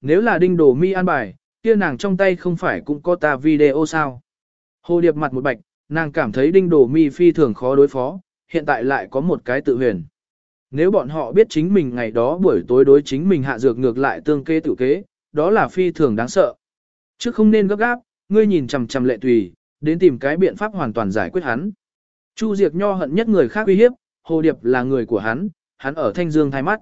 nếu là đinh đồ mi an bài, kia nàng trong tay không phải cũng có ta video sao. Hồ điệp mặt một bạch, nàng cảm thấy đinh đồ mi phi thường khó đối phó, hiện tại lại có một cái tự huyền. Nếu bọn họ biết chính mình ngày đó buổi tối đối chính mình hạ dược ngược lại tương kê tự kế, đó là phi thường đáng sợ. Chứ không nên gấp gáp, ngươi nhìn chằm chằm lệ tùy, đến tìm cái biện pháp hoàn toàn giải quyết hắn. Chu Diệc Nho hận nhất người khác uy hiếp, Hồ Điệp là người của hắn, hắn ở Thanh Dương thay mắt.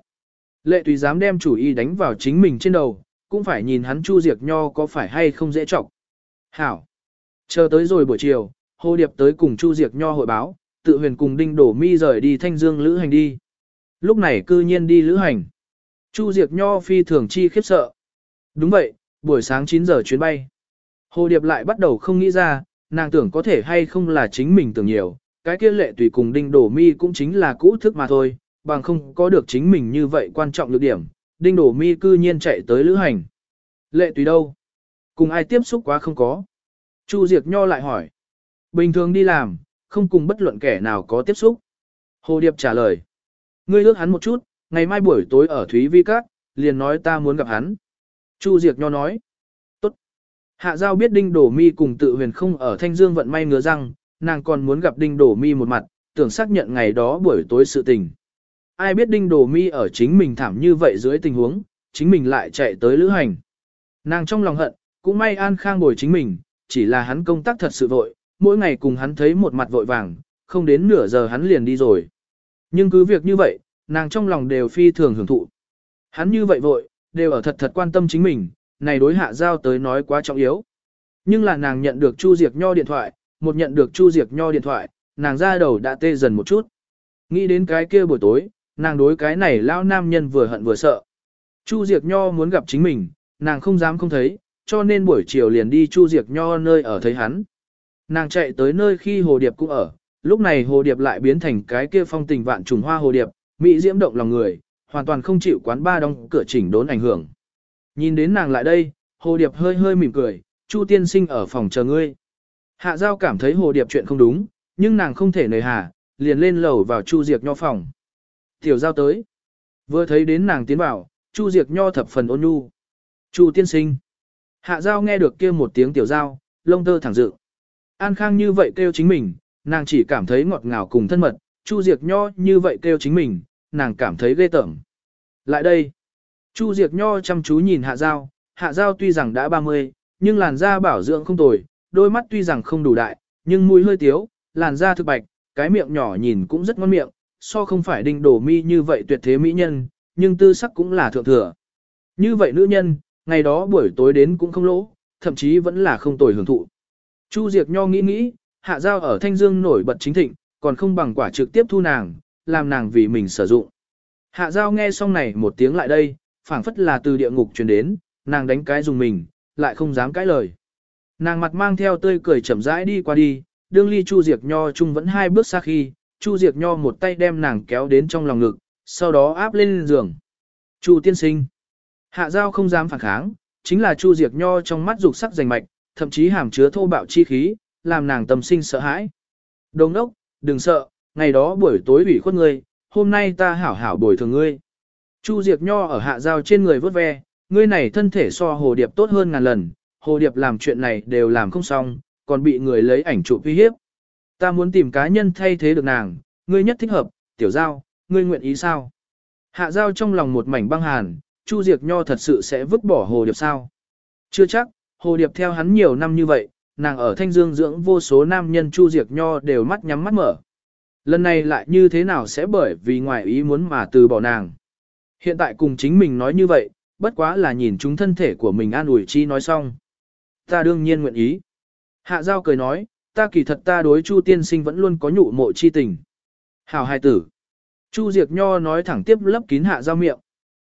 Lệ tùy dám đem chủ ý đánh vào chính mình trên đầu, cũng phải nhìn hắn Chu Diệc Nho có phải hay không dễ trọng. Hảo. Chờ tới rồi buổi chiều, Hồ Điệp tới cùng Chu Diệc Nho hội báo, tự huyền cùng Đinh Đổ Mi rời đi Thanh Dương lữ hành đi. Lúc này cư nhiên đi lữ hành. Chu Diệc Nho phi thường chi khiếp sợ. Đúng vậy, buổi sáng 9 giờ chuyến bay. Hồ Điệp lại bắt đầu không nghĩ ra, nàng tưởng có thể hay không là chính mình tưởng nhiều, cái kia lệ tùy cùng Đinh Đổ Mi cũng chính là cũ thức mà thôi, bằng không có được chính mình như vậy quan trọng lược điểm, Đinh Đổ Mi cư nhiên chạy tới lữ hành. Lệ tùy đâu? Cùng ai tiếp xúc quá không có? Chu Diệt Nho lại hỏi. Bình thường đi làm, không cùng bất luận kẻ nào có tiếp xúc. Hồ Điệp trả lời. Ngươi ước hắn một chút, ngày mai buổi tối ở Thúy Vi Các, liền nói ta muốn gặp hắn. Chu Diệt Nho nói. Tốt. Hạ Giao biết Đinh Đổ Mi cùng tự huyền không ở Thanh Dương vận may ngứa răng, nàng còn muốn gặp Đinh Đổ Mi một mặt, tưởng xác nhận ngày đó buổi tối sự tình. Ai biết Đinh Đồ Mi ở chính mình thảm như vậy dưới tình huống, chính mình lại chạy tới lữ hành. Nàng trong lòng hận, cũng may An Khang bồi chính mình, chỉ là hắn công tác thật sự vội, mỗi ngày cùng hắn thấy một mặt vội vàng, không đến nửa giờ hắn liền đi rồi. Nhưng cứ việc như vậy, nàng trong lòng đều phi thường hưởng thụ. Hắn như vậy vội, đều ở thật thật quan tâm chính mình, này đối hạ giao tới nói quá trọng yếu. Nhưng là nàng nhận được Chu Diệc Nho điện thoại, một nhận được Chu Diệc Nho điện thoại, nàng ra đầu đã tê dần một chút. Nghĩ đến cái kia buổi tối, nàng đối cái này lao nam nhân vừa hận vừa sợ. Chu Diệp Nho muốn gặp chính mình, nàng không dám không thấy, cho nên buổi chiều liền đi Chu Diệp Nho nơi ở thấy hắn. Nàng chạy tới nơi khi Hồ Điệp cũng ở, lúc này Hồ Điệp lại biến thành cái kia phong tình vạn trùng hoa Hồ Điệp, mỹ diễm động lòng người, hoàn toàn không chịu quán ba đóng cửa chỉnh đốn ảnh hưởng. Nhìn đến nàng lại đây, Hồ Điệp hơi hơi mỉm cười, Chu tiên sinh ở phòng chờ ngươi. Hạ Giao cảm thấy Hồ Điệp chuyện không đúng, nhưng nàng không thể nề hà, liền lên lầu vào Chu Diệp Nho phòng. Tiểu Giao tới. Vừa thấy đến nàng tiến vào, Chu Diệc Nho thập phần ôn nhu. Chu tiên sinh. Hạ Giao nghe được kia một tiếng Tiểu Giao, lông tơ thẳng dự. An Khang như vậy kêu chính mình, nàng chỉ cảm thấy ngọt ngào cùng thân mật, Chu Diệc Nho như vậy kêu chính mình, nàng cảm thấy ghê tởm. Lại đây. Chu Diệc Nho chăm chú nhìn Hạ Giao, Hạ Giao tuy rằng đã 30, nhưng làn da bảo dưỡng không tồi, đôi mắt tuy rằng không đủ đại, nhưng mũi hơi tiếu, làn da thực bạch, cái miệng nhỏ nhìn cũng rất ngon miệng, so không phải đinh đổ mi như vậy tuyệt thế mỹ nhân, nhưng tư sắc cũng là thượng thừa. Như vậy nữ nhân, ngày đó buổi tối đến cũng không lỗ, thậm chí vẫn là không tồi hưởng thụ. Chu Diệp Nho nghĩ nghĩ, hạ giao ở Thanh Dương nổi bật chính thịnh, còn không bằng quả trực tiếp thu nàng, làm nàng vì mình sử dụng. Hạ giao nghe xong này một tiếng lại đây, phảng phất là từ địa ngục truyền đến, nàng đánh cái dùng mình, lại không dám cãi lời. Nàng mặt mang theo tươi cười chậm rãi đi qua đi, đương ly Chu Diệp Nho chung vẫn hai bước xa khi, Chu Diệt Nho một tay đem nàng kéo đến trong lòng ngực, sau đó áp lên giường. Chu tiên sinh. Hạ giao không dám phản kháng, chính là Chu Diệt Nho trong mắt dục sắc rành mạch, thậm chí hàm chứa thô bạo chi khí, làm nàng tâm sinh sợ hãi. Đồng đốc, đừng sợ, ngày đó buổi tối ủy khuất ngươi, hôm nay ta hảo hảo bồi thường ngươi. Chu Diệt Nho ở hạ giao trên người vớt ve, ngươi này thân thể so hồ điệp tốt hơn ngàn lần, hồ điệp làm chuyện này đều làm không xong, còn bị người lấy ảnh chụp uy hiếp. Ta muốn tìm cá nhân thay thế được nàng, ngươi nhất thích hợp, tiểu giao, ngươi nguyện ý sao? Hạ giao trong lòng một mảnh băng hàn, Chu diệt Nho thật sự sẽ vứt bỏ hồ điệp sao? Chưa chắc, hồ điệp theo hắn nhiều năm như vậy, nàng ở Thanh Dương dưỡng vô số nam nhân Chu diệt Nho đều mắt nhắm mắt mở. Lần này lại như thế nào sẽ bởi vì ngoài ý muốn mà từ bỏ nàng. Hiện tại cùng chính mình nói như vậy, bất quá là nhìn chúng thân thể của mình an ủi chi nói xong. Ta đương nhiên nguyện ý. Hạ Giao cười nói, ta kỳ thật ta đối Chu tiên sinh vẫn luôn có nhụ mộ chi tình. Hảo hài tử. Chu Diệc Nho nói thẳng tiếp lấp kín Hạ Giao miệng.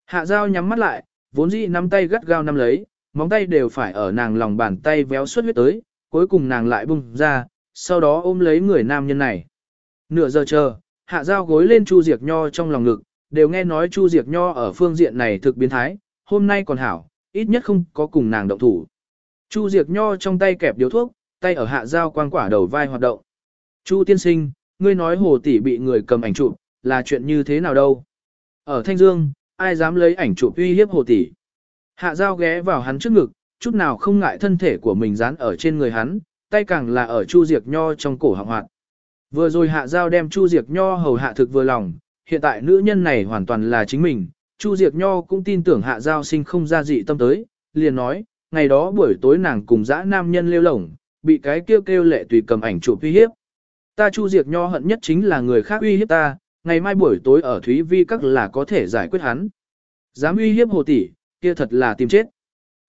Hạ Giao nhắm mắt lại, vốn dĩ nắm tay gắt gao nắm lấy, móng tay đều phải ở nàng lòng bàn tay véo suốt huyết tới, cuối cùng nàng lại bung ra, sau đó ôm lấy người nam nhân này. Nửa giờ chờ, Hạ Giao gối lên Chu Diệc Nho trong lòng ngực, đều nghe nói Chu Diệc Nho ở phương diện này thực biến thái, hôm nay còn hảo, ít nhất không có cùng nàng động thủ. Chu Diệc Nho trong tay kẹp điếu thuốc, tay ở hạ giao quang quả đầu vai hoạt động. Chu tiên sinh, ngươi nói hồ tỷ bị người cầm ảnh chụp, là chuyện như thế nào đâu? Ở Thanh Dương, ai dám lấy ảnh chụp uy hiếp hồ tỷ? Hạ Giao ghé vào hắn trước ngực, chút nào không ngại thân thể của mình dán ở trên người hắn, tay càng là ở Chu Diệt Nho trong cổ họng hoạt. Vừa rồi Hạ Giao đem Chu Diệt Nho hầu hạ thực vừa lòng, hiện tại nữ nhân này hoàn toàn là chính mình. Chu Diệp Nho cũng tin tưởng Hạ Giao sinh không ra dị tâm tới, liền nói, ngày đó buổi tối nàng cùng dã nam nhân lêu lổng, bị cái kêu kêu lệ tùy cầm ảnh chụp uy hiếp. Ta Chu Diệc Nho hận nhất chính là người khác uy hiếp ta, ngày mai buổi tối ở Thúy Vi các là có thể giải quyết hắn. Dám uy hiếp hồ tỷ, kia thật là tìm chết.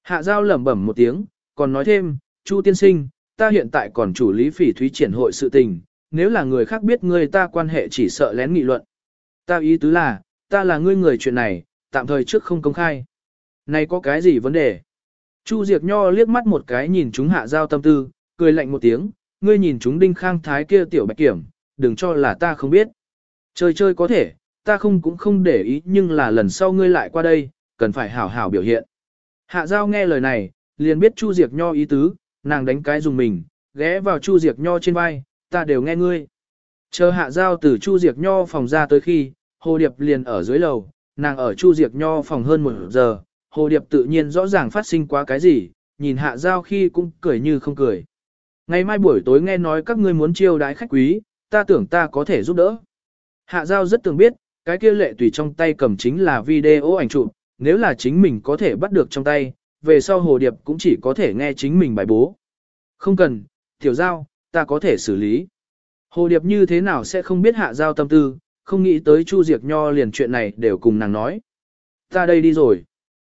Hạ Giao lẩm bẩm một tiếng, còn nói thêm, Chu tiên sinh, ta hiện tại còn chủ lý phỉ thúy triển hội sự tình, nếu là người khác biết ngươi ta quan hệ chỉ sợ lén nghị luận. Ta ý tứ là, ta là ngươi người chuyện này, tạm thời trước không công khai. Này có cái gì vấn đề? Chu Diệc Nho liếc mắt một cái nhìn chúng hạ giao tâm tư, cười lạnh một tiếng, ngươi nhìn chúng đinh khang thái kia tiểu bạch kiểm, đừng cho là ta không biết. Chơi chơi có thể, ta không cũng không để ý nhưng là lần sau ngươi lại qua đây, cần phải hảo hảo biểu hiện. Hạ giao nghe lời này, liền biết Chu Diệp Nho ý tứ, nàng đánh cái dùng mình, ghé vào Chu Diệp Nho trên vai, ta đều nghe ngươi. Chờ hạ giao từ Chu Diệp Nho phòng ra tới khi, Hồ Điệp liền ở dưới lầu, nàng ở Chu Diệp Nho phòng hơn một giờ, Hồ Điệp tự nhiên rõ ràng phát sinh quá cái gì, nhìn hạ giao khi cũng cười như không cười. Ngày mai buổi tối nghe nói các ngươi muốn chiêu đái khách quý, ta tưởng ta có thể giúp đỡ. Hạ giao rất tưởng biết, cái kia lệ tùy trong tay cầm chính là video ảnh chụp, nếu là chính mình có thể bắt được trong tay, về sau hồ điệp cũng chỉ có thể nghe chính mình bài bố. Không cần, tiểu giao, ta có thể xử lý. Hồ điệp như thế nào sẽ không biết hạ giao tâm tư, không nghĩ tới Chu Diệc Nho liền chuyện này đều cùng nàng nói. Ta đây đi rồi.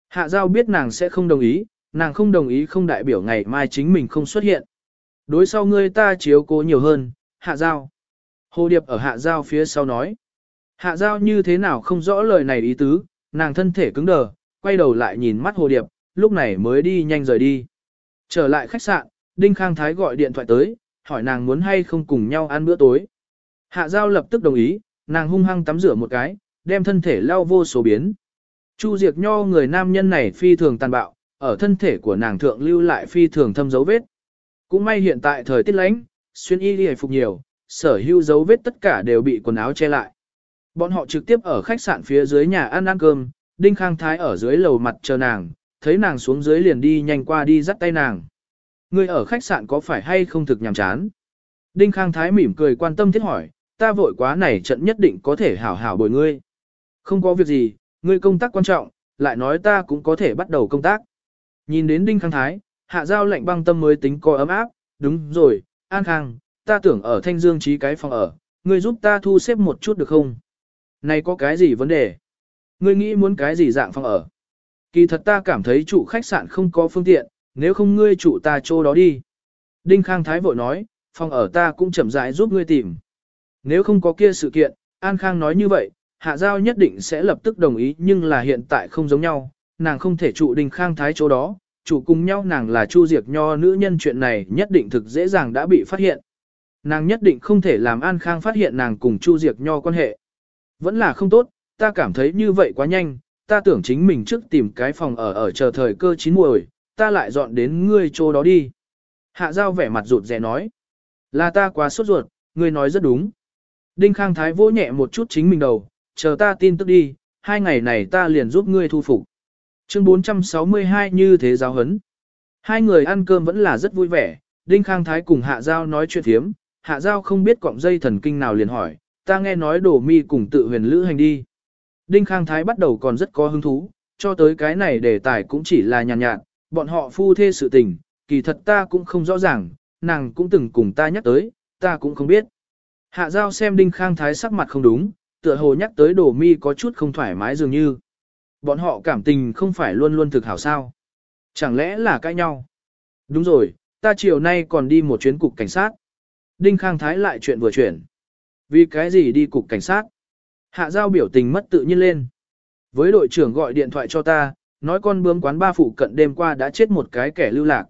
Hạ giao biết nàng sẽ không đồng ý, nàng không đồng ý không đại biểu ngày mai chính mình không xuất hiện. Đối sau ngươi ta chiếu cố nhiều hơn, hạ giao. Hồ điệp ở hạ giao phía sau nói. Hạ giao như thế nào không rõ lời này ý tứ, nàng thân thể cứng đờ, quay đầu lại nhìn mắt hồ điệp, lúc này mới đi nhanh rời đi. Trở lại khách sạn, Đinh Khang Thái gọi điện thoại tới, hỏi nàng muốn hay không cùng nhau ăn bữa tối. Hạ giao lập tức đồng ý, nàng hung hăng tắm rửa một cái, đem thân thể lao vô số biến. Chu Diệc Nho người nam nhân này phi thường tàn bạo, ở thân thể của nàng thượng lưu lại phi thường thâm dấu vết. Cũng may hiện tại thời tiết lạnh, xuyên y đi phục nhiều, sở hữu dấu vết tất cả đều bị quần áo che lại. Bọn họ trực tiếp ở khách sạn phía dưới nhà ăn ăn cơm, Đinh Khang Thái ở dưới lầu mặt chờ nàng, thấy nàng xuống dưới liền đi nhanh qua đi dắt tay nàng. Ngươi ở khách sạn có phải hay không thực nhàm chán? Đinh Khang Thái mỉm cười quan tâm thiết hỏi, ta vội quá này trận nhất định có thể hảo hảo bồi ngươi. Không có việc gì, ngươi công tác quan trọng, lại nói ta cũng có thể bắt đầu công tác. Nhìn đến Đinh Khang Thái, hạ giao lạnh băng tâm mới tính coi ấm áp, đúng rồi, An Khang, ta tưởng ở Thanh Dương trí cái phòng ở, ngươi giúp ta thu xếp một chút được không? Này có cái gì vấn đề? Ngươi nghĩ muốn cái gì dạng phòng ở? Kỳ thật ta cảm thấy chủ khách sạn không có phương tiện, nếu không ngươi chủ ta chỗ đó đi. Đinh Khang Thái vội nói, phòng ở ta cũng chậm rãi giúp ngươi tìm. Nếu không có kia sự kiện, An Khang nói như vậy, Hạ Giao nhất định sẽ lập tức đồng ý nhưng là hiện tại không giống nhau, nàng không thể trụ Đinh Khang Thái chỗ đó, chủ cùng nhau nàng là Chu diệt Nho nữ nhân chuyện này nhất định thực dễ dàng đã bị phát hiện. Nàng nhất định không thể làm An Khang phát hiện nàng cùng Chu diệt Nho quan hệ. Vẫn là không tốt, ta cảm thấy như vậy quá nhanh, ta tưởng chính mình trước tìm cái phòng ở ở chờ thời cơ chín muồi, ta lại dọn đến ngươi chỗ đó đi. Hạ giao vẻ mặt rụt rè nói. Là ta quá sốt ruột, ngươi nói rất đúng. Đinh Khang Thái vỗ nhẹ một chút chính mình đầu, chờ ta tin tức đi, hai ngày này ta liền giúp ngươi thu phục. Chương 462 như thế giáo hấn. Hai người ăn cơm vẫn là rất vui vẻ, Đinh Khang Thái cùng Hạ Giao nói chuyện thiếm, Hạ Giao không biết cọng dây thần kinh nào liền hỏi, ta nghe nói đổ mi cùng tự huyền lữ hành đi. Đinh Khang Thái bắt đầu còn rất có hứng thú, cho tới cái này đề tài cũng chỉ là nhàn nhạt, nhạt, bọn họ phu thê sự tình, kỳ thật ta cũng không rõ ràng, nàng cũng từng cùng ta nhắc tới, ta cũng không biết. Hạ Giao xem Đinh Khang Thái sắc mặt không đúng, tựa hồ nhắc tới đổ mi có chút không thoải mái dường như. Bọn họ cảm tình không phải luôn luôn thực hảo sao. Chẳng lẽ là cãi nhau? Đúng rồi, ta chiều nay còn đi một chuyến cục cảnh sát. Đinh Khang Thái lại chuyện vừa chuyển. Vì cái gì đi cục cảnh sát? Hạ giao biểu tình mất tự nhiên lên. Với đội trưởng gọi điện thoại cho ta, nói con bướm quán ba phụ cận đêm qua đã chết một cái kẻ lưu lạc.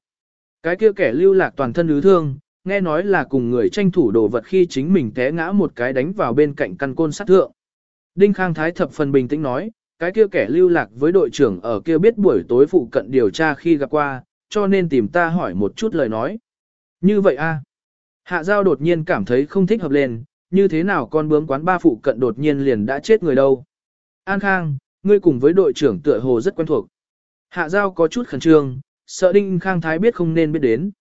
Cái kia kẻ lưu lạc toàn thân ứ thương, nghe nói là cùng người tranh thủ đồ vật khi chính mình té ngã một cái đánh vào bên cạnh căn côn sát thượng. Đinh Khang Thái thập phần bình tĩnh nói, cái kia kẻ lưu lạc với đội trưởng ở kia biết buổi tối phụ cận điều tra khi gặp qua, cho nên tìm ta hỏi một chút lời nói. Như vậy a Hạ Giao đột nhiên cảm thấy không thích hợp lên, như thế nào con bướm quán ba phụ cận đột nhiên liền đã chết người đâu. An Khang, ngươi cùng với đội trưởng tựa hồ rất quen thuộc. Hạ Giao có chút khẩn trương, sợ Đinh Khang Thái biết không nên biết đến.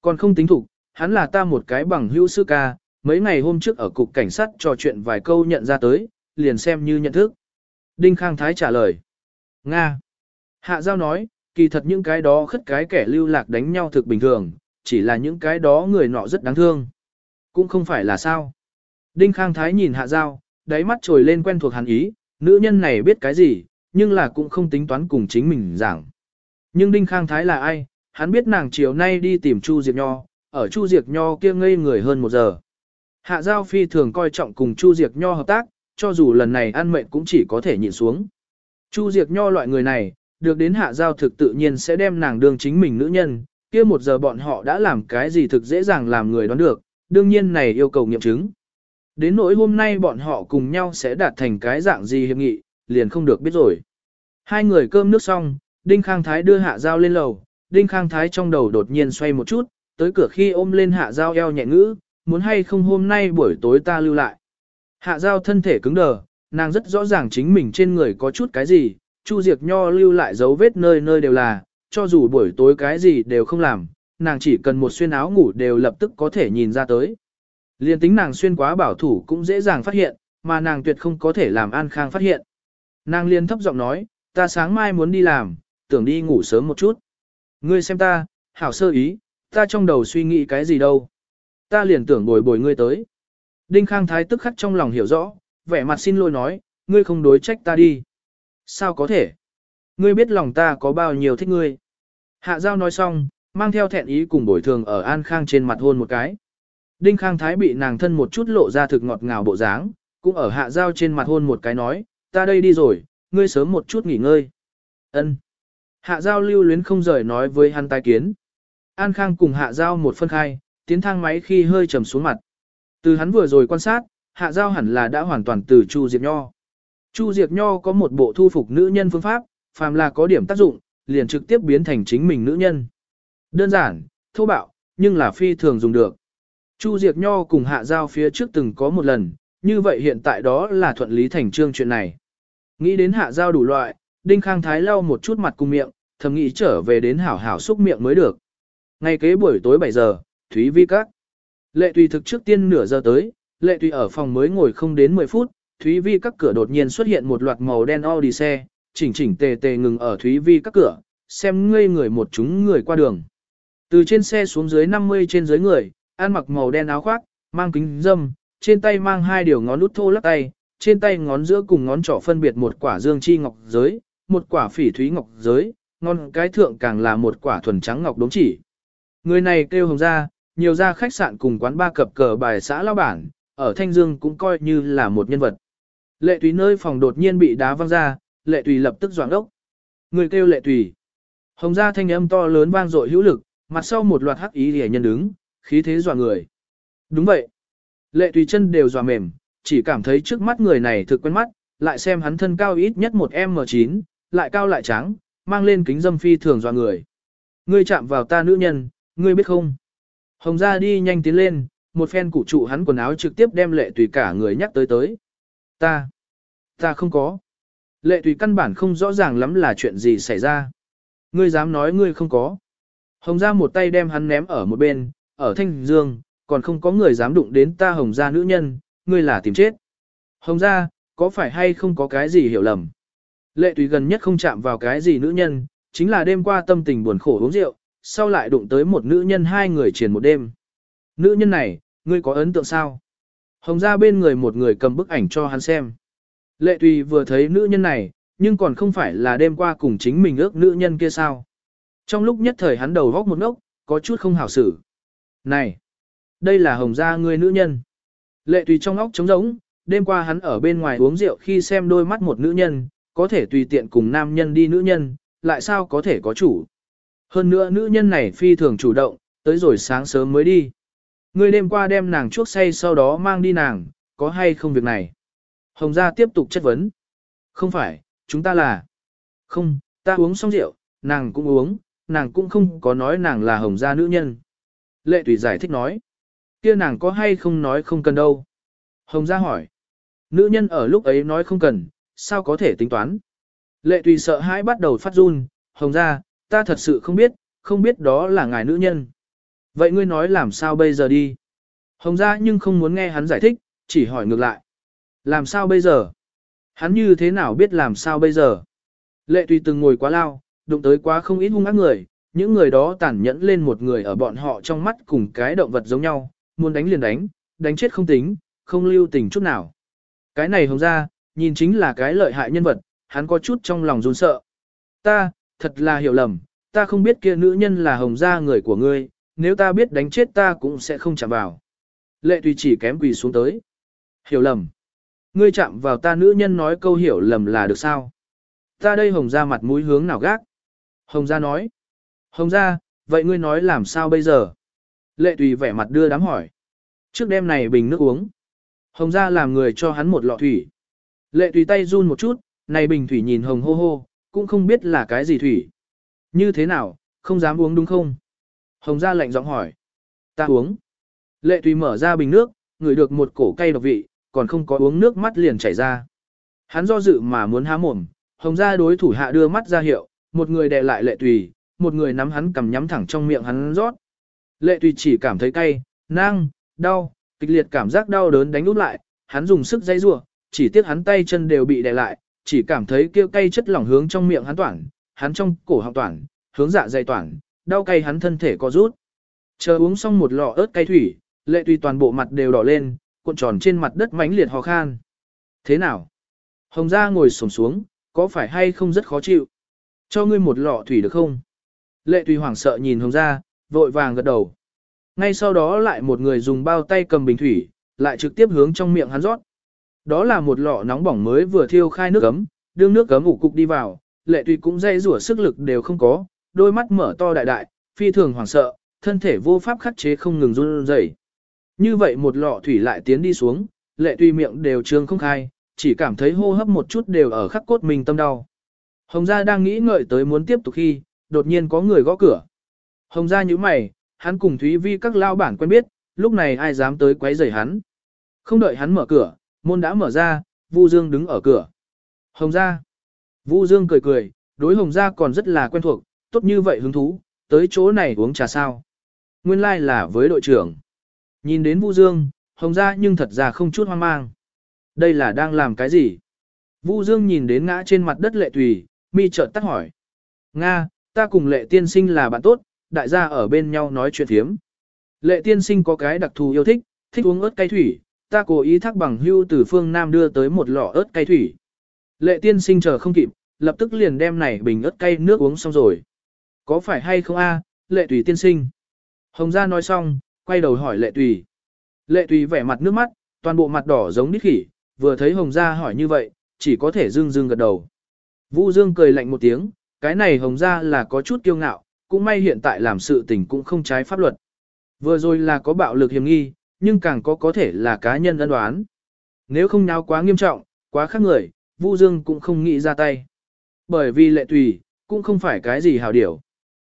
Còn không tính thủ, hắn là ta một cái bằng hữu sư ca, mấy ngày hôm trước ở cục cảnh sát trò chuyện vài câu nhận ra tới, liền xem như nhận thức. Đinh Khang Thái trả lời. Nga. Hạ Giao nói, kỳ thật những cái đó khất cái kẻ lưu lạc đánh nhau thực bình thường, chỉ là những cái đó người nọ rất đáng thương. Cũng không phải là sao. Đinh Khang Thái nhìn Hạ Giao, đáy mắt trồi lên quen thuộc hắn ý, nữ nhân này biết cái gì, nhưng là cũng không tính toán cùng chính mình giảng. Nhưng Đinh Khang Thái là ai, hắn biết nàng chiều nay đi tìm Chu Diệp Nho, ở Chu Diệp Nho kia ngây người hơn một giờ. Hạ Giao Phi thường coi trọng cùng Chu Diệp Nho hợp tác, cho dù lần này ăn mệnh cũng chỉ có thể nhịn xuống. Chu Diệp Nho loại người này, được đến Hạ Giao thực tự nhiên sẽ đem nàng đương chính mình nữ nhân, kia một giờ bọn họ đã làm cái gì thực dễ dàng làm người đoán được, đương nhiên này yêu cầu nghiệm chứng. Đến nỗi hôm nay bọn họ cùng nhau sẽ đạt thành cái dạng gì hiệp nghị, liền không được biết rồi. Hai người cơm nước xong, Đinh Khang Thái đưa Hạ Giao lên lầu, Đinh Khang Thái trong đầu đột nhiên xoay một chút, tới cửa khi ôm lên Hạ Giao eo nhẹ ngữ, muốn hay không hôm nay buổi tối ta lưu lại. Hạ Giao thân thể cứng đờ, nàng rất rõ ràng chính mình trên người có chút cái gì, Chu Diệp Nho lưu lại dấu vết nơi nơi đều là, cho dù buổi tối cái gì đều không làm, nàng chỉ cần một xuyên áo ngủ đều lập tức có thể nhìn ra tới. Liên tính nàng xuyên quá bảo thủ cũng dễ dàng phát hiện, mà nàng tuyệt không có thể làm An Khang phát hiện. Nàng liên thấp giọng nói, ta sáng mai muốn đi làm, tưởng đi ngủ sớm một chút. Ngươi xem ta, hảo sơ ý, ta trong đầu suy nghĩ cái gì đâu. Ta liền tưởng bồi bồi ngươi tới. Đinh Khang Thái tức khắc trong lòng hiểu rõ, vẻ mặt xin lỗi nói, ngươi không đối trách ta đi. Sao có thể? Ngươi biết lòng ta có bao nhiêu thích ngươi. Hạ Giao nói xong, mang theo thẹn ý cùng bồi thường ở An Khang trên mặt hôn một cái. Đinh Khang Thái bị nàng thân một chút lộ ra thực ngọt ngào bộ dáng, cũng ở Hạ Giao trên mặt hôn một cái nói, ta đây đi rồi, ngươi sớm một chút nghỉ ngơi. Ân. Hạ Giao lưu luyến không rời nói với hắn tai kiến. An Khang cùng Hạ Giao một phân khai, tiến thang máy khi hơi trầm xuống mặt. Từ hắn vừa rồi quan sát, Hạ Giao hẳn là đã hoàn toàn từ Chu Diệp Nho. Chu Diệp Nho có một bộ thu phục nữ nhân phương pháp, phàm là có điểm tác dụng, liền trực tiếp biến thành chính mình nữ nhân. Đơn giản, thô bạo, nhưng là phi thường dùng được. Chu Diệp Nho cùng Hạ Giao phía trước từng có một lần, như vậy hiện tại đó là thuận lý thành trương chuyện này. Nghĩ đến Hạ Giao đủ loại, Đinh Khang Thái lau một chút mặt cùng miệng, thầm nghĩ trở về đến hảo hảo xúc miệng mới được. Ngay kế buổi tối 7 giờ, Thúy Vi Các. Lệ Tùy thực trước tiên nửa giờ tới, Lệ Tùy ở phòng mới ngồi không đến 10 phút, Thúy Vi Các cửa đột nhiên xuất hiện một loạt màu đen Audi xe, chỉnh chỉnh tề tề ngừng ở Thúy Vi Các cửa, xem ngây người một chúng người qua đường. Từ trên xe xuống dưới 50 trên dưới người, ăn mặc màu đen áo khoác, mang kính dâm, trên tay mang hai điều ngón út thô lắc tay, trên tay ngón giữa cùng ngón trỏ phân biệt một quả dương chi ngọc giới, một quả phỉ thúy ngọc giới, ngon cái thượng càng là một quả thuần trắng ngọc đống chỉ. Người này kêu hồng ra, nhiều ra khách sạn cùng quán ba cập cờ bài xã lao bản, ở Thanh Dương cũng coi như là một nhân vật. Lệ tùy nơi phòng đột nhiên bị đá văng ra, lệ tùy lập tức doạng đốc. Người kêu lệ tùy. Hồng gia thanh âm to lớn vang dội hữu lực, mặt sau một loạt hắc ý rẻ nhân đứng, khí thế dọa người. Đúng vậy. Lệ tùy chân đều dọa mềm, chỉ cảm thấy trước mắt người này thực quen mắt, lại xem hắn thân cao ít nhất một M9, lại cao lại trắng, mang lên kính dâm phi thường dọa người. Ngươi chạm vào ta nữ nhân, ngươi biết không? Hồng gia đi nhanh tiến lên, một phen cụ trụ hắn quần áo trực tiếp đem lệ tùy cả người nhắc tới tới. Ta, ta không có. Lệ tùy căn bản không rõ ràng lắm là chuyện gì xảy ra. Ngươi dám nói ngươi không có. Hồng gia một tay đem hắn ném ở một bên, ở thanh dương, còn không có người dám đụng đến ta hồng gia nữ nhân, ngươi là tìm chết. Hồng gia, có phải hay không có cái gì hiểu lầm? Lệ tùy gần nhất không chạm vào cái gì nữ nhân, chính là đêm qua tâm tình buồn khổ uống rượu, sau lại đụng tới một nữ nhân hai người triển một đêm. Nữ nhân này, ngươi có ấn tượng sao? Hồng ra bên người một người cầm bức ảnh cho hắn xem. Lệ tùy vừa thấy nữ nhân này, nhưng còn không phải là đêm qua cùng chính mình ước nữ nhân kia sao. Trong lúc nhất thời hắn đầu góc một ngốc, có chút không hảo xử. Này, đây là hồng gia ngươi nữ nhân. Lệ tùy trong óc trống rỗng, đêm qua hắn ở bên ngoài uống rượu khi xem đôi mắt một nữ nhân, có thể tùy tiện cùng nam nhân đi nữ nhân, lại sao có thể có chủ. Hơn nữa nữ nhân này phi thường chủ động, tới rồi sáng sớm mới đi. Người đêm qua đem nàng chuốc say sau đó mang đi nàng, có hay không việc này? Hồng gia tiếp tục chất vấn. Không phải, chúng ta là. Không, ta uống xong rượu, nàng cũng uống, nàng cũng không có nói nàng là hồng gia nữ nhân. Lệ tùy giải thích nói. kia nàng có hay không nói không cần đâu. Hồng gia hỏi. Nữ nhân ở lúc ấy nói không cần, sao có thể tính toán. Lệ tùy sợ hãi bắt đầu phát run, Hồng gia, ta thật sự không biết, không biết đó là ngài nữ nhân. Vậy ngươi nói làm sao bây giờ đi? Hồng gia nhưng không muốn nghe hắn giải thích, chỉ hỏi ngược lại. Làm sao bây giờ? Hắn như thế nào biết làm sao bây giờ? Lệ tùy từng ngồi quá lao, đụng tới quá không ít hung ác người, những người đó tàn nhẫn lên một người ở bọn họ trong mắt cùng cái động vật giống nhau, muốn đánh liền đánh, đánh chết không tính, không lưu tình chút nào. Cái này hồng ra, nhìn chính là cái lợi hại nhân vật, hắn có chút trong lòng run sợ. Ta, thật là hiểu lầm, ta không biết kia nữ nhân là hồng gia người của ngươi, nếu ta biết đánh chết ta cũng sẽ không chạm vào. Lệ tùy chỉ kém quỳ xuống tới. Hiểu lầm. Ngươi chạm vào ta nữ nhân nói câu hiểu lầm là được sao? Ta đây hồng Gia mặt mũi hướng nào gác? Hồng gia nói. Hồng gia, vậy ngươi nói làm sao bây giờ? Lệ tùy vẻ mặt đưa đám hỏi. Trước đêm này bình nước uống. Hồng gia làm người cho hắn một lọ thủy. Lệ tùy tay run một chút, này bình thủy nhìn hồng hô hô, cũng không biết là cái gì thủy. Như thế nào, không dám uống đúng không? Hồng gia lạnh giọng hỏi. Ta uống. Lệ tùy mở ra bình nước, ngửi được một cổ cay độc vị, còn không có uống nước mắt liền chảy ra. Hắn do dự mà muốn há mồm, hồng gia đối thủ hạ đưa mắt ra hiệu, một người đè lại lệ tùy, một người nắm hắn cầm nhắm thẳng trong miệng hắn rót. Lệ tùy chỉ cảm thấy cay, nang, đau, kịch liệt cảm giác đau đớn đánh úp lại, hắn dùng sức dây rủa, chỉ tiếc hắn tay chân đều bị đè lại, chỉ cảm thấy kêu cay chất lỏng hướng trong miệng hắn toản, hắn trong cổ họng toản, hướng dạ dày toản, đau cay hắn thân thể co rút. Chờ uống xong một lọ ớt cay thủy, lệ tùy toàn bộ mặt đều đỏ lên, cuộn tròn trên mặt đất mãnh liệt ho khan. Thế nào? Hồng gia ngồi xổm xuống, có phải hay không rất khó chịu? Cho ngươi một lọ thủy được không? Lệ tùy hoảng sợ nhìn hồng gia, vội vàng gật đầu. Ngay sau đó lại một người dùng bao tay cầm bình thủy, lại trực tiếp hướng trong miệng hắn rót. Đó là một lọ nóng bỏng mới vừa thiêu khai nước ấm, đương nước ấm ủ cục đi vào, lệ tùy cũng dây rủa sức lực đều không có, đôi mắt mở to đại đại, phi thường hoảng sợ, thân thể vô pháp khắc chế không ngừng run rẩy. Như vậy một lọ thủy lại tiến đi xuống, lệ tùy miệng đều trương không khai, chỉ cảm thấy hô hấp một chút đều ở khắc cốt mình tâm đau. Hồng gia đang nghĩ ngợi tới muốn tiếp tục khi, đột nhiên có người gõ cửa. Hồng gia như mày, hắn cùng Thúy Vi các lao bản quen biết, lúc này ai dám tới quấy rầy hắn. Không đợi hắn mở cửa, môn đã mở ra, Vu Dương đứng ở cửa. Hồng gia. Vu Dương cười cười, đối Hồng gia còn rất là quen thuộc, tốt như vậy hứng thú, tới chỗ này uống trà sao. Nguyên lai like là với đội trưởng. Nhìn đến Vu Dương, Hồng gia nhưng thật ra không chút hoang mang. Đây là đang làm cái gì? Vu Dương nhìn đến ngã trên mặt đất lệ tùy, mi chợt tắt hỏi. Nga, ta cùng lệ tiên sinh là bạn tốt, đại gia ở bên nhau nói chuyện thiếm. Lệ tiên sinh có cái đặc thù yêu thích, thích uống ớt cay thủy, ta cố ý thác bằng hưu từ phương Nam đưa tới một lọ ớt cay thủy. Lệ tiên sinh chờ không kịp, lập tức liền đem này bình ớt cay nước uống xong rồi. Có phải hay không a, lệ tùy tiên sinh? Hồng gia nói xong, quay đầu hỏi lệ tùy. Lệ tùy vẻ mặt nước mắt, toàn bộ mặt đỏ giống đít khỉ, vừa thấy hồng gia hỏi như vậy, chỉ có thể dương dương gật đầu. Vũ Dương cười lạnh một tiếng, cái này hồng gia là có chút kiêu ngạo, cũng may hiện tại làm sự tình cũng không trái pháp luật. Vừa rồi là có bạo lực hiểm nghi, nhưng càng có có thể là cá nhân ân đoán. Nếu không náo quá nghiêm trọng, quá khác người, Vu Dương cũng không nghĩ ra tay. Bởi vì lệ tùy, cũng không phải cái gì hào điểu.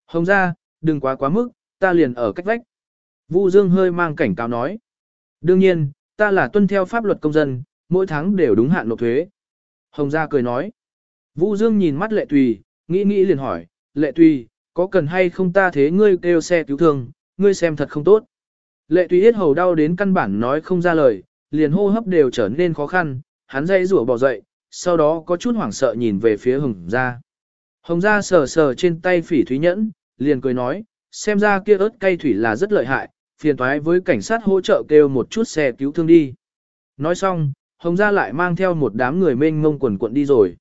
Hồng ra, đừng quá quá mức, ta liền ở cách vách. Vu Dương hơi mang cảnh cáo nói. Đương nhiên, ta là tuân theo pháp luật công dân, mỗi tháng đều đúng hạn nộp thuế. Hồng gia cười nói. Vu Dương nhìn mắt lệ tùy, nghĩ nghĩ liền hỏi, lệ tùy, có cần hay không ta thế ngươi kêu xe cứu thương, ngươi xem thật không tốt. Lệ tùy hết hầu đau đến căn bản nói không ra lời, liền hô hấp đều trở nên khó khăn, hắn dây rủa bỏ dậy, sau đó có chút hoảng sợ nhìn về phía hồng gia. Hồng gia sờ sờ trên tay phỉ thúy nhẫn, liền cười nói, xem ra kia ớt cay thủy là rất lợi hại, phiền toái với cảnh sát hỗ trợ kêu một chút xe cứu thương đi. Nói xong, Hồng gia lại mang theo một đám người mênh mông quần quận đi rồi.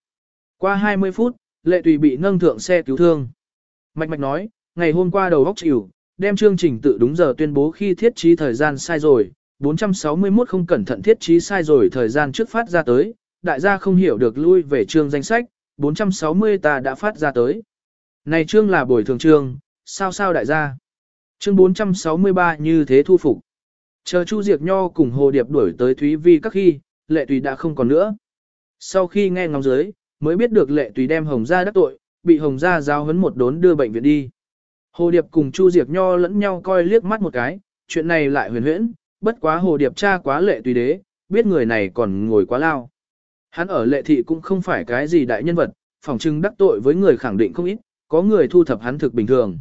Qua 20 phút, lệ tùy bị nâng thượng xe cứu thương. Mạch Mạch nói, ngày hôm qua đầu góc chịu, đem chương trình tự đúng giờ tuyên bố khi thiết trí thời gian sai rồi, 461 không cẩn thận thiết trí sai rồi thời gian trước phát ra tới, đại gia không hiểu được lui về chương danh sách, 460 ta đã phát ra tới. Này chương là bồi thường chương, sao sao đại gia? Chương 463 như thế thu phục. Chờ Chu Diệp Nho cùng Hồ Điệp đuổi tới Thúy Vi các khi, lệ tùy đã không còn nữa. Sau khi nghe ngóng dưới, mới biết được lệ tùy đem Hồng gia đắc tội, bị Hồng gia giao hấn một đốn đưa bệnh viện đi. Hồ Điệp cùng Chu Diệp Nho lẫn nhau coi liếc mắt một cái, chuyện này lại huyền huyễn, bất quá Hồ Điệp cha quá lệ tùy đế, biết người này còn ngồi quá lao. Hắn ở lệ thị cũng không phải cái gì đại nhân vật, phỏng chừng đắc tội với người khẳng định không ít, có người thu thập hắn thực bình thường.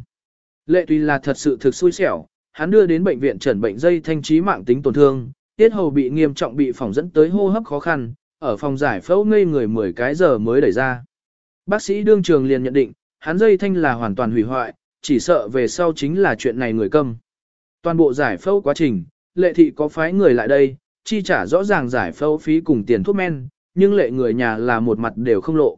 Lệ tùy là thật sự thực xui xẻo, hắn đưa đến bệnh viện trần bệnh dây thanh trí mạng tính tổn thương, tiết hầu bị nghiêm trọng bị phỏng dẫn tới hô hấp khó khăn, ở phòng giải phẫu ngây người 10 cái giờ mới đẩy ra. Bác sĩ đương trường liền nhận định, hắn dây thanh là hoàn toàn hủy hoại, chỉ sợ về sau chính là chuyện này người câm. Toàn bộ giải phẫu quá trình, lệ thị có phái người lại đây, chi trả rõ ràng giải phẫu phí cùng tiền thuốc men, nhưng lệ người nhà là một mặt đều không lộ.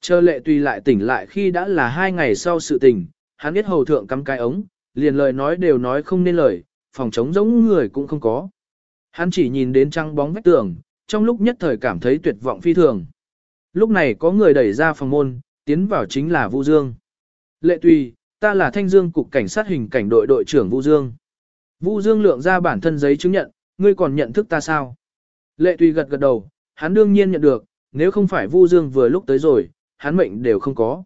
Chờ lệ tùy lại tỉnh lại khi đã là hai ngày sau sự tình, hắn biết hầu thượng cắm cái ống, liền lời nói đều nói không nên lời, phòng chống giống người cũng không có. Hắn chỉ nhìn đến trăng bóng vách tường, trong lúc nhất thời cảm thấy tuyệt vọng phi thường. Lúc này có người đẩy ra phòng môn, tiến vào chính là vũ Dương. Lệ tùy, ta là Thanh Dương Cục Cảnh sát hình cảnh đội đội trưởng Vu Dương. Vu Dương lượng ra bản thân giấy chứng nhận, ngươi còn nhận thức ta sao? Lệ tùy gật gật đầu, hắn đương nhiên nhận được, nếu không phải Vu Dương vừa lúc tới rồi, hắn mệnh đều không có.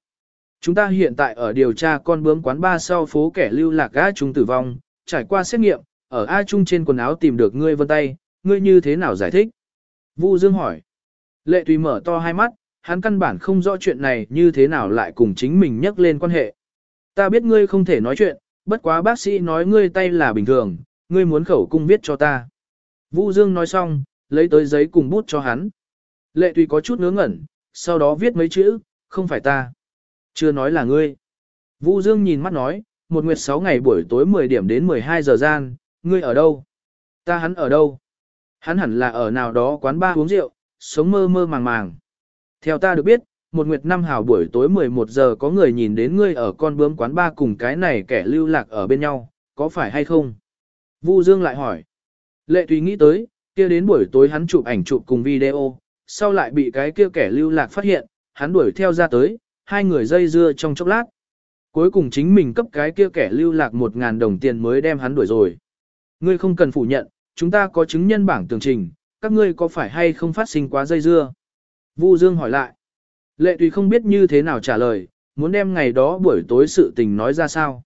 Chúng ta hiện tại ở điều tra con bướm quán ba sau phố kẻ lưu lạc A Trung tử vong, trải qua xét nghiệm, ở A Trung trên quần áo tìm được ngươi vân tay, ngươi như thế nào giải thích? Vu Dương hỏi. Lệ tùy mở to hai mắt, hắn căn bản không rõ chuyện này như thế nào lại cùng chính mình nhắc lên quan hệ. Ta biết ngươi không thể nói chuyện, bất quá bác sĩ nói ngươi tay là bình thường, ngươi muốn khẩu cung viết cho ta. Vu Dương nói xong, lấy tới giấy cùng bút cho hắn. Lệ tùy có chút ngớ ngẩn, sau đó viết mấy chữ, không phải ta. Chưa nói là ngươi. Vu Dương nhìn mắt nói, một nguyệt sáu ngày buổi tối 10 điểm đến 12 giờ gian, ngươi ở đâu? Ta hắn ở đâu? Hắn hẳn là ở nào đó quán ba uống rượu, sống mơ mơ màng màng. Theo ta được biết, một nguyệt năm hào buổi tối 11 giờ có người nhìn đến ngươi ở con bướm quán ba cùng cái này kẻ lưu lạc ở bên nhau, có phải hay không? Vu Dương lại hỏi. Lệ Tùy nghĩ tới, kia đến buổi tối hắn chụp ảnh chụp cùng video, sau lại bị cái kia kẻ lưu lạc phát hiện, hắn đuổi theo ra tới, hai người dây dưa trong chốc lát. Cuối cùng chính mình cấp cái kia kẻ lưu lạc một ngàn đồng tiền mới đem hắn đuổi rồi. Ngươi không cần phủ nhận, chúng ta có chứng nhân bảng tường trình, các ngươi có phải hay không phát sinh quá dây dưa? Vu Dương hỏi lại. Lệ Tùy không biết như thế nào trả lời, muốn đem ngày đó buổi tối sự tình nói ra sao.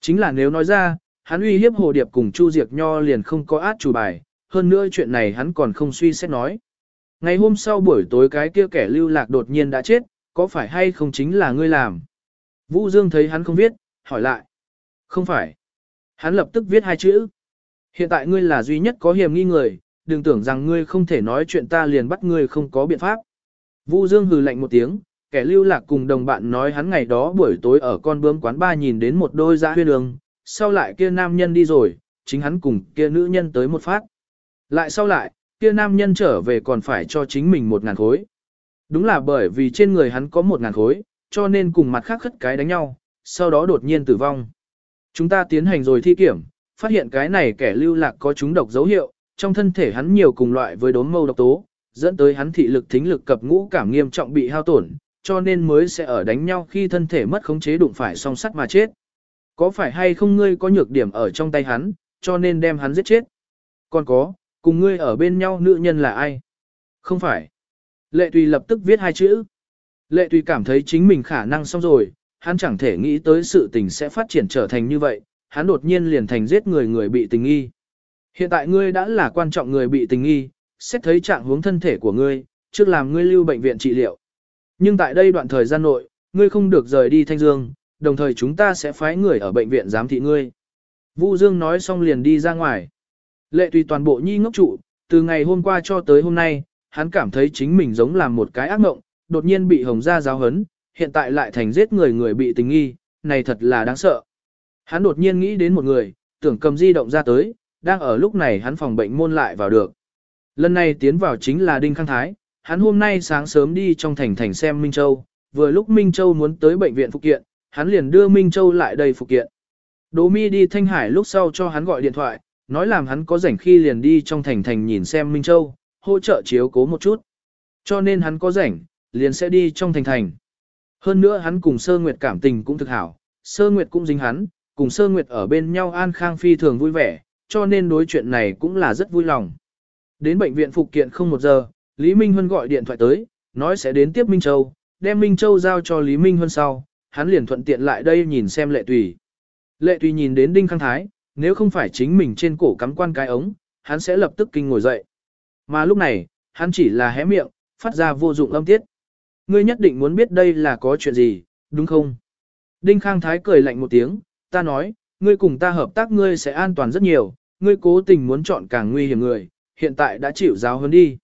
Chính là nếu nói ra, hắn uy hiếp Hồ Điệp cùng Chu Diệc Nho liền không có át chủ bài, hơn nữa chuyện này hắn còn không suy xét nói. Ngày hôm sau buổi tối cái kia kẻ lưu lạc đột nhiên đã chết, có phải hay không chính là ngươi làm? Vũ Dương thấy hắn không viết, hỏi lại. Không phải. Hắn lập tức viết hai chữ. Hiện tại ngươi là duy nhất có hiểm nghi người, đừng tưởng rằng ngươi không thể nói chuyện ta liền bắt ngươi không có biện pháp. Vu Dương hừ lạnh một tiếng, kẻ lưu lạc cùng đồng bạn nói hắn ngày đó buổi tối ở con bướm quán ba nhìn đến một đôi dã huyên đường, sau lại kia nam nhân đi rồi, chính hắn cùng kia nữ nhân tới một phát. Lại sau lại, kia nam nhân trở về còn phải cho chính mình một ngàn khối. Đúng là bởi vì trên người hắn có một ngàn khối, cho nên cùng mặt khác khất cái đánh nhau, sau đó đột nhiên tử vong. Chúng ta tiến hành rồi thi kiểm, phát hiện cái này kẻ lưu lạc có chúng độc dấu hiệu, trong thân thể hắn nhiều cùng loại với đốm mâu độc tố, dẫn tới hắn thị lực thính lực cập ngũ cảm nghiêm trọng bị hao tổn, cho nên mới sẽ ở đánh nhau khi thân thể mất khống chế đụng phải song sắt mà chết. Có phải hay không ngươi có nhược điểm ở trong tay hắn, cho nên đem hắn giết chết? Còn có, cùng ngươi ở bên nhau nữ nhân là ai? Không phải. Lệ Tùy lập tức viết hai chữ. Lệ Tùy cảm thấy chính mình khả năng xong rồi, hắn chẳng thể nghĩ tới sự tình sẽ phát triển trở thành như vậy, hắn đột nhiên liền thành giết người người bị tình nghi. Hiện tại ngươi đã là quan trọng người bị tình nghi, xét thấy trạng hướng thân thể của ngươi, trước làm ngươi lưu bệnh viện trị liệu. Nhưng tại đây đoạn thời gian nội, ngươi không được rời đi Thanh Dương, đồng thời chúng ta sẽ phái người ở bệnh viện giám thị ngươi. Vu Dương nói xong liền đi ra ngoài. Lệ tùy toàn bộ nhi ngốc trụ, từ ngày hôm qua cho tới hôm nay, hắn cảm thấy chính mình giống làm một cái ác mộng, đột nhiên bị hồng gia giáo hấn, hiện tại lại thành giết người người bị tình nghi, này thật là đáng sợ. Hắn đột nhiên nghĩ đến một người, tưởng cầm di động ra tới, đang ở lúc này hắn phòng bệnh môn lại vào được. Lần này tiến vào chính là Đinh Khang Thái, hắn hôm nay sáng sớm đi trong thành thành xem Minh Châu, vừa lúc Minh Châu muốn tới bệnh viện phục kiện, hắn liền đưa Minh Châu lại đây phục kiện. Đỗ Mi đi Thanh Hải lúc sau cho hắn gọi điện thoại, nói làm hắn có rảnh khi liền đi trong thành thành nhìn xem Minh Châu, hỗ trợ chiếu cố một chút. Cho nên hắn có rảnh, liền sẽ đi trong thành thành. Hơn nữa hắn cùng Sơ Nguyệt cảm tình cũng thực hảo, Sơ Nguyệt cũng dính hắn, cùng Sơ Nguyệt ở bên nhau an khang phi thường vui vẻ, cho nên đối chuyện này cũng là rất vui lòng. Đến bệnh viện phục kiện không một giờ, Lý Minh Huân gọi điện thoại tới, nói sẽ đến tiếp Minh Châu, đem Minh Châu giao cho Lý Minh Huân sau, hắn liền thuận tiện lại đây nhìn xem lệ tùy. Lệ tùy nhìn đến Đinh Khang Thái, nếu không phải chính mình trên cổ cắm quan cái ống, hắn sẽ lập tức kinh ngồi dậy. Mà lúc này, hắn chỉ là hé miệng, phát ra vô dụng âm tiết. Ngươi nhất định muốn biết đây là có chuyện gì, đúng không? Đinh Khang Thái cười lạnh một tiếng, ta nói, ngươi cùng ta hợp tác ngươi sẽ an toàn rất nhiều, ngươi cố tình muốn chọn càng nguy hiểm người, hiện tại đã chịu giáo hơn đi.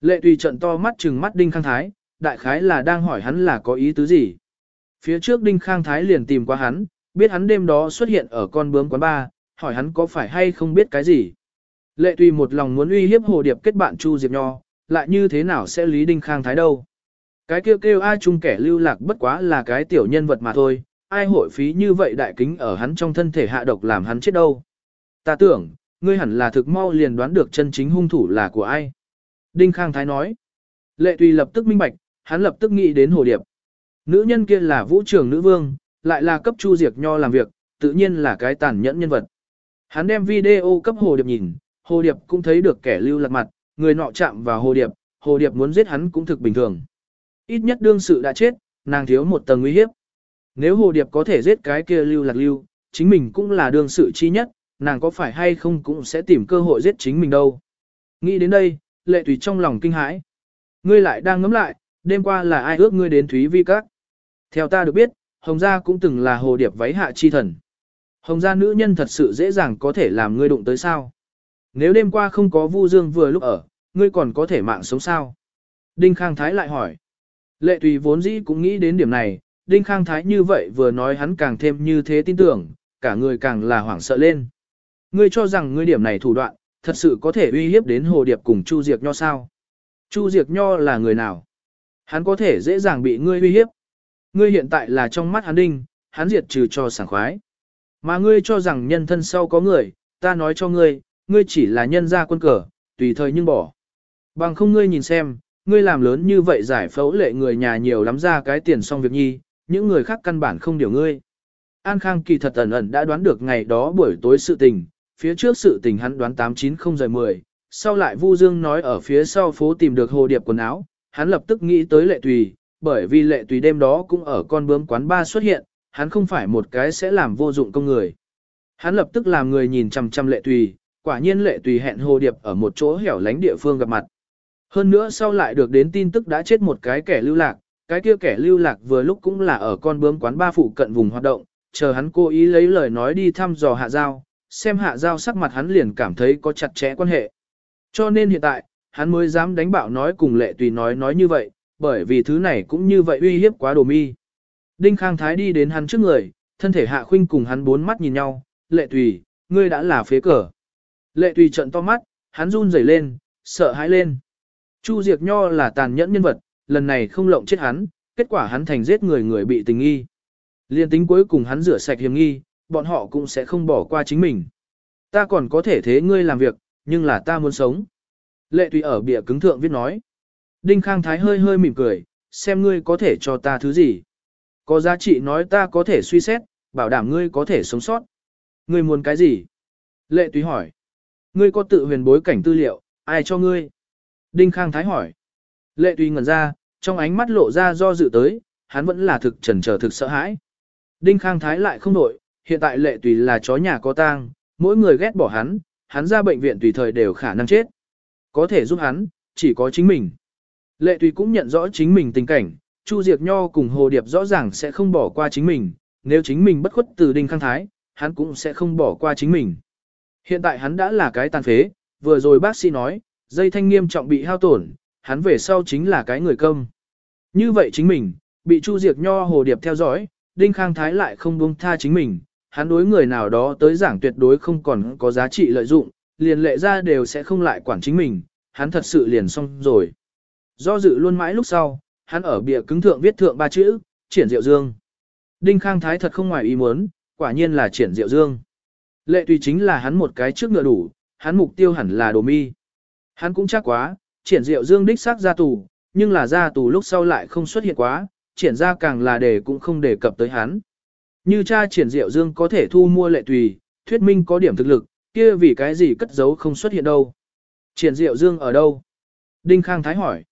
Lệ tùy trận to mắt trừng mắt Đinh Khang Thái, đại khái là đang hỏi hắn là có ý tứ gì. Phía trước Đinh Khang Thái liền tìm qua hắn, biết hắn đêm đó xuất hiện ở con bướm quán ba, hỏi hắn có phải hay không biết cái gì. Lệ tùy một lòng muốn uy hiếp Hồ Điệp kết bạn Chu Diệp Nho, lại như thế nào sẽ lý Đinh Khang Thái đâu. Cái kêu kêu ai chung kẻ lưu lạc bất quá là cái tiểu nhân vật mà thôi, ai hội phí như vậy đại kính ở hắn trong thân thể hạ độc làm hắn chết đâu. Ta tưởng, ngươi hẳn là thực mau liền đoán được chân chính hung thủ là của ai. Đinh Khang Thái nói. Lệ tùy lập tức minh bạch, hắn lập tức nghĩ đến Hồ Điệp. Nữ nhân kia là vũ Trường nữ vương, lại là cấp Chu Diệt Nho làm việc, tự nhiên là cái tàn nhẫn nhân vật. Hắn đem video cấp Hồ Điệp nhìn, Hồ Điệp cũng thấy được kẻ lưu lạc mặt, người nọ chạm vào Hồ Điệp, Hồ Điệp muốn giết hắn cũng thực bình thường. Ít nhất đương sự đã chết, nàng thiếu một tầng nguy hiếp. Nếu Hồ Điệp có thể giết cái kia lưu lạc lưu, chính mình cũng là đương sự chi nhất, nàng có phải hay không cũng sẽ tìm cơ hội giết chính mình đâu. Nghĩ đến đây, lệ tùy trong lòng kinh hãi. Ngươi lại đang ngấm lại, đêm qua là ai ước ngươi đến Thúy Vi Các. Theo ta được biết, Hồng Gia cũng từng là hồ điệp váy hạ chi thần. Hồng Gia nữ nhân thật sự dễ dàng có thể làm ngươi đụng tới sao. Nếu đêm qua không có Vu Dương vừa lúc ở, ngươi còn có thể mạng sống sao? Đinh Khang Thái lại hỏi. Lệ tùy vốn dĩ cũng nghĩ đến điểm này, Đinh Khang Thái như vậy vừa nói hắn càng thêm như thế tin tưởng, cả người càng là hoảng sợ lên. Ngươi cho rằng ngươi điểm này thủ đoạn, thật sự có thể uy hiếp đến Hồ Điệp cùng Chu Diệp Nho sao? Chu Diệp Nho là người nào? Hắn có thể dễ dàng bị ngươi uy hiếp. Ngươi hiện tại là trong mắt hắn đinh, hắn diệt trừ cho sảng khoái. Mà ngươi cho rằng nhân thân sau có người, ta nói cho ngươi, ngươi chỉ là nhân gia quân cờ, tùy thời nhưng bỏ. Bằng không ngươi nhìn xem, ngươi làm lớn như vậy giải phẫu lệ người nhà nhiều lắm ra cái tiền xong việc nhi, những người khác căn bản không điều ngươi. An Khang kỳ thật ẩn ẩn đã đoán được ngày đó buổi tối sự tình, phía trước sự tình hắn đoán 890 giờ 10, sau lại Vu Dương nói ở phía sau phố tìm được hồ điệp quần áo, hắn lập tức nghĩ tới lệ tùy, bởi vì lệ tùy đêm đó cũng ở con bướm quán ba xuất hiện, hắn không phải một cái sẽ làm vô dụng công người. Hắn lập tức làm người nhìn chằm chằm lệ tùy, quả nhiên lệ tùy hẹn hồ điệp ở một chỗ hẻo lánh địa phương gặp mặt. Hơn nữa sau lại được đến tin tức đã chết một cái kẻ lưu lạc, cái kia kẻ lưu lạc vừa lúc cũng là ở con bướm quán ba phụ cận vùng hoạt động, chờ hắn cố ý lấy lời nói đi thăm dò hạ giao, xem hạ giao sắc mặt hắn liền cảm thấy có chặt chẽ quan hệ. Cho nên hiện tại, hắn mới dám đánh bạo nói cùng lệ tùy nói nói như vậy, bởi vì thứ này cũng như vậy uy hiếp quá đồ mi. Đinh Khang Thái đi đến hắn trước người, thân thể hạ khuynh cùng hắn bốn mắt nhìn nhau, lệ tùy, ngươi đã là phế cờ. Lệ tùy trận to mắt, hắn run rẩy lên, sợ hãi lên. Chu Diệc Nho là tàn nhẫn nhân vật, lần này không lộng chết hắn, kết quả hắn thành giết người người bị tình nghi. Liên tính cuối cùng hắn rửa sạch hiểm nghi, bọn họ cũng sẽ không bỏ qua chính mình. Ta còn có thể thế ngươi làm việc, nhưng là ta muốn sống. Lệ tùy ở bìa cứng thượng viết nói. Đinh Khang Thái hơi hơi mỉm cười, xem ngươi có thể cho ta thứ gì. Có giá trị nói ta có thể suy xét, bảo đảm ngươi có thể sống sót. Ngươi muốn cái gì? Lệ tùy hỏi. Ngươi có tự huyền bối cảnh tư liệu, ai cho ngươi? Đinh Khang Thái hỏi. Lệ tùy ngẩn ra, trong ánh mắt lộ ra do dự tới, hắn vẫn là thực trần trở thực sợ hãi. Đinh Khang Thái lại không đổi, hiện tại lệ tùy là chó nhà có tang, mỗi người ghét bỏ hắn, hắn ra bệnh viện tùy thời đều khả năng chết. Có thể giúp hắn, chỉ có chính mình. Lệ tùy cũng nhận rõ chính mình tình cảnh, Chu Diệp Nho cùng Hồ Điệp rõ ràng sẽ không bỏ qua chính mình, nếu chính mình bất khuất từ Đinh Khang Thái, hắn cũng sẽ không bỏ qua chính mình. Hiện tại hắn đã là cái tàn phế, vừa rồi bác sĩ nói, dây thanh nghiêm trọng bị hao tổn, hắn về sau chính là cái người công. Như vậy chính mình, bị Chu Diệp Nho Hồ Điệp theo dõi, Đinh Khang Thái lại không buông tha chính mình, hắn đối người nào đó tới giảng tuyệt đối không còn có giá trị lợi dụng, liền lệ ra đều sẽ không lại quản chính mình, hắn thật sự liền xong rồi. Do dự luôn mãi lúc sau, hắn ở bìa cứng thượng viết thượng ba chữ, triển diệu dương. Đinh Khang Thái thật không ngoài ý muốn, quả nhiên là triển diệu dương. Lệ tùy chính là hắn một cái trước ngựa đủ, hắn mục tiêu hẳn là đồ mi. Hắn cũng chắc quá, triển diệu dương đích xác ra tù, nhưng là ra tù lúc sau lại không xuất hiện quá, triển ra càng là để cũng không đề cập tới hắn. Như cha triển diệu dương có thể thu mua lệ tùy, thuyết minh có điểm thực lực, kia vì cái gì cất giấu không xuất hiện đâu. Triển diệu dương ở đâu? Đinh Khang Thái hỏi.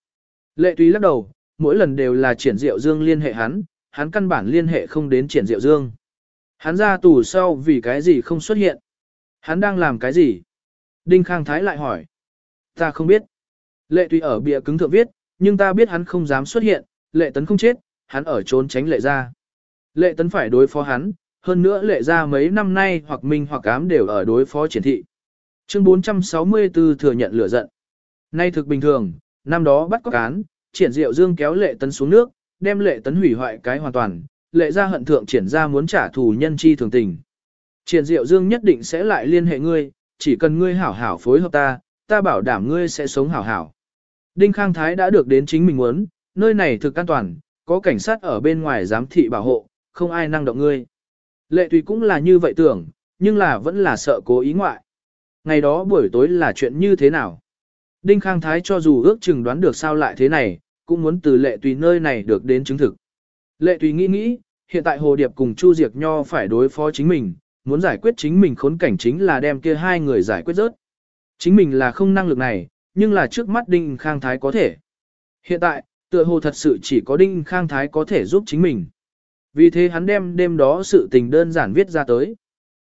Lệ tùy lắc đầu, mỗi lần đều là triển diệu dương liên hệ hắn, hắn căn bản liên hệ không đến triển diệu dương. Hắn ra tù sau vì cái gì không xuất hiện? Hắn đang làm cái gì? Đinh Khang Thái lại hỏi. Ta không biết. Lệ tùy ở bìa cứng thượng viết, nhưng ta biết hắn không dám xuất hiện, lệ tấn không chết, hắn ở trốn tránh lệ ra. Lệ tấn phải đối phó hắn, hơn nữa lệ ra mấy năm nay hoặc minh hoặc ám đều ở đối phó triển thị. Chương 464 thừa nhận lửa giận. Nay thực bình thường, năm đó bắt có cán. triển diệu dương kéo lệ tấn xuống nước, đem lệ tấn hủy hoại cái hoàn toàn, lệ ra hận thượng triển ra muốn trả thù nhân chi thường tình. Triển diệu dương nhất định sẽ lại liên hệ ngươi, chỉ cần ngươi hảo hảo phối hợp ta, ta bảo đảm ngươi sẽ sống hảo hảo. Đinh Khang Thái đã được đến chính mình muốn, nơi này thực an toàn, có cảnh sát ở bên ngoài giám thị bảo hộ, không ai năng động ngươi. Lệ tùy cũng là như vậy tưởng, nhưng là vẫn là sợ cố ý ngoại. Ngày đó buổi tối là chuyện như thế nào? Đinh Khang Thái cho dù ước chừng đoán được sao lại thế này, cũng muốn từ lệ tùy nơi này được đến chứng thực. Lệ tùy nghĩ nghĩ, hiện tại Hồ Điệp cùng Chu Diệc Nho phải đối phó chính mình, muốn giải quyết chính mình khốn cảnh chính là đem kia hai người giải quyết rớt. Chính mình là không năng lực này, nhưng là trước mắt Đinh Khang Thái có thể. Hiện tại, tựa hồ thật sự chỉ có Đinh Khang Thái có thể giúp chính mình. Vì thế hắn đem đêm đó sự tình đơn giản viết ra tới.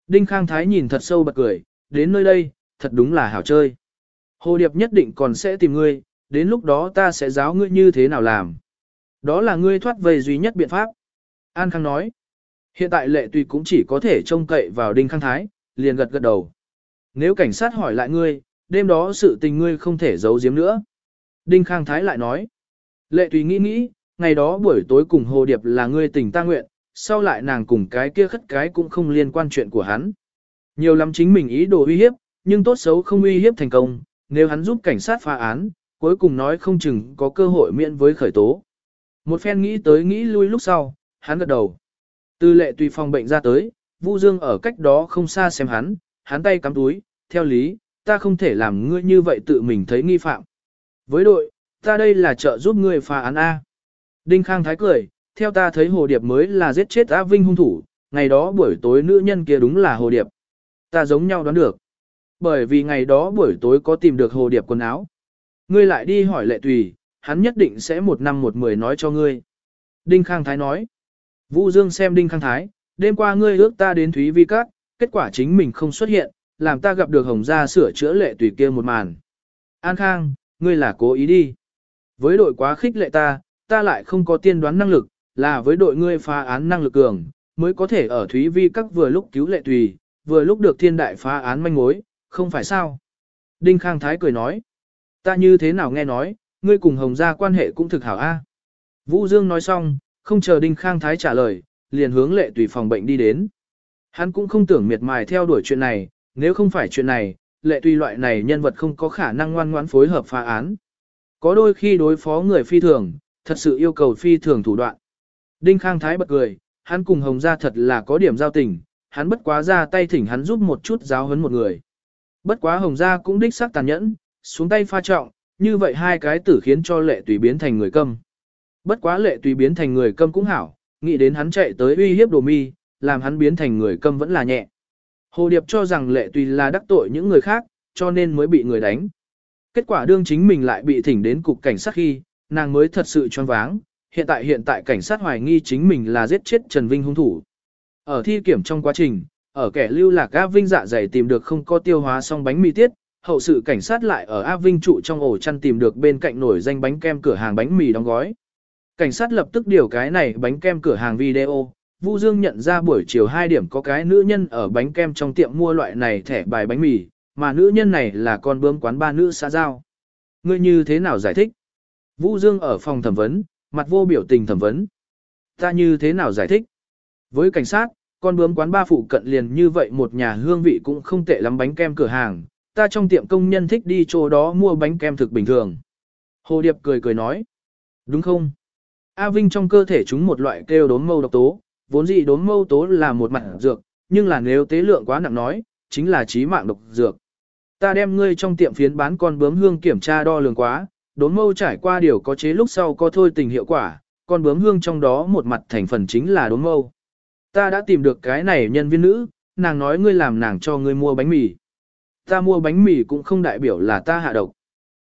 Đinh Khang Thái nhìn thật sâu bật cười, đến nơi đây, thật đúng là hảo chơi. Hồ Điệp nhất định còn sẽ tìm ngươi, đến lúc đó ta sẽ giáo ngươi như thế nào làm. Đó là ngươi thoát vây duy nhất biện pháp. An Khang nói. Hiện tại lệ tùy cũng chỉ có thể trông cậy vào Đinh Khang Thái, liền gật gật đầu. Nếu cảnh sát hỏi lại ngươi, đêm đó sự tình ngươi không thể giấu giếm nữa. Đinh Khang Thái lại nói. Lệ tùy nghĩ nghĩ, ngày đó buổi tối cùng Hồ Điệp là ngươi tình ta nguyện, sau lại nàng cùng cái kia khất cái cũng không liên quan chuyện của hắn. Nhiều lắm chính mình ý đồ uy hiếp, nhưng tốt xấu không uy hiếp thành công, nếu hắn giúp cảnh sát phá án, cuối cùng nói không chừng có cơ hội miễn với khởi tố. Một phen nghĩ tới nghĩ lui lúc sau, hắn gật đầu. Từ lệ tùy phòng bệnh ra tới, Vu Dương ở cách đó không xa xem hắn, hắn tay cắm túi, theo lý, ta không thể làm ngươi như vậy tự mình thấy nghi phạm. Với đội, ta đây là trợ giúp ngươi phá án A. Đinh Khang Thái cười, theo ta thấy Hồ Điệp mới là giết chết A Vinh hung thủ, ngày đó buổi tối nữ nhân kia đúng là Hồ Điệp. Ta giống nhau đoán được. Bởi vì ngày đó buổi tối có tìm được Hồ Điệp quần áo. Ngươi lại đi hỏi lệ tùy, hắn nhất định sẽ một năm một mười nói cho ngươi. Đinh Khang Thái nói. Vũ Dương xem Đinh Khang Thái, đêm qua ngươi ước ta đến Thúy Vi Cát, kết quả chính mình không xuất hiện, làm ta gặp được Hồng Gia sửa chữa lệ tùy kia một màn. An Khang, ngươi là cố ý đi. Với đội quá khích lệ ta, ta lại không có tiên đoán năng lực, là với đội ngươi phá án năng lực cường, mới có thể ở Thúy Vi các vừa lúc cứu lệ tùy, vừa lúc được thiên đại phá án manh mối, không phải sao. Đinh Khang Thái cười nói, ta như thế nào nghe nói, ngươi cùng Hồng Gia quan hệ cũng thực hảo a. Vũ Dương nói xong, không chờ Đinh Khang Thái trả lời, liền hướng lệ tùy phòng bệnh đi đến. Hắn cũng không tưởng miệt mài theo đuổi chuyện này, nếu không phải chuyện này, lệ tùy loại này nhân vật không có khả năng ngoan ngoãn phối hợp phá án. Có đôi khi đối phó người phi thường, thật sự yêu cầu phi thường thủ đoạn. Đinh Khang Thái bật cười, hắn cùng Hồng Gia thật là có điểm giao tình, hắn bất quá ra tay thỉnh hắn giúp một chút giáo huấn một người. Bất quá Hồng Gia cũng đích xác tàn nhẫn, xuống tay pha trọng, như vậy hai cái tử khiến cho lệ tùy biến thành người câm. Bất quá lệ tùy biến thành người câm cũng hảo, nghĩ đến hắn chạy tới uy hiếp đồ mi, làm hắn biến thành người câm vẫn là nhẹ. Hồ Điệp cho rằng lệ tùy là đắc tội những người khác, cho nên mới bị người đánh. Kết quả đương chính mình lại bị thỉnh đến cục cảnh sát khi, nàng mới thật sự choáng váng. Hiện tại hiện tại cảnh sát hoài nghi chính mình là giết chết Trần Vinh hung thủ. Ở thi kiểm trong quá trình, ở kẻ lưu lạc A Vinh dạ dày tìm được không có tiêu hóa xong bánh mì tiết, hậu sự cảnh sát lại ở A Vinh trụ trong ổ chăn tìm được bên cạnh nổi danh bánh kem cửa hàng bánh mì đóng gói. Cảnh sát lập tức điều cái này bánh kem cửa hàng video, Vu Dương nhận ra buổi chiều 2 điểm có cái nữ nhân ở bánh kem trong tiệm mua loại này thẻ bài bánh mì, mà nữ nhân này là con bướm quán ba nữ xã giao. Ngươi như thế nào giải thích? Vu Dương ở phòng thẩm vấn, mặt vô biểu tình thẩm vấn. Ta như thế nào giải thích? Với cảnh sát, con bướm quán ba phụ cận liền như vậy một nhà hương vị cũng không tệ lắm bánh kem cửa hàng, ta trong tiệm công nhân thích đi chỗ đó mua bánh kem thực bình thường. Hồ Điệp cười cười nói. Đúng không? A Vinh trong cơ thể chúng một loại kêu đốm mâu độc tố, vốn dĩ đốm mâu tố là một mặt dược, nhưng là nếu tế lượng quá nặng nói, chính là trí mạng độc dược. Ta đem ngươi trong tiệm phiến bán con bướm hương kiểm tra đo lường quá, đốm mâu trải qua điều có chế lúc sau có thôi tình hiệu quả, con bướm hương trong đó một mặt thành phần chính là đốm mâu. Ta đã tìm được cái này nhân viên nữ, nàng nói ngươi làm nàng cho ngươi mua bánh mì. Ta mua bánh mì cũng không đại biểu là ta hạ độc.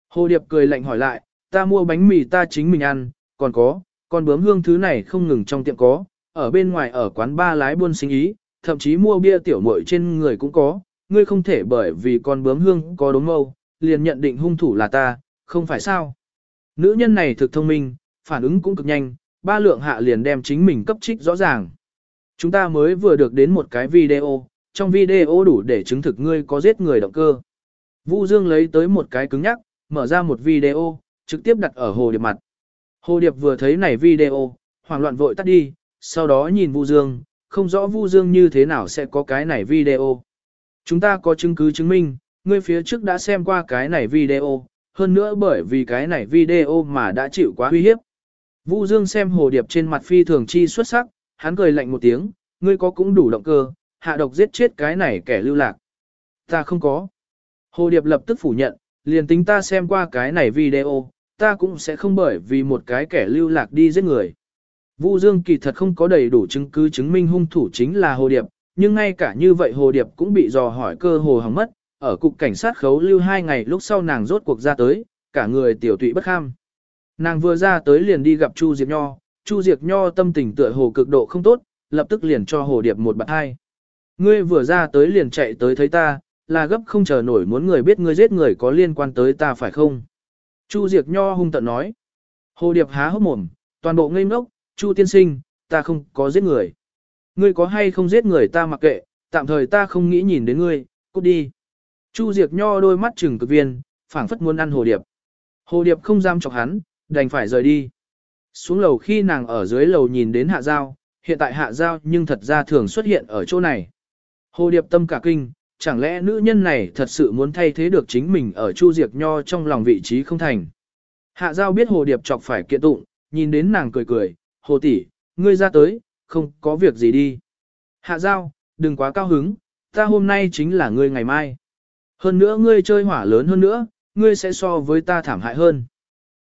Hồ Điệp cười lạnh hỏi lại, ta mua bánh mì ta chính mình ăn, còn có, con bướm hương thứ này không ngừng trong tiệm có, ở bên ngoài ở quán ba lái buôn sinh ý, thậm chí mua bia tiểu muội trên người cũng có, ngươi không thể bởi vì con bướm hương có đốm mâu, liền nhận định hung thủ là ta, không phải sao. Nữ nhân này thực thông minh, phản ứng cũng cực nhanh, ba lượng hạ liền đem chính mình cấp trích rõ ràng. Chúng ta mới vừa được đến một cái video, trong video đủ để chứng thực ngươi có giết người động cơ. Vu Dương lấy tới một cái cứng nhắc, mở ra một video, trực tiếp đặt ở Hồ Điệp mặt. Hồ Điệp vừa thấy này video, hoảng loạn vội tắt đi, sau đó nhìn Vu Dương, không rõ Vu Dương như thế nào sẽ có cái này video. Chúng ta có chứng cứ chứng minh, ngươi phía trước đã xem qua cái này video, hơn nữa bởi vì cái này video mà đã chịu quá uy hiếp. Vu Dương xem Hồ Điệp trên mặt phi thường chi xuất sắc, hắn cười lạnh một tiếng, ngươi có cũng đủ động cơ, hạ độc giết chết cái này kẻ lưu lạc. Ta không có. Hồ Điệp lập tức phủ nhận, liền tính ta xem qua cái này video, ta cũng sẽ không bởi vì một cái kẻ lưu lạc đi giết người. Vu Dương kỳ thật không có đầy đủ chứng cứ chứng minh hung thủ chính là Hồ Điệp, nhưng ngay cả như vậy Hồ Điệp cũng bị dò hỏi cơ hồ hỏng mất, ở cục cảnh sát khấu lưu hai ngày lúc sau nàng rốt cuộc ra tới, cả người tiểu tụy bất kham. Nàng vừa ra tới liền đi gặp Chu Diệp Nho, Chu Diệp Nho tâm tình tựa hồ cực độ không tốt, lập tức liền cho Hồ Điệp một bạn hai. Ngươi vừa ra tới liền chạy tới thấy ta, là gấp không chờ nổi muốn người biết ngươi giết người có liên quan tới ta phải không? Chu Diệp Nho hung tận nói. Hồ Điệp há hốc mồm, toàn bộ ngây ngốc, Chu tiên sinh, ta không có giết người. Ngươi có hay không giết người ta mặc kệ, tạm thời ta không nghĩ nhìn đến ngươi, cút đi. Chu Diệc Nho đôi mắt trừng cực viên, phảng phất muốn ăn Hồ Điệp. Hồ Điệp không dám chọc hắn, đành phải rời đi. Xuống lầu khi nàng ở dưới lầu nhìn đến hạ giao, hiện tại hạ giao nhưng thật ra thường xuất hiện ở chỗ này. Hồ Điệp tâm cả kinh, chẳng lẽ nữ nhân này thật sự muốn thay thế được chính mình ở Chu Diệc Nho trong lòng vị trí không thành. Hạ giao biết Hồ Điệp chọc phải kiện tụng, nhìn đến nàng cười cười, Hồ tỷ, ngươi ra tới, không có việc gì đi. Hạ giao, đừng quá cao hứng, ta hôm nay chính là ngươi ngày mai. Hơn nữa ngươi chơi hỏa lớn hơn nữa, ngươi sẽ so với ta thảm hại hơn.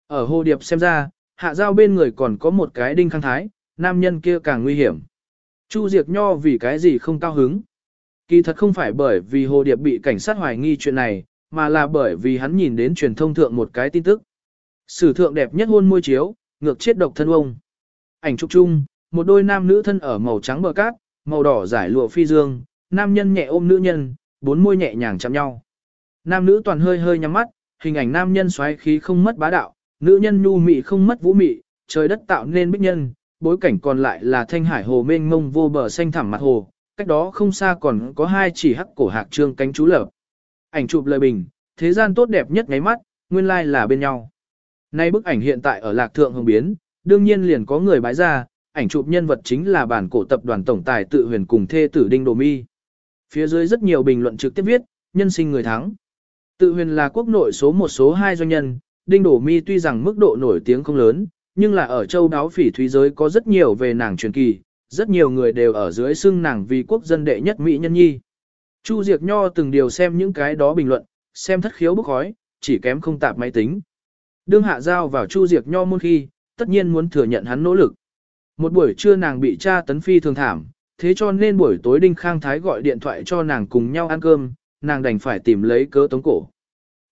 Ở Hồ Điệp xem ra, hạ giao bên người còn có một cái đinh khang thái, nam nhân kia càng nguy hiểm. Chu Diệp Nho vì cái gì không cao hứng. Kỳ thật không phải bởi vì Hồ Điệp bị cảnh sát hoài nghi chuyện này, mà là bởi vì hắn nhìn đến truyền thông thượng một cái tin tức. Sử thượng đẹp nhất hôn môi chiếu, ngược chết độc thân ông. Ảnh chụp chung, một đôi nam nữ thân ở màu trắng bờ cát, màu đỏ giải lụa phi dương, nam nhân nhẹ ôm nữ nhân, bốn môi nhẹ nhàng chạm nhau. Nam nữ toàn hơi hơi nhắm mắt, hình ảnh nam nhân xoáy khí không mất bá đạo, nữ nhân nhu mị không mất vũ mị, trời đất tạo nên bích nhân, bối cảnh còn lại là thanh hải hồ mênh mông vô bờ xanh thẳm mặt hồ, cách đó không xa còn có hai chỉ hắc cổ hạc trương cánh chú lở Ảnh chụp lời bình, thế gian tốt đẹp nhất ngáy mắt, nguyên lai like là bên nhau. Nay bức ảnh hiện tại ở lạc thượng hồng biến, đương nhiên liền có người bái ra, ảnh chụp nhân vật chính là bản cổ tập đoàn tổng tài tự huyền cùng thê tử Đinh Đồ Mi. Phía dưới rất nhiều bình luận trực tiếp viết, nhân sinh người thắng. Tự huyền là quốc nội số một số hai doanh nhân, Đinh Đổ Mi tuy rằng mức độ nổi tiếng không lớn, nhưng là ở châu đáo phỉ thúy giới có rất nhiều về nàng truyền kỳ, rất nhiều người đều ở dưới xưng nàng vì quốc dân đệ nhất Mỹ nhân nhi. Chu Diệc Nho từng điều xem những cái đó bình luận, xem thất khiếu bức khói, chỉ kém không tạp máy tính. Đương hạ giao vào Chu Diệc Nho môn khi, tất nhiên muốn thừa nhận hắn nỗ lực. Một buổi trưa nàng bị cha tấn phi thường thảm, thế cho nên buổi tối Đinh Khang Thái gọi điện thoại cho nàng cùng nhau ăn cơm, nàng đành phải tìm lấy cớ tống cổ.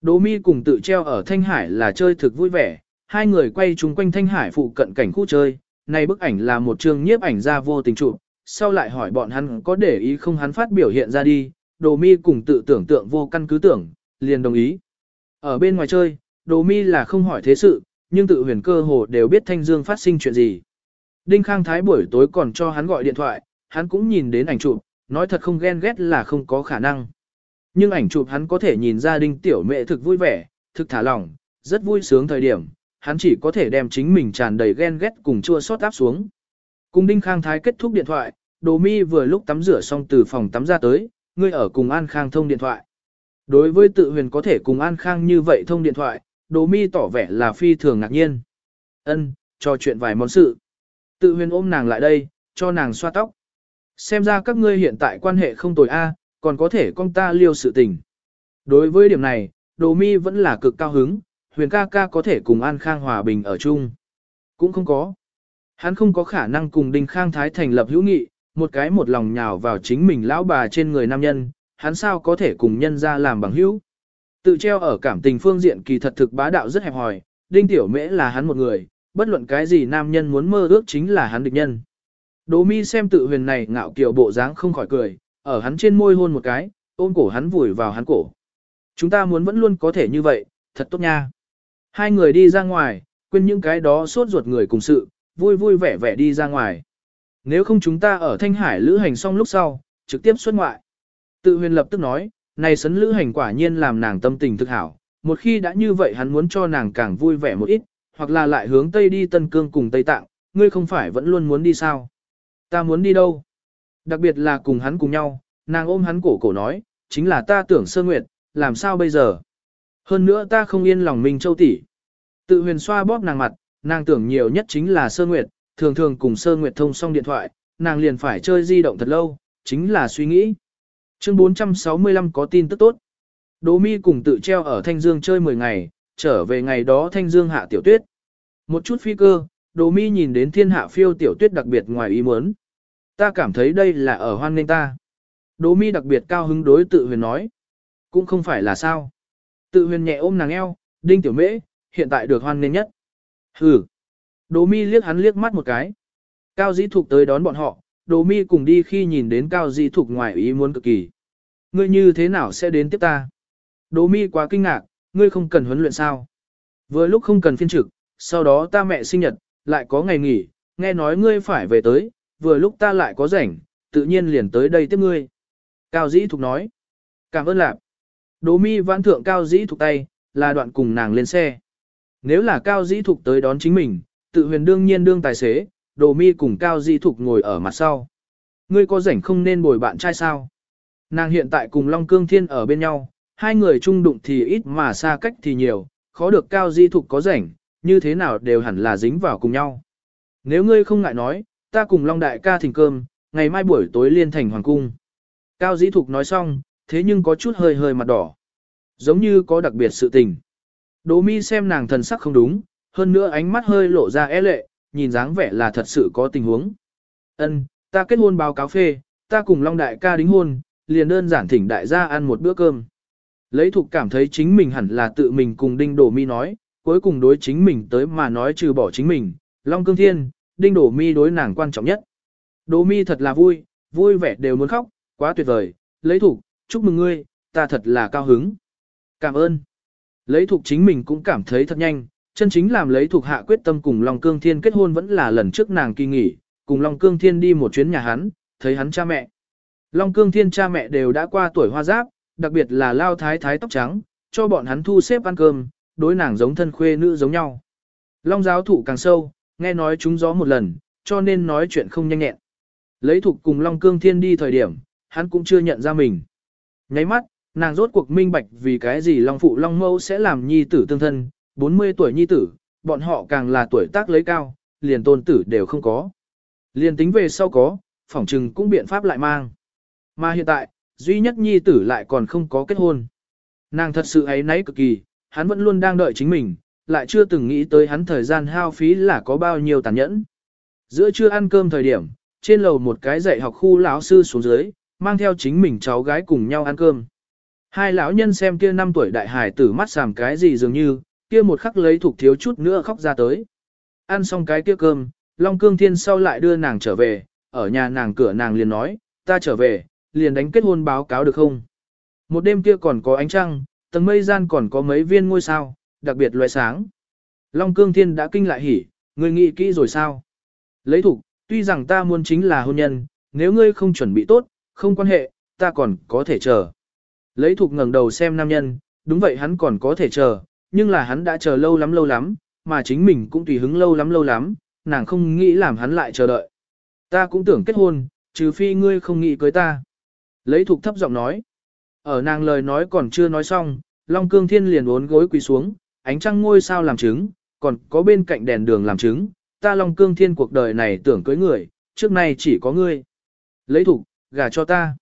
Đỗ mi cùng tự treo ở Thanh Hải là chơi thực vui vẻ, hai người quay chung quanh Thanh Hải phụ cận cảnh khu chơi, này bức ảnh là một chương nhiếp ảnh ra vô tình chụp, sau lại hỏi bọn hắn có để ý không hắn phát biểu hiện ra đi, Đỗ mi cùng tự tưởng tượng vô căn cứ tưởng, liền đồng ý. Ở bên ngoài chơi, Đỗ mi là không hỏi thế sự, nhưng tự huyền cơ hồ đều biết Thanh Dương phát sinh chuyện gì. Đinh Khang Thái buổi tối còn cho hắn gọi điện thoại, hắn cũng nhìn đến ảnh chụp, nói thật không ghen ghét là không có khả năng. Nhưng ảnh chụp hắn có thể nhìn ra đinh tiểu mẹ thực vui vẻ, thực thả lỏng, rất vui sướng thời điểm, hắn chỉ có thể đem chính mình tràn đầy ghen ghét cùng chua xót áp xuống. Cùng Đinh Khang Thái kết thúc điện thoại, Đồ Mi vừa lúc tắm rửa xong từ phòng tắm ra tới, ngươi ở cùng An Khang thông điện thoại. Đối với tự huyền có thể cùng An Khang như vậy thông điện thoại, Đồ Mi tỏ vẻ là phi thường ngạc nhiên. Ân, trò chuyện vài món sự. Tự huyền ôm nàng lại đây, cho nàng xoa tóc. Xem ra các ngươi hiện tại quan hệ không tồi a, còn có thể con ta liêu sự tình. Đối với điểm này, Đồ Mi vẫn là cực cao hứng, huyền ca ca có thể cùng An Khang hòa bình ở chung. Cũng không có. Hắn không có khả năng cùng Đinh Khang Thái thành lập hữu nghị, một cái một lòng nhào vào chính mình lão bà trên người nam nhân, hắn sao có thể cùng nhân ra làm bằng hữu. Tự treo ở cảm tình phương diện kỳ thật thực bá đạo rất hẹp hòi, Đinh Tiểu Mễ là hắn một người, bất luận cái gì nam nhân muốn mơ ước chính là hắn địch nhân. Đỗ mi xem tự huyền này ngạo kiều bộ dáng không khỏi cười, ở hắn trên môi hôn một cái, ôm cổ hắn vùi vào hắn cổ. Chúng ta muốn vẫn luôn có thể như vậy, thật tốt nha. Hai người đi ra ngoài, quên những cái đó suốt ruột người cùng sự, vui vui vẻ vẻ đi ra ngoài. Nếu không chúng ta ở Thanh Hải lữ hành xong lúc sau, trực tiếp xuất ngoại. Tự huyền lập tức nói, này sấn lữ hành quả nhiên làm nàng tâm tình thực hảo. Một khi đã như vậy hắn muốn cho nàng càng vui vẻ một ít, hoặc là lại hướng Tây đi Tân Cương cùng Tây Tạng, ngươi không phải vẫn luôn muốn đi sao? Ta muốn đi đâu? Đặc biệt là cùng hắn cùng nhau, nàng ôm hắn cổ cổ nói, chính là ta tưởng sơ nguyệt, làm sao bây giờ? Hơn nữa ta không yên lòng Minh Châu tỷ. Tự huyền xoa bóp nàng mặt, nàng tưởng nhiều nhất chính là sơ nguyệt, thường thường cùng sơ nguyệt thông xong điện thoại, nàng liền phải chơi di động thật lâu, chính là suy nghĩ. Chương 465 có tin tức tốt. Đỗ mi cùng tự treo ở Thanh Dương chơi 10 ngày, trở về ngày đó Thanh Dương hạ tiểu tuyết. Một chút phi cơ, Đỗ mi nhìn đến thiên hạ phiêu tiểu tuyết đặc biệt ngoài ý muốn. Ta cảm thấy đây là ở hoan nghênh ta. Đỗ mi đặc biệt cao hứng đối tự huyền nói. Cũng không phải là sao. Tự huyền nhẹ ôm nàng eo, đinh tiểu mễ, hiện tại được hoan nghênh nhất. Hừ. Đỗ mi liếc hắn liếc mắt một cái. Cao dĩ thục tới đón bọn họ, Đỗ mi cùng đi khi nhìn đến cao dĩ thục ngoài ý muốn cực kỳ. Ngươi như thế nào sẽ đến tiếp ta? Đỗ mi quá kinh ngạc, ngươi không cần huấn luyện sao? Vừa lúc không cần phiên trực, sau đó ta mẹ sinh nhật, lại có ngày nghỉ, nghe nói ngươi phải về tới, vừa lúc ta lại có rảnh, tự nhiên liền tới đây tiếp ngươi. Cao dĩ thục nói. Cảm ơn lạp. Đỗ mi vãn thượng cao dĩ thục tay, là đoạn cùng nàng lên xe. Nếu là cao dĩ thục tới đón chính mình, tự huyền đương nhiên đương tài xế, đồ mi cùng cao dĩ thục ngồi ở mặt sau. Ngươi có rảnh không nên bồi bạn trai sao? Nàng hiện tại cùng Long Cương Thiên ở bên nhau, hai người chung đụng thì ít mà xa cách thì nhiều, khó được cao dĩ thục có rảnh, như thế nào đều hẳn là dính vào cùng nhau. Nếu ngươi không ngại nói, ta cùng Long Đại ca thỉnh cơm, ngày mai buổi tối liên thành hoàng cung. Cao dĩ thục nói xong, thế nhưng có chút hơi hơi mặt đỏ. Giống như có đặc biệt sự tình. Đỗ mi xem nàng thần sắc không đúng, hơn nữa ánh mắt hơi lộ ra é e lệ, nhìn dáng vẻ là thật sự có tình huống. Ân, ta kết hôn báo cáo phê, ta cùng Long Đại ca đính hôn, liền đơn giản thỉnh đại gia ăn một bữa cơm. Lấy thục cảm thấy chính mình hẳn là tự mình cùng Đinh Đổ Mi nói, cuối cùng đối chính mình tới mà nói trừ bỏ chính mình, Long Cương Thiên, Đinh Đổ Mi đối nàng quan trọng nhất. Đỗ Mi thật là vui, vui vẻ đều muốn khóc, quá tuyệt vời, lấy thủ, chúc mừng ngươi, ta thật là cao hứng. Cảm ơn. Lấy thuộc chính mình cũng cảm thấy thật nhanh, chân chính làm lấy thuộc hạ quyết tâm cùng Long Cương Thiên kết hôn vẫn là lần trước nàng kỳ nghỉ, cùng Long Cương Thiên đi một chuyến nhà hắn, thấy hắn cha mẹ. Long Cương Thiên cha mẹ đều đã qua tuổi hoa giáp, đặc biệt là lao thái thái tóc trắng, cho bọn hắn thu xếp ăn cơm, đối nàng giống thân khuê nữ giống nhau. Long giáo thủ càng sâu, nghe nói chúng gió một lần, cho nên nói chuyện không nhanh nhẹn. Lấy thuộc cùng Long Cương Thiên đi thời điểm, hắn cũng chưa nhận ra mình. Nháy mắt, nàng rốt cuộc minh bạch vì cái gì Long Phụ Long Mẫu sẽ làm nhi tử tương thân, 40 tuổi nhi tử, bọn họ càng là tuổi tác lấy cao, liền tôn tử đều không có. Liền tính về sau có, phỏng trừng cũng biện pháp lại mang. Mà hiện tại, duy nhất nhi tử lại còn không có kết hôn. Nàng thật sự ấy nấy cực kỳ, hắn vẫn luôn đang đợi chính mình, lại chưa từng nghĩ tới hắn thời gian hao phí là có bao nhiêu tàn nhẫn. Giữa trưa ăn cơm thời điểm, trên lầu một cái dạy học khu lão sư xuống dưới, mang theo chính mình cháu gái cùng nhau ăn cơm. Hai lão nhân xem kia năm tuổi đại hải tử mắt sàm cái gì dường như, kia một khắc lấy thuộc thiếu chút nữa khóc ra tới. Ăn xong cái kia cơm, Long Cương Thiên sau lại đưa nàng trở về, ở nhà nàng cửa nàng liền nói, ta trở về, liền đánh kết hôn báo cáo được không? Một đêm kia còn có ánh trăng, tầng mây gian còn có mấy viên ngôi sao, đặc biệt loại sáng. Long Cương Thiên đã kinh lại hỉ, người nghĩ kỹ rồi sao? Lấy thủ, tuy rằng ta muốn chính là hôn nhân, nếu ngươi không chuẩn bị tốt, không quan hệ, ta còn có thể chờ. Lấy thục ngẩng đầu xem nam nhân, đúng vậy hắn còn có thể chờ, nhưng là hắn đã chờ lâu lắm lâu lắm, mà chính mình cũng tùy hứng lâu lắm lâu lắm, nàng không nghĩ làm hắn lại chờ đợi. Ta cũng tưởng kết hôn, trừ phi ngươi không nghĩ cưới ta. Lấy thục thấp giọng nói. Ở nàng lời nói còn chưa nói xong, Long Cương Thiên liền uốn gối quỳ xuống, ánh trăng ngôi sao làm chứng, còn có bên cạnh đèn đường làm chứng, ta Long Cương Thiên cuộc đời này tưởng cưới người, trước nay chỉ có ngươi. Lấy thục, gả cho ta.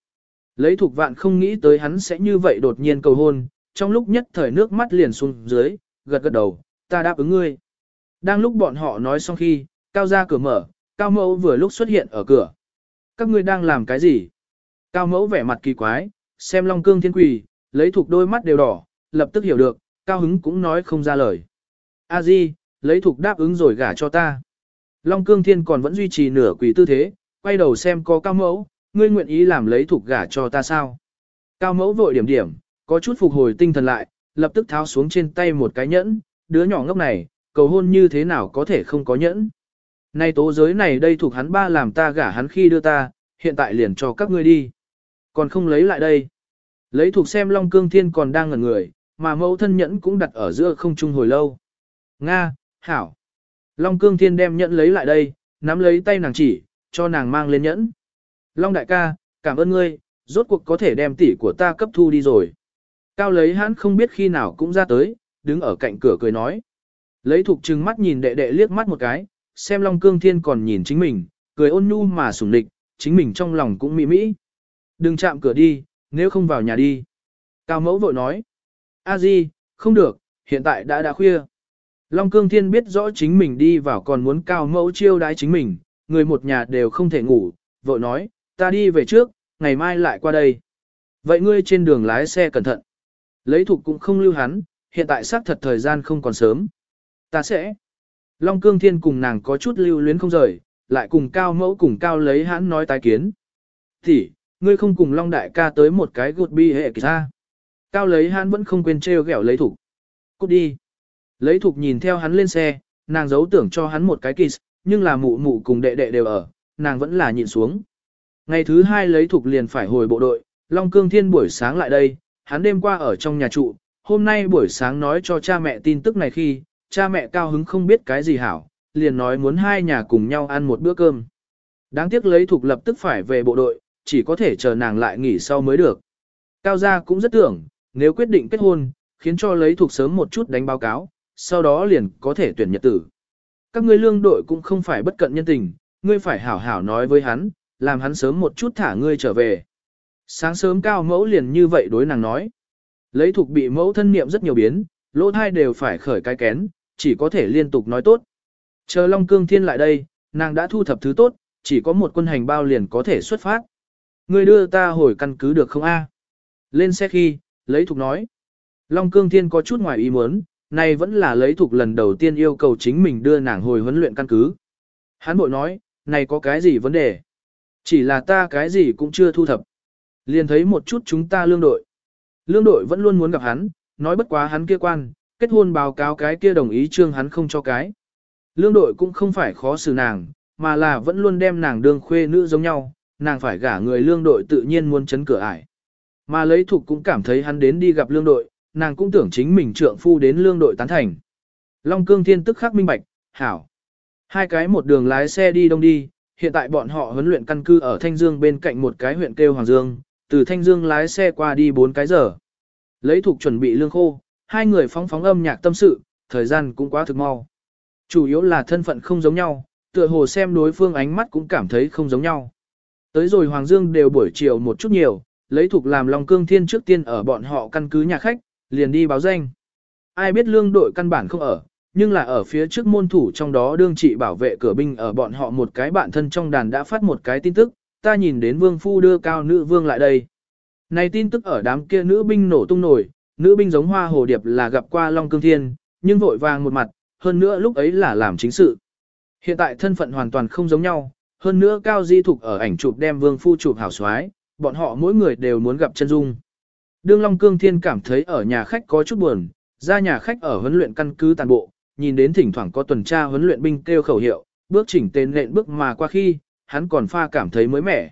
Lấy thục vạn không nghĩ tới hắn sẽ như vậy đột nhiên cầu hôn, trong lúc nhất thời nước mắt liền xuống dưới, gật gật đầu, ta đáp ứng ngươi. Đang lúc bọn họ nói xong khi, cao ra cửa mở, cao mẫu vừa lúc xuất hiện ở cửa. Các ngươi đang làm cái gì? Cao mẫu vẻ mặt kỳ quái, xem long cương thiên quỳ, lấy thục đôi mắt đều đỏ, lập tức hiểu được, cao hứng cũng nói không ra lời. A di, lấy thục đáp ứng rồi gả cho ta. Long cương thiên còn vẫn duy trì nửa quỳ tư thế, quay đầu xem có cao mẫu, ngươi nguyện ý làm lấy thục gả cho ta sao? Cao mẫu vội điểm điểm, có chút phục hồi tinh thần lại, lập tức tháo xuống trên tay một cái nhẫn, đứa nhỏ ngốc này, cầu hôn như thế nào có thể không có nhẫn. Nay tố giới này đây thuộc hắn ba làm ta gả hắn khi đưa ta, hiện tại liền cho các ngươi đi. Còn không lấy lại đây. Lấy thuộc xem Long Cương Thiên còn đang ngẩn người, mà mẫu thân nhẫn cũng đặt ở giữa không trung hồi lâu. Nga, Hảo. Long Cương Thiên đem nhẫn lấy lại đây, nắm lấy tay nàng chỉ, cho nàng mang lên nhẫn. Long đại ca, cảm ơn ngươi, rốt cuộc có thể đem tỷ của ta cấp thu đi rồi. Cao lấy hắn không biết khi nào cũng ra tới, đứng ở cạnh cửa cười nói. Lấy thục trừng mắt nhìn đệ đệ liếc mắt một cái, xem Long Cương Thiên còn nhìn chính mình, cười ôn nhu mà sủng địch, chính mình trong lòng cũng mỹ mỹ. Đừng chạm cửa đi, nếu không vào nhà đi. Cao mẫu vội nói. A Di, không được, hiện tại đã đã khuya. Long Cương Thiên biết rõ chính mình đi vào còn muốn cao mẫu chiêu đái chính mình, người một nhà đều không thể ngủ, vội nói, ta đi về trước, ngày mai lại qua đây. Vậy ngươi trên đường lái xe cẩn thận. Lấy thục cũng không lưu hắn, hiện tại xác thật thời gian không còn sớm. Ta sẽ. Long Cương Thiên cùng nàng có chút lưu luyến không rời, lại cùng cao mẫu cùng cao lấy hắn nói tái kiến. Thì, ngươi không cùng Long Đại ca tới một cái gột bi hệ kỳ ta. Cao lấy hắn vẫn không quên trêu ghẹo lấy thục. Cút đi. Lấy thục nhìn theo hắn lên xe, nàng giấu tưởng cho hắn một cái kiss, nhưng là mụ mụ cùng đệ đệ đều ở, nàng vẫn là nhịn xuống. Ngày thứ hai lấy thục liền phải hồi bộ đội, Long Cương Thiên buổi sáng lại đây, hắn đêm qua ở trong nhà trụ, hôm nay buổi sáng nói cho cha mẹ tin tức này khi, cha mẹ cao hứng không biết cái gì hảo, liền nói muốn hai nhà cùng nhau ăn một bữa cơm. Đáng tiếc lấy thục lập tức phải về bộ đội, chỉ có thể chờ nàng lại nghỉ sau mới được. Cao gia cũng rất tưởng, nếu quyết định kết hôn, khiến cho lấy thuộc sớm một chút đánh báo cáo, sau đó liền có thể tuyển nhật tử. Các ngươi lương đội cũng không phải bất cận nhân tình, ngươi phải hảo hảo nói với hắn, làm hắn sớm một chút thả ngươi trở về. Sáng sớm cao mẫu liền như vậy đối nàng nói. Lấy thuộc bị mẫu thân niệm rất nhiều biến, lỗ thai đều phải khởi cái kén, chỉ có thể liên tục nói tốt. Chờ Long Cương Thiên lại đây, nàng đã thu thập thứ tốt, chỉ có một quân hành bao liền có thể xuất phát. Ngươi đưa ta hồi căn cứ được không a? Lên xe khi, lấy thục nói. Long Cương Thiên có chút ngoài ý muốn, này vẫn là lấy thục lần đầu tiên yêu cầu chính mình đưa nàng hồi huấn luyện căn cứ. Hán bội nói, này có cái gì vấn đề? Chỉ là ta cái gì cũng chưa thu thập. Liền thấy một chút chúng ta lương đội. Lương đội vẫn luôn muốn gặp hắn, nói bất quá hắn kia quan, kết hôn báo cáo cái kia đồng ý trương hắn không cho cái. Lương đội cũng không phải khó xử nàng, mà là vẫn luôn đem nàng đương khuê nữ giống nhau, nàng phải gả người lương đội tự nhiên muốn chấn cửa ải. Mà lấy thục cũng cảm thấy hắn đến đi gặp lương đội, nàng cũng tưởng chính mình trượng phu đến lương đội tán thành. Long cương thiên tức khắc minh bạch, hảo. Hai cái một đường lái xe đi đông đi, hiện tại bọn họ huấn luyện căn cư ở Thanh Dương bên cạnh một cái huyện kêu Hoàng Dương, từ Thanh Dương lái xe qua đi 4 cái giờ. Lấy thục chuẩn bị lương khô, hai người phóng phóng âm nhạc tâm sự, thời gian cũng quá thực mau. Chủ yếu là thân phận không giống nhau, tựa hồ xem đối phương ánh mắt cũng cảm thấy không giống nhau. Tới rồi Hoàng Dương đều buổi chiều một chút nhiều, lấy thuộc làm Long Cương Thiên trước tiên ở bọn họ căn cứ nhà khách, liền đi báo danh. Ai biết lương đội căn bản không ở, nhưng là ở phía trước môn thủ trong đó đương trị bảo vệ cửa binh ở bọn họ một cái bạn thân trong đàn đã phát một cái tin tức, ta nhìn đến vương phu đưa cao nữ vương lại đây. Này tin tức ở đám kia nữ binh nổ tung nổi, nữ binh giống hoa hồ điệp là gặp qua Long Cương Thiên, nhưng vội vàng một mặt, hơn nữa lúc ấy là làm chính sự. Hiện tại thân phận hoàn toàn không giống nhau, hơn nữa Cao Di Thục ở ảnh chụp đem Vương Phu chụp hảo soái bọn họ mỗi người đều muốn gặp chân dung. Đương Long Cương Thiên cảm thấy ở nhà khách có chút buồn, ra nhà khách ở huấn luyện căn cứ tàn bộ, nhìn đến thỉnh thoảng có tuần tra huấn luyện binh kêu khẩu hiệu, bước chỉnh tên lệnh bước mà qua khi, hắn còn pha cảm thấy mới mẻ.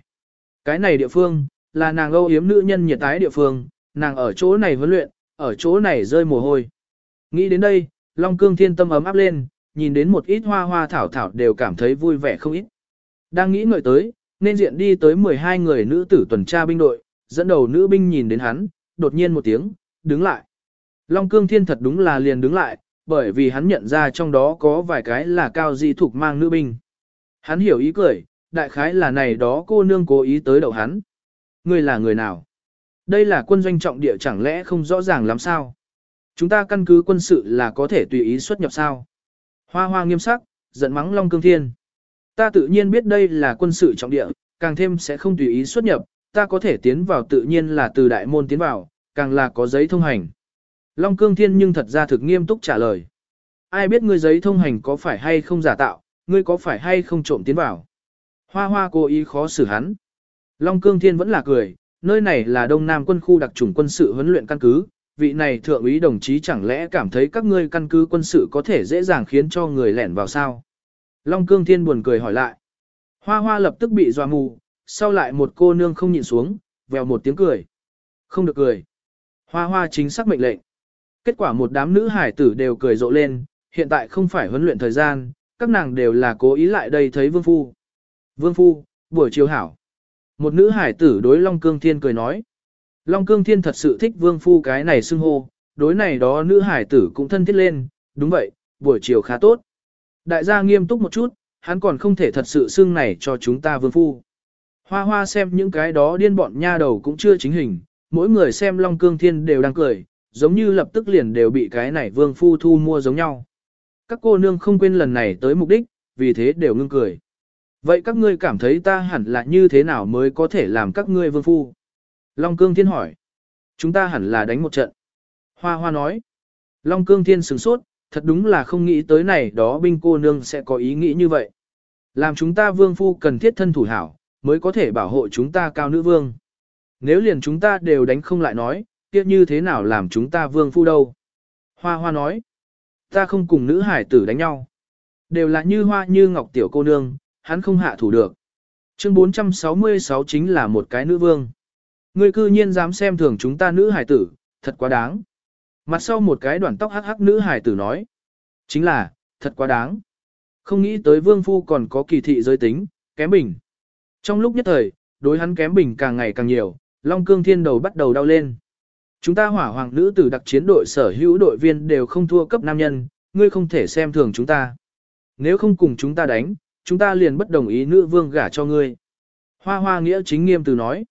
Cái này địa phương, là nàng âu yếm nữ nhân nhiệt tái địa phương, nàng ở chỗ này huấn luyện, ở chỗ này rơi mồ hôi. Nghĩ đến đây, Long Cương Thiên tâm ấm áp lên, nhìn đến một ít hoa hoa thảo thảo đều cảm thấy vui vẻ không ít. Đang nghĩ ngợi tới, nên diện đi tới 12 người nữ tử tuần tra binh đội, dẫn đầu nữ binh nhìn đến hắn, đột nhiên một tiếng, đứng lại. Long Cương Thiên thật đúng là liền đứng lại, bởi vì hắn nhận ra trong đó có vài cái là cao di thục mang nữ binh. Hắn hiểu ý cười, đại khái là này đó cô nương cố ý tới đậu hắn. Người là người nào? Đây là quân doanh trọng địa chẳng lẽ không rõ ràng lắm sao? Chúng ta căn cứ quân sự là có thể tùy ý xuất nhập sao? Hoa hoa nghiêm sắc, giận mắng Long Cương Thiên. Ta tự nhiên biết đây là quân sự trọng địa, càng thêm sẽ không tùy ý xuất nhập, ta có thể tiến vào tự nhiên là từ đại môn tiến vào, càng là có giấy thông hành. Long Cương Thiên nhưng thật ra thực nghiêm túc trả lời. Ai biết ngươi giấy thông hành có phải hay không giả tạo, ngươi có phải hay không trộm tiến vào. Hoa hoa cố ý khó xử hắn. Long Cương Thiên vẫn là cười, nơi này là Đông Nam quân khu đặc trùng quân sự huấn luyện căn cứ, vị này thượng úy đồng chí chẳng lẽ cảm thấy các ngươi căn cứ quân sự có thể dễ dàng khiến cho người lẻn vào sao? Long Cương Thiên buồn cười hỏi lại. Hoa hoa lập tức bị dọa mù, sau lại một cô nương không nhịn xuống, vèo một tiếng cười. Không được cười. Hoa hoa chính xác mệnh lệnh. Kết quả một đám nữ hải tử đều cười rộ lên, hiện tại không phải huấn luyện thời gian, các nàng đều là cố ý lại đây thấy Vương Phu. Vương Phu, buổi chiều hảo. Một nữ hải tử đối Long Cương Thiên cười nói. Long Cương Thiên thật sự thích Vương Phu cái này xưng hô, đối này đó nữ hải tử cũng thân thiết lên, đúng vậy, buổi chiều khá tốt. Đại gia nghiêm túc một chút, hắn còn không thể thật sự xưng này cho chúng ta Vương Phu. Hoa hoa xem những cái đó điên bọn nha đầu cũng chưa chính hình, mỗi người xem Long Cương Thiên đều đang cười, giống như lập tức liền đều bị cái này Vương Phu thu mua giống nhau. Các cô nương không quên lần này tới mục đích, vì thế đều ngưng cười. Vậy các ngươi cảm thấy ta hẳn là như thế nào mới có thể làm các ngươi vương phu? Long Cương Thiên hỏi. Chúng ta hẳn là đánh một trận. Hoa Hoa nói. Long Cương Thiên sửng sốt, thật đúng là không nghĩ tới này đó binh cô nương sẽ có ý nghĩ như vậy. Làm chúng ta vương phu cần thiết thân thủ hảo, mới có thể bảo hộ chúng ta cao nữ vương. Nếu liền chúng ta đều đánh không lại nói, tiếc như thế nào làm chúng ta vương phu đâu? Hoa Hoa nói. Ta không cùng nữ hải tử đánh nhau. Đều là như hoa như ngọc tiểu cô nương, hắn không hạ thủ được. Chương 466 chính là một cái nữ vương. Ngươi cư nhiên dám xem thường chúng ta nữ hải tử, thật quá đáng. Mặt sau một cái đoạn tóc hắc hắc nữ hải tử nói. Chính là, thật quá đáng. Không nghĩ tới vương phu còn có kỳ thị giới tính, kém bình. Trong lúc nhất thời, đối hắn kém bình càng ngày càng nhiều, Long Cương Thiên đầu bắt đầu đau lên. Chúng ta hỏa hoàng nữ tử đặc chiến đội sở hữu đội viên đều không thua cấp nam nhân, ngươi không thể xem thường chúng ta. Nếu không cùng chúng ta đánh, chúng ta liền bất đồng ý nữ vương gả cho ngươi. Hoa hoa nghĩa chính nghiêm từ nói.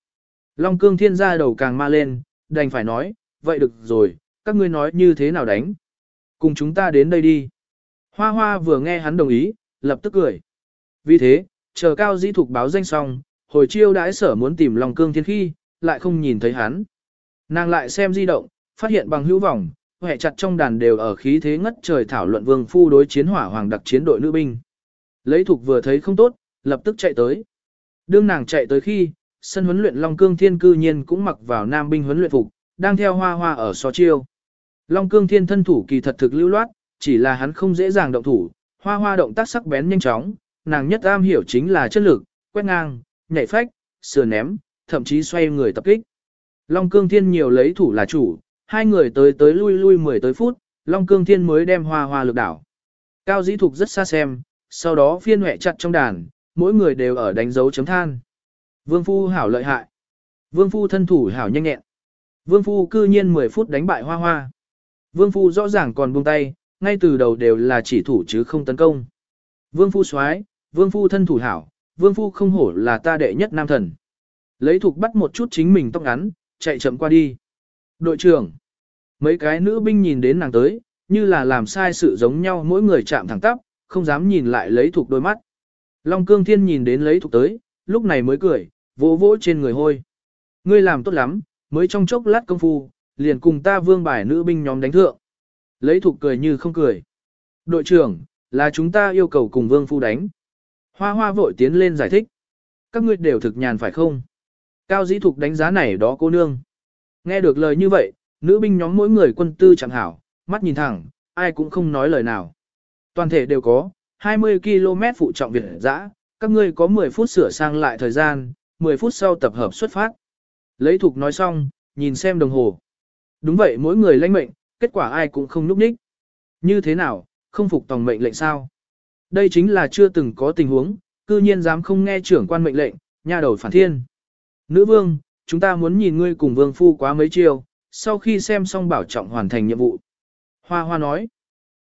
Long cương thiên gia đầu càng ma lên, đành phải nói, vậy được rồi, các ngươi nói như thế nào đánh. Cùng chúng ta đến đây đi. Hoa hoa vừa nghe hắn đồng ý, lập tức cười. Vì thế, chờ cao dĩ thục báo danh xong, hồi chiêu đãi sở muốn tìm Long cương thiên khi, lại không nhìn thấy hắn. Nàng lại xem di động, phát hiện bằng hữu vọng, hệ chặt trong đàn đều ở khí thế ngất trời thảo luận vương phu đối chiến hỏa hoàng đặc chiến đội nữ binh. Lấy thục vừa thấy không tốt, lập tức chạy tới. Đương nàng chạy tới khi, sân huấn luyện Long Cương Thiên cư nhiên cũng mặc vào nam binh huấn luyện phục, đang theo hoa hoa ở so chiêu. Long Cương Thiên thân thủ kỳ thật thực lưu loát, chỉ là hắn không dễ dàng động thủ, hoa hoa động tác sắc bén nhanh chóng, nàng nhất am hiểu chính là chất lực, quét ngang, nhảy phách, sườn ném, thậm chí xoay người tập kích. Long Cương Thiên nhiều lấy thủ là chủ, hai người tới tới lui lui 10 tới phút, Long Cương Thiên mới đem hoa hoa lực đảo. Cao Dĩ Thục rất xa xem, sau đó phiên huệ chặt trong đàn, mỗi người đều ở đánh dấu chấm than. Vương Phu hảo lợi hại. Vương Phu thân thủ hảo nhanh nhẹn. Vương Phu cư nhiên 10 phút đánh bại hoa hoa. Vương Phu rõ ràng còn buông tay, ngay từ đầu đều là chỉ thủ chứ không tấn công. Vương Phu xoái, Vương Phu thân thủ hảo, Vương Phu không hổ là ta đệ nhất nam thần. Lấy thục bắt một chút chính mình tóc ngắn, chạy chậm qua đi. Đội trưởng, mấy cái nữ binh nhìn đến nàng tới, như là làm sai sự giống nhau mỗi người chạm thẳng tắp, không dám nhìn lại lấy thuộc đôi mắt. Long cương thiên nhìn đến lấy thuộc tới, lúc này mới cười, vỗ vỗ trên người hôi. Ngươi làm tốt lắm, mới trong chốc lát công phu, liền cùng ta vương bài nữ binh nhóm đánh thượng. Lấy thục cười như không cười. Đội trưởng, là chúng ta yêu cầu cùng vương phu đánh. Hoa hoa vội tiến lên giải thích. Các ngươi đều thực nhàn phải không? Cao dĩ thục đánh giá này đó cô nương. Nghe được lời như vậy, nữ binh nhóm mỗi người quân tư chẳng hảo, mắt nhìn thẳng, ai cũng không nói lời nào. Toàn thể đều có, 20 km phụ trọng Việt dã, các ngươi có 10 phút sửa sang lại thời gian, 10 phút sau tập hợp xuất phát. Lấy thục nói xong, nhìn xem đồng hồ. Đúng vậy mỗi người lãnh mệnh, kết quả ai cũng không núp ních. Như thế nào, không phục tòng mệnh lệnh sao? Đây chính là chưa từng có tình huống, cư nhiên dám không nghe trưởng quan mệnh lệnh, nha đầu phản thiên. Nữ vương, chúng ta muốn nhìn ngươi cùng vương phu quá mấy chiều, sau khi xem xong bảo trọng hoàn thành nhiệm vụ. Hoa hoa nói.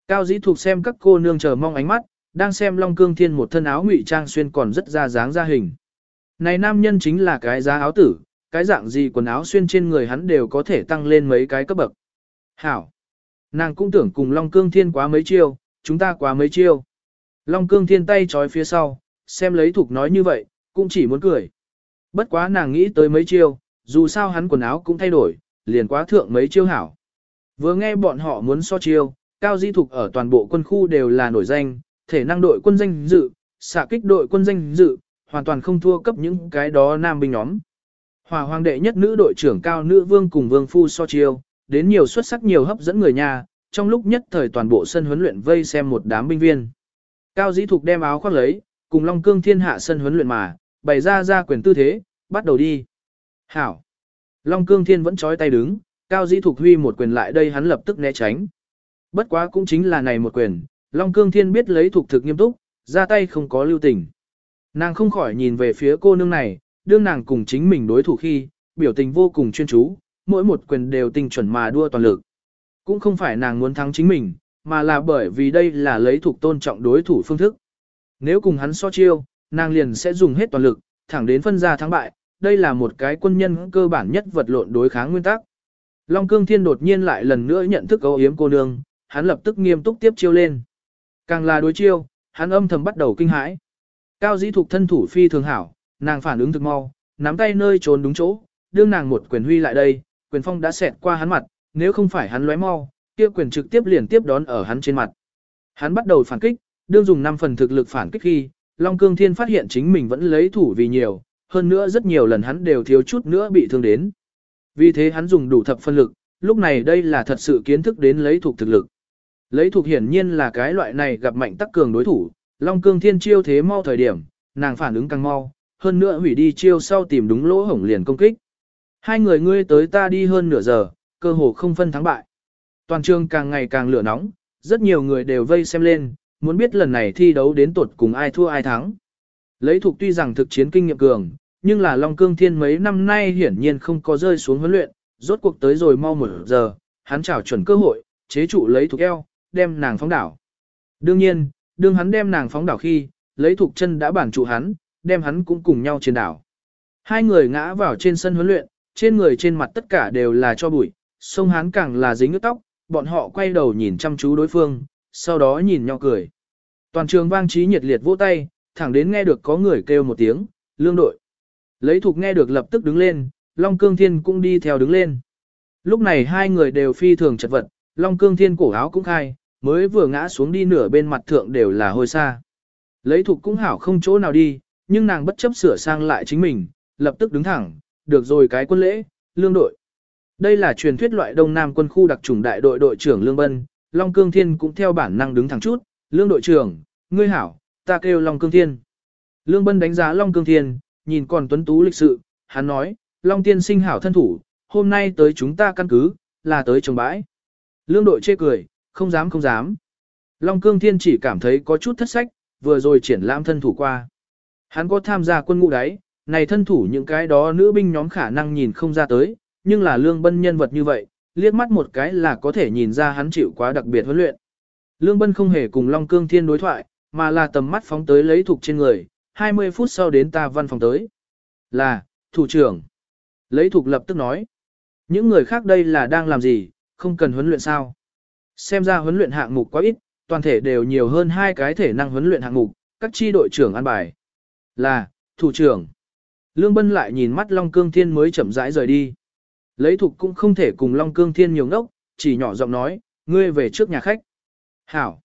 Cao dĩ thuộc xem các cô nương chờ mong ánh mắt, đang xem Long Cương Thiên một thân áo ngụy trang xuyên còn rất ra dáng ra hình. Này nam nhân chính là cái giá áo tử, cái dạng gì quần áo xuyên trên người hắn đều có thể tăng lên mấy cái cấp bậc. Hảo! Nàng cũng tưởng cùng Long Cương Thiên quá mấy chiêu, chúng ta quá mấy chiêu. Long Cương Thiên tay trói phía sau, xem lấy thục nói như vậy, cũng chỉ muốn cười. Bất quá nàng nghĩ tới mấy chiêu, dù sao hắn quần áo cũng thay đổi, liền quá thượng mấy chiêu hảo. Vừa nghe bọn họ muốn so chiêu, Cao Di Thục ở toàn bộ quân khu đều là nổi danh, thể năng đội quân danh dự, xạ kích đội quân danh dự, hoàn toàn không thua cấp những cái đó nam binh nhóm. Hòa hoàng đệ nhất nữ đội trưởng cao nữ vương cùng vương phu so chiêu, đến nhiều xuất sắc nhiều hấp dẫn người nhà, trong lúc nhất thời toàn bộ sân huấn luyện vây xem một đám binh viên. Cao dĩ thục đem áo khoác lấy, cùng Long Cương Thiên hạ sân huấn luyện mà, bày ra ra quyền tư thế, bắt đầu đi. Hảo. Long Cương Thiên vẫn trói tay đứng, Cao dĩ thục huy một quyền lại đây hắn lập tức né tránh. Bất quá cũng chính là này một quyền, Long Cương Thiên biết lấy thuộc thực nghiêm túc, ra tay không có lưu tình. Nàng không khỏi nhìn về phía cô nương này, đương nàng cùng chính mình đối thủ khi, biểu tình vô cùng chuyên chú, mỗi một quyền đều tinh chuẩn mà đua toàn lực. Cũng không phải nàng muốn thắng chính mình, mà là bởi vì đây là lấy thuộc tôn trọng đối thủ phương thức. Nếu cùng hắn so chiêu, nàng liền sẽ dùng hết toàn lực, thẳng đến phân ra thắng bại, đây là một cái quân nhân cơ bản nhất vật lộn đối kháng nguyên tắc. Long Cương Thiên đột nhiên lại lần nữa nhận thức ấu yếm cô nương, hắn lập tức nghiêm túc tiếp chiêu lên. Càng là đối chiêu, hắn âm thầm bắt đầu kinh hãi. Cao dĩ thục thân thủ phi thường hảo, nàng phản ứng thực mau, nắm tay nơi trốn đúng chỗ, đương nàng một quyền huy lại đây, quyền phong đã xẹt qua hắn mặt, nếu không phải hắn lóe mau, kia quyền trực tiếp liền tiếp đón ở hắn trên mặt. Hắn bắt đầu phản kích, đương dùng 5 phần thực lực phản kích khi, Long Cương Thiên phát hiện chính mình vẫn lấy thủ vì nhiều, hơn nữa rất nhiều lần hắn đều thiếu chút nữa bị thương đến. Vì thế hắn dùng đủ thập phân lực, lúc này đây là thật sự kiến thức đến lấy thuộc thực lực. Lấy thuộc hiển nhiên là cái loại này gặp mạnh tắc cường đối thủ, Long Cương Thiên chiêu thế mau thời điểm, nàng phản ứng càng mau, hơn nữa hủy đi chiêu sau tìm đúng lỗ hổng liền công kích. Hai người ngươi tới ta đi hơn nửa giờ, cơ hồ không phân thắng bại. Toàn trường càng ngày càng lửa nóng, rất nhiều người đều vây xem lên, muốn biết lần này thi đấu đến tuột cùng ai thua ai thắng. Lấy thuộc tuy rằng thực chiến kinh nghiệm cường, nhưng là Long Cương Thiên mấy năm nay hiển nhiên không có rơi xuống huấn luyện, rốt cuộc tới rồi mau một giờ, hắn chảo chuẩn cơ hội, chế trụ lấy thuộc eo, đem nàng phóng đảo. Đương nhiên, đương hắn đem nàng phóng đảo khi, lấy thuộc chân đã bản trụ hắn, đem hắn cũng cùng nhau trên đảo. Hai người ngã vào trên sân huấn luyện, trên người trên mặt tất cả đều là cho bụi, sông hắn càng là dính ướt tóc, bọn họ quay đầu nhìn chăm chú đối phương, sau đó nhìn nhau cười. Toàn trường vang trí nhiệt liệt vỗ tay, thẳng đến nghe được có người kêu một tiếng, lương đội. Lấy thục nghe được lập tức đứng lên, Long Cương Thiên cũng đi theo đứng lên. Lúc này hai người đều phi thường chật vật, Long Cương Thiên cổ áo cũng khai, mới vừa ngã xuống đi nửa bên mặt thượng đều là hôi xa. Lấy thục cũng hảo không chỗ nào đi, nhưng nàng bất chấp sửa sang lại chính mình, lập tức đứng thẳng, được rồi cái quân lễ, lương đội. Đây là truyền thuyết loại Đông Nam quân khu đặc chủng đại đội đội trưởng Lương Bân, Long Cương Thiên cũng theo bản năng đứng thẳng chút, Lương đội trưởng, ngươi hảo, ta kêu Long Cương Thiên. Lương Bân đánh giá Long Cương Thiên, nhìn còn tuấn tú lịch sự, hắn nói, Long Tiên sinh hảo thân thủ, hôm nay tới chúng ta căn cứ, là tới trồng bãi. Lương đội chê cười, không dám không dám. Long Cương Thiên chỉ cảm thấy có chút thất sách, vừa rồi triển lãm thân thủ qua. Hắn có tham gia quân ngũ đấy, này thân thủ những cái đó nữ binh nhóm khả năng nhìn không ra tới, nhưng là Lương Bân nhân vật như vậy, liếc mắt một cái là có thể nhìn ra hắn chịu quá đặc biệt huấn luyện. Lương Bân không hề cùng Long Cương Thiên đối thoại, mà là tầm mắt phóng tới lấy thuộc trên người, 20 phút sau đến ta văn phòng tới. Là, thủ trưởng. Lấy thuộc lập tức nói. Những người khác đây là đang làm gì, không cần huấn luyện sao. Xem ra huấn luyện hạng mục quá ít, toàn thể đều nhiều hơn hai cái thể năng huấn luyện hạng mục, các chi đội trưởng an bài. Là, thủ trưởng. Lương Bân lại nhìn mắt Long Cương Thiên mới chậm rãi rời đi. Lấy thục cũng không thể cùng Long Cương Thiên nhiều ngốc, chỉ nhỏ giọng nói, ngươi về trước nhà khách. Hảo.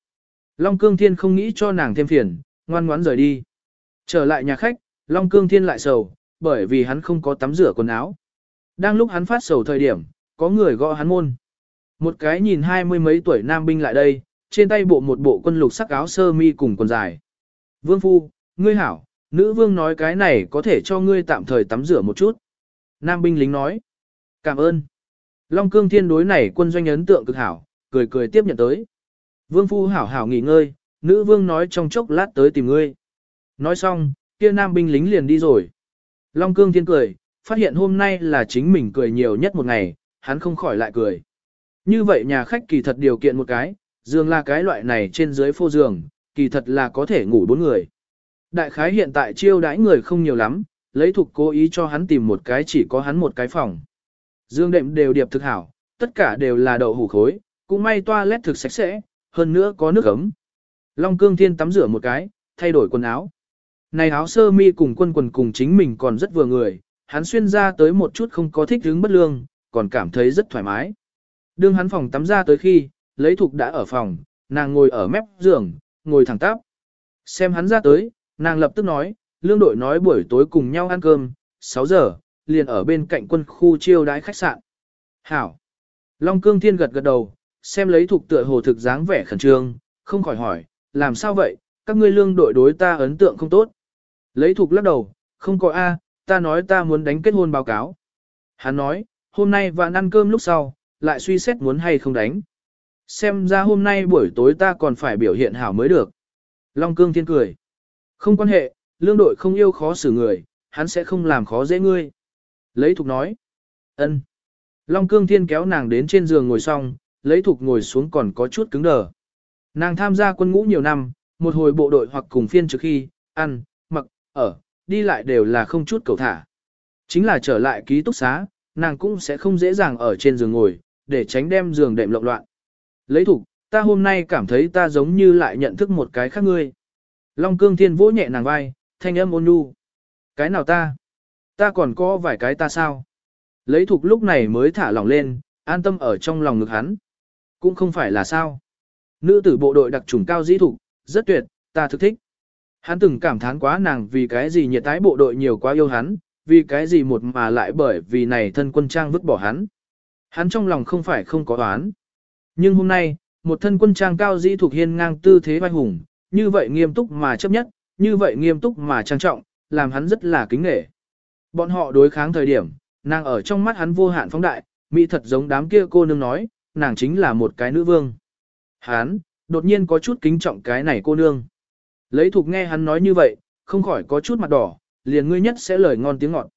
Long Cương Thiên không nghĩ cho nàng thêm phiền, ngoan ngoãn rời đi. Trở lại nhà khách, Long Cương Thiên lại sầu, bởi vì hắn không có tắm rửa quần áo. Đang lúc hắn phát sầu thời điểm, có người gõ hắn môn. Một cái nhìn hai mươi mấy tuổi nam binh lại đây, trên tay bộ một bộ quân lục sắc áo sơ mi cùng quần dài. Vương Phu, ngươi hảo, nữ vương nói cái này có thể cho ngươi tạm thời tắm rửa một chút. Nam binh lính nói. Cảm ơn. Long cương thiên đối này quân doanh ấn tượng cực hảo, cười cười tiếp nhận tới. Vương Phu hảo hảo nghỉ ngơi, nữ vương nói trong chốc lát tới tìm ngươi. Nói xong, kia nam binh lính liền đi rồi. Long cương thiên cười, phát hiện hôm nay là chính mình cười nhiều nhất một ngày, hắn không khỏi lại cười. Như vậy nhà khách kỳ thật điều kiện một cái, giường là cái loại này trên dưới phô giường, kỳ thật là có thể ngủ bốn người. Đại khái hiện tại chiêu đãi người không nhiều lắm, lấy thục cố ý cho hắn tìm một cái chỉ có hắn một cái phòng. Dương đệm đều điệp thực hảo, tất cả đều là đậu hủ khối, cũng may toilet thực sạch sẽ, hơn nữa có nước ấm. Long cương thiên tắm rửa một cái, thay đổi quần áo. Này áo sơ mi cùng quân quần cùng chính mình còn rất vừa người, hắn xuyên ra tới một chút không có thích hứng bất lương, còn cảm thấy rất thoải mái. Đương hắn phòng tắm ra tới khi, lấy thục đã ở phòng, nàng ngồi ở mép giường, ngồi thẳng tắp. Xem hắn ra tới, nàng lập tức nói, lương đội nói buổi tối cùng nhau ăn cơm, 6 giờ, liền ở bên cạnh quân khu chiêu đái khách sạn. Hảo. Long cương thiên gật gật đầu, xem lấy thuộc tựa hồ thực dáng vẻ khẩn trương, không khỏi hỏi, làm sao vậy, các ngươi lương đội đối ta ấn tượng không tốt. Lấy thuộc lắc đầu, không có A, ta nói ta muốn đánh kết hôn báo cáo. Hắn nói, hôm nay vạn ăn cơm lúc sau, lại suy xét muốn hay không đánh. Xem ra hôm nay buổi tối ta còn phải biểu hiện hảo mới được. Long cương thiên cười. Không quan hệ, lương đội không yêu khó xử người, hắn sẽ không làm khó dễ ngươi. Lấy thục nói. ân. Long cương thiên kéo nàng đến trên giường ngồi xong, lấy thục ngồi xuống còn có chút cứng đờ. Nàng tham gia quân ngũ nhiều năm, một hồi bộ đội hoặc cùng phiên trước khi, ăn, mặc, ở, đi lại đều là không chút cầu thả. Chính là trở lại ký túc xá, nàng cũng sẽ không dễ dàng ở trên giường ngồi, để tránh đem giường đệm lộn loạn. Lấy thục, ta hôm nay cảm thấy ta giống như lại nhận thức một cái khác ngươi. Long cương thiên vỗ nhẹ nàng vai, thanh âm ôn nhu. Cái nào ta? Ta còn có vài cái ta sao? Lấy thục lúc này mới thả lỏng lên, an tâm ở trong lòng ngực hắn. Cũng không phải là sao. Nữ tử bộ đội đặc trùng cao dĩ thục, rất tuyệt, ta thực thích. Hắn từng cảm thán quá nàng vì cái gì nhiệt tái bộ đội nhiều quá yêu hắn, vì cái gì một mà lại bởi vì này thân quân trang vứt bỏ hắn. Hắn trong lòng không phải không có oán. Nhưng hôm nay, một thân quân trang cao dĩ thuộc hiên ngang tư thế vai hùng, như vậy nghiêm túc mà chấp nhất, như vậy nghiêm túc mà trang trọng, làm hắn rất là kính nghệ. Bọn họ đối kháng thời điểm, nàng ở trong mắt hắn vô hạn phóng đại, mỹ thật giống đám kia cô nương nói, nàng chính là một cái nữ vương. Hắn, đột nhiên có chút kính trọng cái này cô nương. Lấy thục nghe hắn nói như vậy, không khỏi có chút mặt đỏ, liền ngươi nhất sẽ lời ngon tiếng ngọt.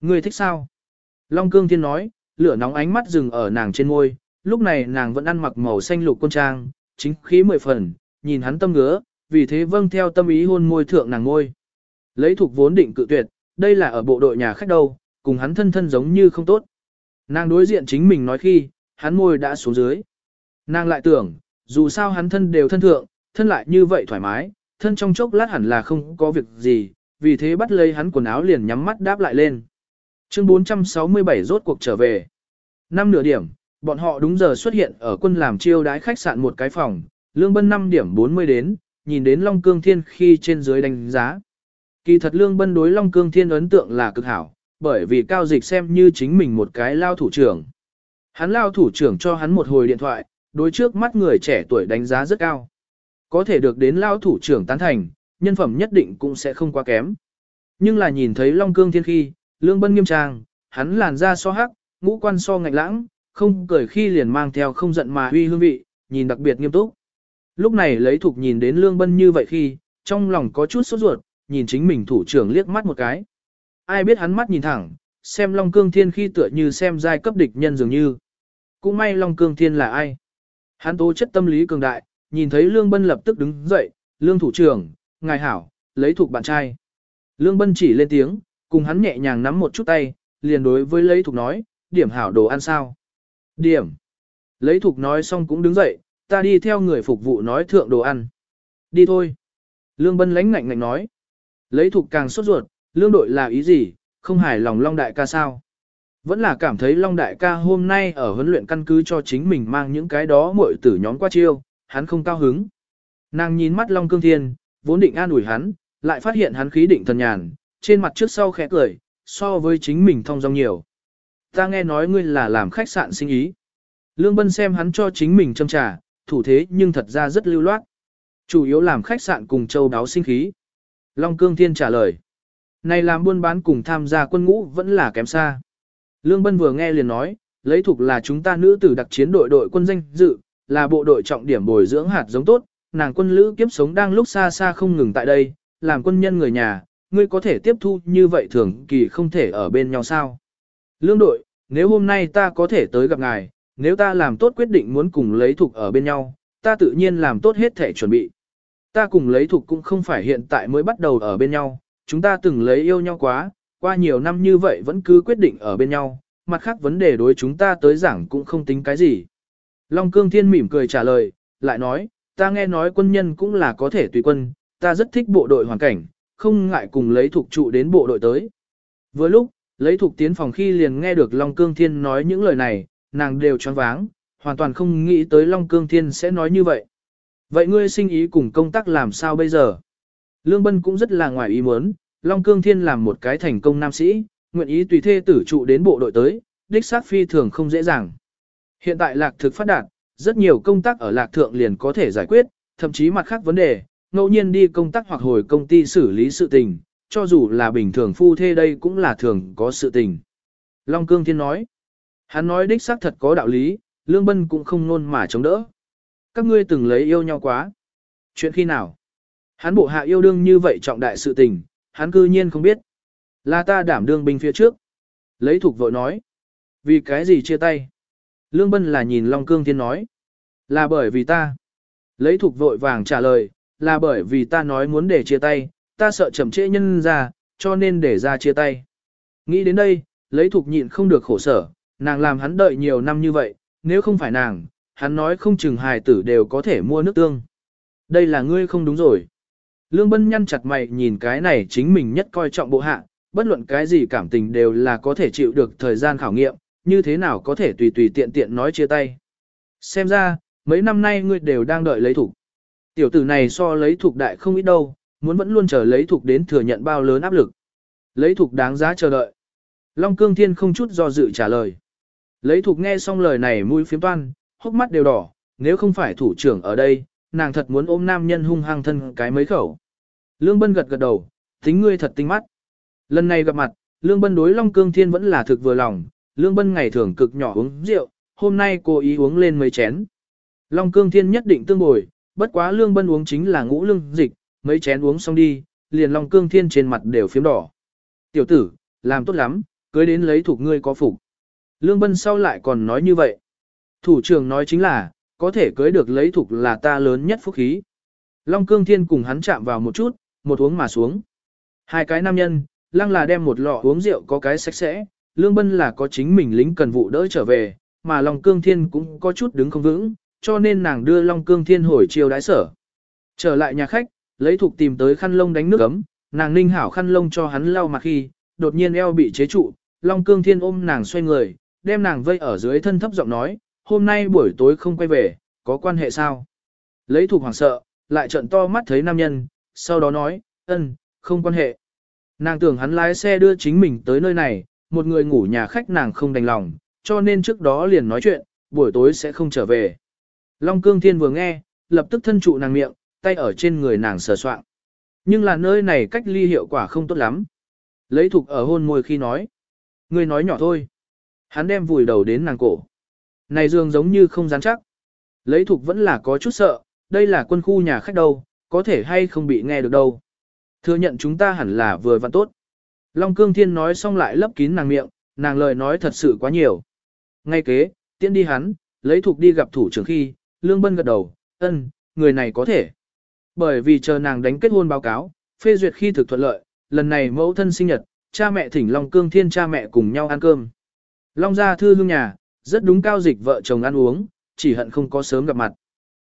Ngươi thích sao? Long cương thiên nói, lửa nóng ánh mắt dừng ở nàng trên môi, lúc này nàng vẫn ăn mặc màu xanh lục quân trang, chính khí mười phần, nhìn hắn tâm ngứa, vì thế vâng theo tâm ý hôn môi thượng nàng ngôi. Lấy thuộc vốn định cự tuyệt, đây là ở bộ đội nhà khách đâu, cùng hắn thân thân giống như không tốt. Nàng đối diện chính mình nói khi, hắn môi đã xuống dưới. Nàng lại tưởng, dù sao hắn thân đều thân thượng, thân lại như vậy thoải mái, thân trong chốc lát hẳn là không có việc gì, vì thế bắt lấy hắn quần áo liền nhắm mắt đáp lại lên. Chương 467 rốt cuộc trở về. Năm nửa điểm, bọn họ đúng giờ xuất hiện ở quân làm chiêu đái khách sạn một cái phòng, Lương Bân 5 điểm 40 đến, nhìn đến Long Cương Thiên khi trên dưới đánh giá. Kỳ thật Lương Bân đối Long Cương Thiên ấn tượng là cực hảo, bởi vì cao dịch xem như chính mình một cái lao thủ trưởng. Hắn lao thủ trưởng cho hắn một hồi điện thoại, đối trước mắt người trẻ tuổi đánh giá rất cao. Có thể được đến lao thủ trưởng tán thành, nhân phẩm nhất định cũng sẽ không quá kém. Nhưng là nhìn thấy Long Cương Thiên khi, Lương Bân nghiêm trang, hắn làn da so hắc, ngũ quan so ngạnh lãng, không cười khi liền mang theo không giận mà huy hương vị, nhìn đặc biệt nghiêm túc. Lúc này lấy thục nhìn đến Lương Bân như vậy khi, trong lòng có chút sốt ruột, nhìn chính mình thủ trưởng liếc mắt một cái. Ai biết hắn mắt nhìn thẳng, xem Long Cương Thiên khi tựa như xem giai cấp địch nhân dường như. Cũng may Long Cương Thiên là ai? Hắn tố chất tâm lý cường đại, nhìn thấy Lương Bân lập tức đứng dậy, Lương thủ trưởng, ngài hảo, lấy thuộc bạn trai. Lương Bân chỉ lên tiếng, cùng hắn nhẹ nhàng nắm một chút tay, liền đối với lấy thuộc nói, điểm hảo đồ ăn sao. Điểm. Lấy thuộc nói xong cũng đứng dậy, ta đi theo người phục vụ nói thượng đồ ăn. Đi thôi. Lương Bân lánh ngạnh ngạnh nói. Lấy thục càng sốt ruột, lương đội là ý gì, không hài lòng Long Đại ca sao. Vẫn là cảm thấy Long Đại ca hôm nay ở huấn luyện căn cứ cho chính mình mang những cái đó muội tử nhóm qua chiêu, hắn không cao hứng. Nàng nhìn mắt Long Cương Thiên, vốn định an ủi hắn, lại phát hiện hắn khí định thần nhàn, trên mặt trước sau khẽ cười, so với chính mình thông dong nhiều. Ta nghe nói ngươi là làm khách sạn sinh ý. Lương Bân xem hắn cho chính mình châm trà, thủ thế nhưng thật ra rất lưu loát. Chủ yếu làm khách sạn cùng châu đáo sinh khí. Long Cương Thiên trả lời. Này làm buôn bán cùng tham gia quân ngũ vẫn là kém xa. Lương Bân vừa nghe liền nói, lấy thuộc là chúng ta nữ tử đặc chiến đội đội quân danh dự, là bộ đội trọng điểm bồi dưỡng hạt giống tốt, nàng quân lữ kiếp sống đang lúc xa xa không ngừng tại đây, làm quân nhân người nhà, ngươi có thể tiếp thu như vậy thường kỳ không thể ở bên nhau sao. Lương đội, nếu hôm nay ta có thể tới gặp ngài, nếu ta làm tốt quyết định muốn cùng lấy thuộc ở bên nhau, ta tự nhiên làm tốt hết thể chuẩn bị. Ta cùng lấy thuộc cũng không phải hiện tại mới bắt đầu ở bên nhau, chúng ta từng lấy yêu nhau quá, qua nhiều năm như vậy vẫn cứ quyết định ở bên nhau, mặt khác vấn đề đối chúng ta tới giảng cũng không tính cái gì. Long Cương Thiên mỉm cười trả lời, lại nói, ta nghe nói quân nhân cũng là có thể tùy quân, ta rất thích bộ đội hoàn cảnh, không ngại cùng lấy thuộc trụ đến bộ đội tới. Vừa lúc, lấy thuộc tiến phòng khi liền nghe được Long Cương Thiên nói những lời này, nàng đều choáng váng, hoàn toàn không nghĩ tới Long Cương Thiên sẽ nói như vậy. Vậy ngươi sinh ý cùng công tác làm sao bây giờ? Lương Bân cũng rất là ngoài ý muốn, Long Cương Thiên làm một cái thành công nam sĩ, nguyện ý tùy thê tử trụ đến bộ đội tới, đích xác phi thường không dễ dàng. Hiện tại lạc thực phát đạt, rất nhiều công tác ở lạc thượng liền có thể giải quyết, thậm chí mặt khác vấn đề, ngẫu nhiên đi công tác hoặc hồi công ty xử lý sự tình, cho dù là bình thường phu thê đây cũng là thường có sự tình. Long Cương Thiên nói, hắn nói đích xác thật có đạo lý, Lương Bân cũng không nôn mà chống đỡ. Các ngươi từng lấy yêu nhau quá. Chuyện khi nào? Hắn bộ hạ yêu đương như vậy trọng đại sự tình, hắn cư nhiên không biết. Là ta đảm đương binh phía trước. Lấy thục vội nói. Vì cái gì chia tay? Lương Bân là nhìn Long Cương Thiên nói. Là bởi vì ta. Lấy thục vội vàng trả lời, là bởi vì ta nói muốn để chia tay, ta sợ chậm trễ nhân ra, cho nên để ra chia tay. Nghĩ đến đây, lấy thục nhịn không được khổ sở, nàng làm hắn đợi nhiều năm như vậy, nếu không phải nàng, hắn nói không chừng hài tử đều có thể mua nước tương. Đây là ngươi không đúng rồi. Lương Bân nhăn chặt mày nhìn cái này chính mình nhất coi trọng bộ hạ, bất luận cái gì cảm tình đều là có thể chịu được thời gian khảo nghiệm, như thế nào có thể tùy tùy tiện tiện nói chia tay. Xem ra, mấy năm nay ngươi đều đang đợi lấy thủ. Tiểu tử này so lấy thuộc đại không ít đâu, muốn vẫn luôn chờ lấy thuộc đến thừa nhận bao lớn áp lực. Lấy thuộc đáng giá chờ đợi. Long Cương Thiên không chút do dự trả lời. Lấy thuộc nghe xong lời này mũi phiếm toan, hốc mắt đều đỏ, nếu không phải thủ trưởng ở đây, nàng thật muốn ôm nam nhân hung hăng thân cái mấy khẩu. Lương Bân gật gật đầu, tính ngươi thật tinh mắt. Lần này gặp mặt, Lương Bân đối Long Cương Thiên vẫn là thực vừa lòng, Lương Bân ngày thường cực nhỏ uống rượu, hôm nay cô ý uống lên mấy chén. Long Cương Thiên nhất định tương bồi, bất quá Lương Bân uống chính là ngũ lương dịch, mấy chén uống xong đi, liền Long Cương Thiên trên mặt đều phiếm đỏ. Tiểu tử, làm tốt lắm, cưới đến lấy thuộc ngươi có phục. Lương Bân sau lại còn nói như vậy. Thủ trưởng nói chính là, có thể cưới được lấy thuộc là ta lớn nhất phúc khí. Long Cương Thiên cùng hắn chạm vào một chút, một uống mà xuống. Hai cái nam nhân, lăng là đem một lọ uống rượu có cái sạch sẽ, Lương Bân là có chính mình lính cần vụ đỡ trở về, mà Long Cương Thiên cũng có chút đứng không vững, cho nên nàng đưa Long Cương Thiên hồi chiều đái sở. Trở lại nhà khách, lấy thuộc tìm tới khăn lông đánh nước ấm, nàng ninh hảo khăn lông cho hắn lau mặt khi, đột nhiên eo bị chế trụ, Long Cương Thiên ôm nàng xoay người, đem nàng vây ở dưới thân thấp giọng nói, hôm nay buổi tối không quay về, có quan hệ sao? Lấy thuộc hoảng sợ, lại trận to mắt thấy nam nhân, sau đó nói, ân, không quan hệ. Nàng tưởng hắn lái xe đưa chính mình tới nơi này, một người ngủ nhà khách nàng không đành lòng, cho nên trước đó liền nói chuyện, buổi tối sẽ không trở về. Long Cương Thiên vừa nghe, lập tức thân trụ nàng miệng, tay ở trên người nàng sờ soạn. Nhưng là nơi này cách ly hiệu quả không tốt lắm. Lấy thục ở hôn môi khi nói. Người nói nhỏ thôi. Hắn đem vùi đầu đến nàng cổ. Này giường giống như không rắn chắc. Lấy thục vẫn là có chút sợ, đây là quân khu nhà khách đâu, có thể hay không bị nghe được đâu. Thừa nhận chúng ta hẳn là vừa vặn tốt. Long Cương Thiên nói xong lại lấp kín nàng miệng, nàng lời nói thật sự quá nhiều. Ngay kế, tiễn đi hắn, lấy thuộc đi gặp thủ trưởng khi, Lương Bân gật đầu, ân, người này có thể. Bởi vì chờ nàng đánh kết hôn báo cáo, phê duyệt khi thực thuận lợi, lần này mẫu thân sinh nhật, cha mẹ thỉnh Long Cương Thiên cha mẹ cùng nhau ăn cơm. Long gia thư hương nhà, rất đúng cao dịch vợ chồng ăn uống, chỉ hận không có sớm gặp mặt.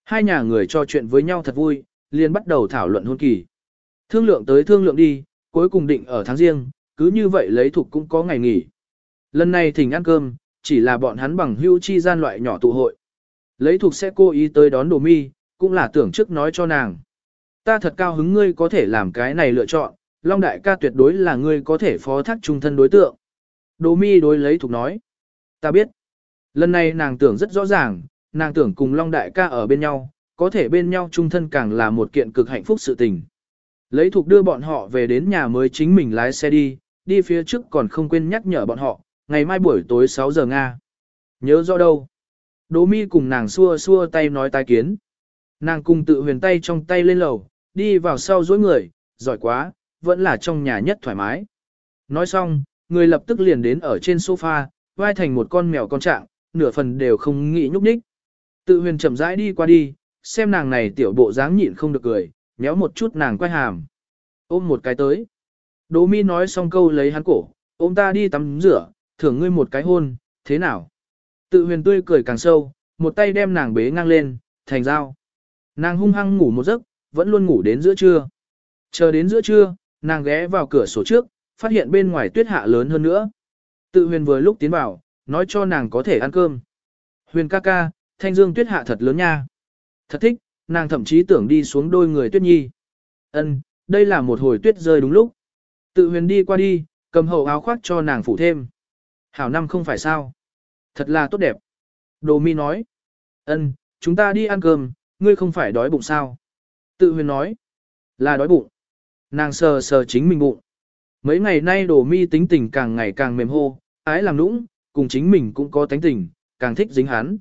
Hai nhà người trò chuyện với nhau thật vui, liền bắt đầu thảo luận hôn kỳ. Thương lượng tới thương lượng đi, cuối cùng định ở tháng riêng, cứ như vậy lấy thuộc cũng có ngày nghỉ. Lần này thỉnh ăn cơm, chỉ là bọn hắn bằng hưu chi gian loại nhỏ tụ hội. Lấy thuộc sẽ cố ý tới đón đồ mi, cũng là tưởng trước nói cho nàng. Ta thật cao hứng ngươi có thể làm cái này lựa chọn, Long đại ca tuyệt đối là ngươi có thể phó thác trung thân đối tượng. Đồ mi đối lấy thuộc nói. Ta biết. Lần này nàng tưởng rất rõ ràng, nàng tưởng cùng Long đại ca ở bên nhau, có thể bên nhau chung thân càng là một kiện cực hạnh phúc sự tình. Lấy thuộc đưa bọn họ về đến nhà mới chính mình lái xe đi, đi phía trước còn không quên nhắc nhở bọn họ, ngày mai buổi tối 6 giờ Nga. Nhớ rõ đâu? Đỗ mi cùng nàng xua xua tay nói tai kiến. Nàng cùng tự huyền tay trong tay lên lầu, đi vào sau dối người, giỏi quá, vẫn là trong nhà nhất thoải mái. Nói xong, người lập tức liền đến ở trên sofa, vai thành một con mèo con trạng, nửa phần đều không nghĩ nhúc nhích. Tự huyền chậm rãi đi qua đi, xem nàng này tiểu bộ dáng nhịn không được cười, méo một chút nàng quay hàm. Ôm một cái tới. Đỗ mi nói xong câu lấy hắn cổ, ôm ta đi tắm rửa, thưởng ngươi một cái hôn, thế nào? Tự huyền tươi cười càng sâu, một tay đem nàng bế ngang lên, thành dao. Nàng hung hăng ngủ một giấc, vẫn luôn ngủ đến giữa trưa. Chờ đến giữa trưa, nàng ghé vào cửa sổ trước, phát hiện bên ngoài tuyết hạ lớn hơn nữa. Tự huyền vừa lúc tiến vào, nói cho nàng có thể ăn cơm. Huyền ca ca, thanh dương tuyết hạ thật lớn nha. Thật thích, nàng thậm chí tưởng đi xuống đôi người tuyết nhi. Ân, đây là một hồi tuyết rơi đúng lúc. Tự huyền đi qua đi, cầm hậu áo khoác cho nàng phủ thêm. Hảo năm không phải sao. Thật là tốt đẹp. Đồ mi nói. Ân, chúng ta đi ăn cơm, ngươi không phải đói bụng sao. Tự huyền nói, Là đói bụng. Nàng sờ sờ chính mình bụng. Mấy ngày nay đồ mi tính tình càng ngày càng mềm hô, ái làm nũng, cùng chính mình cũng có tánh tình, càng thích dính hắn.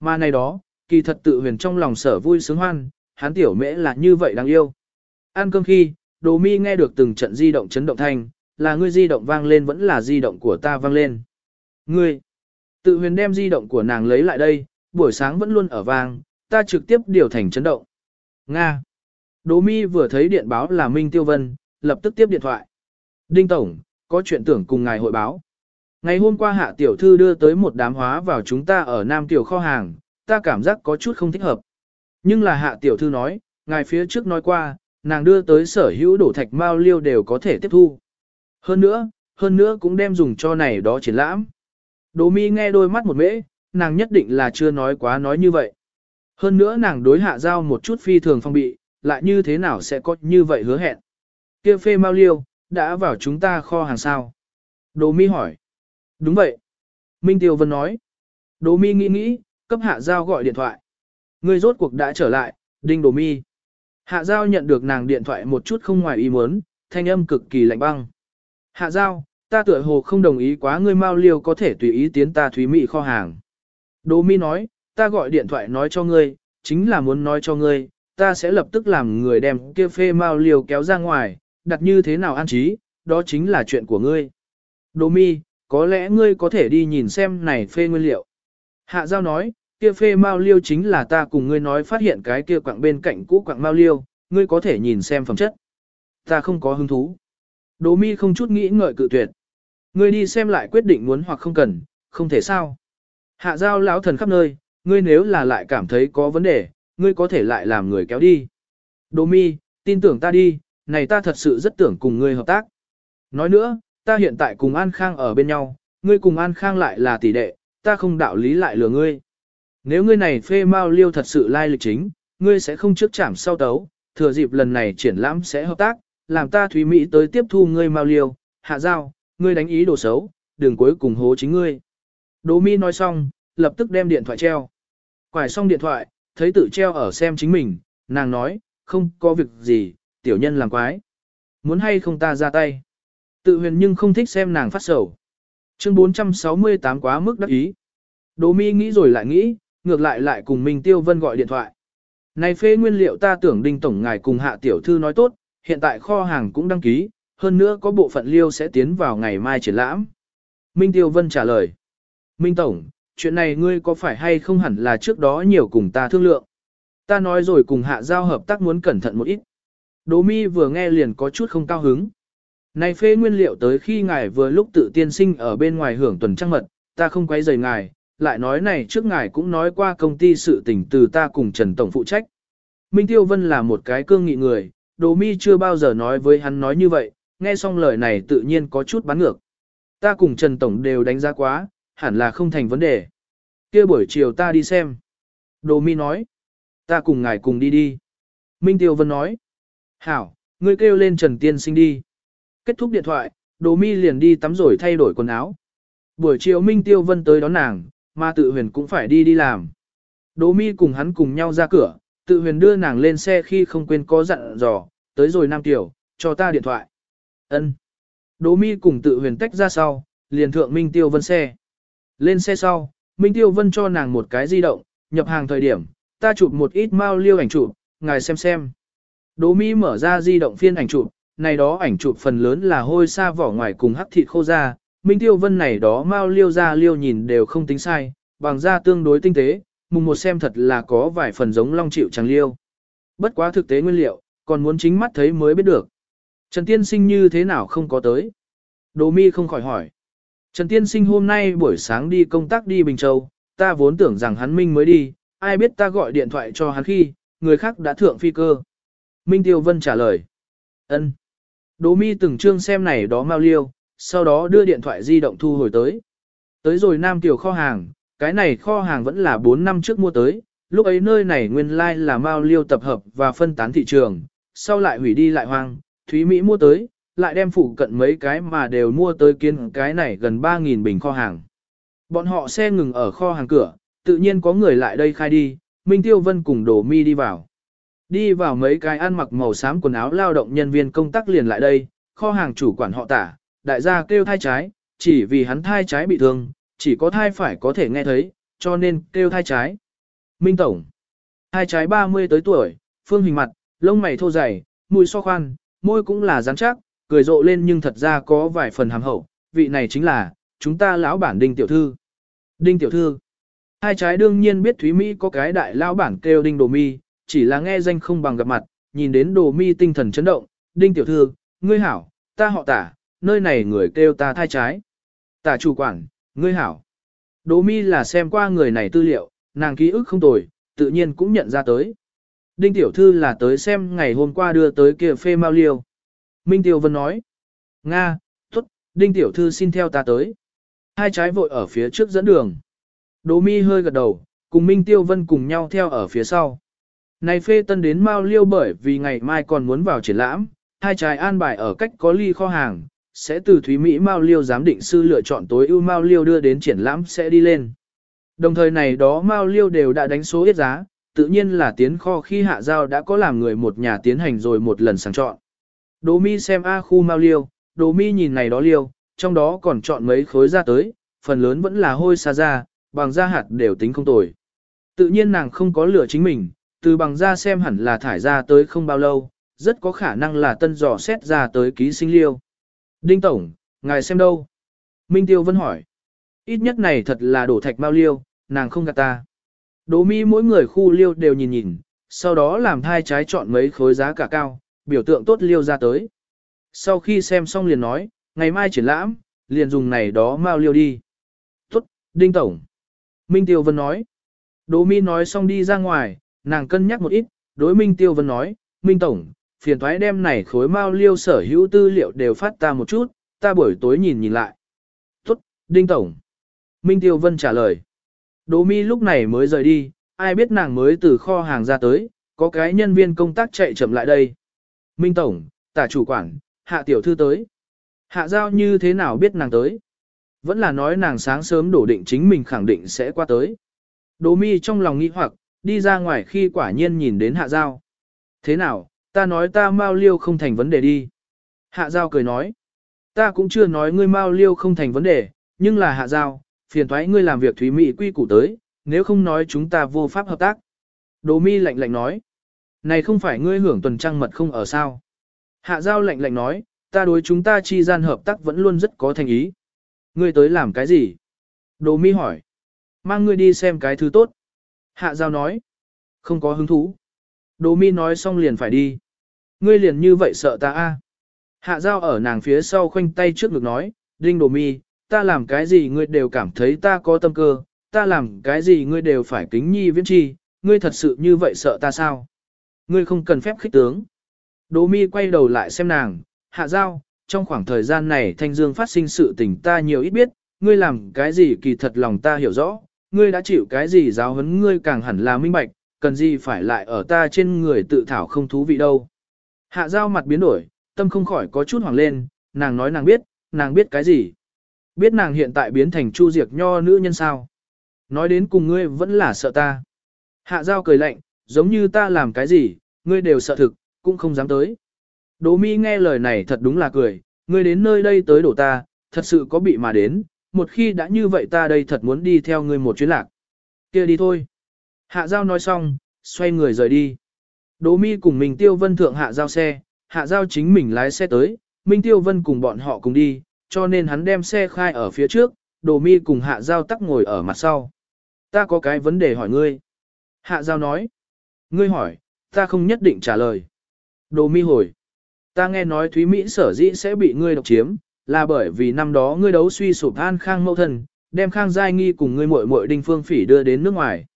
Mà này đó, kỳ thật tự huyền trong lòng sở vui sướng hoan, hắn tiểu mễ là như vậy đáng yêu. Ăn cơm khi, đồ mi nghe được từng trận di động chấn động thanh, là ngươi di động vang lên vẫn là di động của ta vang lên. Ngươi, tự huyền đem di động của nàng lấy lại đây, buổi sáng vẫn luôn ở vang, ta trực tiếp điều thành chấn động. Nga. Đỗ mi vừa thấy điện báo là Minh Tiêu Vân, lập tức tiếp điện thoại. Đinh Tổng, có chuyện tưởng cùng ngài hội báo. Ngày hôm qua hạ tiểu thư đưa tới một đám hóa vào chúng ta ở Nam Tiểu kho hàng, ta cảm giác có chút không thích hợp. Nhưng là hạ tiểu thư nói, ngài phía trước nói qua, nàng đưa tới sở hữu đổ thạch mao liêu đều có thể tiếp thu. Hơn nữa, hơn nữa cũng đem dùng cho này đó triển lãm. Đỗ mi nghe đôi mắt một mễ, nàng nhất định là chưa nói quá nói như vậy. Hơn nữa nàng đối hạ giao một chút phi thường phong bị, lại như thế nào sẽ có như vậy hứa hẹn. kia phê mau liêu, đã vào chúng ta kho hàng sao. Đỗ mi hỏi. Đúng vậy. Minh Tiêu Vân nói. Đỗ mi nghĩ nghĩ, cấp hạ giao gọi điện thoại. Người rốt cuộc đã trở lại, đinh Đỗ mi. Hạ giao nhận được nàng điện thoại một chút không ngoài ý muốn, thanh âm cực kỳ lạnh băng. Hạ giao, ta tựa hồ không đồng ý quá ngươi mau liêu có thể tùy ý tiến ta thúy mị kho hàng. Đỗ mi nói, ta gọi điện thoại nói cho ngươi, chính là muốn nói cho ngươi, ta sẽ lập tức làm người đem kia phê mau liều kéo ra ngoài, đặt như thế nào an trí, đó chính là chuyện của ngươi. Đỗ mi, có lẽ ngươi có thể đi nhìn xem này phê nguyên liệu. Hạ giao nói, kia phê mao liêu chính là ta cùng ngươi nói phát hiện cái kia quặng bên cạnh cũ quặng mao liêu, ngươi có thể nhìn xem phẩm chất. Ta không có hứng thú. Đỗ mi không chút nghĩ ngợi cự tuyệt. Ngươi đi xem lại quyết định muốn hoặc không cần, không thể sao. Hạ giao lão thần khắp nơi, ngươi nếu là lại cảm thấy có vấn đề, ngươi có thể lại làm người kéo đi. Đỗ mi, tin tưởng ta đi, này ta thật sự rất tưởng cùng ngươi hợp tác. Nói nữa, ta hiện tại cùng An Khang ở bên nhau, ngươi cùng An Khang lại là tỷ đệ, ta không đạo lý lại lừa ngươi. Nếu ngươi này phê mau liêu thật sự lai lịch chính, ngươi sẽ không trước chảm sau tấu, thừa dịp lần này triển lãm sẽ hợp tác, làm ta Thúy Mỹ tới tiếp thu ngươi mau liêu, hạ giao, ngươi đánh ý đồ xấu, đừng cuối cùng hố chính ngươi. Đỗ mi nói xong, lập tức đem điện thoại treo. Quải xong điện thoại, thấy tự treo ở xem chính mình, nàng nói, không có việc gì, tiểu nhân làm quái. Muốn hay không ta ra tay. Tự huyền nhưng không thích xem nàng phát sầu. Chương 468 quá mức đắc ý. Đỗ mi nghĩ rồi lại nghĩ, ngược lại lại cùng Minh Tiêu Vân gọi điện thoại. Này phê nguyên liệu ta tưởng đinh tổng ngài cùng hạ tiểu thư nói tốt, hiện tại kho hàng cũng đăng ký, hơn nữa có bộ phận liêu sẽ tiến vào ngày mai triển lãm. Minh Tiêu Vân trả lời. Minh Tổng, chuyện này ngươi có phải hay không hẳn là trước đó nhiều cùng ta thương lượng. Ta nói rồi cùng hạ giao hợp tác muốn cẩn thận một ít. Đỗ mi vừa nghe liền có chút không cao hứng. Này phê nguyên liệu tới khi ngài vừa lúc tự tiên sinh ở bên ngoài hưởng tuần trăng mật, ta không quấy rầy ngài, lại nói này trước ngài cũng nói qua công ty sự tình từ ta cùng Trần Tổng phụ trách. Minh Tiêu Vân là một cái cương nghị người, Đỗ Mi chưa bao giờ nói với hắn nói như vậy, nghe xong lời này tự nhiên có chút bắn ngược. Ta cùng Trần Tổng đều đánh giá quá, hẳn là không thành vấn đề. kia buổi chiều ta đi xem. Đỗ mi nói. Ta cùng ngài cùng đi đi. Minh Tiêu Vân nói. Hảo, ngươi kêu lên Trần Tiên Sinh đi. Kết thúc điện thoại, Đồ mi liền đi tắm rồi thay đổi quần áo. Buổi chiều Minh Tiêu Vân tới đón nàng, mà tự huyền cũng phải đi đi làm. Đồ mi cùng hắn cùng nhau ra cửa, tự huyền đưa nàng lên xe khi không quên có dặn dò, tới rồi Nam Tiểu, cho ta điện thoại. Ân. Đỗ mi cùng tự huyền tách ra sau, liền thượng Minh Tiêu Vân xe. Lên xe sau, Minh Tiêu Vân cho nàng một cái di động, nhập hàng thời điểm, ta chụp một ít mau liêu ảnh chụp, ngài xem xem. Đỗ mi mở ra di động phiên ảnh chụp, này đó ảnh chụp phần lớn là hôi xa vỏ ngoài cùng hắc thịt khô ra, Minh Tiêu Vân này đó mau liêu ra liêu nhìn đều không tính sai, bằng da tương đối tinh tế, mùng một xem thật là có vài phần giống long chịu chẳng liêu. Bất quá thực tế nguyên liệu, còn muốn chính mắt thấy mới biết được. Trần Tiên Sinh như thế nào không có tới? Đỗ mi không khỏi hỏi. Trần Tiên Sinh hôm nay buổi sáng đi công tác đi Bình Châu, ta vốn tưởng rằng hắn Minh mới đi, ai biết ta gọi điện thoại cho hắn khi, người khác đã thượng phi cơ. Minh Tiêu Vân trả lời. ân. Đỗ mi từng chương xem này đó mau liêu, sau đó đưa điện thoại di động thu hồi tới. Tới rồi Nam Tiểu kho hàng, cái này kho hàng vẫn là 4 năm trước mua tới, lúc ấy nơi này nguyên lai like là mau liêu tập hợp và phân tán thị trường, sau lại hủy đi lại hoang, Thúy Mỹ mua tới, lại đem phụ cận mấy cái mà đều mua tới kiến cái này gần 3.000 bình kho hàng. Bọn họ xe ngừng ở kho hàng cửa, tự nhiên có người lại đây khai đi, Minh Tiêu Vân cùng Đỗ Mi đi vào. Đi vào mấy cái ăn mặc màu xám quần áo lao động nhân viên công tác liền lại đây, kho hàng chủ quản họ tả, đại gia kêu thai trái, chỉ vì hắn thai trái bị thương, chỉ có thai phải có thể nghe thấy, cho nên kêu thai trái. Minh Tổng Thai trái 30 tới tuổi, phương hình mặt, lông mày thô dày, mũi so khoan, môi cũng là rắn chắc, cười rộ lên nhưng thật ra có vài phần hàm hậu, vị này chính là, chúng ta lão bản Đinh Tiểu Thư. Đinh Tiểu Thư thai trái đương nhiên biết Thúy Mỹ có cái đại lão bản kêu Đinh Đồ Mi, chỉ là nghe danh không bằng gặp mặt, nhìn đến Đồ Mi tinh thần chấn động, Đinh Tiểu Thư, ngươi hảo, ta họ tả, nơi này người kêu ta thai trái. Tả chủ quản, ngươi hảo. Đồ Mi là xem qua người này tư liệu, nàng ký ức không tồi, tự nhiên cũng nhận ra tới. Đinh Tiểu Thư là tới xem ngày hôm qua đưa tới kia phê mau liêu. Minh Tiêu Vân nói. Nga, tốt, Đinh Tiểu Thư xin theo ta tới. Hai trái vội ở phía trước dẫn đường. Đỗ mi hơi gật đầu, cùng Minh Tiêu Vân cùng nhau theo ở phía sau. Này phê tân đến Mao Liêu bởi vì ngày mai còn muốn vào triển lãm, hai trái an bài ở cách có ly kho hàng, sẽ từ Thúy Mỹ Mao Liêu giám định sư lựa chọn tối ưu Mao Liêu đưa đến triển lãm sẽ đi lên. Đồng thời này đó Mao Liêu đều đã đánh số ít giá, tự nhiên là tiến kho khi hạ giao đã có làm người một nhà tiến hành rồi một lần sàng chọn. Đỗ mi xem A khu Mao Liêu, Đỗ mi nhìn này đó Liêu, trong đó còn chọn mấy khối ra tới, phần lớn vẫn là hôi xa ra, bằng da hạt đều tính không tồi. Tự nhiên nàng không có lửa chính mình, từ bằng ra xem hẳn là thải ra tới không bao lâu, rất có khả năng là tân dò xét ra tới ký sinh liêu. Đinh Tổng, ngài xem đâu? Minh Tiêu Vân hỏi. Ít nhất này thật là đổ thạch bao liêu, nàng không gạt ta. Đỗ mi mỗi người khu liêu đều nhìn nhìn, sau đó làm thai trái chọn mấy khối giá cả cao, biểu tượng tốt liêu ra tới. Sau khi xem xong liền nói, ngày mai triển lãm, liền dùng này đó mau liêu đi. Tốt, Đinh Tổng. Minh Tiêu Vân nói. Đỗ Mi nói xong đi ra ngoài, nàng cân nhắc một ít, đối Minh Tiêu Vân nói, Minh Tổng, phiền thoái đem này khối mao liêu sở hữu tư liệu đều phát ta một chút, ta buổi tối nhìn nhìn lại. Tốt, Đinh Tổng. Minh Tiêu Vân trả lời. Đỗ Mi lúc này mới rời đi, ai biết nàng mới từ kho hàng ra tới, có cái nhân viên công tác chạy chậm lại đây. Minh Tổng, tả chủ quản, hạ tiểu thư tới. Hạ giao như thế nào biết nàng tới? Vẫn là nói nàng sáng sớm đổ định chính mình khẳng định sẽ qua tới. Đỗ mi trong lòng nghi hoặc, đi ra ngoài khi quả nhiên nhìn đến hạ giao. Thế nào, ta nói ta mau liêu không thành vấn đề đi. Hạ giao cười nói. Ta cũng chưa nói ngươi mau liêu không thành vấn đề, nhưng là hạ giao, phiền thoái ngươi làm việc thúy mỹ quy củ tới, nếu không nói chúng ta vô pháp hợp tác. đồ mi lạnh lạnh nói. Này không phải ngươi hưởng tuần trăng mật không ở sao. Hạ giao lạnh lạnh nói, ta đối chúng ta chi gian hợp tác vẫn luôn rất có thành ý. Ngươi tới làm cái gì? Đồ mi hỏi. Mang ngươi đi xem cái thứ tốt. Hạ giao nói. Không có hứng thú. Đồ mi nói xong liền phải đi. Ngươi liền như vậy sợ ta a? Hạ giao ở nàng phía sau khoanh tay trước ngực nói, Đinh đồ mi, ta làm cái gì ngươi đều cảm thấy ta có tâm cơ, ta làm cái gì ngươi đều phải kính nhi viễn chi, ngươi thật sự như vậy sợ ta sao? Ngươi không cần phép khích tướng. Đỗ mi quay đầu lại xem nàng, hạ giao, trong khoảng thời gian này thanh dương phát sinh sự tình ta nhiều ít biết, ngươi làm cái gì kỳ thật lòng ta hiểu rõ, ngươi đã chịu cái gì giáo huấn ngươi càng hẳn là minh bạch, cần gì phải lại ở ta trên người tự thảo không thú vị đâu. Hạ giao mặt biến đổi, tâm không khỏi có chút hoảng lên, nàng nói nàng biết, nàng biết cái gì. Biết nàng hiện tại biến thành chu diệt nho nữ nhân sao. Nói đến cùng ngươi vẫn là sợ ta. Hạ giao cười lạnh, giống như ta làm cái gì, ngươi đều sợ thực, cũng không dám tới. Đỗ Mi nghe lời này thật đúng là cười, ngươi đến nơi đây tới đổ ta, thật sự có bị mà đến, một khi đã như vậy ta đây thật muốn đi theo ngươi một chuyến lạc. kia đi thôi. Hạ Giao nói xong, xoay người rời đi. Đỗ Mi cùng mình Tiêu Vân thượng Hạ Giao xe, Hạ Giao chính mình lái xe tới, Minh Tiêu Vân cùng bọn họ cùng đi, cho nên hắn đem xe khai ở phía trước, Đỗ Mi cùng Hạ Giao tắc ngồi ở mặt sau. Ta có cái vấn đề hỏi ngươi. Hạ Giao nói. Ngươi hỏi, ta không nhất định trả lời. Đỗ Mi hồi. Ta nghe nói Thúy Mỹ sở dĩ sẽ bị ngươi độc chiếm, là bởi vì năm đó ngươi đấu suy sụp an khang mẫu thân, đem khang giai nghi cùng ngươi muội muội đinh phương phỉ đưa đến nước ngoài.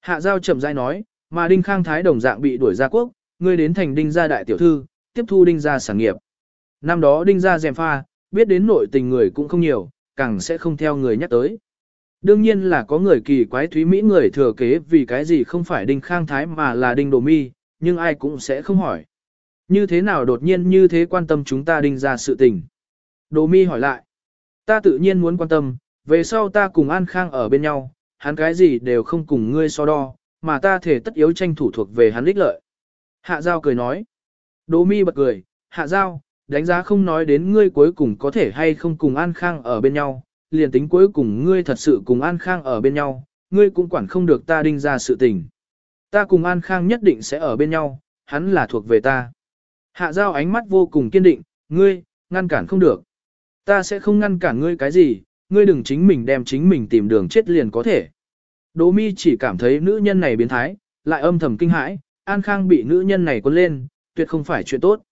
Hạ giao chậm rãi nói, mà đinh khang thái đồng dạng bị đuổi ra quốc, ngươi đến thành đinh gia đại tiểu thư, tiếp thu đinh gia sản nghiệp. Năm đó đinh gia dèm pha, biết đến nội tình người cũng không nhiều, càng sẽ không theo người nhắc tới. Đương nhiên là có người kỳ quái thúy Mỹ người thừa kế vì cái gì không phải đinh khang thái mà là đinh đồ mi, nhưng ai cũng sẽ không hỏi. Như thế nào đột nhiên như thế quan tâm chúng ta đinh ra sự tình? Đồ mi hỏi lại. Ta tự nhiên muốn quan tâm, về sau ta cùng An Khang ở bên nhau, hắn cái gì đều không cùng ngươi so đo, mà ta thể tất yếu tranh thủ thuộc về hắn lích lợi. Hạ Giao cười nói. Đỗ mi bật cười, Hạ Giao, đánh giá không nói đến ngươi cuối cùng có thể hay không cùng An Khang ở bên nhau, liền tính cuối cùng ngươi thật sự cùng An Khang ở bên nhau, ngươi cũng quản không được ta đinh ra sự tình. Ta cùng An Khang nhất định sẽ ở bên nhau, hắn là thuộc về ta. Hạ Giao ánh mắt vô cùng kiên định, ngươi, ngăn cản không được. Ta sẽ không ngăn cản ngươi cái gì, ngươi đừng chính mình đem chính mình tìm đường chết liền có thể. Đỗ mi chỉ cảm thấy nữ nhân này biến thái, lại âm thầm kinh hãi, An Khang bị nữ nhân này cuốn lên, tuyệt không phải chuyện tốt.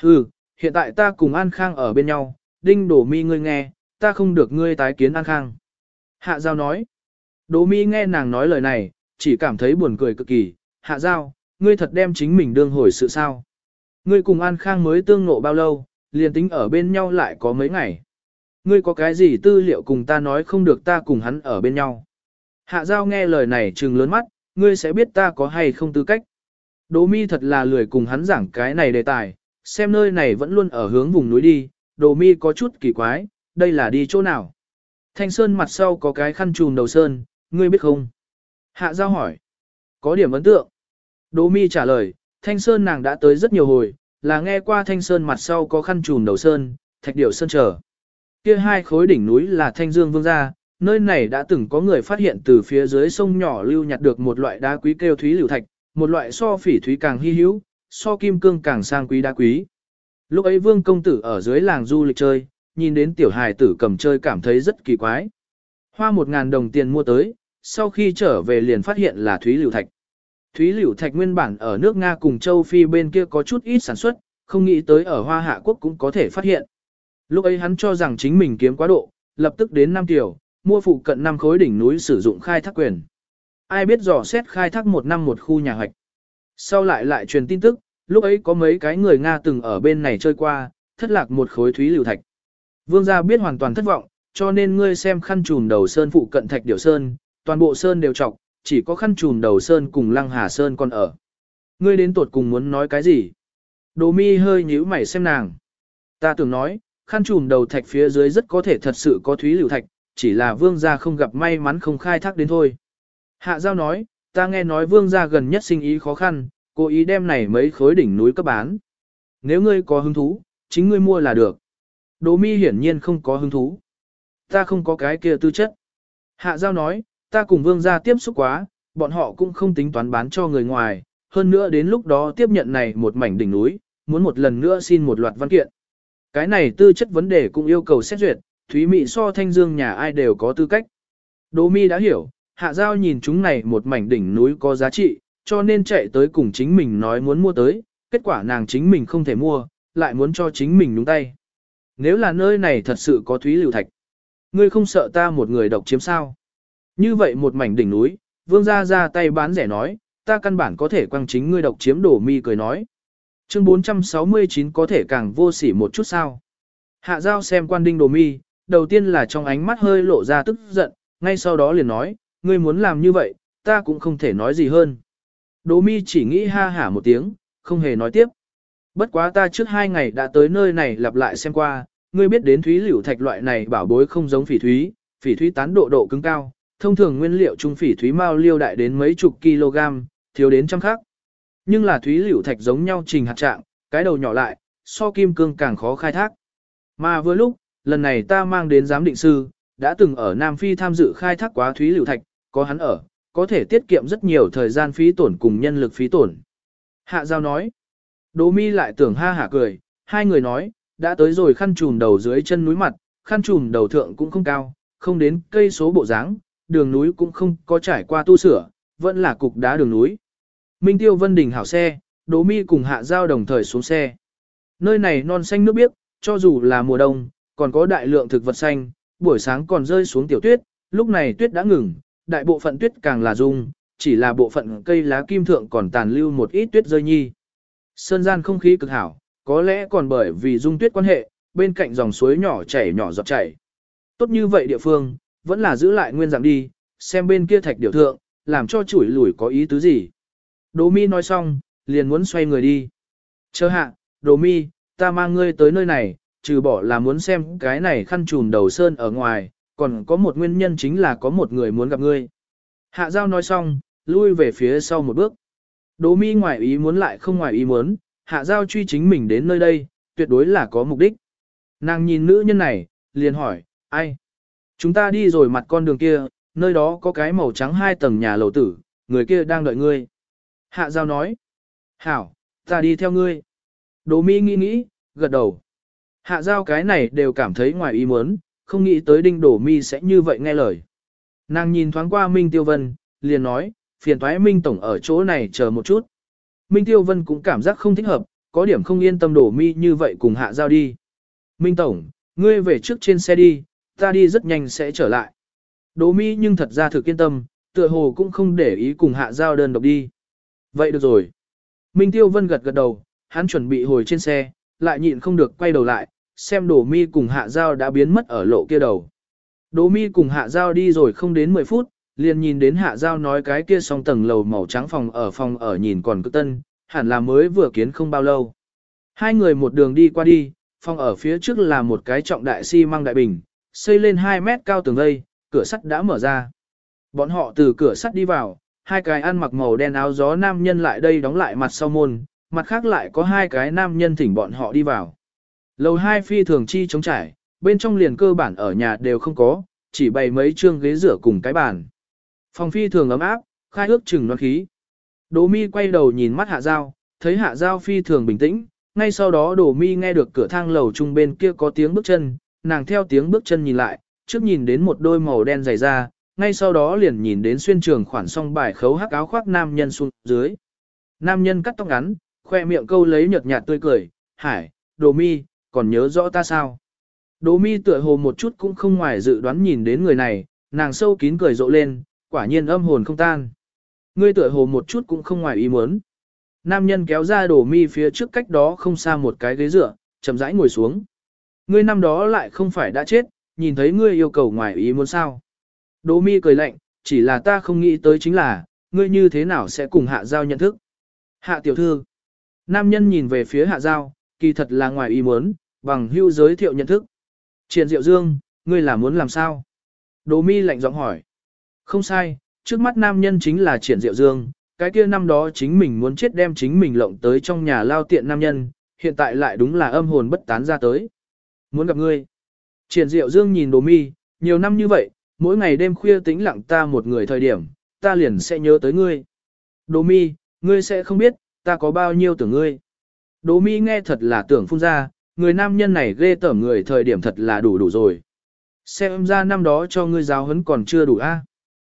Hừ, hiện tại ta cùng An Khang ở bên nhau, đinh đổ mi ngươi nghe, ta không được ngươi tái kiến An Khang. Hạ Giao nói. Đỗ mi nghe nàng nói lời này, chỉ cảm thấy buồn cười cực kỳ. Hạ Giao, ngươi thật đem chính mình đương hồi sự sao. Ngươi cùng An Khang mới tương nộ bao lâu, liền tính ở bên nhau lại có mấy ngày. Ngươi có cái gì tư liệu cùng ta nói không được ta cùng hắn ở bên nhau. Hạ Giao nghe lời này trừng lớn mắt, ngươi sẽ biết ta có hay không tư cách. Đỗ mi thật là lười cùng hắn giảng cái này đề tài, xem nơi này vẫn luôn ở hướng vùng núi đi, Đỗ mi có chút kỳ quái, đây là đi chỗ nào. Thanh sơn mặt sau có cái khăn trùm đầu sơn, ngươi biết không? Hạ Giao hỏi. Có điểm ấn tượng. Đỗ mi trả lời, Thanh Sơn nàng đã tới rất nhiều hồi, là nghe qua Thanh Sơn mặt sau có khăn trùn đầu sơn, thạch điểu sơn trở. Kia hai khối đỉnh núi là Thanh Dương Vương gia, nơi này đã từng có người phát hiện từ phía dưới sông nhỏ lưu nhặt được một loại đá quý kêu thúy liều thạch, một loại so phỉ thúy càng hy hữu, so kim cương càng sang quý đá quý. Lúc ấy Vương công tử ở dưới làng du lịch chơi, nhìn đến tiểu hài tử cầm chơi cảm thấy rất kỳ quái. Hoa một ngàn đồng tiền mua tới, sau khi trở về liền phát hiện là thúy liều thạch. Thúy liễu thạch nguyên bản ở nước Nga cùng châu Phi bên kia có chút ít sản xuất, không nghĩ tới ở Hoa Hạ Quốc cũng có thể phát hiện. Lúc ấy hắn cho rằng chính mình kiếm quá độ, lập tức đến Nam Tiểu, mua phụ cận năm khối đỉnh núi sử dụng khai thác quyền. Ai biết dò xét khai thác một năm một khu nhà hoạch. Sau lại lại truyền tin tức, lúc ấy có mấy cái người Nga từng ở bên này chơi qua, thất lạc một khối thúy liễu thạch. Vương gia biết hoàn toàn thất vọng, cho nên ngươi xem khăn trùm đầu sơn phụ cận thạch điểu sơn, toàn bộ sơn đều trọc, chỉ có khăn trùm đầu sơn cùng lăng hà sơn còn ở. Ngươi đến tuột cùng muốn nói cái gì? Đồ mi hơi nhíu mày xem nàng. Ta tưởng nói, khăn trùm đầu thạch phía dưới rất có thể thật sự có thúy liều thạch, chỉ là vương gia không gặp may mắn không khai thác đến thôi. Hạ giao nói, ta nghe nói vương gia gần nhất sinh ý khó khăn, cố ý đem này mấy khối đỉnh núi cấp bán. Nếu ngươi có hứng thú, chính ngươi mua là được. Đỗ mi hiển nhiên không có hứng thú. Ta không có cái kia tư chất. Hạ giao nói, ta cùng vương gia tiếp xúc quá, bọn họ cũng không tính toán bán cho người ngoài, hơn nữa đến lúc đó tiếp nhận này một mảnh đỉnh núi, muốn một lần nữa xin một loạt văn kiện. Cái này tư chất vấn đề cũng yêu cầu xét duyệt, Thúy Mị so thanh dương nhà ai đều có tư cách. Đỗ mi đã hiểu, hạ giao nhìn chúng này một mảnh đỉnh núi có giá trị, cho nên chạy tới cùng chính mình nói muốn mua tới, kết quả nàng chính mình không thể mua, lại muốn cho chính mình đúng tay. Nếu là nơi này thật sự có thúy lưu thạch, ngươi không sợ ta một người độc chiếm sao? Như vậy một mảnh đỉnh núi, vương gia ra tay bán rẻ nói, ta căn bản có thể quăng chính ngươi độc chiếm đổ mi cười nói. Chương 469 có thể càng vô sỉ một chút sao? Hạ giao xem quan đinh đồ mi, đầu tiên là trong ánh mắt hơi lộ ra tức giận, ngay sau đó liền nói, ngươi muốn làm như vậy, ta cũng không thể nói gì hơn. Đỗ mi chỉ nghĩ ha hả một tiếng, không hề nói tiếp. Bất quá ta trước hai ngày đã tới nơi này lặp lại xem qua, ngươi biết đến thúy liễu thạch loại này bảo bối không giống phỉ thúy, phỉ thúy tán độ độ cứng cao, thông thường nguyên liệu trung phỉ thúy mao liêu đại đến mấy chục kg, thiếu đến trăm khác. Nhưng là thúy liễu thạch giống nhau trình hạt trạng, cái đầu nhỏ lại, so kim cương càng khó khai thác. Mà vừa lúc, lần này ta mang đến giám định sư, đã từng ở Nam Phi tham dự khai thác quá thúy liệu thạch, có hắn ở, có thể tiết kiệm rất nhiều thời gian phí tổn cùng nhân lực phí tổn. Hạ Giao nói, Đỗ Mi lại tưởng ha hả cười, hai người nói, đã tới rồi khăn trùm đầu dưới chân núi mặt, khăn trùm đầu thượng cũng không cao, không đến cây số bộ dáng, đường núi cũng không có trải qua tu sửa, vẫn là cục đá đường núi. Minh Tiêu Vân Đình hảo xe, Đỗ Mi cùng Hạ Giao đồng thời xuống xe. Nơi này non xanh nước biếc, cho dù là mùa đông, còn có đại lượng thực vật xanh, buổi sáng còn rơi xuống tiểu tuyết, lúc này tuyết đã ngừng, đại bộ phận tuyết càng là dung, chỉ là bộ phận cây lá kim thượng còn tàn lưu một ít tuyết rơi nhi. Sơn gian không khí cực hảo, có lẽ còn bởi vì dung tuyết quan hệ, bên cạnh dòng suối nhỏ chảy nhỏ giọt chảy. Tốt như vậy địa phương, vẫn là giữ lại nguyên dạng đi, xem bên kia thạch điều thượng, làm cho chuỗi lủi có ý tứ gì. Đỗ mi nói xong, liền muốn xoay người đi. Chờ hạ, Đỗ mi, ta mang ngươi tới nơi này, trừ bỏ là muốn xem cái này khăn trùm đầu sơn ở ngoài, còn có một nguyên nhân chính là có một người muốn gặp ngươi. Hạ giao nói xong, lui về phía sau một bước. Đỗ mi ngoài ý muốn lại không ngoài ý muốn, hạ giao truy chính mình đến nơi đây, tuyệt đối là có mục đích. Nàng nhìn nữ nhân này, liền hỏi, ai? Chúng ta đi rồi mặt con đường kia, nơi đó có cái màu trắng hai tầng nhà lầu tử, người kia đang đợi ngươi. Hạ giao nói, hảo, ta đi theo ngươi. Đỗ mi nghĩ nghĩ, gật đầu. Hạ giao cái này đều cảm thấy ngoài ý muốn, không nghĩ tới đinh đổ mi sẽ như vậy nghe lời. Nàng nhìn thoáng qua Minh Tiêu Vân, liền nói, phiền thoái Minh Tổng ở chỗ này chờ một chút. Minh Tiêu Vân cũng cảm giác không thích hợp, có điểm không yên tâm đổ mi như vậy cùng hạ giao đi. Minh Tổng, ngươi về trước trên xe đi, ta đi rất nhanh sẽ trở lại. Đỗ mi nhưng thật ra thực yên tâm, tựa hồ cũng không để ý cùng hạ giao đơn độc đi. Vậy được rồi. Minh Tiêu Vân gật gật đầu, hắn chuẩn bị hồi trên xe, lại nhịn không được quay đầu lại, xem Đỗ Mi cùng Hạ Giao đã biến mất ở lộ kia đầu. Đỗ Mi cùng Hạ Giao đi rồi không đến 10 phút, liền nhìn đến Hạ Giao nói cái kia song tầng lầu màu trắng phòng ở phòng ở nhìn còn cứ tân, hẳn là mới vừa kiến không bao lâu. Hai người một đường đi qua đi, phòng ở phía trước là một cái trọng đại xi si măng đại bình, xây lên 2 mét cao tường vây, cửa sắt đã mở ra. Bọn họ từ cửa sắt đi vào, hai cái ăn mặc màu đen áo gió nam nhân lại đây đóng lại mặt sau môn, mặt khác lại có hai cái nam nhân thỉnh bọn họ đi vào. Lầu hai phi thường chi chống trải, bên trong liền cơ bản ở nhà đều không có, chỉ bày mấy trương ghế rửa cùng cái bàn. Phòng phi thường ấm áp, khai ước chừng nó khí. Đỗ mi quay đầu nhìn mắt hạ giao, thấy hạ giao phi thường bình tĩnh, ngay sau đó đỗ mi nghe được cửa thang lầu trung bên kia có tiếng bước chân, nàng theo tiếng bước chân nhìn lại, trước nhìn đến một đôi màu đen dày da, ngay sau đó liền nhìn đến xuyên trường khoản song bài khấu hắc áo khoác nam nhân xuống dưới. Nam nhân cắt tóc ngắn, khoe miệng câu lấy nhợt nhạt tươi cười, hải, đồ mi, còn nhớ rõ ta sao? Đồ mi tựa hồ một chút cũng không ngoài dự đoán nhìn đến người này, nàng sâu kín cười rộ lên, quả nhiên âm hồn không tan. Ngươi tựa hồ một chút cũng không ngoài ý muốn. Nam nhân kéo ra đồ mi phía trước cách đó không xa một cái ghế dựa, chậm rãi ngồi xuống. Ngươi năm đó lại không phải đã chết, nhìn thấy ngươi yêu cầu ngoài ý muốn sao. Đỗ mi cười lạnh, chỉ là ta không nghĩ tới chính là, ngươi như thế nào sẽ cùng hạ giao nhận thức. Hạ tiểu thư. Nam nhân nhìn về phía hạ giao, kỳ thật là ngoài ý muốn, bằng hưu giới thiệu nhận thức. Triển diệu dương, ngươi là muốn làm sao? Đỗ mi lạnh giọng hỏi. Không sai, trước mắt nam nhân chính là triển diệu dương, cái kia năm đó chính mình muốn chết đem chính mình lộng tới trong nhà lao tiện nam nhân, hiện tại lại đúng là âm hồn bất tán ra tới. Muốn gặp ngươi. Triển diệu dương nhìn đồ mi, nhiều năm như vậy, mỗi ngày đêm khuya tĩnh lặng ta một người thời điểm, ta liền sẽ nhớ tới ngươi. Đồ mi, ngươi sẽ không biết, ta có bao nhiêu tưởng ngươi. Đồ mi nghe thật là tưởng phun ra, người nam nhân này ghê tởm người thời điểm thật là đủ đủ rồi. Xem ra năm đó cho ngươi giáo huấn còn chưa đủ a. À?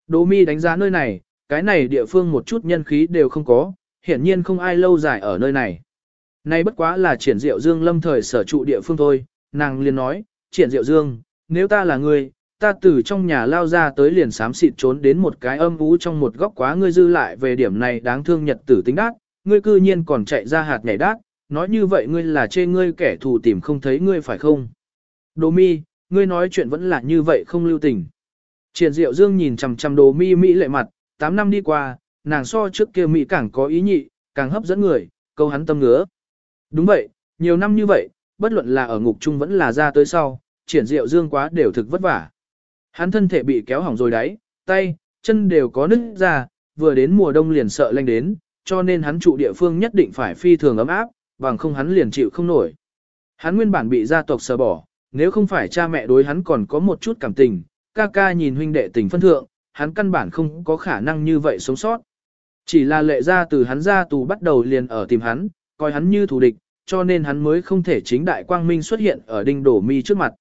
Đồ mi đánh giá nơi này, cái này địa phương một chút nhân khí đều không có, hiển nhiên không ai lâu dài ở nơi này. Nay bất quá là triển diệu dương lâm thời sở trụ địa phương thôi, nàng liền nói, triển diệu dương, nếu ta là ngươi, ta từ trong nhà lao ra tới liền sám xịt trốn đến một cái âm ú trong một góc quá ngươi dư lại về điểm này đáng thương nhật tử tính đát, ngươi cư nhiên còn chạy ra hạt nhảy đát, nói như vậy ngươi là chê ngươi kẻ thù tìm không thấy ngươi phải không? Đồ mi, ngươi nói chuyện vẫn là như vậy không lưu tình. Triển diệu dương nhìn chằm chằm đồ mi mỹ lệ mặt, 8 năm đi qua, nàng so trước kia mỹ càng có ý nhị, càng hấp dẫn người, câu hắn tâm ngứa. Đúng vậy, nhiều năm như vậy, bất luận là ở ngục chung vẫn là ra tới sau, triển diệu dương quá đều thực vất vả. Hắn thân thể bị kéo hỏng rồi đấy, tay, chân đều có nứt ra, vừa đến mùa đông liền sợ lạnh đến, cho nên hắn trụ địa phương nhất định phải phi thường ấm áp, bằng không hắn liền chịu không nổi. Hắn nguyên bản bị gia tộc sờ bỏ, nếu không phải cha mẹ đối hắn còn có một chút cảm tình, ca ca nhìn huynh đệ tình phân thượng, hắn căn bản không có khả năng như vậy sống sót. Chỉ là lệ ra từ hắn ra tù bắt đầu liền ở tìm hắn, coi hắn như thù địch, cho nên hắn mới không thể chính đại quang minh xuất hiện ở đinh đổ mi trước mặt.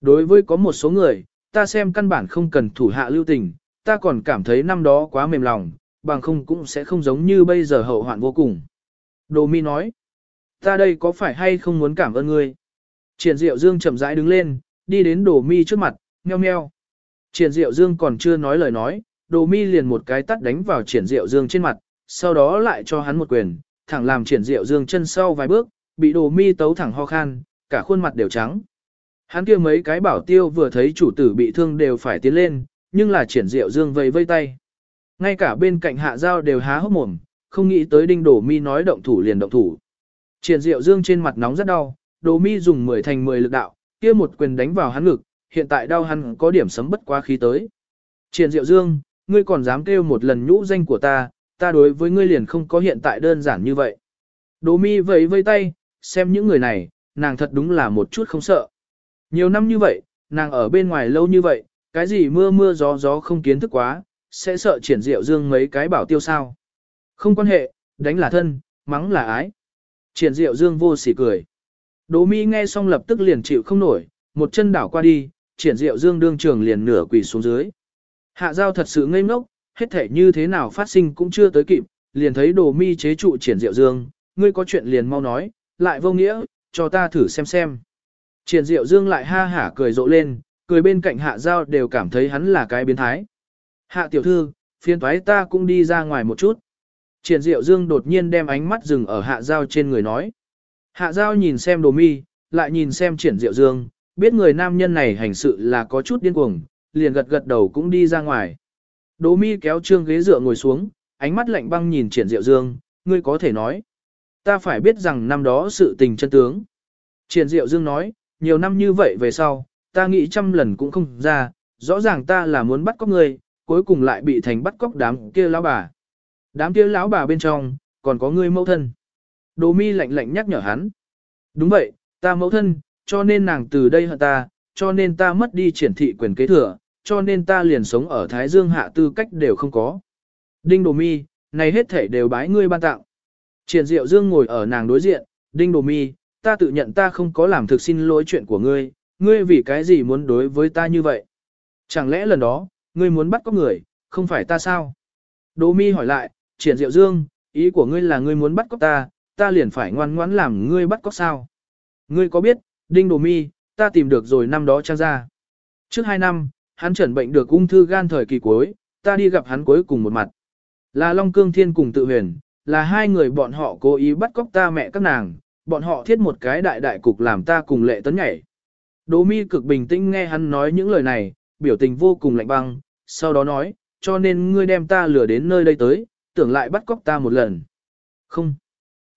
Đối với có một số người, ta xem căn bản không cần thủ hạ lưu tình, ta còn cảm thấy năm đó quá mềm lòng, bằng không cũng sẽ không giống như bây giờ hậu hoạn vô cùng. Đồ mi nói, ta đây có phải hay không muốn cảm ơn ngươi? Triển Diệu Dương chậm rãi đứng lên, đi đến Đồ Mi trước mặt, meo meo. Triển Diệu Dương còn chưa nói lời nói, Đồ Mi liền một cái tắt đánh vào Triển Diệu Dương trên mặt, sau đó lại cho hắn một quyền, thẳng làm Triển Diệu Dương chân sau vài bước, bị Đồ Mi tấu thẳng ho khan, cả khuôn mặt đều trắng. Hắn kia mấy cái bảo tiêu vừa thấy chủ tử bị thương đều phải tiến lên, nhưng là triển diệu dương vây vây tay. Ngay cả bên cạnh hạ giao đều há hốc mồm, không nghĩ tới đinh đổ mi nói động thủ liền động thủ. Triển diệu dương trên mặt nóng rất đau, đồ mi dùng 10 thành 10 lực đạo, kia một quyền đánh vào hắn ngực, hiện tại đau hắn có điểm sấm bất quá khí tới. Triển diệu dương, ngươi còn dám kêu một lần nhũ danh của ta, ta đối với ngươi liền không có hiện tại đơn giản như vậy. Đồ mi vẫy vây tay, xem những người này, nàng thật đúng là một chút không sợ. Nhiều năm như vậy, nàng ở bên ngoài lâu như vậy, cái gì mưa mưa gió gió không kiến thức quá, sẽ sợ triển diệu dương mấy cái bảo tiêu sao. Không quan hệ, đánh là thân, mắng là ái. Triển diệu dương vô sỉ cười. Đỗ mi nghe xong lập tức liền chịu không nổi, một chân đảo qua đi, triển diệu dương đương trường liền nửa quỳ xuống dưới. Hạ giao thật sự ngây ngốc, hết thể như thế nào phát sinh cũng chưa tới kịp, liền thấy đồ mi chế trụ triển diệu dương, ngươi có chuyện liền mau nói, lại vô nghĩa, cho ta thử xem xem. Triển diệu dương lại ha hả cười rộ lên, cười bên cạnh hạ giao đều cảm thấy hắn là cái biến thái. Hạ tiểu thư, phiên thoái ta cũng đi ra ngoài một chút. Triển diệu dương đột nhiên đem ánh mắt dừng ở hạ giao trên người nói. Hạ giao nhìn xem đồ mi, lại nhìn xem triển diệu dương, biết người nam nhân này hành sự là có chút điên cuồng, liền gật gật đầu cũng đi ra ngoài. đỗ mi kéo trương ghế dựa ngồi xuống, ánh mắt lạnh băng nhìn triển diệu dương, ngươi có thể nói. Ta phải biết rằng năm đó sự tình chân tướng. Triển diệu dương nói, nhiều năm như vậy về sau, ta nghĩ trăm lần cũng không ra, rõ ràng ta là muốn bắt cóc ngươi, cuối cùng lại bị thành bắt cóc đám kia lão bà. Đám kia lão bà bên trong, còn có ngươi mẫu thân. Đồ mi lạnh lạnh nhắc nhở hắn. Đúng vậy, ta mẫu thân, cho nên nàng từ đây hận ta, cho nên ta mất đi triển thị quyền kế thừa, cho nên ta liền sống ở Thái Dương hạ tư cách đều không có. Đinh Đồ Mi, này hết thể đều bái ngươi ban tặng. Triển Diệu Dương ngồi ở nàng đối diện, Đinh Đồ Mi, ta tự nhận ta không có làm thực xin lỗi chuyện của ngươi, ngươi vì cái gì muốn đối với ta như vậy? Chẳng lẽ lần đó, ngươi muốn bắt có người, không phải ta sao? Đồ Mi hỏi lại, Triển Diệu Dương, ý của ngươi là ngươi muốn bắt cóc ta, ta liền phải ngoan ngoãn làm ngươi bắt cóc sao? Ngươi có biết, Đinh Đồ Mi, ta tìm được rồi năm đó trang ra. Trước hai năm, hắn chẩn bệnh được ung thư gan thời kỳ cuối, ta đi gặp hắn cuối cùng một mặt. Là Long Cương Thiên cùng tự huyền, là hai người bọn họ cố ý bắt cóc ta mẹ các nàng, bọn họ thiết một cái đại đại cục làm ta cùng lệ tấn nhảy. Đỗ mi cực bình tĩnh nghe hắn nói những lời này, biểu tình vô cùng lạnh băng, sau đó nói, cho nên ngươi đem ta lừa đến nơi đây tới, tưởng lại bắt cóc ta một lần. Không.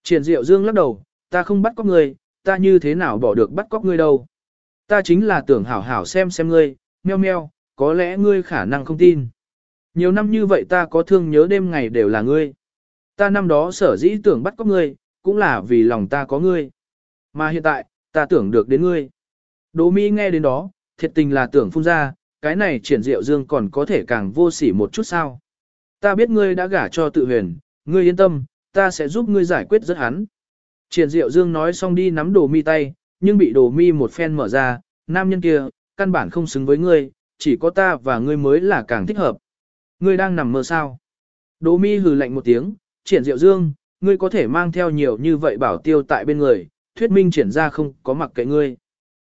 Triển Diệu Dương lắc đầu, ta không bắt cóc ngươi, ta như thế nào bỏ được bắt cóc ngươi đâu. Ta chính là tưởng hảo hảo xem xem ngươi, meo meo, có lẽ ngươi khả năng không tin. Nhiều năm như vậy ta có thương nhớ đêm ngày đều là ngươi. Ta năm đó sở dĩ tưởng bắt cóc ngươi, cũng là vì lòng ta có ngươi. Mà hiện tại, ta tưởng được đến ngươi. Đỗ Mi nghe đến đó, thiệt tình là tưởng phun ra, cái này triển diệu dương còn có thể càng vô sỉ một chút sao. Ta biết ngươi đã gả cho tự huyền, ngươi yên tâm, ta sẽ giúp ngươi giải quyết rất hắn. Triển diệu dương nói xong đi nắm đồ mi tay, nhưng bị đồ mi một phen mở ra, nam nhân kia, căn bản không xứng với ngươi, chỉ có ta và ngươi mới là càng thích hợp. Ngươi đang nằm mơ sao? Đỗ mi hừ lạnh một tiếng, triển diệu dương, ngươi có thể mang theo nhiều như vậy bảo tiêu tại bên người, thuyết minh triển ra không có mặc kệ ngươi.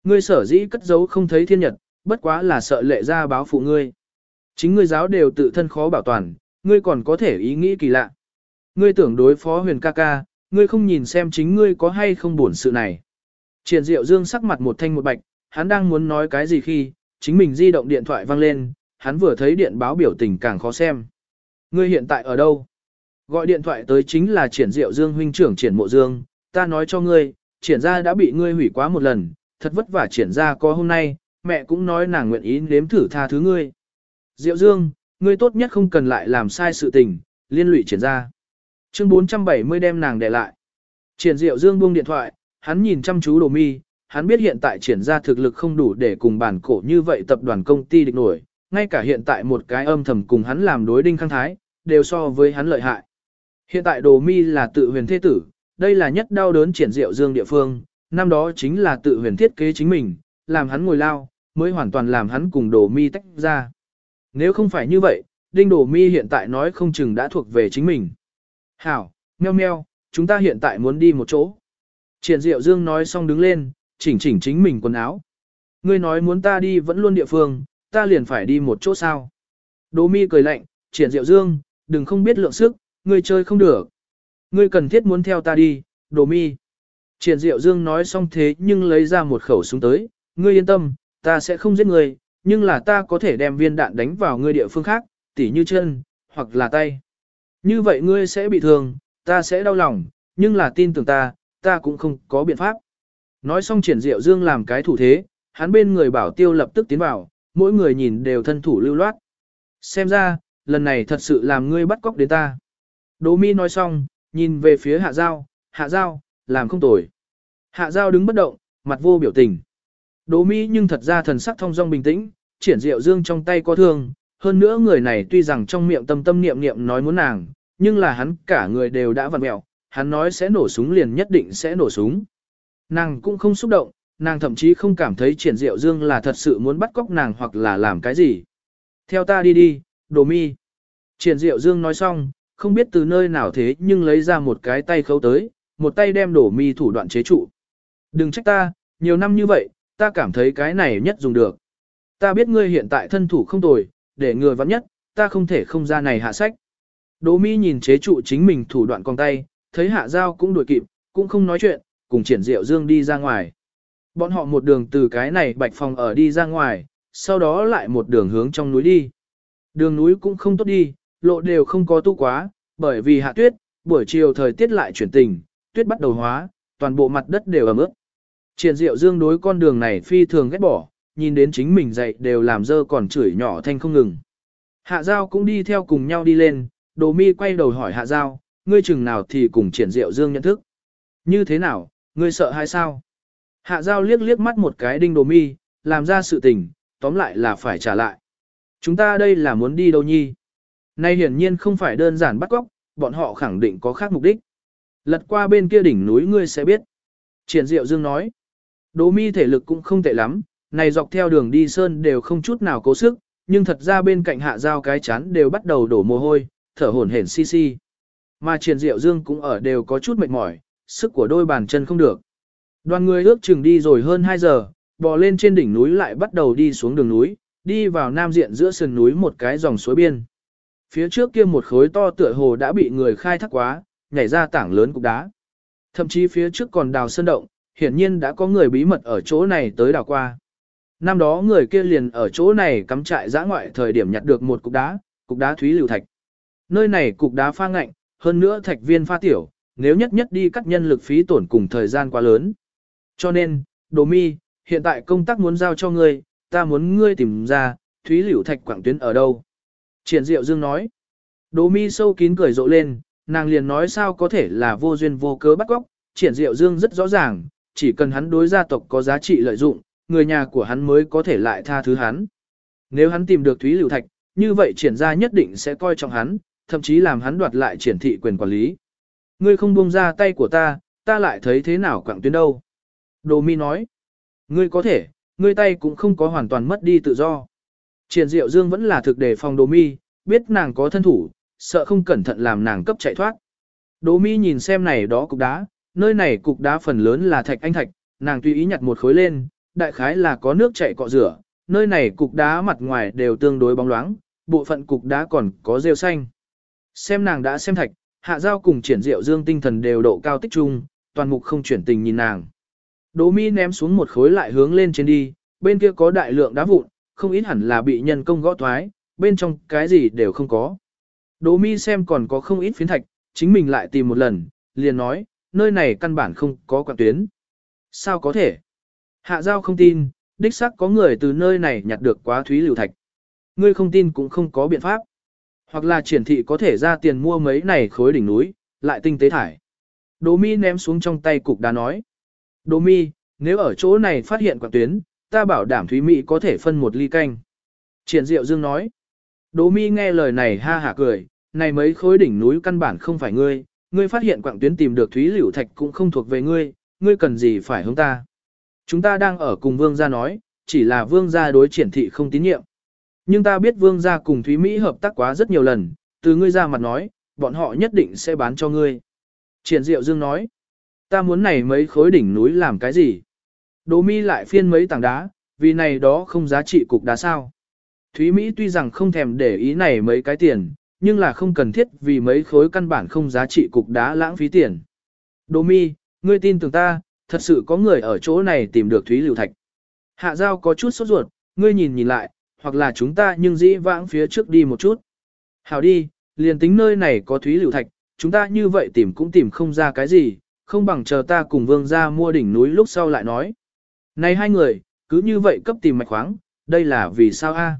Ngươi sở dĩ cất giấu không thấy thiên nhật, bất quá là sợ lệ ra báo phụ ngươi. Chính ngươi giáo đều tự thân khó bảo toàn, ngươi còn có thể ý nghĩ kỳ lạ. Ngươi tưởng đối phó huyền ca ca, ngươi không nhìn xem chính ngươi có hay không buồn sự này. Triển diệu dương sắc mặt một thanh một bạch, hắn đang muốn nói cái gì khi, chính mình di động điện thoại vang lên, hắn vừa thấy điện báo biểu tình càng khó xem. Ngươi hiện tại ở đâu? Gọi điện thoại tới chính là triển diệu dương huynh trưởng triển mộ dương, ta nói cho ngươi, triển Gia đã bị ngươi hủy quá một lần, thật vất vả triển Gia có hôm nay, mẹ cũng nói nàng nguyện ý nếm thử tha thứ ngươi. Diệu dương, ngươi tốt nhất không cần lại làm sai sự tình, liên lụy triển Gia. Chương 470 đem nàng để lại. Triển diệu dương buông điện thoại, hắn nhìn chăm chú đồ mi, hắn biết hiện tại triển Gia thực lực không đủ để cùng bản cổ như vậy tập đoàn công ty địch nổi, ngay cả hiện tại một cái âm thầm cùng hắn làm đối đinh khang thái, đều so với hắn lợi hại. Hiện tại đồ mi là tự huyền thế tử, đây là nhất đau đớn triển diệu dương địa phương, năm đó chính là tự huyền thiết kế chính mình, làm hắn ngồi lao, mới hoàn toàn làm hắn cùng đồ mi tách ra. Nếu không phải như vậy, đinh đồ mi hiện tại nói không chừng đã thuộc về chính mình. Hảo, meo meo, chúng ta hiện tại muốn đi một chỗ. Triển diệu dương nói xong đứng lên, chỉnh chỉnh chính mình quần áo. Ngươi nói muốn ta đi vẫn luôn địa phương, ta liền phải đi một chỗ sao. Đồ mi cười lạnh, triển diệu dương, đừng không biết lượng sức, ngươi chơi không được. Ngươi cần thiết muốn theo ta đi, đồ mi. Triển diệu dương nói xong thế nhưng lấy ra một khẩu súng tới, ngươi yên tâm, ta sẽ không giết ngươi, nhưng là ta có thể đem viên đạn đánh vào ngươi địa phương khác, tỉ như chân, hoặc là tay. Như vậy ngươi sẽ bị thương, ta sẽ đau lòng, nhưng là tin tưởng ta, ta cũng không có biện pháp. Nói xong triển diệu dương làm cái thủ thế, hắn bên người bảo tiêu lập tức tiến vào, mỗi người nhìn đều thân thủ lưu loát. Xem ra, lần này thật sự làm ngươi bắt cóc đến ta. Đỗ mi nói xong, nhìn về phía hạ giao, hạ giao, làm không tồi. Hạ giao đứng bất động, mặt vô biểu tình. Đỗ mi nhưng thật ra thần sắc thông dong bình tĩnh, triển diệu dương trong tay có thương, hơn nữa người này tuy rằng trong miệng tâm tâm niệm niệm nói muốn nàng, nhưng là hắn cả người đều đã vặn mẹo, hắn nói sẽ nổ súng liền nhất định sẽ nổ súng. Nàng cũng không xúc động, nàng thậm chí không cảm thấy triển diệu dương là thật sự muốn bắt cóc nàng hoặc là làm cái gì. Theo ta đi đi, đồ mi. Triển diệu dương nói xong, không biết từ nơi nào thế nhưng lấy ra một cái tay khấu tới, một tay đem đổ mi thủ đoạn chế trụ. Đừng trách ta, nhiều năm như vậy, ta cảm thấy cái này nhất dùng được. Ta biết ngươi hiện tại thân thủ không tồi, để người vắng nhất, ta không thể không ra này hạ sách. Đỗ mi nhìn chế trụ chính mình thủ đoạn con tay, thấy hạ giao cũng đuổi kịp, cũng không nói chuyện, cùng triển diệu dương đi ra ngoài. Bọn họ một đường từ cái này bạch phòng ở đi ra ngoài, sau đó lại một đường hướng trong núi đi. Đường núi cũng không tốt đi, lộ đều không có tu quá, bởi vì hạ tuyết, buổi chiều thời tiết lại chuyển tình, tuyết bắt đầu hóa, toàn bộ mặt đất đều ẩm ướt. Triển diệu dương đối con đường này phi thường ghét bỏ, nhìn đến chính mình dậy đều làm dơ còn chửi nhỏ thanh không ngừng. Hạ giao cũng đi theo cùng nhau đi lên, đồ mi quay đầu hỏi hạ giao, ngươi chừng nào thì cùng triển diệu dương nhận thức. Như thế nào, ngươi sợ hay sao? Hạ giao liếc liếc mắt một cái đinh đồ mi, làm ra sự tình, tóm lại là phải trả lại. Chúng ta đây là muốn đi đâu nhi? Nay hiển nhiên không phải đơn giản bắt cóc, bọn họ khẳng định có khác mục đích. Lật qua bên kia đỉnh núi ngươi sẽ biết. Triển Diệu Dương nói. Đỗ mi thể lực cũng không tệ lắm, này dọc theo đường đi sơn đều không chút nào cố sức, nhưng thật ra bên cạnh hạ dao cái chán đều bắt đầu đổ mồ hôi, thở hổn hển xi xi. Mà Triển Diệu Dương cũng ở đều có chút mệt mỏi, sức của đôi bàn chân không được. Đoàn người ước chừng đi rồi hơn 2 giờ, bò lên trên đỉnh núi lại bắt đầu đi xuống đường núi, đi vào nam diện giữa sườn núi một cái dòng suối biên. Phía trước kia một khối to tựa hồ đã bị người khai thác quá, nhảy ra tảng lớn cục đá. Thậm chí phía trước còn đào sơn động, hiển nhiên đã có người bí mật ở chỗ này tới đào qua. Năm đó người kia liền ở chỗ này cắm trại giã ngoại thời điểm nhặt được một cục đá, cục đá thúy lưu thạch. Nơi này cục đá pha ngạnh, hơn nữa thạch viên pha tiểu, nếu nhất nhất đi cắt nhân lực phí tổn cùng thời gian quá lớn. Cho nên, Đồ Mi, hiện tại công tác muốn giao cho ngươi, ta muốn ngươi tìm ra, thúy liễu thạch quảng tuyến ở đâu. Triển Diệu Dương nói. Đỗ Mi sâu kín cười rộ lên, nàng liền nói sao có thể là vô duyên vô cớ bắt góc. Triển Diệu Dương rất rõ ràng, chỉ cần hắn đối gia tộc có giá trị lợi dụng, người nhà của hắn mới có thể lại tha thứ hắn. Nếu hắn tìm được Thúy Liễu Thạch, như vậy triển gia nhất định sẽ coi trọng hắn, thậm chí làm hắn đoạt lại triển thị quyền quản lý. Ngươi không buông ra tay của ta, ta lại thấy thế nào quảng tuyến đâu. Đồ mi nói, ngươi có thể, ngươi tay cũng không có hoàn toàn mất đi tự do. Triển Diệu Dương vẫn là thực đề phòng Đồ mi, biết nàng có thân thủ, sợ không cẩn thận làm nàng cấp chạy thoát. Đồ mi nhìn xem này đó cục đá, nơi này cục đá phần lớn là thạch anh thạch, nàng tùy ý nhặt một khối lên, đại khái là có nước chảy cọ rửa, nơi này cục đá mặt ngoài đều tương đối bóng loáng, bộ phận cục đá còn có rêu xanh. Xem nàng đã xem thạch, hạ giao cùng triển diệu dương tinh thần đều độ cao tích trung, toàn mục không chuyển tình nhìn nàng. Đỗ mi ném xuống một khối lại hướng lên trên đi, bên kia có đại lượng đá vụn, không ít hẳn là bị nhân công gõ thoái, bên trong cái gì đều không có. Đỗ mi xem còn có không ít phiến thạch, chính mình lại tìm một lần, liền nói, nơi này căn bản không có quạng tuyến. Sao có thể? Hạ giao không tin, đích xác có người từ nơi này nhặt được quá thúy liều thạch. Ngươi không tin cũng không có biện pháp. Hoặc là triển thị có thể ra tiền mua mấy này khối đỉnh núi, lại tinh tế thải. Đỗ mi ném xuống trong tay cục đá nói. Đỗ mi, nếu ở chỗ này phát hiện quạng tuyến, ta bảo đảm thúy mỹ có thể phân một ly canh. Triển diệu dương nói. Đỗ mi nghe lời này ha hả cười, này mấy khối đỉnh núi căn bản không phải ngươi, ngươi phát hiện quạng tuyến tìm được thúy liễu thạch cũng không thuộc về ngươi, ngươi cần gì phải hướng ta. Chúng ta đang ở cùng vương gia nói, chỉ là vương gia đối triển thị không tín nhiệm. Nhưng ta biết vương gia cùng Thúy Mỹ hợp tác quá rất nhiều lần, từ ngươi ra mặt nói, bọn họ nhất định sẽ bán cho ngươi. Triển Diệu Dương nói, ta muốn này mấy khối đỉnh núi làm cái gì? Đỗ mi lại phiên mấy tảng đá, vì này đó không giá trị cục đá sao. Thúy Mỹ tuy rằng không thèm để ý này mấy cái tiền, nhưng là không cần thiết vì mấy khối căn bản không giá trị cục đá lãng phí tiền. Đỗ mi, ngươi tin tưởng ta, thật sự có người ở chỗ này tìm được Thúy Lưu Thạch. Hạ Giao có chút sốt ruột, ngươi nhìn nhìn lại, hoặc là chúng ta nhưng dĩ vãng phía trước đi một chút. Hảo đi, liền tính nơi này có Thúy Lưu Thạch, chúng ta như vậy tìm cũng tìm không ra cái gì, không bằng chờ ta cùng vương ra mua đỉnh núi lúc sau lại nói. Này hai người, cứ như vậy cấp tìm mạch khoáng, đây là vì sao a?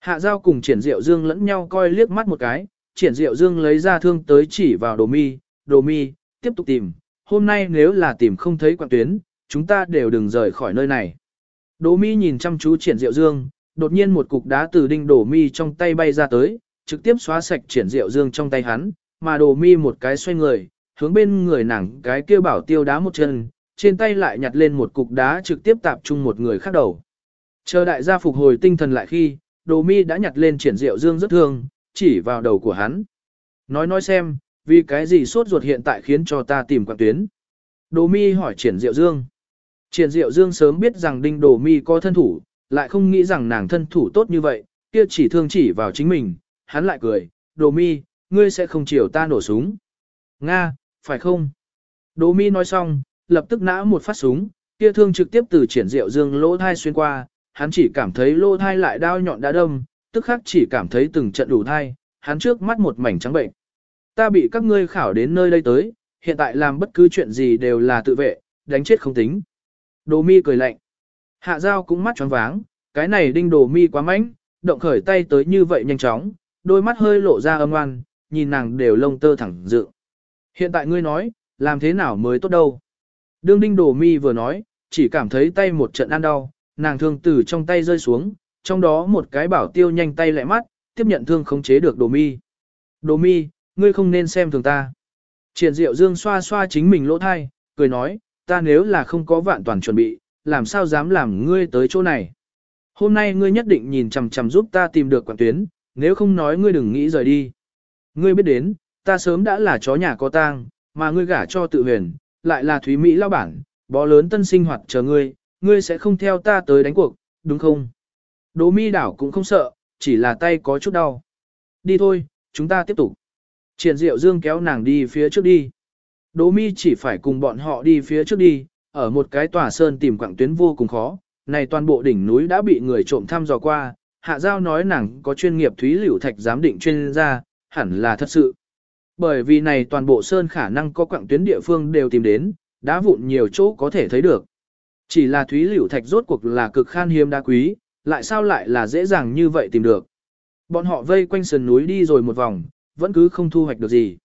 Hạ Giao cùng triển diệu dương lẫn nhau coi liếc mắt một cái, triển diệu dương lấy ra thương tới chỉ vào đồ mi, đồ mi, tiếp tục tìm, hôm nay nếu là tìm không thấy quạng tuyến, chúng ta đều đừng rời khỏi nơi này. Đồ mi nhìn chăm chú triển diệu dương, đột nhiên một cục đá từ đinh đồ mi trong tay bay ra tới, trực tiếp xóa sạch triển diệu dương trong tay hắn, mà đồ mi một cái xoay người, hướng bên người nàng cái kia bảo tiêu đá một chân, trên tay lại nhặt lên một cục đá trực tiếp tạp chung một người khác đầu. Chờ đại gia phục hồi tinh thần lại khi, đồ mi đã nhặt lên triển diệu dương rất thương, chỉ vào đầu của hắn. Nói nói xem, vì cái gì sốt ruột hiện tại khiến cho ta tìm quạng tuyến. Đồ mi hỏi triển diệu dương. Triển diệu dương sớm biết rằng đinh đồ mi có thân thủ, lại không nghĩ rằng nàng thân thủ tốt như vậy, kia chỉ thương chỉ vào chính mình, hắn lại cười, đồ mi, ngươi sẽ không chiều ta nổ súng. Nga, phải không? Đồ mi nói xong, lập tức nã một phát súng, kia thương trực tiếp từ triển rượu dương lỗ thai xuyên qua, hắn chỉ cảm thấy lỗ thai lại đau nhọn đã đâm, tức khắc chỉ cảm thấy từng trận đủ thai, hắn trước mắt một mảnh trắng bệnh. Ta bị các ngươi khảo đến nơi đây tới, hiện tại làm bất cứ chuyện gì đều là tự vệ, đánh chết không tính. Đồ mi cười lạnh. Hạ dao cũng mắt tròn váng, cái này đinh đồ mi quá mạnh, động khởi tay tới như vậy nhanh chóng, đôi mắt hơi lộ ra âm ngoan, nhìn nàng đều lông tơ thẳng dự. Hiện tại ngươi nói, làm thế nào mới tốt đâu. Đương đinh đồ mi vừa nói, chỉ cảm thấy tay một trận ăn đau, nàng thương từ trong tay rơi xuống, trong đó một cái bảo tiêu nhanh tay lẹ mắt, tiếp nhận thương khống chế được đồ mi. Đồ mi, ngươi không nên xem thường ta. Triển diệu dương xoa xoa chính mình lỗ thai, cười nói, ta nếu là không có vạn toàn chuẩn bị, làm sao dám làm ngươi tới chỗ này. Hôm nay ngươi nhất định nhìn chằm chằm giúp ta tìm được quản tuyến, nếu không nói ngươi đừng nghĩ rời đi. Ngươi biết đến, ta sớm đã là chó nhà có tang, mà ngươi gả cho tự huyền, lại là Thúy Mỹ lao bản, bó lớn tân sinh hoạt chờ ngươi, ngươi sẽ không theo ta tới đánh cuộc, đúng không? Đỗ mi đảo cũng không sợ, chỉ là tay có chút đau. Đi thôi, chúng ta tiếp tục. Triển diệu dương kéo nàng đi phía trước đi. Đỗ mi chỉ phải cùng bọn họ đi phía trước đi, ở một cái tòa sơn tìm quảng tuyến vô cùng khó. Này toàn bộ đỉnh núi đã bị người trộm thăm dò qua, hạ giao nói nàng có chuyên nghiệp thúy liễu thạch giám định chuyên gia, hẳn là thật sự. Bởi vì này toàn bộ sơn khả năng có quặng tuyến địa phương đều tìm đến, đá vụn nhiều chỗ có thể thấy được. Chỉ là thúy liễu thạch rốt cuộc là cực khan hiếm đá quý, lại sao lại là dễ dàng như vậy tìm được. Bọn họ vây quanh sườn núi đi rồi một vòng, vẫn cứ không thu hoạch được gì.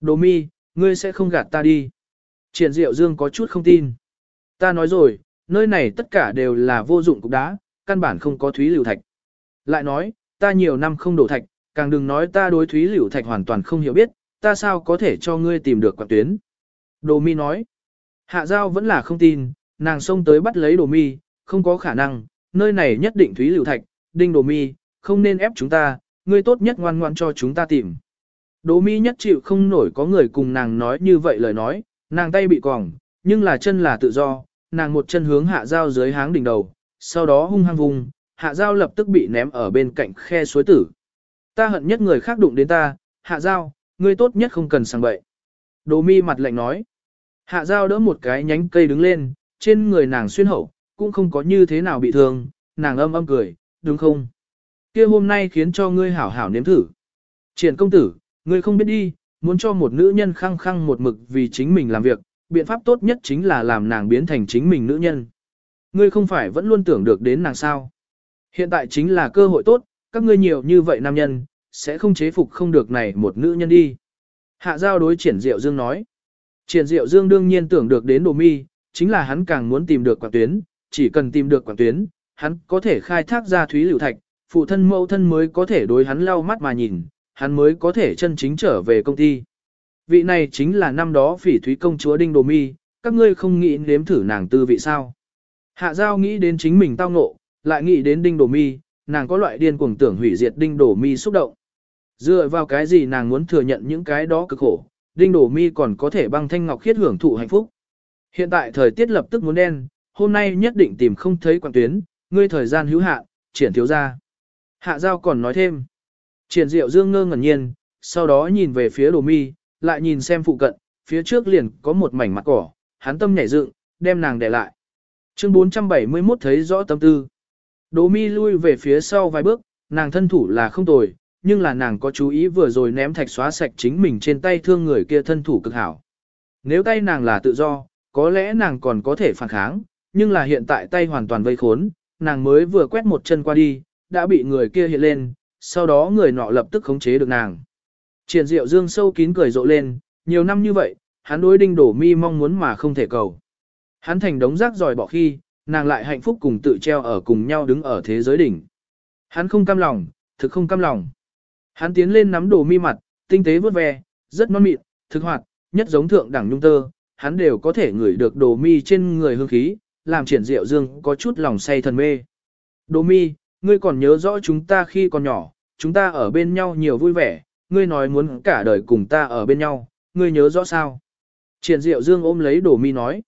Đồ mi, ngươi sẽ không gạt ta đi. Triển diệu dương có chút không tin. Ta nói rồi, nơi này tất cả đều là vô dụng cục đá, căn bản không có thúy liễu thạch. Lại nói, ta nhiều năm không đổ thạch, càng đừng nói ta đối thúy liễu thạch hoàn toàn không hiểu biết, ta sao có thể cho ngươi tìm được quạt tuyến. Đồ mi nói, hạ giao vẫn là không tin, nàng xông tới bắt lấy đồ mi, không có khả năng, nơi này nhất định thúy liều thạch, đinh đồ mi, không nên ép chúng ta, ngươi tốt nhất ngoan ngoan cho chúng ta tìm. Đồ mi nhất chịu không nổi có người cùng nàng nói như vậy lời nói, nàng tay bị còng, nhưng là chân là tự do, nàng một chân hướng hạ dao dưới háng đỉnh đầu, sau đó hung hăng vùng, hạ dao lập tức bị ném ở bên cạnh khe suối tử. Ta hận nhất người khác đụng đến ta, hạ dao, ngươi tốt nhất không cần sang bậy. Đồ mi mặt lạnh nói. Hạ dao đỡ một cái nhánh cây đứng lên, trên người nàng xuyên hậu, cũng không có như thế nào bị thương, nàng âm âm cười, đúng không? kia hôm nay khiến cho ngươi hảo hảo nếm thử. Triển công tử, ngươi không biết đi, muốn cho một nữ nhân khăng khăng một mực vì chính mình làm việc, biện pháp tốt nhất chính là làm nàng biến thành chính mình nữ nhân. Ngươi không phải vẫn luôn tưởng được đến nàng sao. Hiện tại chính là cơ hội tốt, các ngươi nhiều như vậy nam nhân, sẽ không chế phục không được này một nữ nhân đi. Hạ giao đối triển diệu dương nói. Triển diệu dương đương nhiên tưởng được đến đồ mi, chính là hắn càng muốn tìm được quảng tuyến, chỉ cần tìm được quảng tuyến, hắn có thể khai thác ra thúy liều thạch, phụ thân mẫu thân mới có thể đối hắn lau mắt mà nhìn, hắn mới có thể chân chính trở về công ty. Vị này chính là năm đó phỉ thúy công chúa Đinh Đồ Mi, các ngươi không nghĩ nếm thử nàng tư vị sao. Hạ Giao nghĩ đến chính mình tao ngộ, lại nghĩ đến Đinh Đồ Mi, nàng có loại điên cuồng tưởng hủy diệt Đinh Đồ Mi xúc động. Dựa vào cái gì nàng muốn thừa nhận những cái đó cực khổ, Đinh đổ Mi còn có thể băng thanh ngọc khiết hưởng thụ hạnh phúc. Hiện tại thời tiết lập tức muốn đen, hôm nay nhất định tìm không thấy quan tuyến, ngươi thời gian hữu hạn, triển thiếu ra. Hạ Giao còn nói thêm. Triển Diệu Dương ngơ ngẩn nhiên, sau đó nhìn về phía Đồ Mi, lại nhìn xem phụ cận, phía trước liền có một mảnh mặt cỏ, hắn tâm nhảy dựng, đem nàng để lại. Chương 471 thấy rõ tâm tư. Đồ Mi lui về phía sau vài bước, nàng thân thủ là không tồi, nhưng là nàng có chú ý vừa rồi ném thạch xóa sạch chính mình trên tay thương người kia thân thủ cực hảo. Nếu tay nàng là tự do, có lẽ nàng còn có thể phản kháng, nhưng là hiện tại tay hoàn toàn vây khốn, nàng mới vừa quét một chân qua đi, đã bị người kia hiện lên, sau đó người nọ lập tức khống chế được nàng. Triển diệu dương sâu kín cười rộ lên, nhiều năm như vậy, hắn đối đinh đổ mi mong muốn mà không thể cầu. Hắn thành đống rác giỏi bỏ khi, nàng lại hạnh phúc cùng tự treo ở cùng nhau đứng ở thế giới đỉnh. Hắn không cam lòng, thực không cam lòng. Hắn tiến lên nắm đồ mi mặt, tinh tế vớt ve, rất non mịn, thực hoạt, nhất giống thượng đẳng nhung tơ, hắn đều có thể ngửi được đồ mi trên người hương khí, làm triển diệu dương có chút lòng say thần mê. Đồ mi, ngươi còn nhớ rõ chúng ta khi còn nhỏ, chúng ta ở bên nhau nhiều vui vẻ, ngươi nói muốn cả đời cùng ta ở bên nhau, ngươi nhớ rõ sao? Triển diệu dương ôm lấy đồ mi nói.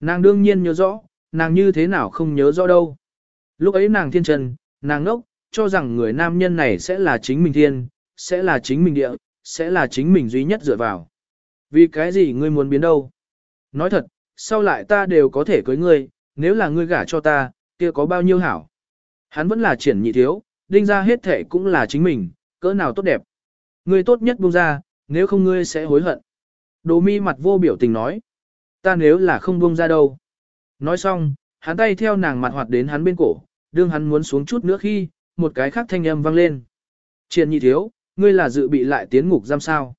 Nàng đương nhiên nhớ rõ, nàng như thế nào không nhớ rõ đâu. Lúc ấy nàng thiên trần, nàng ngốc, cho rằng người nam nhân này sẽ là chính mình thiên, sẽ là chính mình địa, sẽ là chính mình duy nhất dựa vào. Vì cái gì ngươi muốn biến đâu? Nói thật, sau lại ta đều có thể cưới ngươi, nếu là ngươi gả cho ta, kia có bao nhiêu hảo. Hắn vẫn là triển nhị thiếu, đinh ra hết thể cũng là chính mình, cỡ nào tốt đẹp. Ngươi tốt nhất buông ra, nếu không ngươi sẽ hối hận. Đồ mi mặt vô biểu tình nói. Ta nếu là không buông ra đâu. Nói xong, hắn tay theo nàng mặt hoạt đến hắn bên cổ, đương hắn muốn xuống chút nữa khi, một cái khác thanh âm vang lên. Triển nhị thiếu, ngươi là dự bị lại tiến ngục giam sao.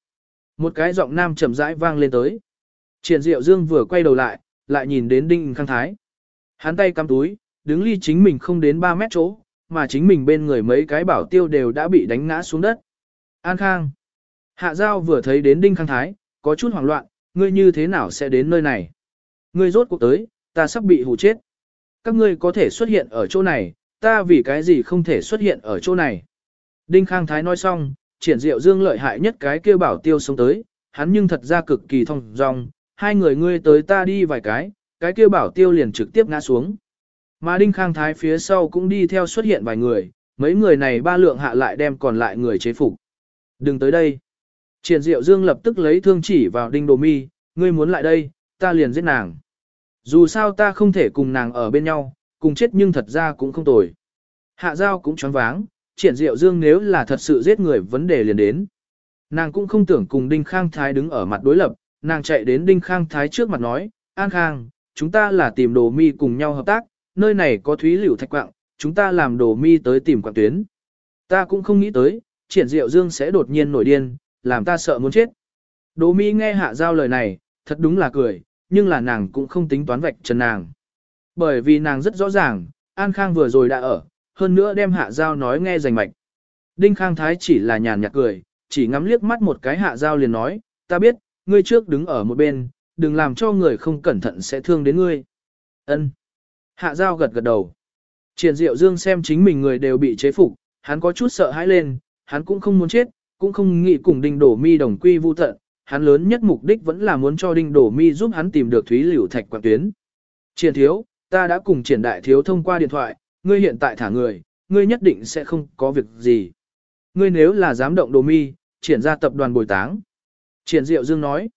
Một cái giọng nam chậm rãi vang lên tới. Triển Diệu Dương vừa quay đầu lại, lại nhìn đến Đinh Khang Thái. Hắn tay cắm túi, đứng ly chính mình không đến 3 mét chỗ, mà chính mình bên người mấy cái bảo tiêu đều đã bị đánh ngã xuống đất. An Khang. Hạ Giao vừa thấy đến Đinh Khang Thái, có chút hoảng loạn, ngươi như thế nào sẽ đến nơi này? Ngươi rốt cuộc tới, ta sắp bị hù chết. Các ngươi có thể xuất hiện ở chỗ này, ta vì cái gì không thể xuất hiện ở chỗ này? Đinh Khang Thái nói xong, triển diệu dương lợi hại nhất cái kêu bảo tiêu sống tới, hắn nhưng thật ra cực kỳ thông dong, hai người ngươi tới ta đi vài cái, cái kêu bảo tiêu liền trực tiếp ngã xuống. Mà Đinh Khang Thái phía sau cũng đi theo xuất hiện vài người, mấy người này ba lượng hạ lại đem còn lại người chế phục. Đừng tới đây. Triển Diệu Dương lập tức lấy thương chỉ vào Đinh Đồ Mi, ngươi muốn lại đây, ta liền giết nàng. Dù sao ta không thể cùng nàng ở bên nhau, cùng chết nhưng thật ra cũng không tồi. Hạ Giao cũng choáng váng, triển diệu dương nếu là thật sự giết người vấn đề liền đến. Nàng cũng không tưởng cùng Đinh Khang Thái đứng ở mặt đối lập, nàng chạy đến Đinh Khang Thái trước mặt nói, An Khang, chúng ta là tìm đồ mi cùng nhau hợp tác, nơi này có thúy liễu thạch quạng, chúng ta làm đồ mi tới tìm quạng tuyến. Ta cũng không nghĩ tới, triển diệu dương sẽ đột nhiên nổi điên, làm ta sợ muốn chết. Đồ mi nghe hạ giao lời này, thật đúng là cười, nhưng là nàng cũng không tính toán vạch trần nàng. Bởi vì nàng rất rõ ràng, An Khang vừa rồi đã ở, hơn nữa đem hạ giao nói nghe rành mạch. Đinh Khang Thái chỉ là nhàn nhạt cười, chỉ ngắm liếc mắt một cái hạ giao liền nói, ta biết, ngươi trước đứng ở một bên, đừng làm cho người không cẩn thận sẽ thương đến ngươi. Ân. Hạ giao gật gật đầu. Triển Diệu Dương xem chính mình người đều bị chế phục, hắn có chút sợ hãi lên, hắn cũng không muốn chết, cũng không nghĩ cùng Đinh Đổ Mi đồng quy vu tận, hắn lớn nhất mục đích vẫn là muốn cho Đinh Đổ Mi giúp hắn tìm được Thúy Liễu Thạch quan tuyến. Triển thiếu, ta đã cùng Triển Đại thiếu thông qua điện thoại, ngươi hiện tại thả người, ngươi nhất định sẽ không có việc gì. Ngươi nếu là dám động đồ mi, triển ra tập đoàn bồi táng. Triển Diệu Dương nói.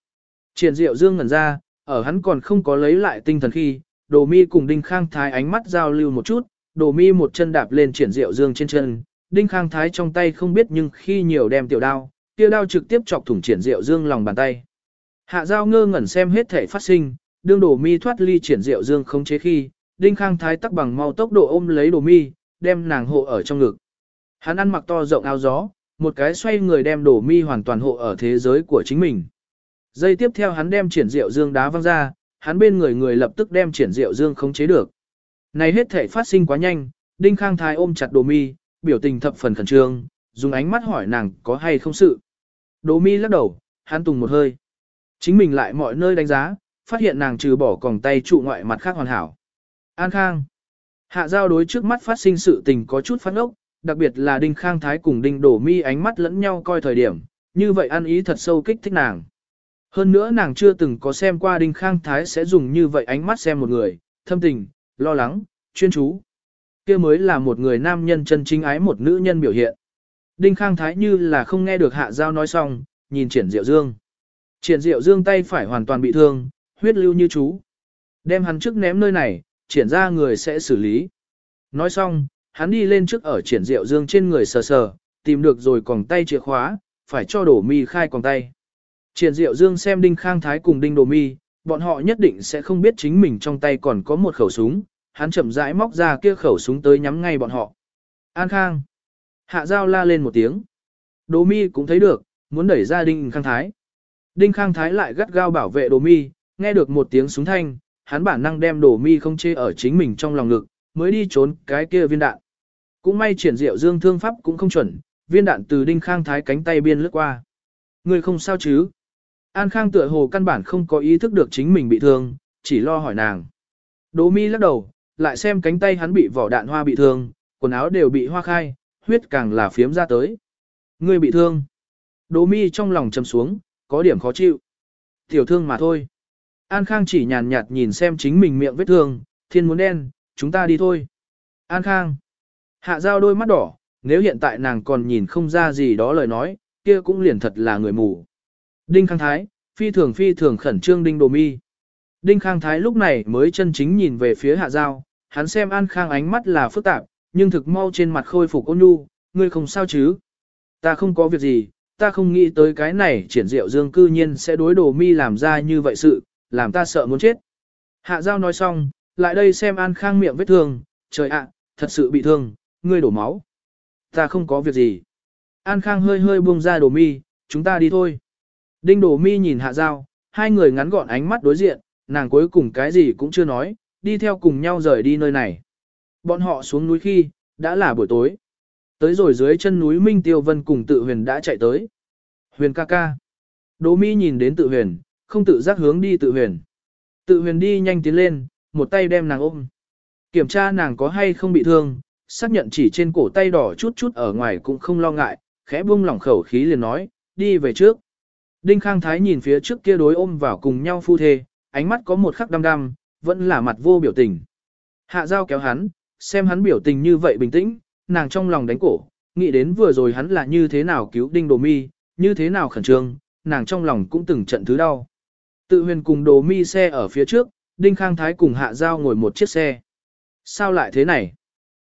Triển Diệu Dương ngẩn ra, ở hắn còn không có lấy lại tinh thần khi, đồ mi cùng Đinh Khang Thái ánh mắt giao lưu một chút, đồ mi một chân đạp lên Triển Diệu Dương trên chân, Đinh Khang Thái trong tay không biết nhưng khi nhiều đem tiểu đao, Tiêu đao trực tiếp chọc thủng Triển Diệu Dương lòng bàn tay. Hạ Giao ngơ ngẩn xem hết thể phát sinh, đương đồ mi thoát ly Triển Diệu Dương không chế khi, Đinh Khang Thái tắc bằng mau tốc độ ôm lấy đồ mi, đem nàng hộ ở trong ngực. Hắn ăn mặc to rộng áo gió, một cái xoay người đem đồ mi hoàn toàn hộ ở thế giới của chính mình. Giây tiếp theo hắn đem triển diệu dương đá văng ra, hắn bên người người lập tức đem triển diệu dương không chế được. Này hết thể phát sinh quá nhanh, Đinh Khang Thái ôm chặt đồ mi, biểu tình thập phần khẩn trương, dùng ánh mắt hỏi nàng có hay không sự. Đồ mi lắc đầu, hắn tùng một hơi. Chính mình lại mọi nơi đánh giá, phát hiện nàng trừ bỏ còng tay trụ ngoại mặt khác hoàn hảo. An Khang. Hạ giao đối trước mắt phát sinh sự tình có chút phát ốc, đặc biệt là Đinh Khang Thái cùng Đinh Đổ Mi ánh mắt lẫn nhau coi thời điểm, như vậy ăn ý thật sâu kích thích nàng. Hơn nữa nàng chưa từng có xem qua Đinh Khang Thái sẽ dùng như vậy ánh mắt xem một người, thâm tình, lo lắng, chuyên chú. kia mới là một người nam nhân chân chính ái một nữ nhân biểu hiện. Đinh Khang Thái như là không nghe được Hạ Giao nói xong, nhìn Triển Diệu Dương. Triển Diệu Dương tay phải hoàn toàn bị thương, huyết lưu như chú. Đem hắn trước ném nơi này, triển ra người sẽ xử lý. Nói xong, hắn đi lên trước ở triển rượu dương trên người sờ sờ, tìm được rồi còng tay chìa khóa, phải cho đổ mi khai còng tay. Triển diệu dương xem đinh khang thái cùng đinh đổ mi, bọn họ nhất định sẽ không biết chính mình trong tay còn có một khẩu súng, hắn chậm rãi móc ra kia khẩu súng tới nhắm ngay bọn họ. An khang. Hạ dao la lên một tiếng. Đồ mi cũng thấy được, muốn đẩy ra Đinh Khang Thái. Đinh Khang Thái lại gắt gao bảo vệ đồ mi, nghe được một tiếng súng thanh, hắn bản năng đem đồ mi không chê ở chính mình trong lòng ngực, mới đi trốn cái kia viên đạn. Cũng may triển diệu dương thương pháp cũng không chuẩn, viên đạn từ Đinh Khang Thái cánh tay biên lướt qua. Người không sao chứ? An Khang tựa hồ căn bản không có ý thức được chính mình bị thương, chỉ lo hỏi nàng. Đỗ mi lắc đầu, lại xem cánh tay hắn bị vỏ đạn hoa bị thương, quần áo đều bị hoa khai, huyết càng là phiếm ra tới. Người bị thương. Đỗ mi trong lòng trầm xuống, có điểm khó chịu. Tiểu thương mà thôi. An Khang chỉ nhàn nhạt nhìn xem chính mình miệng vết thương, thiên muốn đen, chúng ta đi thôi. An Khang. Hạ giao đôi mắt đỏ, nếu hiện tại nàng còn nhìn không ra gì đó lời nói, kia cũng liền thật là người mù. Đinh Khang Thái, phi thường phi thường khẩn trương Đinh Đồ Mi. Đinh Khang Thái lúc này mới chân chính nhìn về phía hạ giao, hắn xem An Khang ánh mắt là phức tạp, nhưng thực mau trên mặt khôi phục ôn nhu, ngươi không sao chứ? Ta không có việc gì, ta không nghĩ tới cái này triển diệu dương cư nhiên sẽ đối đồ mi làm ra như vậy sự, làm ta sợ muốn chết. Hạ giao nói xong, lại đây xem An Khang miệng vết thương, trời ạ, thật sự bị thương, ngươi đổ máu. Ta không có việc gì. An Khang hơi hơi buông ra đồ mi, chúng ta đi thôi. Đinh đồ mi nhìn hạ giao, hai người ngắn gọn ánh mắt đối diện, nàng cuối cùng cái gì cũng chưa nói, đi theo cùng nhau rời đi nơi này. Bọn họ xuống núi khi, đã là buổi tối. Tới rồi dưới chân núi Minh Tiêu Vân cùng tự huyền đã chạy tới. Huyền ca ca. Đỗ mi nhìn đến tự huyền, không tự giác hướng đi tự huyền. Tự huyền đi nhanh tiến lên, một tay đem nàng ôm. Kiểm tra nàng có hay không bị thương, xác nhận chỉ trên cổ tay đỏ chút chút ở ngoài cũng không lo ngại, khẽ buông lỏng khẩu khí liền nói, đi về trước. Đinh Khang Thái nhìn phía trước kia đối ôm vào cùng nhau phu thê, ánh mắt có một khắc đăm đăm, vẫn là mặt vô biểu tình. Hạ giao kéo hắn, xem hắn biểu tình như vậy bình tĩnh, nàng trong lòng đánh cổ, nghĩ đến vừa rồi hắn là như thế nào cứu Đinh Đồ Mi, như thế nào khẩn trương, nàng trong lòng cũng từng trận thứ đau. Tự huyền cùng Đồ Mi xe ở phía trước, Đinh Khang Thái cùng Hạ Giao ngồi một chiếc xe. Sao lại thế này?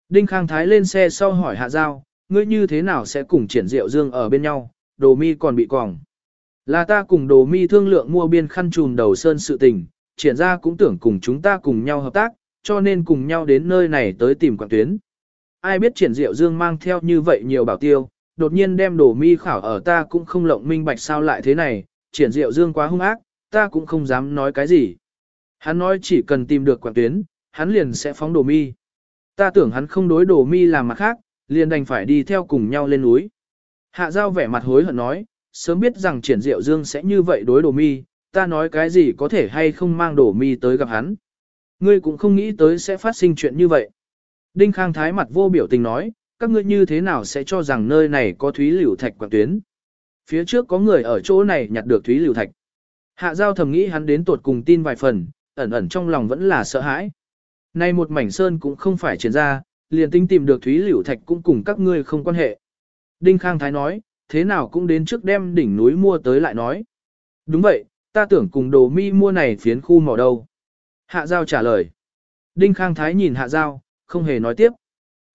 Đinh Khang Thái lên xe sau hỏi Hạ Giao, ngươi như thế nào sẽ cùng triển diệu dương ở bên nhau, Đồ Mi còn bị còng. Là ta cùng Đồ Mi thương lượng mua biên khăn trùn đầu sơn sự tình, triển ra cũng tưởng cùng chúng ta cùng nhau hợp tác, cho nên cùng nhau đến nơi này tới tìm quảng tuyến. Ai biết triển diệu dương mang theo như vậy nhiều bảo tiêu, đột nhiên đem đồ mi khảo ở ta cũng không lộng minh bạch sao lại thế này, triển diệu dương quá hung ác, ta cũng không dám nói cái gì. Hắn nói chỉ cần tìm được quảng tuyến, hắn liền sẽ phóng đồ mi. Ta tưởng hắn không đối đồ mi làm mặt khác, liền đành phải đi theo cùng nhau lên núi. Hạ giao vẻ mặt hối hận nói, sớm biết rằng triển diệu dương sẽ như vậy đối đồ mi, ta nói cái gì có thể hay không mang đồ mi tới gặp hắn. Ngươi cũng không nghĩ tới sẽ phát sinh chuyện như vậy. Đinh Khang Thái mặt vô biểu tình nói, các ngươi như thế nào sẽ cho rằng nơi này có thúy liều thạch quảng tuyến. Phía trước có người ở chỗ này nhặt được thúy liều thạch. Hạ giao thầm nghĩ hắn đến tuột cùng tin vài phần, ẩn ẩn trong lòng vẫn là sợ hãi. Nay một mảnh sơn cũng không phải triển ra, liền tính tìm được thúy Liễu thạch cũng cùng các ngươi không quan hệ. Đinh Khang Thái nói, thế nào cũng đến trước đem đỉnh núi mua tới lại nói. Đúng vậy, ta tưởng cùng đồ mi mua này phiến khu mỏ đâu. Hạ Giao trả lời. Đinh Khang Thái nhìn Hạ Giao, không hề nói tiếp.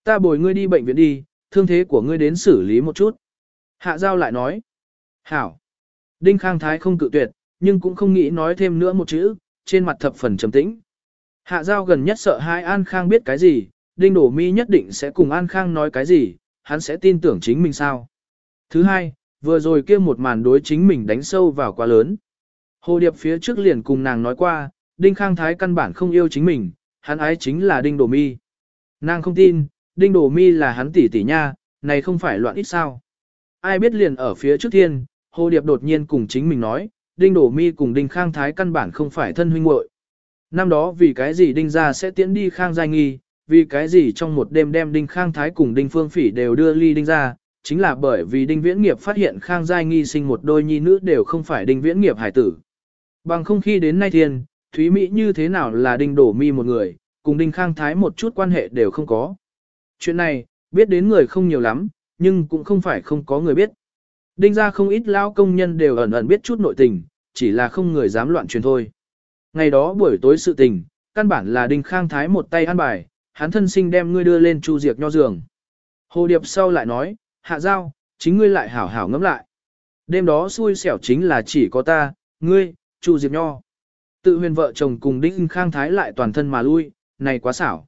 Ta bồi ngươi đi bệnh viện đi, thương thế của ngươi đến xử lý một chút. Hạ Giao lại nói. Hảo. Đinh Khang Thái không cự tuyệt, nhưng cũng không nghĩ nói thêm nữa một chữ, trên mặt thập phần trầm tĩnh. Hạ Giao gần nhất sợ hai An Khang biết cái gì, Đinh Đổ Mi nhất định sẽ cùng An Khang nói cái gì, hắn sẽ tin tưởng chính mình sao. Thứ hai, vừa rồi kia một màn đối chính mình đánh sâu vào quá lớn. Hồ Điệp phía trước liền cùng nàng nói qua, Đinh Khang Thái căn bản không yêu chính mình, hắn ái chính là Đinh đổ Mi. Nàng không tin, Đinh đổ Mi là hắn tỷ tỷ nha, này không phải loạn ít sao. Ai biết liền ở phía trước thiên, Hồ Điệp đột nhiên cùng chính mình nói, Đinh Đổ Mi cùng Đinh Khang Thái căn bản không phải thân huynh muội. Năm đó vì cái gì Đinh gia sẽ tiễn đi Khang Giai Nghi, vì cái gì trong một đêm đem Đinh Khang Thái cùng Đinh Phương Phỉ đều đưa ly Đinh gia, chính là bởi vì Đinh Viễn Nghiệp phát hiện Khang Giai Nghi sinh một đôi nhi nữ đều không phải Đinh Viễn Nghiệp hải tử. Bằng không khi đến nay thiên, Thúy Mỹ như thế nào là Đinh Đổ Mi một người, cùng Đinh Khang Thái một chút quan hệ đều không có. Chuyện này, biết đến người không nhiều lắm, nhưng cũng không phải không có người biết. Đinh ra không ít lao công nhân đều ẩn ẩn biết chút nội tình, chỉ là không người dám loạn truyền thôi. Ngày đó buổi tối sự tình, căn bản là Đinh Khang Thái một tay ăn bài, hắn thân sinh đem ngươi đưa lên chu diệt nho giường. Hồ Điệp sau lại nói, hạ giao, chính ngươi lại hảo hảo ngẫm lại. Đêm đó xui xẻo chính là chỉ có ta, ngươi, chu diệt nho. Tự huyền vợ chồng cùng Đinh Khang Thái lại toàn thân mà lui, này quá xảo.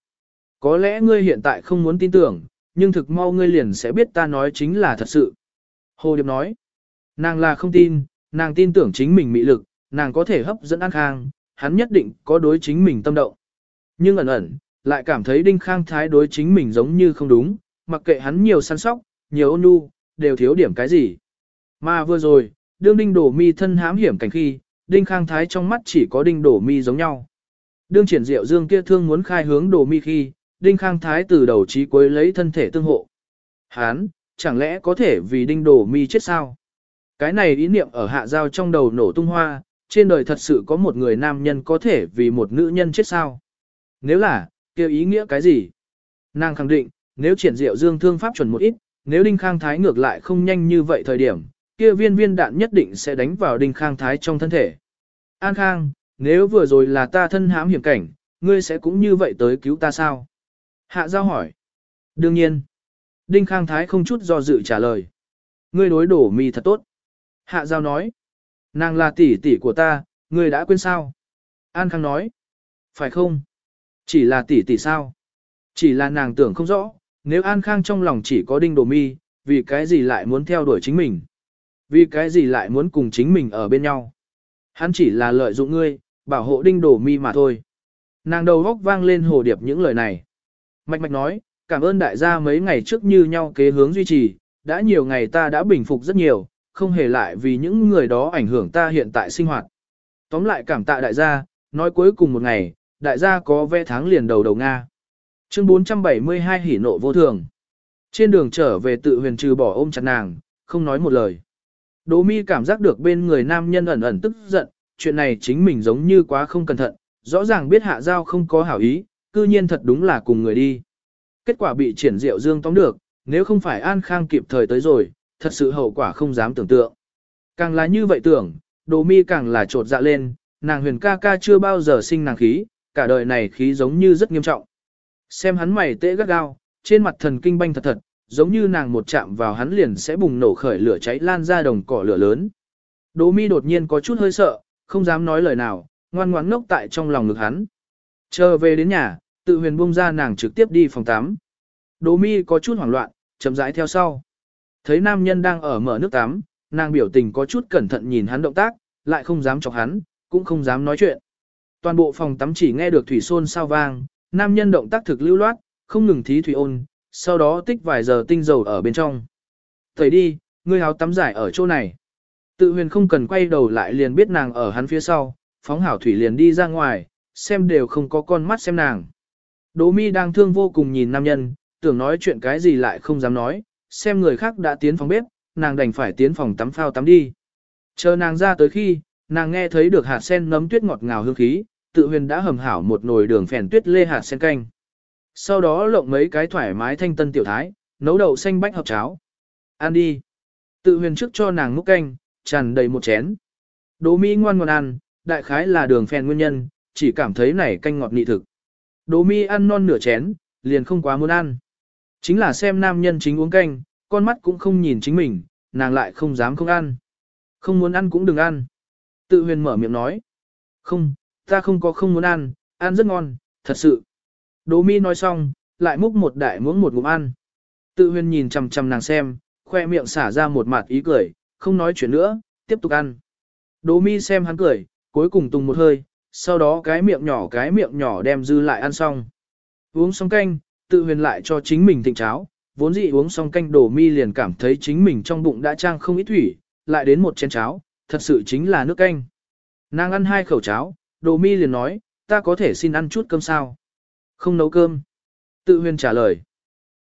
Có lẽ ngươi hiện tại không muốn tin tưởng, nhưng thực mau ngươi liền sẽ biết ta nói chính là thật sự. Hồ Điệp nói, Nàng là không tin, nàng tin tưởng chính mình mị lực, nàng có thể hấp dẫn An Khang, hắn nhất định có đối chính mình tâm động. Nhưng ẩn ẩn, lại cảm thấy Đinh Khang Thái đối chính mình giống như không đúng, mặc kệ hắn nhiều săn sóc, nhiều ôn nhu, đều thiếu điểm cái gì. Mà vừa rồi, đương Đinh Đổ Mi thân hám hiểm cảnh khi, Đinh Khang Thái trong mắt chỉ có Đinh Đổ Mi giống nhau. Đương triển diệu dương kia thương muốn khai hướng Đổ Mi khi, Đinh Khang Thái từ đầu chí cuối lấy thân thể tương hộ. Hán, chẳng lẽ có thể vì Đinh Đổ Mi chết sao? Cái này ý niệm ở hạ giao trong đầu nổ tung hoa, trên đời thật sự có một người nam nhân có thể vì một nữ nhân chết sao? Nếu là, kêu ý nghĩa cái gì? Nàng khẳng định, nếu triển diệu dương thương pháp chuẩn một ít, nếu Đinh Khang Thái ngược lại không nhanh như vậy thời điểm, kia viên viên đạn nhất định sẽ đánh vào Đinh Khang Thái trong thân thể. An Khang, nếu vừa rồi là ta thân hãm hiểm cảnh, ngươi sẽ cũng như vậy tới cứu ta sao? Hạ giao hỏi. Đương nhiên. Đinh Khang Thái không chút do dự trả lời. Ngươi đối đổ mì thật tốt. Hạ giao nói. Nàng là tỷ tỷ của ta, ngươi đã quên sao? An Khang nói. Phải không? Chỉ là tỷ tỷ sao? Chỉ là nàng tưởng không rõ, nếu An Khang trong lòng chỉ có đinh đồ mi, vì cái gì lại muốn theo đuổi chính mình? Vì cái gì lại muốn cùng chính mình ở bên nhau? Hắn chỉ là lợi dụng ngươi, bảo hộ đinh đồ mi mà thôi. Nàng đầu góc vang lên hồ điệp những lời này. Mạch mạch nói, cảm ơn đại gia mấy ngày trước như nhau kế hướng duy trì, đã nhiều ngày ta đã bình phục rất nhiều, không hề lại vì những người đó ảnh hưởng ta hiện tại sinh hoạt. Tóm lại cảm tạ đại gia, nói cuối cùng một ngày, đại gia có vẽ tháng liền đầu đầu Nga. Chương 472 hỉ nộ vô thường. Trên đường trở về tự huyền trừ bỏ ôm chặt nàng, không nói một lời. Đỗ mi cảm giác được bên người nam nhân ẩn ẩn tức giận, chuyện này chính mình giống như quá không cẩn thận, rõ ràng biết hạ giao không có hảo ý, cư nhiên thật đúng là cùng người đi. Kết quả bị triển diệu dương tóm được, nếu không phải An Khang kịp thời tới rồi, thật sự hậu quả không dám tưởng tượng. Càng là như vậy tưởng, đồ mi càng là trột dạ lên, nàng huyền ca ca chưa bao giờ sinh nàng khí, cả đời này khí giống như rất nghiêm trọng. Xem hắn mày tễ gắt gao, trên mặt thần kinh banh thật thật, giống như nàng một chạm vào hắn liền sẽ bùng nổ khởi lửa cháy lan ra đồng cỏ lửa lớn. Đỗ mi đột nhiên có chút hơi sợ, không dám nói lời nào, ngoan ngoãn ngốc tại trong lòng ngực hắn. Chờ về đến nhà, tự huyền buông ra nàng trực tiếp đi phòng tắm. Đỗ mi có chút hoảng loạn, chậm rãi theo sau. Thấy nam nhân đang ở mở nước tắm, nàng biểu tình có chút cẩn thận nhìn hắn động tác, lại không dám chọc hắn, cũng không dám nói chuyện. Toàn bộ phòng tắm chỉ nghe được thủy xôn sao vang, nam nhân động tác thực lưu loát, không ngừng thí thủy ôn, sau đó tích vài giờ tinh dầu ở bên trong. Thầy đi, ngươi háo tắm giải ở chỗ này. Tự huyền không cần quay đầu lại liền biết nàng ở hắn phía sau, phóng hảo thủy liền đi ra ngoài, xem đều không có con mắt xem nàng. Đỗ mi đang thương vô cùng nhìn nam nhân, tưởng nói chuyện cái gì lại không dám nói, xem người khác đã tiến phòng bếp, nàng đành phải tiến phòng tắm phao tắm đi. Chờ nàng ra tới khi, nàng nghe thấy được hạt sen nấm tuyết ngọt ngào hương khí, tự huyền đã hầm hảo một nồi đường phèn tuyết lê hạt sen canh. Sau đó lộng mấy cái thoải mái thanh tân tiểu thái, nấu đậu xanh bách hợp cháo. Ăn đi. Tự huyền trước cho nàng múc canh, tràn đầy một chén. Đỗ Mỹ ngoan ngoan ăn, đại khái là đường phèn nguyên nhân, chỉ cảm thấy này canh ngọt nị thực. Đỗ Mi ăn non nửa chén, liền không quá muốn ăn. Chính là xem nam nhân chính uống canh, con mắt cũng không nhìn chính mình, nàng lại không dám không ăn. Không muốn ăn cũng đừng ăn. Tự huyền mở miệng nói. Không, ta không có không muốn ăn, ăn rất ngon, thật sự. Đỗ mi nói xong, lại múc một đại muỗng một ngụm ăn. Tự huyền nhìn chằm chằm nàng xem, khoe miệng xả ra một mặt ý cười, không nói chuyện nữa, tiếp tục ăn. Đỗ mi xem hắn cười, cuối cùng tung một hơi, sau đó cái miệng nhỏ cái miệng nhỏ đem dư lại ăn xong. Uống xong canh, tự huyền lại cho chính mình thịnh cháo, vốn dĩ uống xong canh đổ mi liền cảm thấy chính mình trong bụng đã trang không ít thủy, lại đến một chén cháo, thật sự chính là nước canh. Nàng ăn hai khẩu cháo, đồ mi liền nói, ta có thể xin ăn chút cơm sao? Không nấu cơm. Tự huyền trả lời.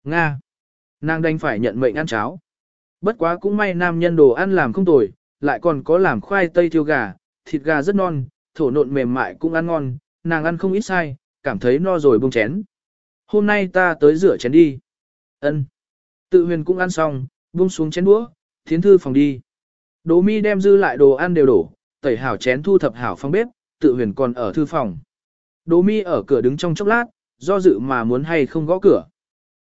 Nga. Nàng đành phải nhận mệnh ăn cháo. Bất quá cũng may nam nhân đồ ăn làm không tồi, lại còn có làm khoai tây thiêu gà, thịt gà rất non, thổ nộn mềm mại cũng ăn ngon, nàng ăn không ít sai, cảm thấy no rồi buông chén. Hôm nay ta tới rửa chén đi. Ân. Tự huyền cũng ăn xong, buông xuống chén đũa, thiến thư phòng đi. Đỗ mi đem dư lại đồ ăn đều đổ, tẩy hảo chén thu thập hảo phòng bếp, tự huyền còn ở thư phòng. Đỗ mi ở cửa đứng trong chốc lát, do dự mà muốn hay không gõ cửa.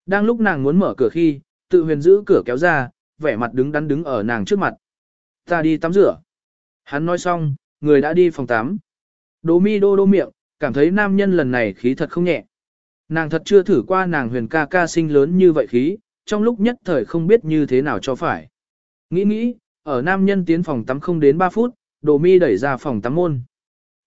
Đang lúc nàng muốn mở cửa khi, tự huyền giữ cửa kéo ra, vẻ mặt đứng đắn đứng ở nàng trước mặt. Ta đi tắm rửa. Hắn nói xong, người đã đi phòng tắm. Đỗ mi đô đô miệng, cảm thấy nam nhân lần này khí thật không nhẹ. Nàng thật chưa thử qua nàng huyền ca ca sinh lớn như vậy khí, trong lúc nhất thời không biết như thế nào cho phải. Nghĩ nghĩ, ở nam nhân tiến phòng tắm không đến 3 phút, đồ mi đẩy ra phòng tắm môn.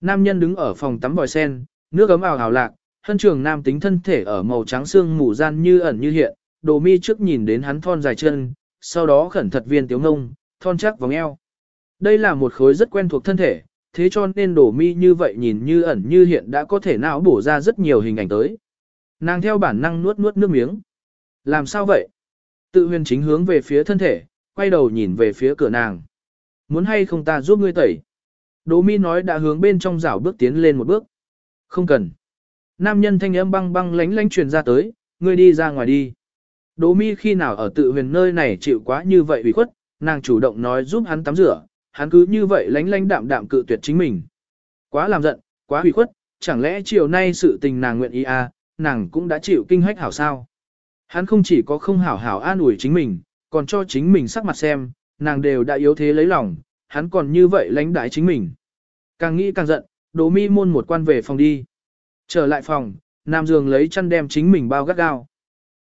Nam nhân đứng ở phòng tắm vòi sen, nước ấm ào ào lạc, thân trường nam tính thân thể ở màu trắng xương mù gian như ẩn như hiện, đồ mi trước nhìn đến hắn thon dài chân, sau đó khẩn thật viên tiếu ngông, thon chắc vòng eo. Đây là một khối rất quen thuộc thân thể, thế cho nên đổ mi như vậy nhìn như ẩn như hiện đã có thể não bổ ra rất nhiều hình ảnh tới. Nàng theo bản năng nuốt nuốt nước miếng. Làm sao vậy? Tự huyền chính hướng về phía thân thể, quay đầu nhìn về phía cửa nàng. Muốn hay không ta giúp ngươi tẩy? Đỗ mi nói đã hướng bên trong rảo bước tiến lên một bước. Không cần. Nam nhân thanh âm băng băng lánh lánh truyền ra tới, ngươi đi ra ngoài đi. Đỗ mi khi nào ở tự huyền nơi này chịu quá như vậy ủy khuất, nàng chủ động nói giúp hắn tắm rửa, hắn cứ như vậy lánh lánh đạm đạm cự tuyệt chính mình. Quá làm giận, quá hủy khuất, chẳng lẽ chiều nay sự tình nàng nguyện ý à, nàng cũng đã chịu kinh hách hảo sao. Hắn không chỉ có không hảo hảo an ủi chính mình, còn cho chính mình sắc mặt xem, nàng đều đã yếu thế lấy lòng, hắn còn như vậy lánh đái chính mình. Càng nghĩ càng giận, đỗ mi môn một quan về phòng đi. Trở lại phòng, Nam Dường lấy chăn đem chính mình bao gắt gao.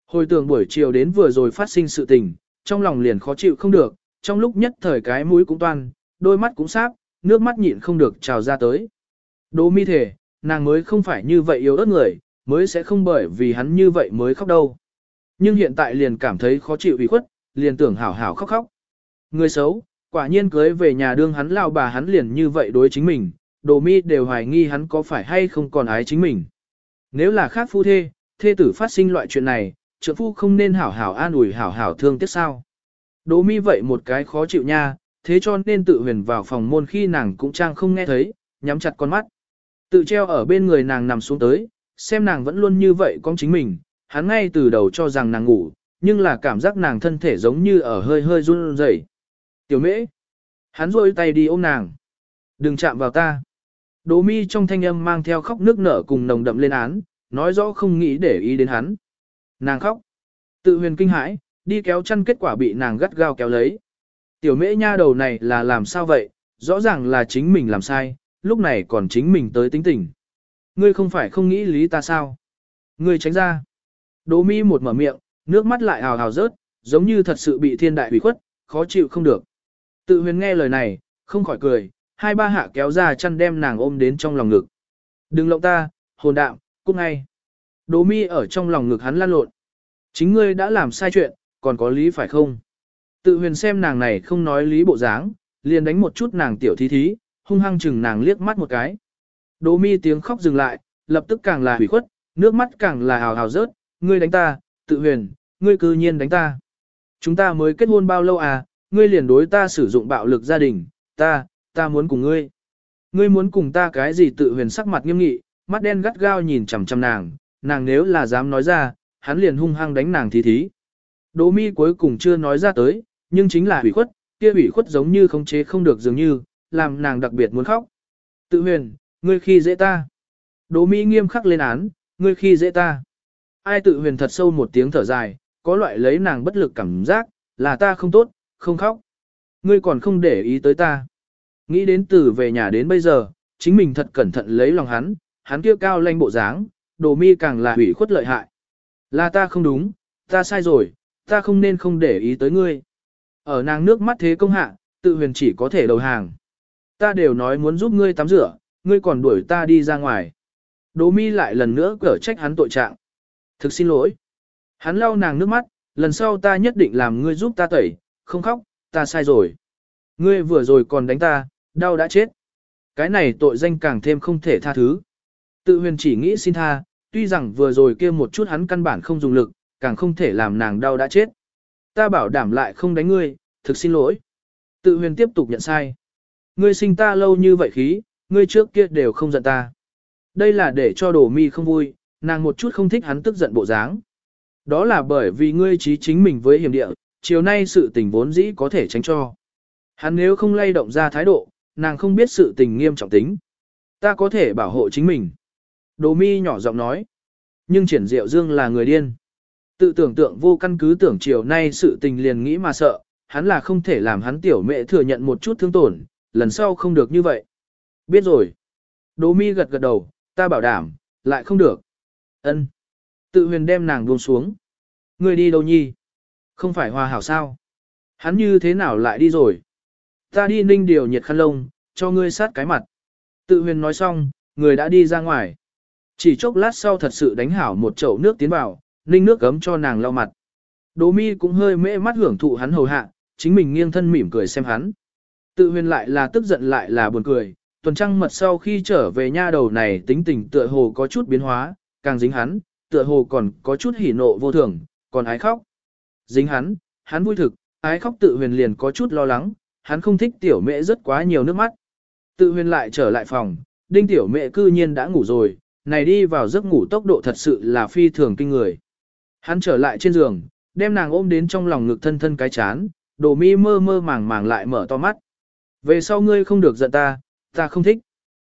Hồi tưởng buổi chiều đến vừa rồi phát sinh sự tình, trong lòng liền khó chịu không được, trong lúc nhất thời cái mũi cũng toan, đôi mắt cũng sáp, nước mắt nhịn không được trào ra tới. Đỗ mi thể, nàng mới không phải như vậy yếu ớt người, mới sẽ không bởi vì hắn như vậy mới khóc đâu. Nhưng hiện tại liền cảm thấy khó chịu ủy khuất, liền tưởng hảo hảo khóc khóc. Người xấu, quả nhiên cưới về nhà đương hắn lao bà hắn liền như vậy đối chính mình, đồ mi đều hoài nghi hắn có phải hay không còn ái chính mình. Nếu là khác phu thê, thê tử phát sinh loại chuyện này, trượng phu không nên hảo hảo an ủi hảo hảo thương tiếc sao. Đồ mi vậy một cái khó chịu nha, thế cho nên tự huyền vào phòng môn khi nàng cũng trang không nghe thấy, nhắm chặt con mắt. Tự treo ở bên người nàng nằm xuống tới, xem nàng vẫn luôn như vậy con chính mình, hắn ngay từ đầu cho rằng nàng ngủ, nhưng là cảm giác nàng thân thể giống như ở hơi hơi run rẩy. Tiểu mễ, hắn rôi tay đi ôm nàng. Đừng chạm vào ta. Đỗ mi trong thanh âm mang theo khóc nước nở cùng nồng đậm lên án, nói rõ không nghĩ để ý đến hắn. Nàng khóc. Tự huyền kinh hãi, đi kéo chăn kết quả bị nàng gắt gao kéo lấy. Tiểu mễ nha đầu này là làm sao vậy, rõ ràng là chính mình làm sai, lúc này còn chính mình tới tính tình. Ngươi không phải không nghĩ lý ta sao? Ngươi tránh ra. Đỗ mi một mở miệng, nước mắt lại hào hào rớt, giống như thật sự bị thiên đại hủy khuất, khó chịu không được. Tự huyền nghe lời này, không khỏi cười, hai ba hạ kéo ra chăn đem nàng ôm đến trong lòng ngực. Đừng lộng ta, hồn đạm, cút ngay. Đỗ mi ở trong lòng ngực hắn lan lộn. Chính ngươi đã làm sai chuyện, còn có lý phải không? Tự huyền xem nàng này không nói lý bộ dáng, liền đánh một chút nàng tiểu thí thí, hung hăng chừng nàng liếc mắt một cái. Đỗ mi tiếng khóc dừng lại, lập tức càng là hủy khuất, nước mắt càng là hào hào rớt, ngươi đánh ta, tự huyền, ngươi cư nhiên đánh ta. Chúng ta mới kết hôn bao lâu à, ngươi liền đối ta sử dụng bạo lực gia đình, ta, ta muốn cùng ngươi. Ngươi muốn cùng ta cái gì tự huyền sắc mặt nghiêm nghị, mắt đen gắt gao nhìn chằm chằm nàng, nàng nếu là dám nói ra, hắn liền hung hăng đánh nàng thí thí. Đỗ mi cuối cùng chưa nói ra tới, nhưng chính là hủy khuất, kia hủy khuất giống như không chế không được dường như, làm nàng đặc biệt muốn khóc. Tự huyền, ngươi khi dễ ta. Đỗ mỹ nghiêm khắc lên án, ngươi khi dễ ta. Ai tự huyền thật sâu một tiếng thở dài, có loại lấy nàng bất lực cảm giác, là ta không tốt, không khóc. Ngươi còn không để ý tới ta. Nghĩ đến từ về nhà đến bây giờ, chính mình thật cẩn thận lấy lòng hắn, hắn kia cao lanh bộ dáng, đồ mi càng là hủy khuất lợi hại. Là ta không đúng, ta sai rồi, ta không nên không để ý tới ngươi. Ở nàng nước mắt thế công hạ, tự huyền chỉ có thể đầu hàng. Ta đều nói muốn giúp ngươi tắm rửa, ngươi còn đuổi ta đi ra ngoài. Đỗ mi lại lần nữa cở trách hắn tội trạng. Thực xin lỗi. Hắn lau nàng nước mắt, lần sau ta nhất định làm ngươi giúp ta tẩy, không khóc, ta sai rồi. Ngươi vừa rồi còn đánh ta, đau đã chết. Cái này tội danh càng thêm không thể tha thứ. Tự huyền chỉ nghĩ xin tha, tuy rằng vừa rồi kia một chút hắn căn bản không dùng lực, càng không thể làm nàng đau đã chết. Ta bảo đảm lại không đánh ngươi, thực xin lỗi. Tự huyền tiếp tục nhận sai. Ngươi sinh ta lâu như vậy khí, ngươi trước kia đều không giận ta. Đây là để cho đồ mi không vui, nàng một chút không thích hắn tức giận bộ dáng. Đó là bởi vì ngươi trí chính mình với hiểm địa, chiều nay sự tình vốn dĩ có thể tránh cho. Hắn nếu không lay động ra thái độ, nàng không biết sự tình nghiêm trọng tính. Ta có thể bảo hộ chính mình. Đồ mi nhỏ giọng nói. Nhưng triển diệu dương là người điên. Tự tưởng tượng vô căn cứ tưởng chiều nay sự tình liền nghĩ mà sợ, hắn là không thể làm hắn tiểu mẹ thừa nhận một chút thương tổn, lần sau không được như vậy. Biết rồi. đỗ mi gật gật đầu, ta bảo đảm, lại không được. Ân. Tự huyền đem nàng buông xuống. Người đi đâu nhi? Không phải hòa hảo sao? Hắn như thế nào lại đi rồi? Ta đi ninh điều nhiệt khăn lông, cho ngươi sát cái mặt. Tự huyền nói xong, người đã đi ra ngoài. Chỉ chốc lát sau thật sự đánh hảo một chậu nước tiến vào, ninh nước gấm cho nàng lau mặt. Đỗ mi cũng hơi mễ mắt hưởng thụ hắn hầu hạ, chính mình nghiêng thân mỉm cười xem hắn. Tự huyền lại là tức giận lại là buồn cười, tuần trăng mật sau khi trở về nha đầu này tính tình tựa hồ có chút biến hóa, càng dính hắn, tựa hồ còn có chút hỉ nộ vô thường, còn ái khóc. Dính hắn, hắn vui thực, ái khóc tự huyền liền có chút lo lắng, hắn không thích tiểu mẹ rất quá nhiều nước mắt. Tự huyền lại trở lại phòng, đinh tiểu mẹ cư nhiên đã ngủ rồi, này đi vào giấc ngủ tốc độ thật sự là phi thường kinh người. Hắn trở lại trên giường, đem nàng ôm đến trong lòng ngực thân thân cái chán, đồ mi mơ mơ màng màng lại mở to mắt. Về sau ngươi không được giận ta, ta không thích.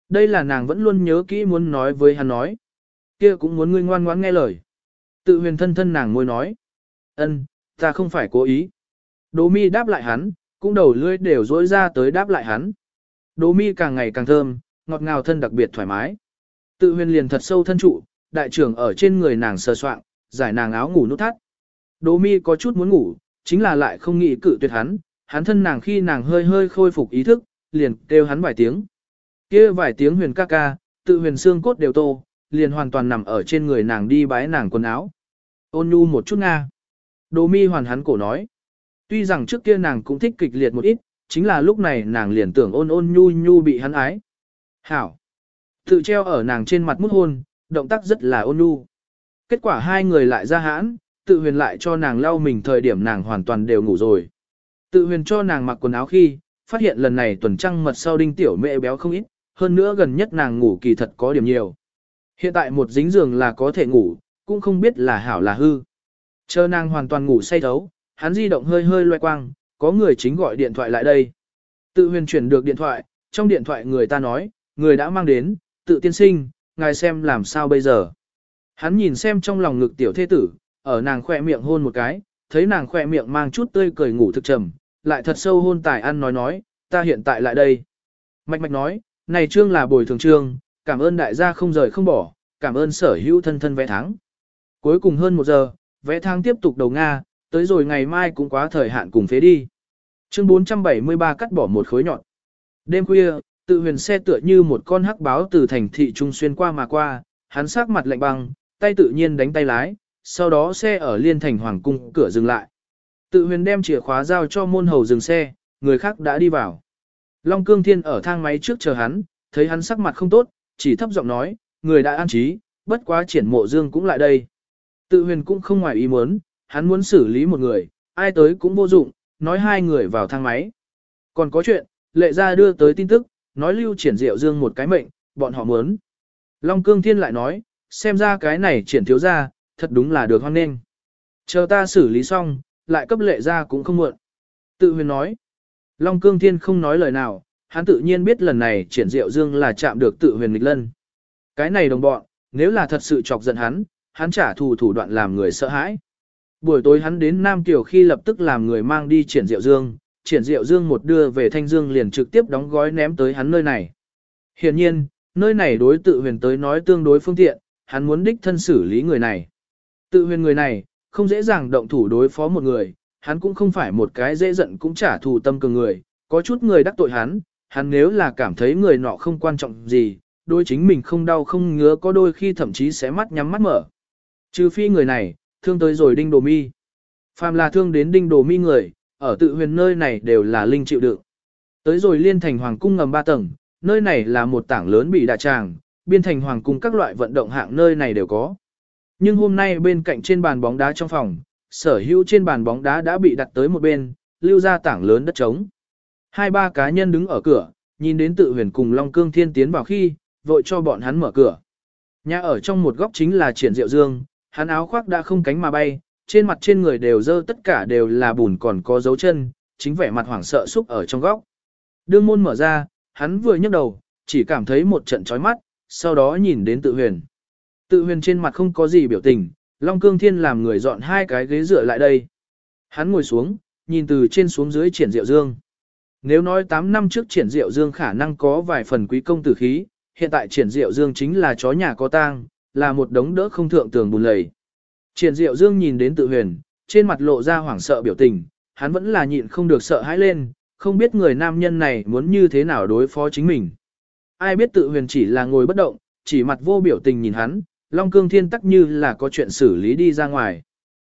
Đây là nàng vẫn luôn nhớ kỹ muốn nói với hắn nói. Kia cũng muốn ngươi ngoan ngoãn nghe lời. Tự huyền thân thân nàng môi nói. ân, ta không phải cố ý. Đỗ mi đáp lại hắn, cũng đầu lưỡi đều dỗi ra tới đáp lại hắn. Đỗ mi càng ngày càng thơm, ngọt ngào thân đặc biệt thoải mái. Tự huyền liền thật sâu thân trụ, đại trưởng ở trên người nàng sờ soạng, giải nàng áo ngủ nút thắt. Đỗ mi có chút muốn ngủ, chính là lại không nghĩ cự tuyệt hắn, hắn thân nàng khi nàng hơi hơi khôi phục ý thức, liền kêu hắn vài tiếng. kia vài tiếng huyền ca ca, tự huyền xương cốt đều tô, liền hoàn toàn nằm ở trên người nàng đi bái nàng quần áo. Ôn nhu một chút nga. Đỗ mi hoàn hắn cổ nói. Tuy rằng trước kia nàng cũng thích kịch liệt một ít, chính là lúc này nàng liền tưởng ôn ôn nhu nhu bị hắn ái. Hảo. Tự treo ở nàng trên mặt mút hôn, động tác rất là ôn nhu. Kết quả hai người lại ra hãn, tự huyền lại cho nàng lau mình thời điểm nàng hoàn toàn đều ngủ rồi. Tự huyền cho nàng mặc quần áo khi, phát hiện lần này tuần trăng mật sau đinh tiểu mẹ béo không ít, hơn nữa gần nhất nàng ngủ kỳ thật có điểm nhiều. Hiện tại một dính giường là có thể ngủ, cũng không biết là hảo là hư. Chờ nàng hoàn toàn ngủ say thấu, hắn di động hơi hơi loe quang, có người chính gọi điện thoại lại đây. Tự huyền chuyển được điện thoại, trong điện thoại người ta nói, người đã mang đến, tự tiên sinh, ngài xem làm sao bây giờ. Hắn nhìn xem trong lòng ngực tiểu thế tử, ở nàng khỏe miệng hôn một cái, thấy nàng khỏe miệng mang chút tươi cười ngủ thực trầm, lại thật sâu hôn tài ăn nói nói, ta hiện tại lại đây. Mạch mạch nói, này trương là bồi thường trương, cảm ơn đại gia không rời không bỏ, cảm ơn sở hữu thân thân vẽ tháng. Cuối cùng hơn một giờ, vẽ tháng tiếp tục đầu Nga, tới rồi ngày mai cũng quá thời hạn cùng phế đi. Chương 473 cắt bỏ một khối nhọn. Đêm khuya, tự huyền xe tựa như một con hắc báo từ thành thị trung xuyên qua mà qua, hắn sắc mặt lạnh băng, tay tự nhiên đánh tay lái, sau đó xe ở liên thành hoàng cung cửa dừng lại. Tự huyền đem chìa khóa giao cho môn hầu dừng xe, người khác đã đi vào. Long cương thiên ở thang máy trước chờ hắn, thấy hắn sắc mặt không tốt, chỉ thấp giọng nói, người đã an trí, bất quá triển mộ dương cũng lại đây. Tự huyền cũng không ngoài ý muốn, hắn muốn xử lý một người, ai tới cũng vô dụng, nói hai người vào thang máy. Còn có chuyện, lệ ra đưa tới tin tức, nói lưu triển diệu dương một cái mệnh, bọn họ muốn. Long cương thiên lại nói, xem ra cái này triển thiếu ra, thật đúng là được hoan nghênh. Chờ ta xử lý xong, lại cấp lệ ra cũng không muộn. Tự huyền nói. Long cương thiên không nói lời nào, hắn tự nhiên biết lần này triển diệu dương là chạm được tự huyền nghịch lân. Cái này đồng bọn, nếu là thật sự chọc giận hắn, hắn trả thù thủ đoạn làm người sợ hãi. Buổi tối hắn đến Nam Kiều khi lập tức làm người mang đi triển diệu dương, triển diệu dương một đưa về Thanh Dương liền trực tiếp đóng gói ném tới hắn nơi này. Hiện nhiên, nơi này đối tự huyền tới nói tương đối phương tiện, hắn muốn đích thân xử lý người này. Tự huyền người này, không dễ dàng động thủ đối phó một người, hắn cũng không phải một cái dễ giận cũng trả thù tâm cường người, có chút người đắc tội hắn, hắn nếu là cảm thấy người nọ không quan trọng gì, đôi chính mình không đau không ngứa có đôi khi thậm chí sẽ mắt nhắm mắt mở. Trừ phi người này, thương tới rồi đinh đồ mi. Phàm là thương đến đinh đồ mi người, ở tự huyền nơi này đều là linh chịu đựng. Tới rồi liên thành hoàng cung ngầm ba tầng, nơi này là một tảng lớn bị đạ tràng, biên thành hoàng cung các loại vận động hạng nơi này đều có. Nhưng hôm nay bên cạnh trên bàn bóng đá trong phòng, sở hữu trên bàn bóng đá đã bị đặt tới một bên, lưu ra tảng lớn đất trống. Hai ba cá nhân đứng ở cửa, nhìn đến tự huyền cùng Long Cương Thiên tiến vào khi, vội cho bọn hắn mở cửa. Nhà ở trong một góc chính là triển diệu dương, hắn áo khoác đã không cánh mà bay, trên mặt trên người đều dơ tất cả đều là bùn còn có dấu chân, chính vẻ mặt hoảng sợ xúc ở trong góc. Đương môn mở ra, hắn vừa nhấc đầu, chỉ cảm thấy một trận chói mắt, sau đó nhìn đến tự huyền. Tự huyền trên mặt không có gì biểu tình, Long Cương Thiên làm người dọn hai cái ghế dựa lại đây. Hắn ngồi xuống, nhìn từ trên xuống dưới triển diệu dương. Nếu nói 8 năm trước triển diệu dương khả năng có vài phần quý công tử khí, hiện tại triển diệu dương chính là chó nhà có tang, là một đống đỡ không thượng tường bùn lầy. Triển diệu dương nhìn đến tự huyền, trên mặt lộ ra hoảng sợ biểu tình, hắn vẫn là nhịn không được sợ hãi lên, không biết người nam nhân này muốn như thế nào đối phó chính mình. Ai biết tự huyền chỉ là ngồi bất động, chỉ mặt vô biểu tình nhìn hắn, Long Cương Thiên tắc như là có chuyện xử lý đi ra ngoài.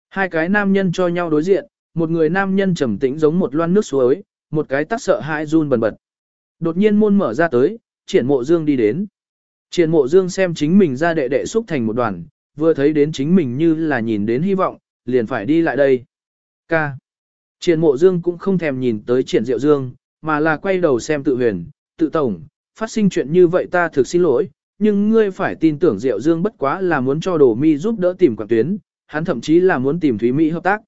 Hai cái nam nhân cho nhau đối diện, một người nam nhân trầm tĩnh giống một loan nước suối, một cái tắc sợ hãi run bần bật. Đột nhiên môn mở ra tới, triển mộ dương đi đến. Triển mộ dương xem chính mình ra đệ đệ xúc thành một đoàn, vừa thấy đến chính mình như là nhìn đến hy vọng, liền phải đi lại đây. Ca. Triển mộ dương cũng không thèm nhìn tới triển diệu dương, mà là quay đầu xem tự huyền, tự tổng, phát sinh chuyện như vậy ta thực xin lỗi, nhưng ngươi phải tin tưởng diệu dương bất quá là muốn cho đồ mi giúp đỡ tìm quản tuyến, hắn thậm chí là muốn tìm Thúy Mỹ hợp tác.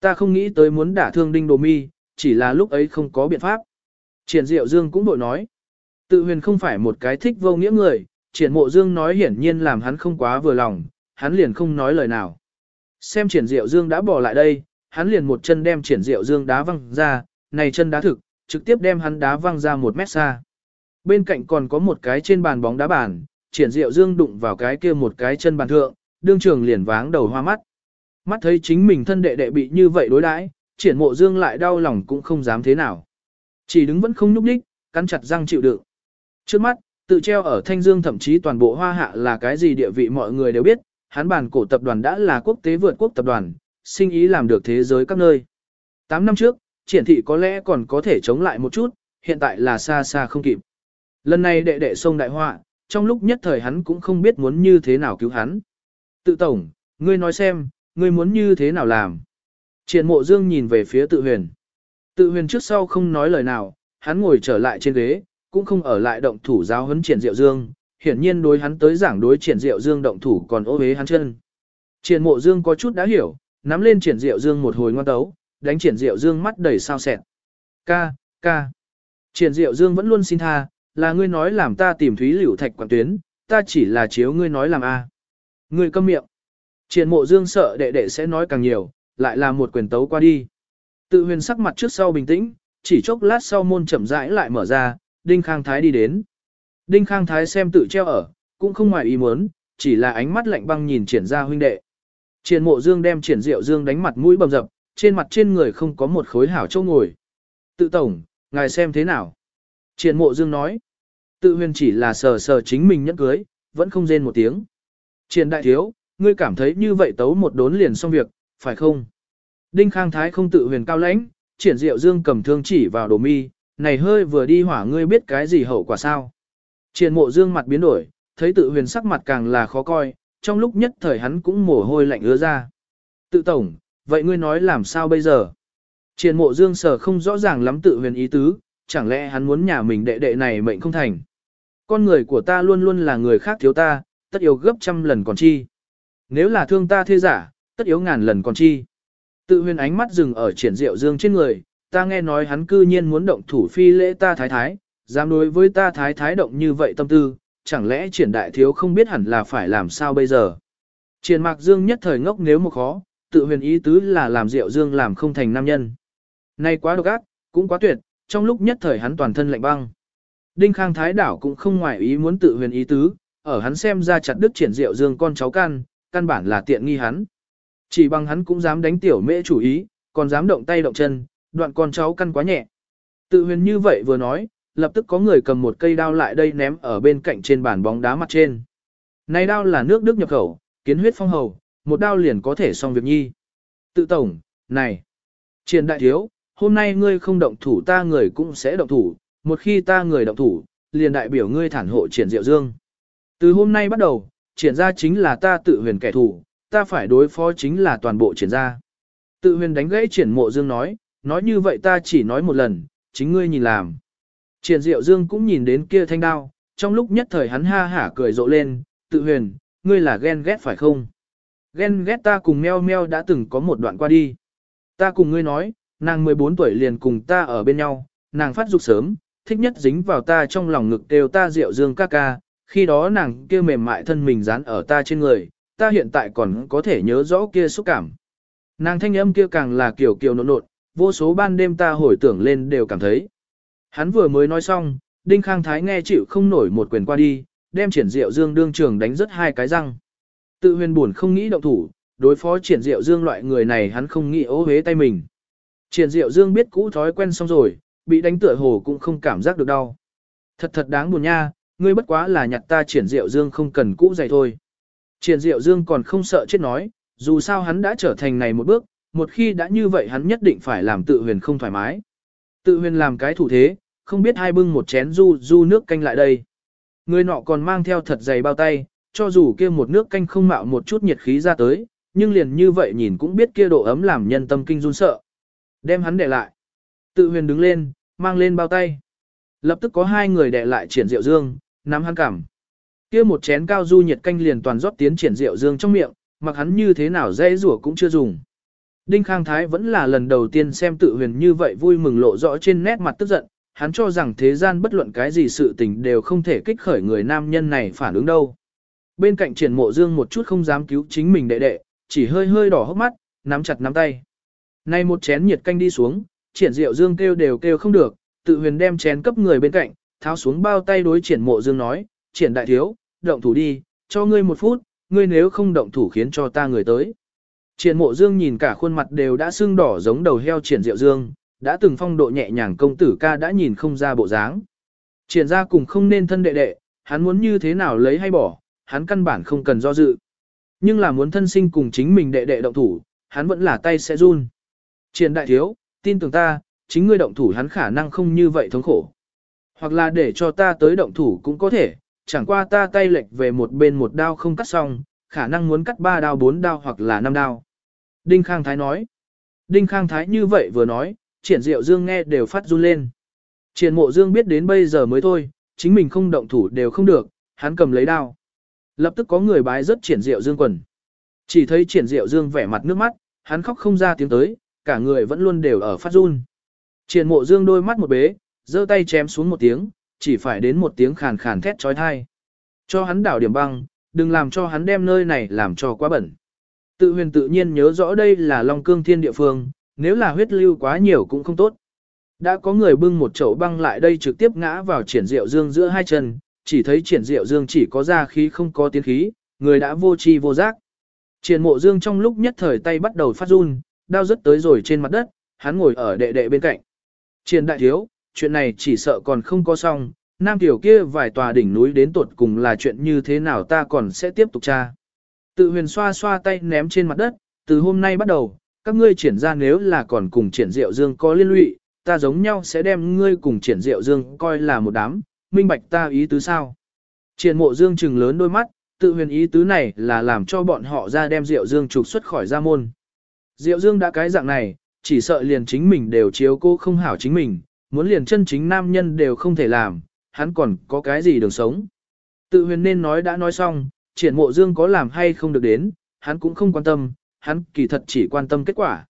Ta không nghĩ tới muốn đả thương đinh đồ mi, chỉ là lúc ấy không có biện pháp. Triển diệu dương cũng bội nói. Tự huyền không phải một cái thích vô nghĩa người, triển mộ dương nói hiển nhiên làm hắn không quá vừa lòng, hắn liền không nói lời nào. Xem triển diệu dương đã bỏ lại đây, hắn liền một chân đem triển diệu dương đá văng ra, này chân đá thực, trực tiếp đem hắn đá văng ra một mét xa. Bên cạnh còn có một cái trên bàn bóng đá bàn, triển diệu dương đụng vào cái kia một cái chân bàn thượng, đương trường liền váng đầu hoa mắt. Mắt thấy chính mình thân đệ đệ bị như vậy đối đãi, triển mộ dương lại đau lòng cũng không dám thế nào. Chỉ đứng vẫn không nhúc nhích, cắn chặt răng chịu đựng. Trước mắt, tự treo ở Thanh Dương thậm chí toàn bộ hoa hạ là cái gì địa vị mọi người đều biết, hắn bản cổ tập đoàn đã là quốc tế vượt quốc tập đoàn, sinh ý làm được thế giới các nơi. 8 năm trước, triển thị có lẽ còn có thể chống lại một chút, hiện tại là xa xa không kịp. Lần này đệ đệ sông đại họa, trong lúc nhất thời hắn cũng không biết muốn như thế nào cứu hắn. Tự tổng, ngươi nói xem, ngươi muốn như thế nào làm. Triển mộ dương nhìn về phía tự huyền. Tự huyền trước sau không nói lời nào, hắn ngồi trở lại trên ghế, cũng không ở lại động thủ giáo huấn triển diệu dương, hiển nhiên đối hắn tới giảng đối triển diệu dương động thủ còn ô hế hắn chân. Triển mộ dương có chút đã hiểu, nắm lên triển diệu dương một hồi ngoan tấu, đánh triển diệu dương mắt đầy sao sẹn. Ca, ca. Triển diệu dương vẫn luôn xin tha, là ngươi nói làm ta tìm thúy liễu thạch quản tuyến, ta chỉ là chiếu ngươi nói làm a. Ngươi câm miệng. Triển mộ dương sợ đệ đệ sẽ nói càng nhiều, lại là một quyền tấu qua đi. Tự huyền sắc mặt trước sau bình tĩnh, chỉ chốc lát sau môn chậm rãi lại mở ra, Đinh Khang Thái đi đến. Đinh Khang Thái xem tự treo ở, cũng không ngoài ý muốn, chỉ là ánh mắt lạnh băng nhìn triển ra huynh đệ. Triển mộ dương đem triển diệu dương đánh mặt mũi bầm dập, trên mặt trên người không có một khối hảo châu ngồi. Tự tổng, ngài xem thế nào? Triển mộ dương nói. Tự huyền chỉ là sờ sờ chính mình nhẫn cưới, vẫn không rên một tiếng. Triển đại thiếu, ngươi cảm thấy như vậy tấu một đốn liền xong việc, phải không? Đinh Khang Thái không tự huyền cao lãnh, triển diệu dương cầm thương chỉ vào đồ mi, này hơi vừa đi hỏa ngươi biết cái gì hậu quả sao? Triển mộ dương mặt biến đổi, thấy tự huyền sắc mặt càng là khó coi, trong lúc nhất thời hắn cũng mồ hôi lạnh ứa ra. Tự tổng, vậy ngươi nói làm sao bây giờ? Triển mộ dương sở không rõ ràng lắm tự huyền ý tứ, chẳng lẽ hắn muốn nhà mình đệ đệ này mệnh không thành? Con người của ta luôn luôn là người khác thiếu ta, tất yếu gấp trăm lần còn chi. Nếu là thương ta thế giả, tất yếu ngàn lần còn chi. Tự huyền ánh mắt dừng ở triển diệu dương trên người, ta nghe nói hắn cư nhiên muốn động thủ phi lễ ta thái thái, dám đối với ta thái thái động như vậy tâm tư, chẳng lẽ triển đại thiếu không biết hẳn là phải làm sao bây giờ. Triển mạc dương nhất thời ngốc nếu một khó, tự huyền ý tứ là làm diệu dương làm không thành nam nhân. Nay quá độc ác, cũng quá tuyệt, trong lúc nhất thời hắn toàn thân lạnh băng. Đinh Khang Thái đảo cũng không ngoài ý muốn tự huyền ý tứ, ở hắn xem ra chặt đứt triển diệu dương con cháu can, căn bản là tiện nghi hắn. Chỉ bằng hắn cũng dám đánh tiểu mễ chủ ý, còn dám động tay động chân, đoạn con cháu căn quá nhẹ. Tự huyền như vậy vừa nói, lập tức có người cầm một cây đao lại đây ném ở bên cạnh trên bàn bóng đá mặt trên. Này đao là nước Đức nhập khẩu, kiến huyết phong hầu, một đao liền có thể xong việc nhi. Tự tổng, này, triển đại thiếu, hôm nay ngươi không động thủ ta người cũng sẽ động thủ, một khi ta người động thủ, liền đại biểu ngươi thản hộ triển diệu dương. Từ hôm nay bắt đầu, triển ra chính là ta tự huyền kẻ thù, ta phải đối phó chính là toàn bộ triển ra. Tự huyền đánh gãy triển mộ dương nói, nói như vậy ta chỉ nói một lần, chính ngươi nhìn làm. Triển diệu dương cũng nhìn đến kia thanh đao, trong lúc nhất thời hắn ha hả cười rộ lên, tự huyền, ngươi là ghen ghét phải không? Ghen ghét ta cùng meo meo đã từng có một đoạn qua đi. Ta cùng ngươi nói, nàng 14 tuổi liền cùng ta ở bên nhau, nàng phát dục sớm, thích nhất dính vào ta trong lòng ngực đều ta rượu dương ca ca, khi đó nàng kia mềm mại thân mình dán ở ta trên người, ta hiện tại còn có thể nhớ rõ kia xúc cảm. Nàng thanh âm kia càng là kiểu kiểu nộn nộn, vô số ban đêm ta hồi tưởng lên đều cảm thấy. Hắn vừa mới nói xong, Đinh Khang Thái nghe chịu không nổi một quyền qua đi, đem triển diệu dương đương trường đánh rất hai cái răng. Tự huyền buồn không nghĩ động thủ, đối phó triển diệu dương loại người này hắn không nghĩ ố hế tay mình. Triển diệu dương biết cũ thói quen xong rồi, bị đánh tựa hồ cũng không cảm giác được đau. Thật thật đáng buồn nha, ngươi bất quá là nhặt ta triển diệu dương không cần cũ dày thôi. Triển diệu dương còn không sợ chết nói, dù sao hắn đã trở thành này một bước, một khi đã như vậy hắn nhất định phải làm tự huyền không thoải mái. Tự huyền làm cái thủ thế, không biết hai bưng một chén du du nước canh lại đây. Người nọ còn mang theo thật dày bao tay, cho dù kia một nước canh không mạo một chút nhiệt khí ra tới, nhưng liền như vậy nhìn cũng biết kia độ ấm làm nhân tâm kinh run sợ. Đem hắn để lại. Tự huyền đứng lên, mang lên bao tay. Lập tức có hai người để lại triển rượu dương, nắm hắn cảm. Kia một chén cao du nhiệt canh liền toàn rót tiến triển rượu dương trong miệng, mặc hắn như thế nào dễ rủa cũng chưa dùng. Đinh Khang Thái vẫn là lần đầu tiên xem tự huyền như vậy vui mừng lộ rõ trên nét mặt tức giận, hắn cho rằng thế gian bất luận cái gì sự tình đều không thể kích khởi người nam nhân này phản ứng đâu. Bên cạnh triển mộ dương một chút không dám cứu chính mình đệ đệ, chỉ hơi hơi đỏ hốc mắt, nắm chặt nắm tay. Nay một chén nhiệt canh đi xuống, triển diệu dương kêu đều kêu không được, tự huyền đem chén cấp người bên cạnh, tháo xuống bao tay đối triển mộ dương nói, triển đại thiếu, động thủ đi, cho ngươi một phút, ngươi nếu không động thủ khiến cho ta người tới. Triển mộ dương nhìn cả khuôn mặt đều đã sưng đỏ giống đầu heo triển diệu dương, đã từng phong độ nhẹ nhàng công tử ca đã nhìn không ra bộ dáng. Triển ra cùng không nên thân đệ đệ, hắn muốn như thế nào lấy hay bỏ, hắn căn bản không cần do dự. Nhưng là muốn thân sinh cùng chính mình đệ đệ động thủ, hắn vẫn là tay sẽ run. Triển đại thiếu, tin tưởng ta, chính ngươi động thủ hắn khả năng không như vậy thống khổ. Hoặc là để cho ta tới động thủ cũng có thể, chẳng qua ta tay lệch về một bên một đao không cắt xong, khả năng muốn cắt ba đao bốn đao hoặc là năm đao. Đinh Khang Thái nói. Đinh Khang Thái như vậy vừa nói, triển diệu dương nghe đều phát run lên. Triển mộ dương biết đến bây giờ mới thôi, chính mình không động thủ đều không được, hắn cầm lấy đao. Lập tức có người bái rất triển diệu dương quần. Chỉ thấy triển diệu dương vẻ mặt nước mắt, hắn khóc không ra tiếng tới, cả người vẫn luôn đều ở phát run. Triển mộ dương đôi mắt một bế, giơ tay chém xuống một tiếng, chỉ phải đến một tiếng khàn khàn thét trói thai. Cho hắn đảo điểm băng, đừng làm cho hắn đem nơi này làm cho quá bẩn. Tự huyền tự nhiên nhớ rõ đây là Long Cương Thiên địa phương, nếu là huyết lưu quá nhiều cũng không tốt. Đã có người bưng một chậu băng lại đây trực tiếp ngã vào triển diệu dương giữa hai chân, chỉ thấy triển diệu dương chỉ có ra khí không có tiến khí, người đã vô tri vô giác. Triển mộ dương trong lúc nhất thời tay bắt đầu phát run, đao rất tới rồi trên mặt đất, hắn ngồi ở đệ đệ bên cạnh. Triền đại thiếu, chuyện này chỉ sợ còn không có xong, nam tiểu kia vài tòa đỉnh núi đến tuột cùng là chuyện như thế nào ta còn sẽ tiếp tục tra. Tự huyền xoa xoa tay ném trên mặt đất, từ hôm nay bắt đầu, các ngươi triển ra nếu là còn cùng triển diệu dương có liên lụy, ta giống nhau sẽ đem ngươi cùng triển diệu dương coi là một đám, minh bạch ta ý tứ sao. Triển mộ dương trừng lớn đôi mắt, tự huyền ý tứ này là làm cho bọn họ ra đem diệu dương trục xuất khỏi gia môn. Diệu dương đã cái dạng này, chỉ sợ liền chính mình đều chiếu cô không hảo chính mình, muốn liền chân chính nam nhân đều không thể làm, hắn còn có cái gì đường sống. Tự huyền nên nói đã nói xong, triển mộ dương có làm hay không được đến, hắn cũng không quan tâm, hắn kỳ thật chỉ quan tâm kết quả.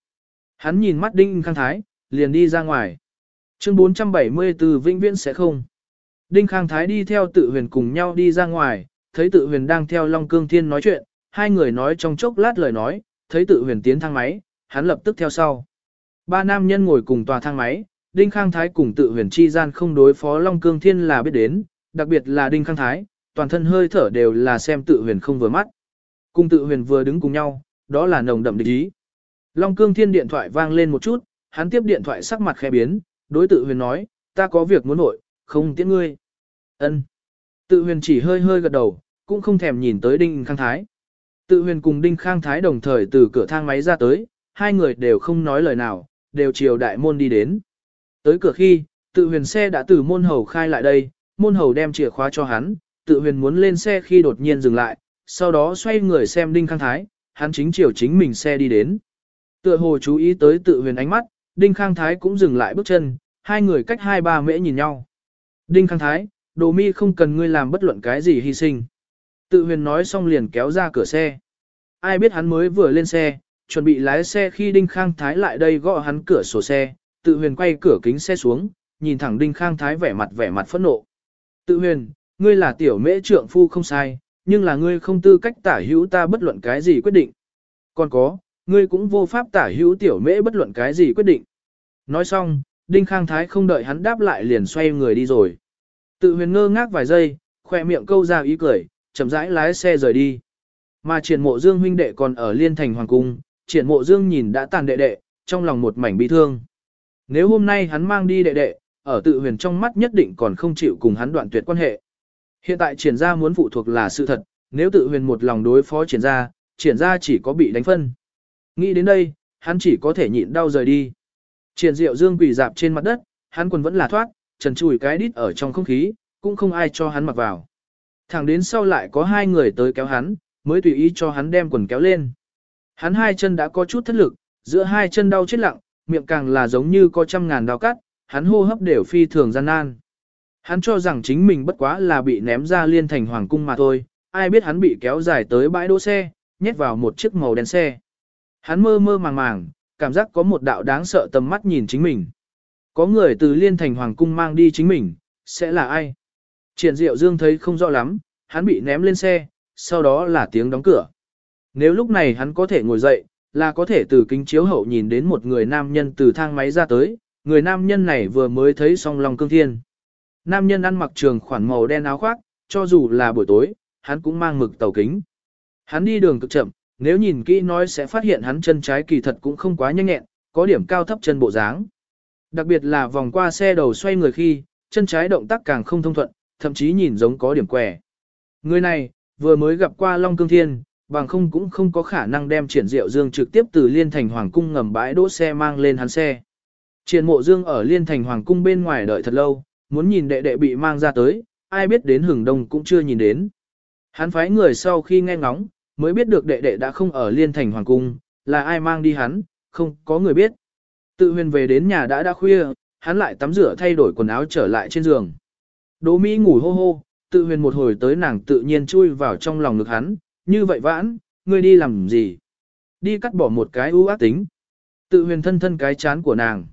Hắn nhìn mắt Đinh Khang Thái, liền đi ra ngoài. Chương 474 Vĩnh Viễn sẽ không. Đinh Khang Thái đi theo tự huyền cùng nhau đi ra ngoài, thấy tự huyền đang theo Long Cương Thiên nói chuyện, hai người nói trong chốc lát lời nói, thấy tự huyền tiến thang máy, hắn lập tức theo sau. Ba nam nhân ngồi cùng tòa thang máy, Đinh Khang Thái cùng tự huyền chi gian không đối phó Long Cương Thiên là biết đến, đặc biệt là Đinh Khang Thái, toàn thân hơi thở đều là xem tự huyền không vừa mắt. Cùng tự huyền vừa đứng cùng nhau, đó là nồng đậm địch ý. Long Cương Thiên điện thoại vang lên một chút, hắn tiếp điện thoại sắc mặt khẽ biến, đối tự huyền nói, ta có việc muốn nội, không tiễn ngươi. Ân. Tự huyền chỉ hơi hơi gật đầu, cũng không thèm nhìn tới Đinh Khang Thái. Tự huyền cùng Đinh Khang Thái đồng thời từ cửa thang máy ra tới, hai người đều không nói lời nào, đều chiều đại môn đi đến. Tới cửa khi, tự huyền xe đã từ môn hầu khai lại đây, môn hầu đem chìa khóa cho hắn, tự huyền muốn lên xe khi đột nhiên dừng lại, sau đó xoay người xem Đinh Khang Thái, hắn chính chiều chính mình xe đi đến. Tựa hồ chú ý tới tự huyền ánh mắt, Đinh Khang Thái cũng dừng lại bước chân, hai người cách hai ba mễ nhìn nhau. Đinh Khang Thái, đồ mi không cần ngươi làm bất luận cái gì hy sinh. Tự huyền nói xong liền kéo ra cửa xe. Ai biết hắn mới vừa lên xe, chuẩn bị lái xe khi Đinh Khang Thái lại đây gõ hắn cửa sổ xe, tự huyền quay cửa kính xe xuống, nhìn thẳng Đinh Khang Thái vẻ mặt vẻ mặt phẫn nộ. Tự huyền, ngươi là tiểu mễ trượng phu không sai, nhưng là ngươi không tư cách tả hữu ta bất luận cái gì quyết định. Còn có, ngươi cũng vô pháp tả hữu tiểu mễ bất luận cái gì quyết định. Nói xong, Đinh Khang Thái không đợi hắn đáp lại liền xoay người đi rồi. Tự huyền ngơ ngác vài giây, khoe miệng câu ra ý cười, chậm rãi lái xe rời đi. Mà triển mộ dương huynh đệ còn ở liên thành hoàng cung, triển mộ dương nhìn đã tàn đệ đệ, trong lòng một mảnh bi thương. Nếu hôm nay hắn mang đi đệ đệ, ở tự huyền trong mắt nhất định còn không chịu cùng hắn đoạn tuyệt quan hệ. Hiện tại triển gia muốn phụ thuộc là sự thật, nếu tự huyền một lòng đối phó triển gia, triển gia chỉ có bị đánh phân. Nghĩ đến đây, hắn chỉ có thể nhịn đau rời đi. Triển diệu dương quỳ dạp trên mặt đất, hắn quần vẫn là thoát, trần chùi cái đít ở trong không khí, cũng không ai cho hắn mặc vào. Thẳng đến sau lại có hai người tới kéo hắn, mới tùy ý cho hắn đem quần kéo lên. Hắn hai chân đã có chút thất lực, giữa hai chân đau chết lặng, miệng càng là giống như có trăm ngàn đau cắt, hắn hô hấp đều phi thường gian nan. Hắn cho rằng chính mình bất quá là bị ném ra liên thành hoàng cung mà thôi, ai biết hắn bị kéo dài tới bãi đỗ xe, nhét vào một chiếc màu đen xe. Hắn mơ mơ màng màng, cảm giác có một đạo đáng sợ tầm mắt nhìn chính mình. Có người từ liên thành hoàng cung mang đi chính mình, sẽ là ai? Triển diệu dương thấy không rõ lắm, hắn bị ném lên xe, sau đó là tiếng đóng cửa. Nếu lúc này hắn có thể ngồi dậy, là có thể từ kính chiếu hậu nhìn đến một người nam nhân từ thang máy ra tới, người nam nhân này vừa mới thấy song lòng cương thiên. Nam nhân ăn mặc trường khoản màu đen áo khoác, cho dù là buổi tối, hắn cũng mang mực tàu kính. Hắn đi đường cực chậm, nếu nhìn kỹ nói sẽ phát hiện hắn chân trái kỳ thật cũng không quá nhanh nhẹn, có điểm cao thấp chân bộ dáng. Đặc biệt là vòng qua xe đầu xoay người khi, chân trái động tác càng không thông thuận, thậm chí nhìn giống có điểm quẻ. Người này, vừa mới gặp qua Long Cương Thiên, bằng không cũng không có khả năng đem triển diệu dương trực tiếp từ Liên Thành Hoàng Cung ngầm bãi đỗ xe mang lên hắn xe. Triển mộ dương ở Liên Thành Hoàng Cung bên ngoài đợi thật lâu, muốn nhìn đệ đệ bị mang ra tới, ai biết đến hừng đông cũng chưa nhìn đến. Hắn phái người sau khi nghe ngóng, mới biết được đệ đệ đã không ở Liên Thành Hoàng Cung, là ai mang đi hắn, không có người biết. Tự huyền về đến nhà đã đã khuya, hắn lại tắm rửa thay đổi quần áo trở lại trên giường. Đỗ Mỹ ngủ hô hô, tự huyền một hồi tới nàng tự nhiên chui vào trong lòng ngực hắn, như vậy vãn, ngươi đi làm gì? Đi cắt bỏ một cái ưu ác tính. Tự huyền thân thân cái chán của nàng.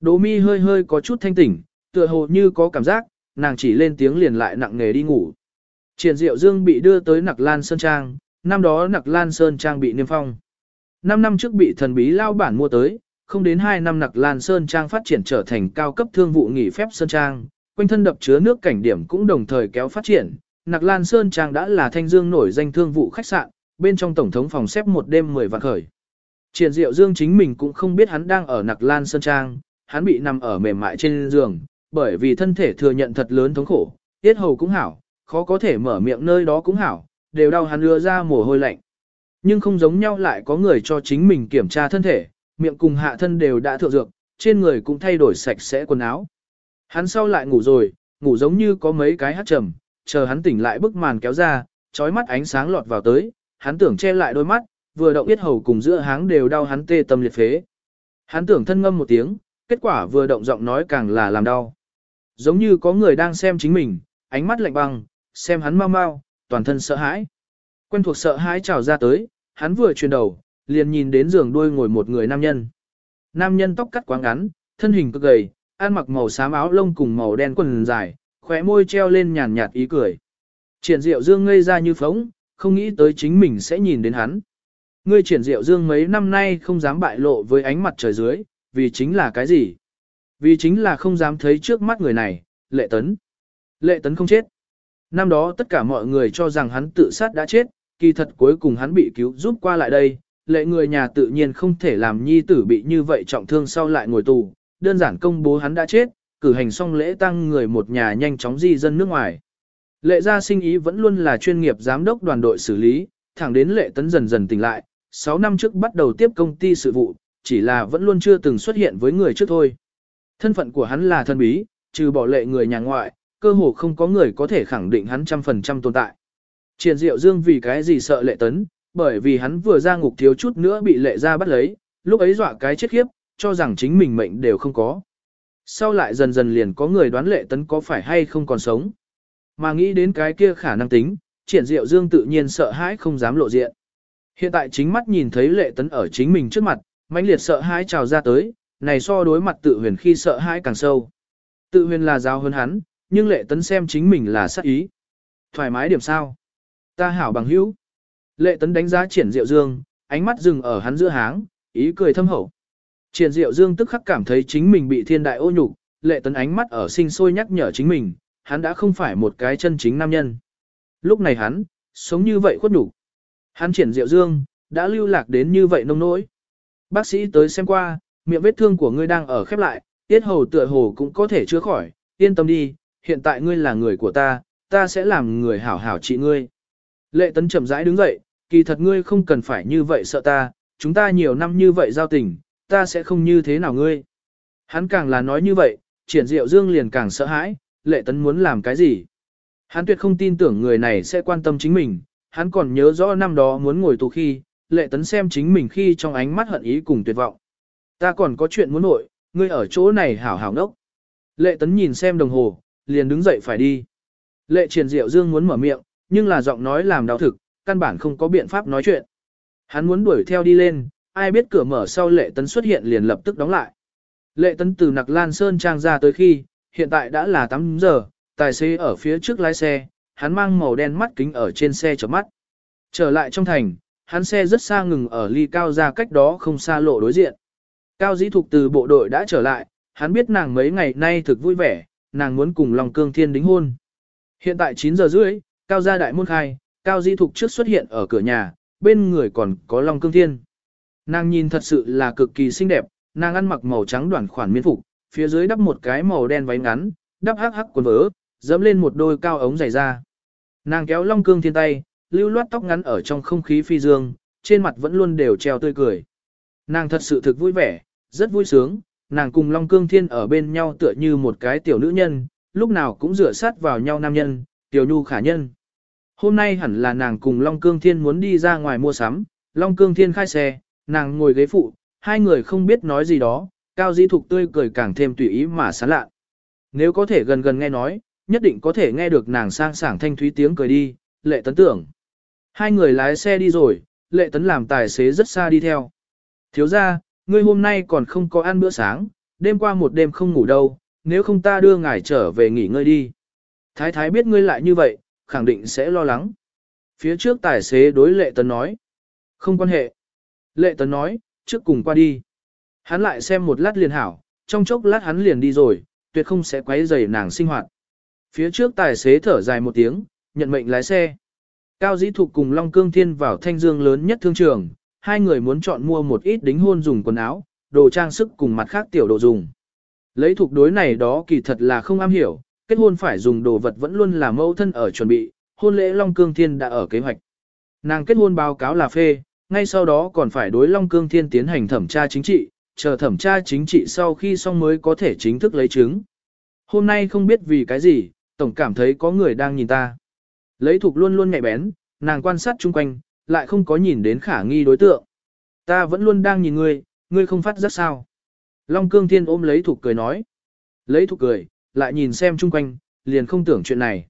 Đỗ mi hơi hơi có chút thanh tỉnh, tựa hồ như có cảm giác, nàng chỉ lên tiếng liền lại nặng nề đi ngủ. Triển Diệu Dương bị đưa tới Nặc Lan Sơn Trang, năm đó Nặc Lan Sơn Trang bị niêm phong. Năm năm trước bị thần bí lao bản mua tới, không đến 2 năm Nặc Lan Sơn Trang phát triển trở thành cao cấp thương vụ nghỉ phép Sơn Trang, quanh thân đập chứa nước cảnh điểm cũng đồng thời kéo phát triển. Nặc Lan Sơn Trang đã là thanh dương nổi danh thương vụ khách sạn, bên trong tổng thống phòng xếp một đêm 10 vạn khởi. Triển Diệu Dương chính mình cũng không biết hắn đang ở Nặc Lan Sơn Trang, hắn bị nằm ở mềm mại trên giường, bởi vì thân thể thừa nhận thật lớn thống khổ, tiết hầu cũng hảo, khó có thể mở miệng nơi đó cũng hảo, đều đau hắn đưa ra mồ hôi lạnh. Nhưng không giống nhau lại có người cho chính mình kiểm tra thân thể, miệng cùng hạ thân đều đã thượng dược, trên người cũng thay đổi sạch sẽ quần áo. Hắn sau lại ngủ rồi, ngủ giống như có mấy cái hát trầm, chờ hắn tỉnh lại bức màn kéo ra, trói mắt ánh sáng lọt vào tới, hắn tưởng che lại đôi mắt, vừa động biết hầu cùng giữa háng đều đau hắn tê tâm liệt phế. Hắn tưởng thân ngâm một tiếng, kết quả vừa động giọng nói càng là làm đau. Giống như có người đang xem chính mình, ánh mắt lạnh băng, xem hắn mau mau, toàn thân sợ hãi. Quen thuộc sợ hãi trào ra tới, hắn vừa chuyển đầu, liền nhìn đến giường đuôi ngồi một người nam nhân. Nam nhân tóc cắt quá ngắn, thân hình cực gầy, ăn mặc màu xám áo lông cùng màu đen quần dài, khóe môi treo lên nhàn nhạt ý cười. Triển Diệu Dương ngây ra như phóng, không nghĩ tới chính mình sẽ nhìn đến hắn. Ngươi Triển Diệu Dương mấy năm nay không dám bại lộ với ánh mặt trời dưới, vì chính là cái gì? Vì chính là không dám thấy trước mắt người này, Lệ Tấn. Lệ Tấn không chết. Năm đó tất cả mọi người cho rằng hắn tự sát đã chết, kỳ thật cuối cùng hắn bị cứu giúp qua lại đây, lệ người nhà tự nhiên không thể làm nhi tử bị như vậy trọng thương sau lại ngồi tù, đơn giản công bố hắn đã chết, cử hành xong lễ tăng người một nhà nhanh chóng di dân nước ngoài. Lệ gia sinh ý vẫn luôn là chuyên nghiệp giám đốc đoàn đội xử lý, thẳng đến lệ tấn dần dần tỉnh lại, 6 năm trước bắt đầu tiếp công ty sự vụ, chỉ là vẫn luôn chưa từng xuất hiện với người trước thôi. Thân phận của hắn là thân bí, trừ bỏ lệ người nhà ngoại, cơ hồ không có người có thể khẳng định hắn trăm phần trăm tồn tại. Triển Diệu Dương vì cái gì sợ lệ tấn, bởi vì hắn vừa ra ngục thiếu chút nữa bị lệ ra bắt lấy, lúc ấy dọa cái chết khiếp, cho rằng chính mình mệnh đều không có. Sau lại dần dần liền có người đoán lệ tấn có phải hay không còn sống. Mà nghĩ đến cái kia khả năng tính, triển diệu dương tự nhiên sợ hãi không dám lộ diện. Hiện tại chính mắt nhìn thấy lệ tấn ở chính mình trước mặt, mãnh liệt sợ hãi trào ra tới, này so đối mặt tự huyền khi sợ hãi càng sâu. Tự huyền là giáo hơn hắn, nhưng lệ tấn xem chính mình là sát ý. Thoải mái điểm sao? Ta hảo bằng hữu. Lệ tấn đánh giá triển diệu dương, ánh mắt dừng ở hắn giữa háng, ý cười thâm hậu. Triển Diệu Dương tức khắc cảm thấy chính mình bị thiên đại ô nhục, lệ tấn ánh mắt ở sinh sôi nhắc nhở chính mình, hắn đã không phải một cái chân chính nam nhân. Lúc này hắn, sống như vậy khuất nhục. Hắn Triển Diệu Dương, đã lưu lạc đến như vậy nông nỗi. Bác sĩ tới xem qua, miệng vết thương của ngươi đang ở khép lại, tiết hầu tựa hồ cũng có thể chữa khỏi, yên tâm đi, hiện tại ngươi là người của ta, ta sẽ làm người hảo hảo trị ngươi. Lệ tấn chậm rãi đứng dậy, kỳ thật ngươi không cần phải như vậy sợ ta, chúng ta nhiều năm như vậy giao tình, ta sẽ không như thế nào ngươi. Hắn càng là nói như vậy, triển diệu dương liền càng sợ hãi, lệ tấn muốn làm cái gì. Hắn tuyệt không tin tưởng người này sẽ quan tâm chính mình, hắn còn nhớ rõ năm đó muốn ngồi tù khi, lệ tấn xem chính mình khi trong ánh mắt hận ý cùng tuyệt vọng. Ta còn có chuyện muốn nội, ngươi ở chỗ này hảo hảo ngốc. Lệ tấn nhìn xem đồng hồ, liền đứng dậy phải đi. Lệ triển diệu dương muốn mở miệng, nhưng là giọng nói làm đau thực, căn bản không có biện pháp nói chuyện. Hắn muốn đuổi theo đi lên, ai biết cửa mở sau lệ tấn xuất hiện liền lập tức đóng lại. Lệ tấn từ nặc lan sơn trang ra tới khi, hiện tại đã là 8 giờ, tài xế ở phía trước lái xe, hắn mang màu đen mắt kính ở trên xe chở mắt. Trở lại trong thành, hắn xe rất xa ngừng ở ly cao ra cách đó không xa lộ đối diện. Cao dĩ thục từ bộ đội đã trở lại, hắn biết nàng mấy ngày nay thực vui vẻ, nàng muốn cùng lòng cương thiên đính hôn. Hiện tại 9 giờ rưỡi, cao gia đại môn khai, cao dĩ thục trước xuất hiện ở cửa nhà, bên người còn có Long Cương Thiên. Nàng nhìn thật sự là cực kỳ xinh đẹp, nàng ăn mặc màu trắng đoạn khoản miên phục, phía dưới đắp một cái màu đen váy ngắn, đắp hắc hắc quần vớ, dẫm lên một đôi cao ống dày da. Nàng kéo Long Cương Thiên tay, lưu loát tóc ngắn ở trong không khí phi dương, trên mặt vẫn luôn đều treo tươi cười. Nàng thật sự thực vui vẻ, rất vui sướng, nàng cùng Long Cương Thiên ở bên nhau tựa như một cái tiểu nữ nhân, lúc nào cũng dựa sát vào nhau nam nhân, tiểu nhu khả nhân. Hôm nay hẳn là nàng cùng Long Cương Thiên muốn đi ra ngoài mua sắm, Long Cương Thiên khai xe, nàng ngồi ghế phụ, hai người không biết nói gì đó, Cao Di Thục tươi cười càng thêm tùy ý mà sán lạ. Nếu có thể gần gần nghe nói, nhất định có thể nghe được nàng sang sảng thanh thúy tiếng cười đi, lệ tấn tưởng. Hai người lái xe đi rồi, lệ tấn làm tài xế rất xa đi theo. Thiếu ra, ngươi hôm nay còn không có ăn bữa sáng, đêm qua một đêm không ngủ đâu, nếu không ta đưa ngài trở về nghỉ ngơi đi. Thái thái biết ngươi lại như vậy, khẳng định sẽ lo lắng. Phía trước tài xế đối lệ tấn nói. Không quan hệ. Lệ tấn nói, trước cùng qua đi. Hắn lại xem một lát liền hảo, trong chốc lát hắn liền đi rồi, tuyệt không sẽ quấy rầy nàng sinh hoạt. Phía trước tài xế thở dài một tiếng, nhận mệnh lái xe. Cao Dĩ Thục cùng Long Cương Thiên vào thanh dương lớn nhất thương trường, hai người muốn chọn mua một ít đính hôn dùng quần áo, đồ trang sức cùng mặt khác tiểu đồ dùng. Lấy thuộc đối này đó kỳ thật là không am hiểu, kết hôn phải dùng đồ vật vẫn luôn là mẫu thân ở chuẩn bị, hôn lễ Long Cương Thiên đã ở kế hoạch. Nàng kết hôn báo cáo là phê, ngay sau đó còn phải đối Long Cương Thiên tiến hành thẩm tra chính trị, chờ thẩm tra chính trị sau khi xong mới có thể chính thức lấy chứng. Hôm nay không biết vì cái gì, tổng cảm thấy có người đang nhìn ta. Lấy thục luôn luôn nhạy bén, nàng quan sát chung quanh, lại không có nhìn đến khả nghi đối tượng. Ta vẫn luôn đang nhìn ngươi, ngươi không phát giác sao. Long Cương Thiên ôm lấy thục cười nói. Lấy thục cười, lại nhìn xem chung quanh, liền không tưởng chuyện này.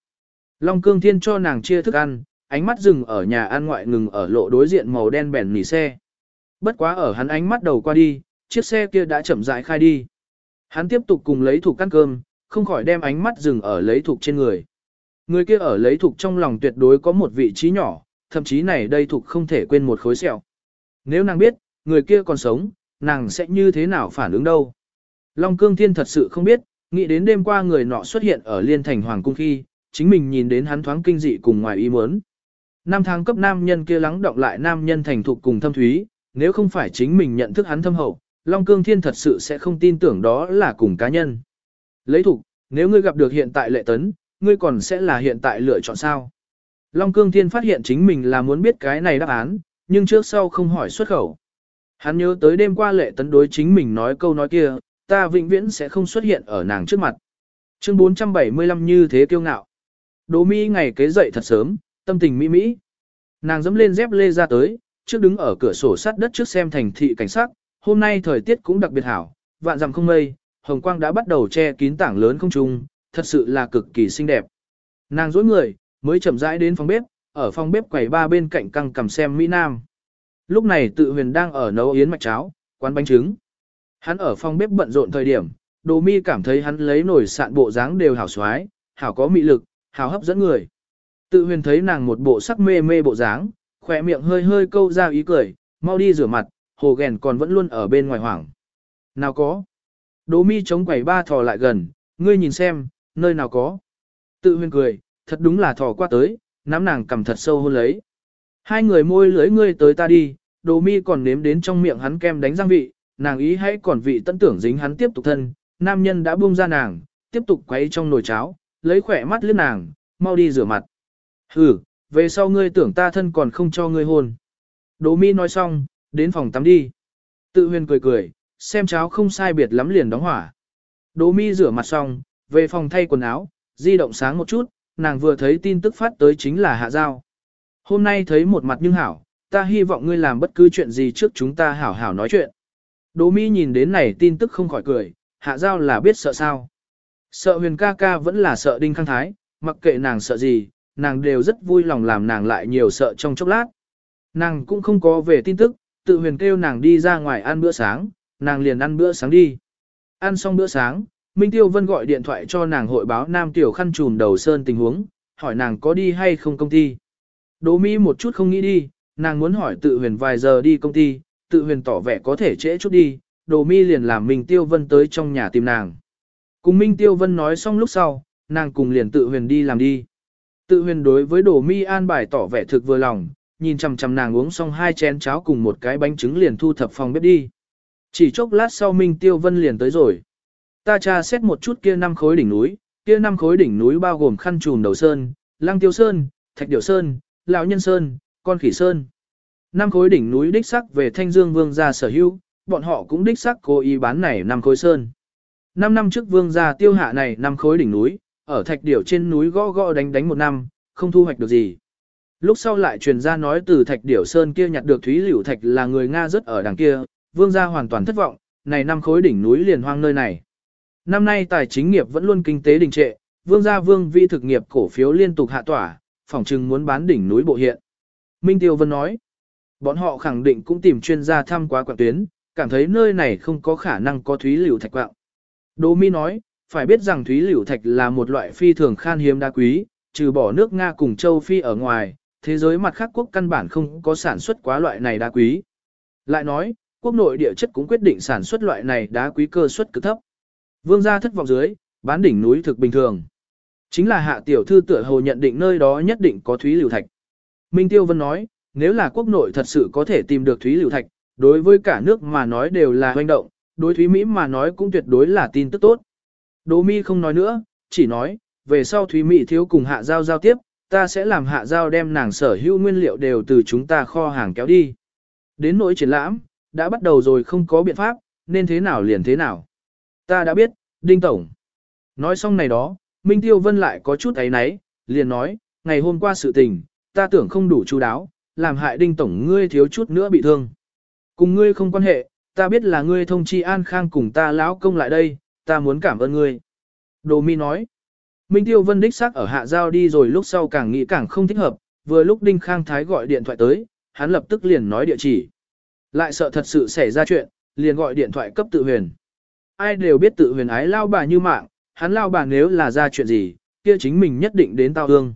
Long Cương Thiên cho nàng chia thức ăn, ánh mắt dừng ở nhà ăn ngoại ngừng ở lộ đối diện màu đen bèn nỉ xe. Bất quá ở hắn ánh mắt đầu qua đi, chiếc xe kia đã chậm rãi khai đi. Hắn tiếp tục cùng lấy thuộc ăn cơm, không khỏi đem ánh mắt dừng ở lấy thuộc trên người. Người kia ở lấy thuộc trong lòng tuyệt đối có một vị trí nhỏ, thậm chí này đây thuộc không thể quên một khối sẹo. Nếu nàng biết, người kia còn sống, nàng sẽ như thế nào phản ứng đâu. Long Cương Thiên thật sự không biết, nghĩ đến đêm qua người nọ xuất hiện ở Liên Thành Hoàng Cung khi, chính mình nhìn đến hắn thoáng kinh dị cùng ngoài ý muốn. Năm tháng cấp nam nhân kia lắng động lại nam nhân thành thục cùng thâm thúy, nếu không phải chính mình nhận thức hắn thâm hậu, Long Cương Thiên thật sự sẽ không tin tưởng đó là cùng cá nhân. Lấy thục, nếu ngươi gặp được hiện tại lệ tấn, ngươi còn sẽ là hiện tại lựa chọn sao? Long Cương Thiên phát hiện chính mình là muốn biết cái này đáp án, nhưng trước sau không hỏi xuất khẩu. Hắn nhớ tới đêm qua lệ tấn đối chính mình nói câu nói kia, ta vĩnh viễn sẽ không xuất hiện ở nàng trước mặt. Chương 475 như thế kiêu ngạo. Đỗ Mi ngày kế dậy thật sớm, tâm tình mỹ mỹ. Nàng dẫm lên dép lê ra tới, trước đứng ở cửa sổ sắt đất trước xem thành thị cảnh sắc hôm nay thời tiết cũng đặc biệt hảo, vạn dặm không mây, hồng quang đã bắt đầu che kín tảng lớn không trung, thật sự là cực kỳ xinh đẹp. Nàng dối người, mới chậm rãi đến phòng bếp, ở phòng bếp quầy ba bên cạnh căng cầm xem Mỹ Nam. Lúc này tự huyền đang ở nấu yến mạch cháo, quán bánh trứng. Hắn ở phòng bếp bận rộn thời điểm, đồ mi cảm thấy hắn lấy nổi sạn bộ dáng đều hảo xoái, hảo có mị lực, hảo hấp dẫn người. Tự huyền thấy nàng một bộ sắc mê mê bộ dáng, khỏe miệng hơi hơi câu ra ý cười, mau đi rửa mặt, hồ ghèn còn vẫn luôn ở bên ngoài hoảng. Nào có. Đỗ mi chống quẩy ba thò lại gần, ngươi nhìn xem, nơi nào có. Tự huyền cười, thật đúng là thò qua tới, nắm nàng cầm thật sâu hôn lấy. Hai người môi lưới ngươi tới ta đi, Đỗ mi còn nếm đến trong miệng hắn kem đánh răng vị, nàng ý hãy còn vị tận tưởng dính hắn tiếp tục thân, nam nhân đã buông ra nàng, tiếp tục quấy trong nồi cháo, lấy khỏe mắt lướt nàng, mau đi rửa mặt. Hừ, về sau ngươi tưởng ta thân còn không cho ngươi hôn. Đỗ mi nói xong, đến phòng tắm đi. Tự huyền cười cười, xem cháo không sai biệt lắm liền đóng hỏa. Đỗ mi rửa mặt xong, về phòng thay quần áo, di động sáng một chút, nàng vừa thấy tin tức phát tới chính là hạ giao. Hôm nay thấy một mặt nhưng hảo, ta hy vọng ngươi làm bất cứ chuyện gì trước chúng ta hảo hảo nói chuyện. Đỗ mi nhìn đến này tin tức không khỏi cười, hạ giao là biết sợ sao. Sợ huyền ca ca vẫn là sợ đinh khang thái, mặc kệ nàng sợ gì, nàng đều rất vui lòng làm nàng lại nhiều sợ trong chốc lát. Nàng cũng không có về tin tức, tự huyền kêu nàng đi ra ngoài ăn bữa sáng, nàng liền ăn bữa sáng đi. Ăn xong bữa sáng, Minh Tiêu Vân gọi điện thoại cho nàng hội báo Nam Tiểu Khăn trùm đầu sơn tình huống, hỏi nàng có đi hay không công ty. Đỗ Mỹ một chút không nghĩ đi, nàng muốn hỏi tự huyền vài giờ đi công ty, tự huyền tỏ vẻ có thể trễ chút đi, Đỗ Mi liền làm Minh Tiêu Vân tới trong nhà tìm nàng. Cùng Minh Tiêu Vân nói xong lúc sau, nàng cùng liền tự huyền đi làm đi. Tự huyền đối với đồ Mi an bài tỏ vẻ thực vừa lòng, nhìn chằm chằm nàng uống xong hai chén cháo cùng một cái bánh trứng liền thu thập phòng bếp đi. Chỉ chốc lát sau Minh Tiêu Vân liền tới rồi. Ta tra xét một chút kia năm khối đỉnh núi, kia năm khối đỉnh núi bao gồm khăn trùm đầu sơn, lăng tiêu sơn, thạch điểu sơn, lão nhân sơn, con khỉ sơn. Năm khối đỉnh núi đích sắc về Thanh Dương Vương gia sở hữu, bọn họ cũng đích sắc cố ý bán này năm khối sơn. Năm năm trước Vương gia tiêu hạ này năm khối đỉnh núi, ở thạch điểu trên núi gõ gõ đánh đánh một năm, không thu hoạch được gì. Lúc sau lại truyền ra nói từ thạch điểu sơn kia nhặt được thúy liễu thạch là người Nga rất ở đằng kia, Vương gia hoàn toàn thất vọng, này năm khối đỉnh núi liền hoang nơi này. Năm nay tài chính nghiệp vẫn luôn kinh tế đình trệ, vương gia vương vi thực nghiệp cổ phiếu liên tục hạ tỏa, phòng trừng muốn bán đỉnh núi bộ hiện. Minh Tiêu Vân nói, bọn họ khẳng định cũng tìm chuyên gia thăm quá quạng tuyến, cảm thấy nơi này không có khả năng có thúy liễu thạch quạng. Đỗ Mi nói, phải biết rằng thúy liễu thạch là một loại phi thường khan hiếm đá quý, trừ bỏ nước Nga cùng châu Phi ở ngoài, thế giới mặt khác quốc căn bản không có sản xuất quá loại này đá quý. Lại nói, quốc nội địa chất cũng quyết định sản xuất loại này đá quý cơ suất cực thấp. Vương gia thất vọng dưới, bán đỉnh núi thực bình thường. Chính là hạ tiểu thư tựa hồ nhận định nơi đó nhất định có thúy liễu thạch. Minh Tiêu Vân nói, nếu là quốc nội thật sự có thể tìm được thúy liễu thạch, đối với cả nước mà nói đều là hoành động, đối thúy Mỹ mà nói cũng tuyệt đối là tin tức tốt. Đỗ Mi không nói nữa, chỉ nói, về sau thúy Mỹ thiếu cùng hạ giao giao tiếp, ta sẽ làm hạ giao đem nàng sở hữu nguyên liệu đều từ chúng ta kho hàng kéo đi. Đến nỗi triển lãm, đã bắt đầu rồi không có biện pháp, nên thế nào liền thế nào. Ta đã biết, Đinh Tổng. Nói xong này đó, Minh Tiêu Vân lại có chút ấy náy, liền nói, ngày hôm qua sự tình, ta tưởng không đủ chú đáo, làm hại Đinh Tổng ngươi thiếu chút nữa bị thương. Cùng ngươi không quan hệ, ta biết là ngươi thông chi an khang cùng ta lão công lại đây, ta muốn cảm ơn ngươi. Đồ Mi nói, Minh Tiêu Vân đích xác ở hạ giao đi rồi lúc sau càng nghĩ càng không thích hợp, vừa lúc Đinh Khang Thái gọi điện thoại tới, hắn lập tức liền nói địa chỉ. Lại sợ thật sự xảy ra chuyện, liền gọi điện thoại cấp tự huyền ai đều biết tự huyền ái lao bà như mạng, hắn lao bà nếu là ra chuyện gì, kia chính mình nhất định đến tao hương.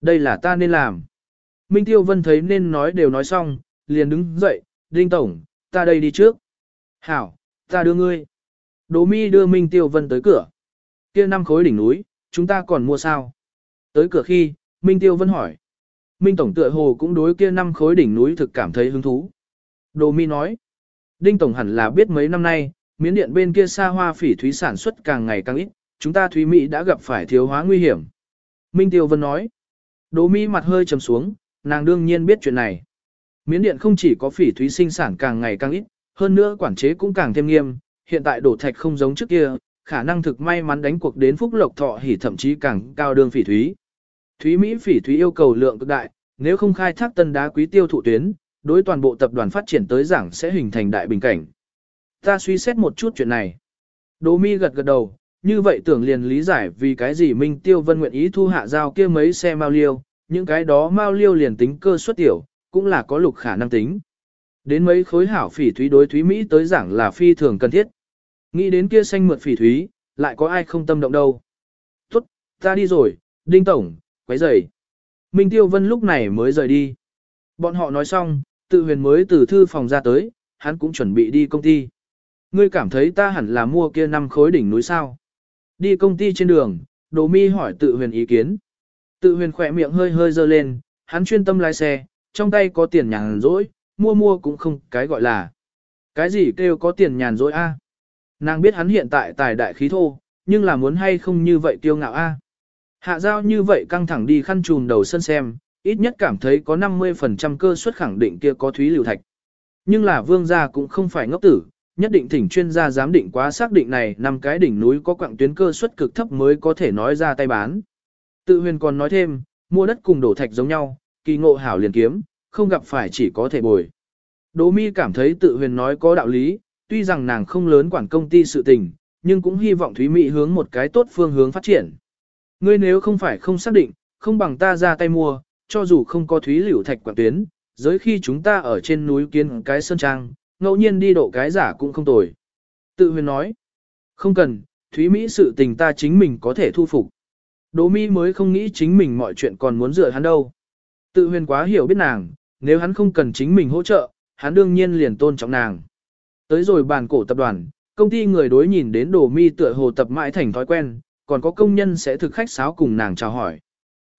Đây là ta nên làm. Minh Tiêu Vân thấy nên nói đều nói xong, liền đứng dậy, Đinh Tổng, ta đây đi trước. Hảo, ta đưa ngươi. Đỗ mi đưa Minh Tiêu Vân tới cửa. Kia năm khối đỉnh núi, chúng ta còn mua sao? Tới cửa khi, Minh Tiêu Vân hỏi. Minh Tổng tựa hồ cũng đối kia năm khối đỉnh núi thực cảm thấy hứng thú. Đỗ mi nói. Đinh Tổng hẳn là biết mấy năm nay, miến điện bên kia xa hoa phỉ thúy sản xuất càng ngày càng ít, chúng ta thúy Mỹ đã gặp phải thiếu hóa nguy hiểm. Minh Tiêu Vân nói, Đỗ Mi mặt hơi trầm xuống, nàng đương nhiên biết chuyện này. Miến điện không chỉ có phỉ thúy sinh sản càng ngày càng ít, hơn nữa quản chế cũng càng thêm nghiêm, hiện tại đổ thạch không giống trước kia, khả năng thực may mắn đánh cuộc đến phúc lộc thọ hỉ thậm chí càng cao đương phỉ thúy. Thúy Mỹ phỉ thúy yêu cầu lượng cực đại, nếu không khai thác tân đá quý tiêu thụ tuyến, đối toàn bộ tập đoàn phát triển tới giảng sẽ hình thành đại bình cảnh. Ta suy xét một chút chuyện này. Đỗ mi gật gật đầu, như vậy tưởng liền lý giải vì cái gì Minh Tiêu Vân nguyện ý thu hạ giao kia mấy xe mao liêu, những cái đó mao liêu liền tính cơ suất tiểu, cũng là có lục khả năng tính. Đến mấy khối hảo phỉ thúy đối thúy Mỹ tới giảng là phi thường cần thiết. Nghĩ đến kia xanh mượt phỉ thúy, lại có ai không tâm động đâu. Tốt, ta đi rồi, Đinh Tổng, quấy rầy. Minh Tiêu Vân lúc này mới rời đi. Bọn họ nói xong, tự huyền mới từ thư phòng ra tới, hắn cũng chuẩn bị đi công ty. Ngươi cảm thấy ta hẳn là mua kia năm khối đỉnh núi sao? Đi công ty trên đường, Đồ Mi hỏi tự huyền ý kiến. Tự huyền khỏe miệng hơi hơi dơ lên, hắn chuyên tâm lái xe, trong tay có tiền nhàn rỗi, mua mua cũng không cái gọi là. Cái gì kêu có tiền nhàn rỗi a? Nàng biết hắn hiện tại tài đại khí thô, nhưng là muốn hay không như vậy kiêu ngạo a. Hạ giao như vậy căng thẳng đi khăn trùm đầu sân xem, ít nhất cảm thấy có 50% cơ suất khẳng định kia có thúy liều thạch. Nhưng là vương gia cũng không phải ngốc tử, nhất định thỉnh chuyên gia giám định quá xác định này năm cái đỉnh núi có quặng tuyến cơ suất cực thấp mới có thể nói ra tay bán. Tự huyền còn nói thêm, mua đất cùng đổ thạch giống nhau, kỳ ngộ hảo liền kiếm, không gặp phải chỉ có thể bồi. Đỗ mi cảm thấy tự huyền nói có đạo lý, tuy rằng nàng không lớn quản công ty sự tình, nhưng cũng hy vọng Thúy Mỹ hướng một cái tốt phương hướng phát triển. Ngươi nếu không phải không xác định, không bằng ta ra tay mua, cho dù không có Thúy Liễu Thạch quản tuyến, giới khi chúng ta ở trên núi kiến cái sơn trang, ngẫu nhiên đi độ cái giả cũng không tồi. Tự huyền nói, không cần, Thúy Mỹ sự tình ta chính mình có thể thu phục. Đỗ Mi mới không nghĩ chính mình mọi chuyện còn muốn dựa hắn đâu. Tự huyền quá hiểu biết nàng, nếu hắn không cần chính mình hỗ trợ, hắn đương nhiên liền tôn trọng nàng. Tới rồi bàn cổ tập đoàn, công ty người đối nhìn đến đồ mi tựa hồ tập mãi thành thói quen, còn có công nhân sẽ thực khách sáo cùng nàng chào hỏi.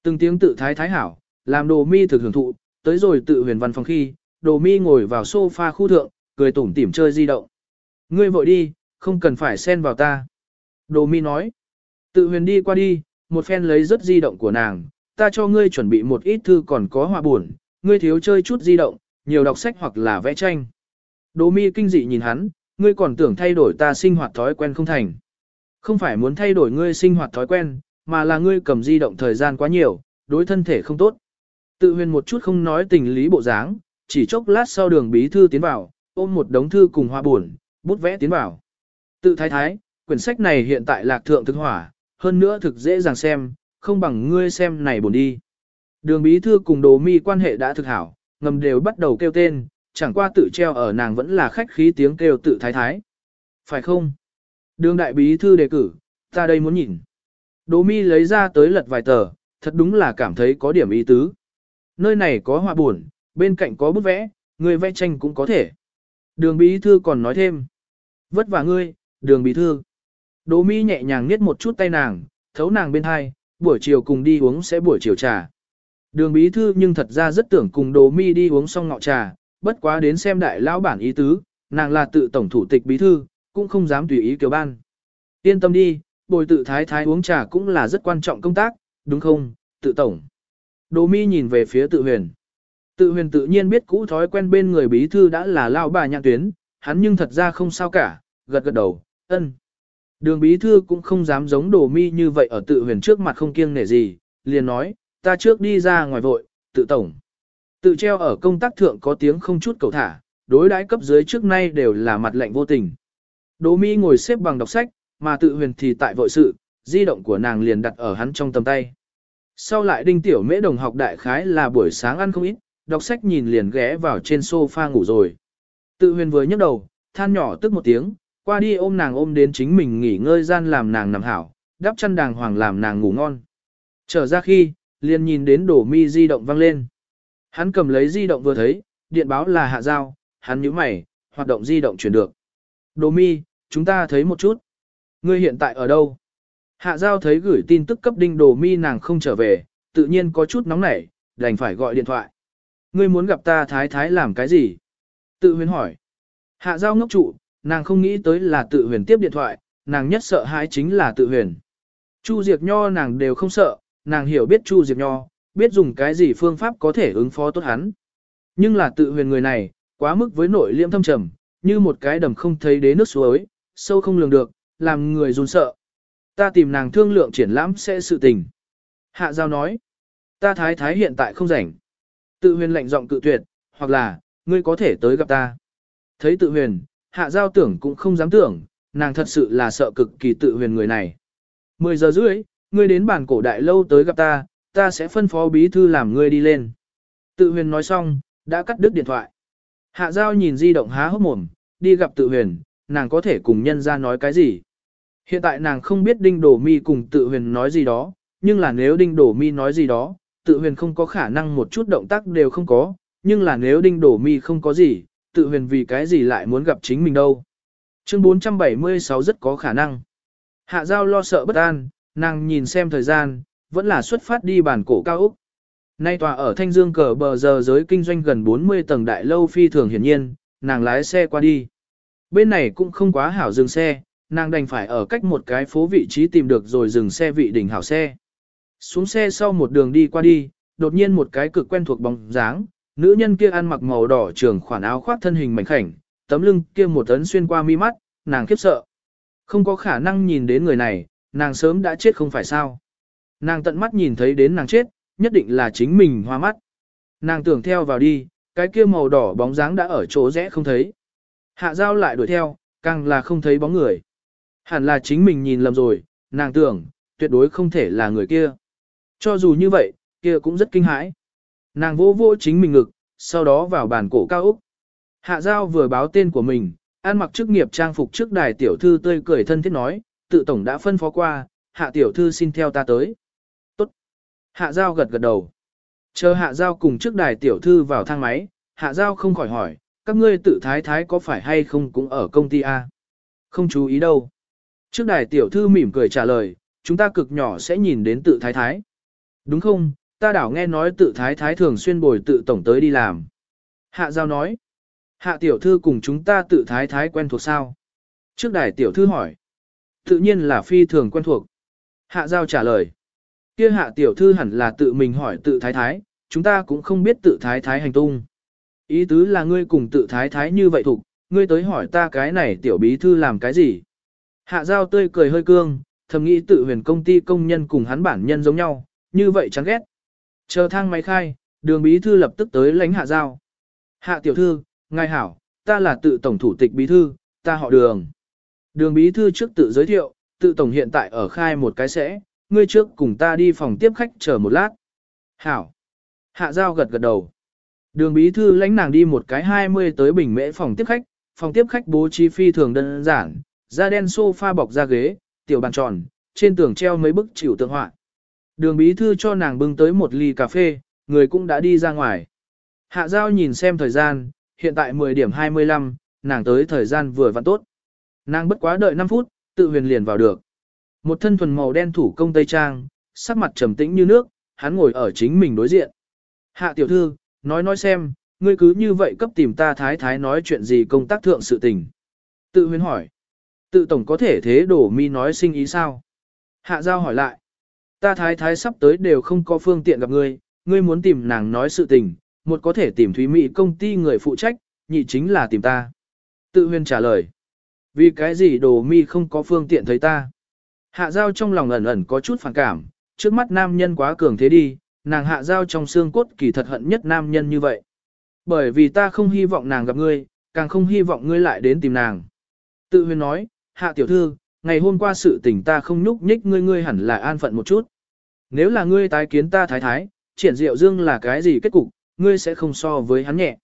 Từng tiếng tự thái thái hảo, làm đồ mi thực hưởng thụ, tới rồi tự huyền văn phòng khi, đồ mi ngồi vào sofa khu thượng, cười tủm tỉm chơi di động. Ngươi vội đi, không cần phải xen vào ta. Đồ mi nói. Tự huyền đi qua đi, một phen lấy rất di động của nàng, ta cho ngươi chuẩn bị một ít thư còn có họa buồn, ngươi thiếu chơi chút di động, nhiều đọc sách hoặc là vẽ tranh. Đồ mi kinh dị nhìn hắn, ngươi còn tưởng thay đổi ta sinh hoạt thói quen không thành. Không phải muốn thay đổi ngươi sinh hoạt thói quen, mà là ngươi cầm di động thời gian quá nhiều, đối thân thể không tốt. Tự huyền một chút không nói tình lý bộ dáng, chỉ chốc lát sau đường bí thư tiến vào, ôm một đống thư cùng hoa buồn, bút vẽ tiến vào. Tự thái thái, quyển sách này hiện tại lạc thượng thực hỏa, hơn nữa thực dễ dàng xem, không bằng ngươi xem này buồn đi. Đường bí thư cùng đồ mi quan hệ đã thực hảo, ngầm đều bắt đầu kêu tên, chẳng qua tự treo ở nàng vẫn là khách khí tiếng kêu tự thái thái. Phải không? Đường đại bí thư đề cử, ta đây muốn nhìn. Đỗ mi lấy ra tới lật vài tờ, thật đúng là cảm thấy có điểm ý tứ. Nơi này có họa buồn, bên cạnh có bút vẽ, người vẽ tranh cũng có thể. Đường bí thư còn nói thêm. Vất vả ngươi, đường bí thư. Đỗ mi nhẹ nhàng niết một chút tay nàng, thấu nàng bên hai, buổi chiều cùng đi uống sẽ buổi chiều trà. Đường bí thư nhưng thật ra rất tưởng cùng Đỗ mi đi uống xong ngọ trà, bất quá đến xem đại lão bản ý tứ, nàng là tự tổng thủ tịch bí thư, cũng không dám tùy ý kiểu ban. Yên tâm đi, bồi tự thái thái uống trà cũng là rất quan trọng công tác, đúng không, tự tổng. Đỗ mi nhìn về phía tự huyền. Tự huyền tự nhiên biết cũ thói quen bên người bí thư đã là lao bà nhạc tuyến, hắn nhưng thật ra không sao cả, gật gật đầu, ân. Đường bí thư cũng không dám giống đồ mi như vậy ở tự huyền trước mặt không kiêng nể gì, liền nói, ta trước đi ra ngoài vội, tự tổng. Tự treo ở công tác thượng có tiếng không chút cầu thả, đối đãi cấp dưới trước nay đều là mặt lạnh vô tình. Đỗ Mi ngồi xếp bằng đọc sách, mà tự huyền thì tại vội sự, di động của nàng liền đặt ở hắn trong tầm tay. Sau lại đinh tiểu mễ đồng học đại khái là buổi sáng ăn không ít, đọc sách nhìn liền ghé vào trên sofa ngủ rồi. Tự huyền vừa nhấc đầu, than nhỏ tức một tiếng, qua đi ôm nàng ôm đến chính mình nghỉ ngơi gian làm nàng nằm hảo, đắp chăn đàng hoàng làm nàng ngủ ngon. Trở ra khi, liền nhìn đến đổ mi di động vang lên. Hắn cầm lấy di động vừa thấy, điện báo là hạ giao, hắn nhíu mày, hoạt động di động chuyển được. Đồ mi, chúng ta thấy một chút. Ngươi hiện tại ở đâu? Hạ giao thấy gửi tin tức cấp đinh đồ mi nàng không trở về, tự nhiên có chút nóng nảy, đành phải gọi điện thoại. Ngươi muốn gặp ta thái thái làm cái gì? Tự huyền hỏi. Hạ giao ngốc trụ, nàng không nghĩ tới là tự huyền tiếp điện thoại, nàng nhất sợ hãi chính là tự huyền. Chu Diệp Nho nàng đều không sợ, nàng hiểu biết Chu Diệp Nho, biết dùng cái gì phương pháp có thể ứng phó tốt hắn. Nhưng là tự huyền người này, quá mức với nội liêm thâm trầm, như một cái đầm không thấy đế nước suối, sâu không lường được, làm người run sợ. Ta tìm nàng thương lượng triển lãm sẽ sự tình. Hạ giao nói, ta thái thái hiện tại không rảnh. Tự huyền lệnh giọng cự tuyệt, hoặc là, ngươi có thể tới gặp ta. Thấy tự huyền, hạ giao tưởng cũng không dám tưởng, nàng thật sự là sợ cực kỳ tự huyền người này. 10 giờ rưỡi, ngươi đến bản cổ đại lâu tới gặp ta, ta sẽ phân phó bí thư làm ngươi đi lên. Tự huyền nói xong, đã cắt đứt điện thoại. Hạ giao nhìn di động há hốc mồm, đi gặp tự huyền, nàng có thể cùng nhân ra nói cái gì. Hiện tại nàng không biết đinh đổ mi cùng tự huyền nói gì đó, nhưng là nếu đinh đổ mi nói gì đó, tự huyền không có khả năng một chút động tác đều không có, nhưng là nếu đinh đổ mi không có gì, tự huyền vì cái gì lại muốn gặp chính mình đâu. Chương 476 rất có khả năng. Hạ giao lo sợ bất an, nàng nhìn xem thời gian, vẫn là xuất phát đi bản cổ cao Úc. Nay tòa ở Thanh Dương cờ bờ giờ giới kinh doanh gần 40 tầng đại lâu phi thường hiển nhiên, nàng lái xe qua đi. Bên này cũng không quá hảo dừng xe, nàng đành phải ở cách một cái phố vị trí tìm được rồi dừng xe vị đỉnh hảo xe. Xuống xe sau một đường đi qua đi, đột nhiên một cái cực quen thuộc bóng dáng, nữ nhân kia ăn mặc màu đỏ trường khoản áo khoác thân hình mảnh khảnh, tấm lưng kia một tấn xuyên qua mi mắt, nàng khiếp sợ. Không có khả năng nhìn đến người này, nàng sớm đã chết không phải sao. Nàng tận mắt nhìn thấy đến nàng chết, nhất định là chính mình hoa mắt. Nàng tưởng theo vào đi, cái kia màu đỏ bóng dáng đã ở chỗ rẽ không thấy. Hạ giao lại đuổi theo, càng là không thấy bóng người. Hẳn là chính mình nhìn lầm rồi, nàng tưởng, tuyệt đối không thể là người kia. Cho dù như vậy, kia cũng rất kinh hãi. Nàng vô vô chính mình ngực, sau đó vào bàn cổ cao Úc. Hạ giao vừa báo tên của mình, ăn mặc chức nghiệp trang phục trước đài tiểu thư tươi cười thân thiết nói, tự tổng đã phân phó qua, hạ tiểu thư xin theo ta tới. Hạ giao gật gật đầu. Chờ hạ giao cùng trước đài tiểu thư vào thang máy, hạ giao không khỏi hỏi, các ngươi tự thái thái có phải hay không cũng ở công ty A? Không chú ý đâu. Trước đài tiểu thư mỉm cười trả lời, chúng ta cực nhỏ sẽ nhìn đến tự thái thái. Đúng không, ta đảo nghe nói tự thái thái thường xuyên bồi tự tổng tới đi làm. Hạ giao nói, hạ tiểu thư cùng chúng ta tự thái thái quen thuộc sao? Trước đài tiểu thư hỏi, tự nhiên là phi thường quen thuộc. Hạ giao trả lời, kia hạ tiểu thư hẳn là tự mình hỏi tự thái thái, chúng ta cũng không biết tự thái thái hành tung. Ý tứ là ngươi cùng tự thái thái như vậy thục, ngươi tới hỏi ta cái này tiểu bí thư làm cái gì? Hạ giao tươi cười hơi cương, thầm nghĩ tự huyền công ty công nhân cùng hắn bản nhân giống nhau, như vậy chán ghét. Chờ thang máy khai, đường bí thư lập tức tới lãnh hạ giao. Hạ tiểu thư, ngài hảo, ta là tự tổng thủ tịch bí thư, ta họ đường. Đường bí thư trước tự giới thiệu, tự tổng hiện tại ở khai một cái sẽ, ngươi trước cùng ta đi phòng tiếp khách chờ một lát. Hảo. Hạ giao gật gật đầu. Đường bí thư lãnh nàng đi một cái 20 tới bình mễ phòng tiếp khách, phòng tiếp khách bố trí phi thường đơn giản, da đen sofa bọc da ghế, tiểu bàn tròn, trên tường treo mấy bức chịu tượng họa. Đường bí thư cho nàng bưng tới một ly cà phê, người cũng đã đi ra ngoài. Hạ giao nhìn xem thời gian, hiện tại 10 điểm 25, nàng tới thời gian vừa vặn tốt. Nàng bất quá đợi 5 phút, tự huyền liền vào được. Một thân thuần màu đen thủ công tây trang, sắc mặt trầm tĩnh như nước, hắn ngồi ở chính mình đối diện. Hạ tiểu thư, nói nói xem, ngươi cứ như vậy cấp tìm ta thái thái nói chuyện gì công tác thượng sự tình. Tự Huyên hỏi. Tự tổng có thể thế đổ mi nói sinh ý sao? Hạ giao hỏi lại. Ta thái thái sắp tới đều không có phương tiện gặp ngươi, ngươi muốn tìm nàng nói sự tình, một có thể tìm Thúy Mỹ công ty người phụ trách, nhị chính là tìm ta. Tự Huyên trả lời. Vì cái gì đồ mi không có phương tiện thấy ta? Hạ giao trong lòng ẩn ẩn có chút phản cảm, trước mắt nam nhân quá cường thế đi, nàng hạ giao trong xương cốt kỳ thật hận nhất nam nhân như vậy. Bởi vì ta không hy vọng nàng gặp ngươi, càng không hy vọng ngươi lại đến tìm nàng. Tự huyền nói, hạ tiểu thư, ngày hôm qua sự tình ta không nhúc nhích ngươi ngươi hẳn là an phận một chút. Nếu là ngươi tái kiến ta thái thái, triển diệu dương là cái gì kết cục, ngươi sẽ không so với hắn nhẹ.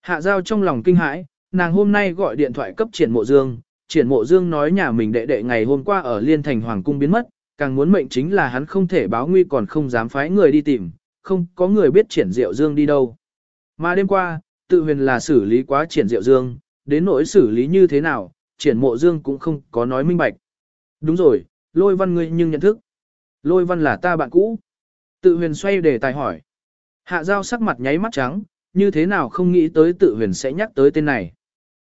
Hạ giao trong lòng kinh hãi, nàng hôm nay gọi điện thoại cấp triển mộ dương, triển mộ dương nói nhà mình đệ đệ ngày hôm qua ở liên thành hoàng cung biến mất, càng muốn mệnh chính là hắn không thể báo nguy còn không dám phái người đi tìm, không có người biết triển diệu dương đi đâu. Mà đêm qua, tự huyền là xử lý quá triển diệu dương, đến nỗi xử lý như thế nào, triển mộ dương cũng không có nói minh bạch. Đúng rồi, lôi văn ngươi nhưng nhận thức. Lôi văn là ta bạn cũ. Tự huyền xoay để tài hỏi. Hạ giao sắc mặt nháy mắt trắng, như thế nào không nghĩ tới tự huyền sẽ nhắc tới tên này.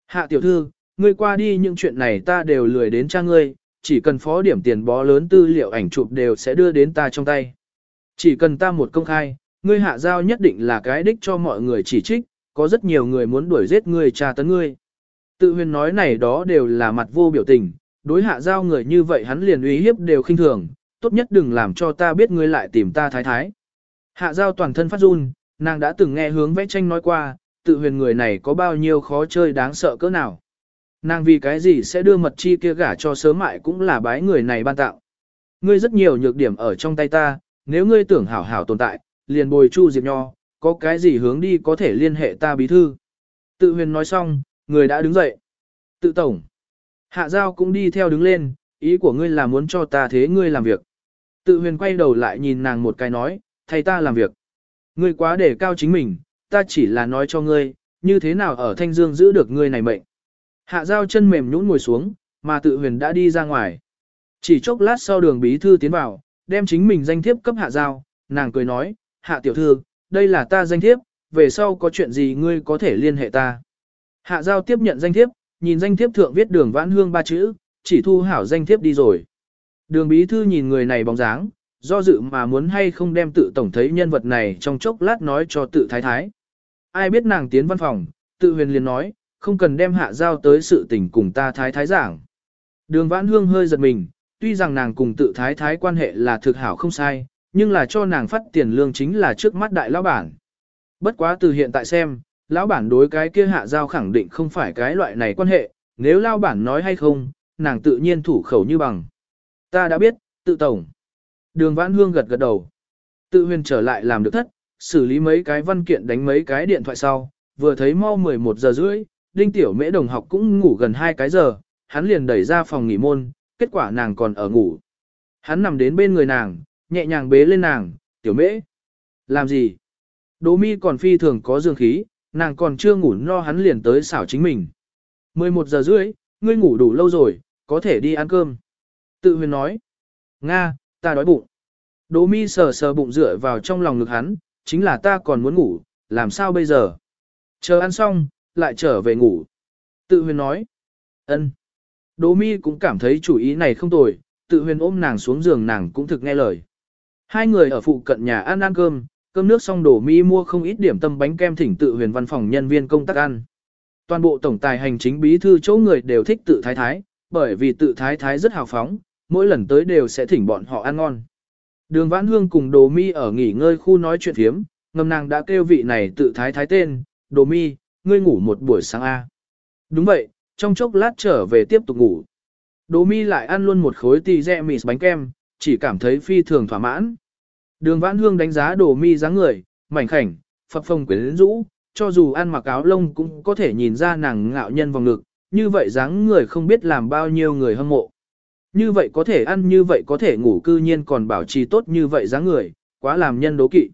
Hạ tiểu thư, ngươi qua đi những chuyện này ta đều lười đến cha ngươi, chỉ cần phó điểm tiền bó lớn tư liệu ảnh chụp đều sẽ đưa đến ta trong tay. Chỉ cần ta một công khai, ngươi hạ giao nhất định là cái đích cho mọi người chỉ trích, có rất nhiều người muốn đuổi giết ngươi tra tấn ngươi. Tự huyền nói này đó đều là mặt vô biểu tình, đối hạ giao người như vậy hắn liền uy hiếp đều khinh thường, tốt nhất đừng làm cho ta biết ngươi lại tìm ta thái thái. Hạ giao toàn thân phát run, nàng đã từng nghe hướng vẽ tranh nói qua, tự huyền người này có bao nhiêu khó chơi đáng sợ cỡ nào. Nàng vì cái gì sẽ đưa mật chi kia gả cho sớm mại cũng là bái người này ban tạo. Ngươi rất nhiều nhược điểm ở trong tay ta, nếu ngươi tưởng hảo hảo tồn tại, liền bồi chu diệp nho, có cái gì hướng đi có thể liên hệ ta bí thư. Tự huyền nói xong, người đã đứng dậy. Tự tổng. Hạ giao cũng đi theo đứng lên, ý của ngươi là muốn cho ta thế ngươi làm việc. Tự huyền quay đầu lại nhìn nàng một cái nói, thay ta làm việc. Ngươi quá để cao chính mình, ta chỉ là nói cho ngươi, như thế nào ở Thanh Dương giữ được ngươi này mệnh. Hạ giao chân mềm nhũn ngồi xuống, mà tự huyền đã đi ra ngoài. Chỉ chốc lát sau đường bí thư tiến vào, đem chính mình danh thiếp cấp hạ giao, nàng cười nói, hạ tiểu thư, đây là ta danh thiếp, về sau có chuyện gì ngươi có thể liên hệ ta. Hạ giao tiếp nhận danh thiếp, nhìn danh thiếp thượng viết đường vãn hương ba chữ, chỉ thu hảo danh thiếp đi rồi. Đường bí thư nhìn người này bóng dáng, do dự mà muốn hay không đem tự tổng thấy nhân vật này trong chốc lát nói cho tự thái thái. Ai biết nàng tiến văn phòng, tự huyền liền nói, không cần đem hạ giao tới sự tình cùng ta thái thái giảng. Đường vãn hương hơi giật mình, tuy rằng nàng cùng tự thái thái quan hệ là thực hảo không sai, nhưng là cho nàng phát tiền lương chính là trước mắt đại lão bản. Bất quá từ hiện tại xem, lão bản đối cái kia hạ giao khẳng định không phải cái loại này quan hệ, nếu lão bản nói hay không, nàng tự nhiên thủ khẩu như bằng. Ta đã biết, tự tổng. Đường vãn hương gật gật đầu. Tự huyền trở lại làm được thất, xử lý mấy cái văn kiện đánh mấy cái điện thoại sau, vừa thấy mau 11 giờ rưỡi, đinh tiểu mễ đồng học cũng ngủ gần hai cái giờ, hắn liền đẩy ra phòng nghỉ môn, kết quả nàng còn ở ngủ. Hắn nằm đến bên người nàng, nhẹ nhàng bế lên nàng, tiểu mễ. Làm gì? Đỗ mi còn phi thường có dương khí, nàng còn chưa ngủ no hắn liền tới xảo chính mình. 11 giờ rưỡi, ngươi ngủ đủ lâu rồi, có thể đi ăn cơm. Tự huyền nói. Nga, ta đói bụng. Đỗ mi sờ sờ bụng dựa vào trong lòng ngực hắn, chính là ta còn muốn ngủ, làm sao bây giờ? Chờ ăn xong, lại trở về ngủ. Tự huyền nói. ân. Đỗ mi cũng cảm thấy chủ ý này không tồi, tự huyền ôm nàng xuống giường nàng cũng thực nghe lời. Hai người ở phụ cận nhà ăn ăn cơm, cơm nước xong đổ mi mua không ít điểm tâm bánh kem thỉnh tự huyền văn phòng nhân viên công tác ăn. Toàn bộ tổng tài hành chính bí thư chỗ người đều thích tự thái thái, bởi vì tự thái thái rất hào phóng, mỗi lần tới đều sẽ thỉnh bọn họ ăn ngon. Đường Vãn Hương cùng Đồ Mi ở nghỉ ngơi khu nói chuyện thiếm, ngầm nàng đã kêu vị này tự thái thái tên, Đồ Mi, ngươi ngủ một buổi sáng A. Đúng vậy, trong chốc lát trở về tiếp tục ngủ. Đỗ Mi lại ăn luôn một khối tì dẹ mì bánh kem, chỉ cảm thấy phi thường thỏa mãn. Đường Vãn Hương đánh giá Đồ Mi dáng người, mảnh khảnh, phập phồng quyến rũ, cho dù ăn mặc áo lông cũng có thể nhìn ra nàng ngạo nhân vòng ngực, như vậy dáng người không biết làm bao nhiêu người hâm mộ. Như vậy có thể ăn như vậy có thể ngủ cư nhiên còn bảo trì tốt như vậy dáng người, quá làm nhân đố kỵ.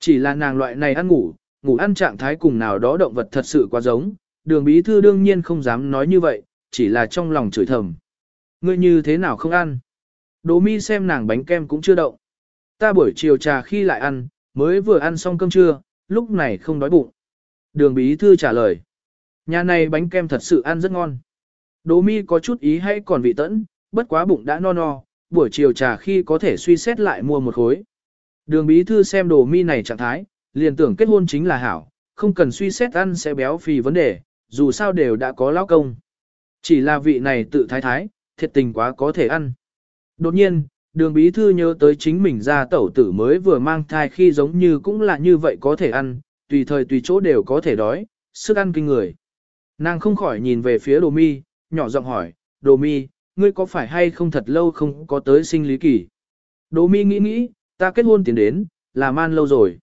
Chỉ là nàng loại này ăn ngủ, ngủ ăn trạng thái cùng nào đó động vật thật sự quá giống, đường bí thư đương nhiên không dám nói như vậy, chỉ là trong lòng chửi thầm. Ngươi như thế nào không ăn? Đỗ mi xem nàng bánh kem cũng chưa động. Ta buổi chiều trà khi lại ăn, mới vừa ăn xong cơm trưa, lúc này không đói bụng. Đường bí thư trả lời. Nhà này bánh kem thật sự ăn rất ngon. Đỗ mi có chút ý hay còn vị tẫn, bất quá bụng đã no no, buổi chiều trà khi có thể suy xét lại mua một khối. Đường bí thư xem đồ mi này trạng thái, liền tưởng kết hôn chính là hảo, không cần suy xét ăn sẽ béo phì vấn đề, dù sao đều đã có lão công. Chỉ là vị này tự thái thái, thiệt tình quá có thể ăn. Đột nhiên, đường bí thư nhớ tới chính mình ra tẩu tử mới vừa mang thai khi giống như cũng là như vậy có thể ăn, tùy thời tùy chỗ đều có thể đói, sức ăn kinh người. Nàng không khỏi nhìn về phía đồ mi, nhỏ giọng hỏi, đồ mi, ngươi có phải hay không thật lâu không có tới sinh lý kỳ? Đồ mi nghĩ nghĩ, ta kết hôn tiến đến, là man lâu rồi.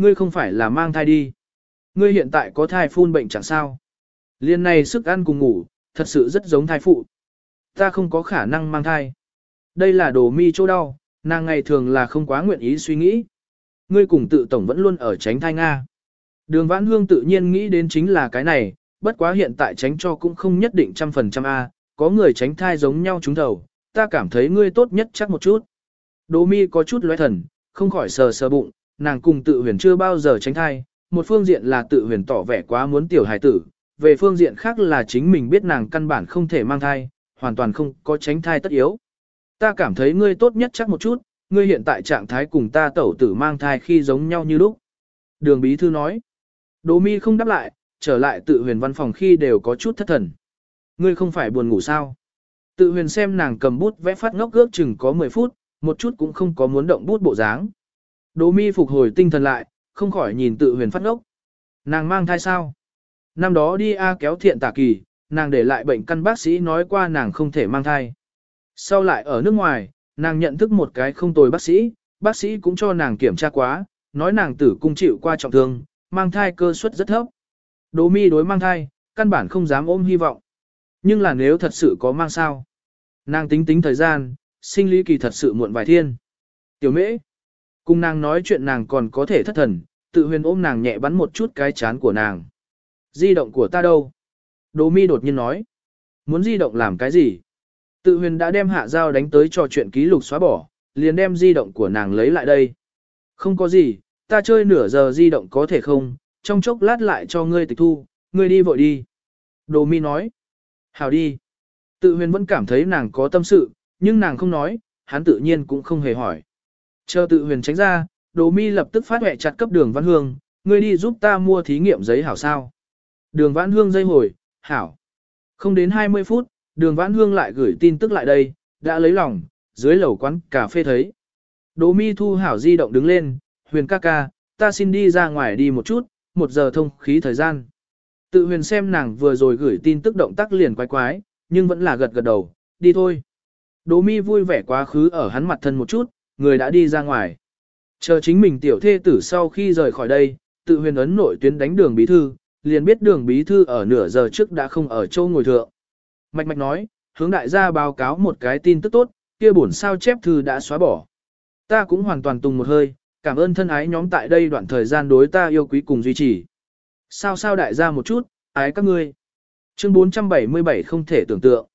Ngươi không phải là mang thai đi. Ngươi hiện tại có thai phun bệnh chẳng sao. Liên này sức ăn cùng ngủ, thật sự rất giống thai phụ. Ta không có khả năng mang thai. Đây là đồ mi chỗ đau, nàng ngày thường là không quá nguyện ý suy nghĩ. Ngươi cùng tự tổng vẫn luôn ở tránh thai Nga. Đường vãn hương tự nhiên nghĩ đến chính là cái này, bất quá hiện tại tránh cho cũng không nhất định trăm phần trăm A, có người tránh thai giống nhau chúng đầu, ta cảm thấy ngươi tốt nhất chắc một chút. Đỗ mi có chút lóe thần, không khỏi sờ sờ bụng, nàng cùng tự huyền chưa bao giờ tránh thai, một phương diện là tự huyền tỏ vẻ quá muốn tiểu hài tử, về phương diện khác là chính mình biết nàng căn bản không thể mang thai, hoàn toàn không có tránh thai tất yếu. Ta cảm thấy ngươi tốt nhất chắc một chút, ngươi hiện tại trạng thái cùng ta tẩu tử mang thai khi giống nhau như lúc. Đường bí thư nói. Đỗ mi không đáp lại, trở lại tự huyền văn phòng khi đều có chút thất thần. Ngươi không phải buồn ngủ sao? Tự huyền xem nàng cầm bút vẽ phát ngốc ước chừng có 10 phút, một chút cũng không có muốn động bút bộ dáng. Đỗ mi phục hồi tinh thần lại, không khỏi nhìn tự huyền phát ngốc. Nàng mang thai sao? Năm đó đi A kéo thiện tả kỳ, nàng để lại bệnh căn bác sĩ nói qua nàng không thể mang thai. Sau lại ở nước ngoài, nàng nhận thức một cái không tồi bác sĩ, bác sĩ cũng cho nàng kiểm tra quá, nói nàng tử cung chịu qua trọng thương, mang thai cơ suất rất thấp. Đỗ mi đối mang thai, căn bản không dám ôm hy vọng. Nhưng là nếu thật sự có mang sao. Nàng tính tính thời gian, sinh lý kỳ thật sự muộn vài thiên. Tiểu mễ. Cùng nàng nói chuyện nàng còn có thể thất thần, tự huyền ôm nàng nhẹ bắn một chút cái chán của nàng. Di động của ta đâu? Đỗ mi đột nhiên nói. Muốn di động làm cái gì? Tự huyền đã đem hạ dao đánh tới trò chuyện ký lục xóa bỏ, liền đem di động của nàng lấy lại đây. Không có gì, ta chơi nửa giờ di động có thể không, trong chốc lát lại cho ngươi tịch thu, ngươi đi vội đi. Đồ mi nói. Hào đi. Tự huyền vẫn cảm thấy nàng có tâm sự, nhưng nàng không nói, hắn tự nhiên cũng không hề hỏi. Chờ tự huyền tránh ra, đồ mi lập tức phát hệ chặt cấp đường văn hương, ngươi đi giúp ta mua thí nghiệm giấy hảo sao. Đường văn hương dây hồi, hảo. Không đến 20 phút, đường văn hương lại gửi tin tức lại đây, đã lấy lòng, dưới lầu quán cà phê thấy. Đồ mi thu hảo di động đứng lên, huyền ca ca, ta xin đi ra ngoài đi một chút, một giờ thông khí thời gian. Tự huyền xem nàng vừa rồi gửi tin tức động tác liền quái quái, nhưng vẫn là gật gật đầu, đi thôi. Đỗ mi vui vẻ quá khứ ở hắn mặt thân một chút, người đã đi ra ngoài. Chờ chính mình tiểu thê tử sau khi rời khỏi đây, tự huyền ấn nội tuyến đánh đường bí thư, liền biết đường bí thư ở nửa giờ trước đã không ở châu ngồi thượng. Mạch mạch nói, hướng đại gia báo cáo một cái tin tức tốt, kia bổn sao chép thư đã xóa bỏ. Ta cũng hoàn toàn tùng một hơi, cảm ơn thân ái nhóm tại đây đoạn thời gian đối ta yêu quý cùng duy trì. Sao sao đại gia một chút, ái các ngươi. Chương 477 không thể tưởng tượng.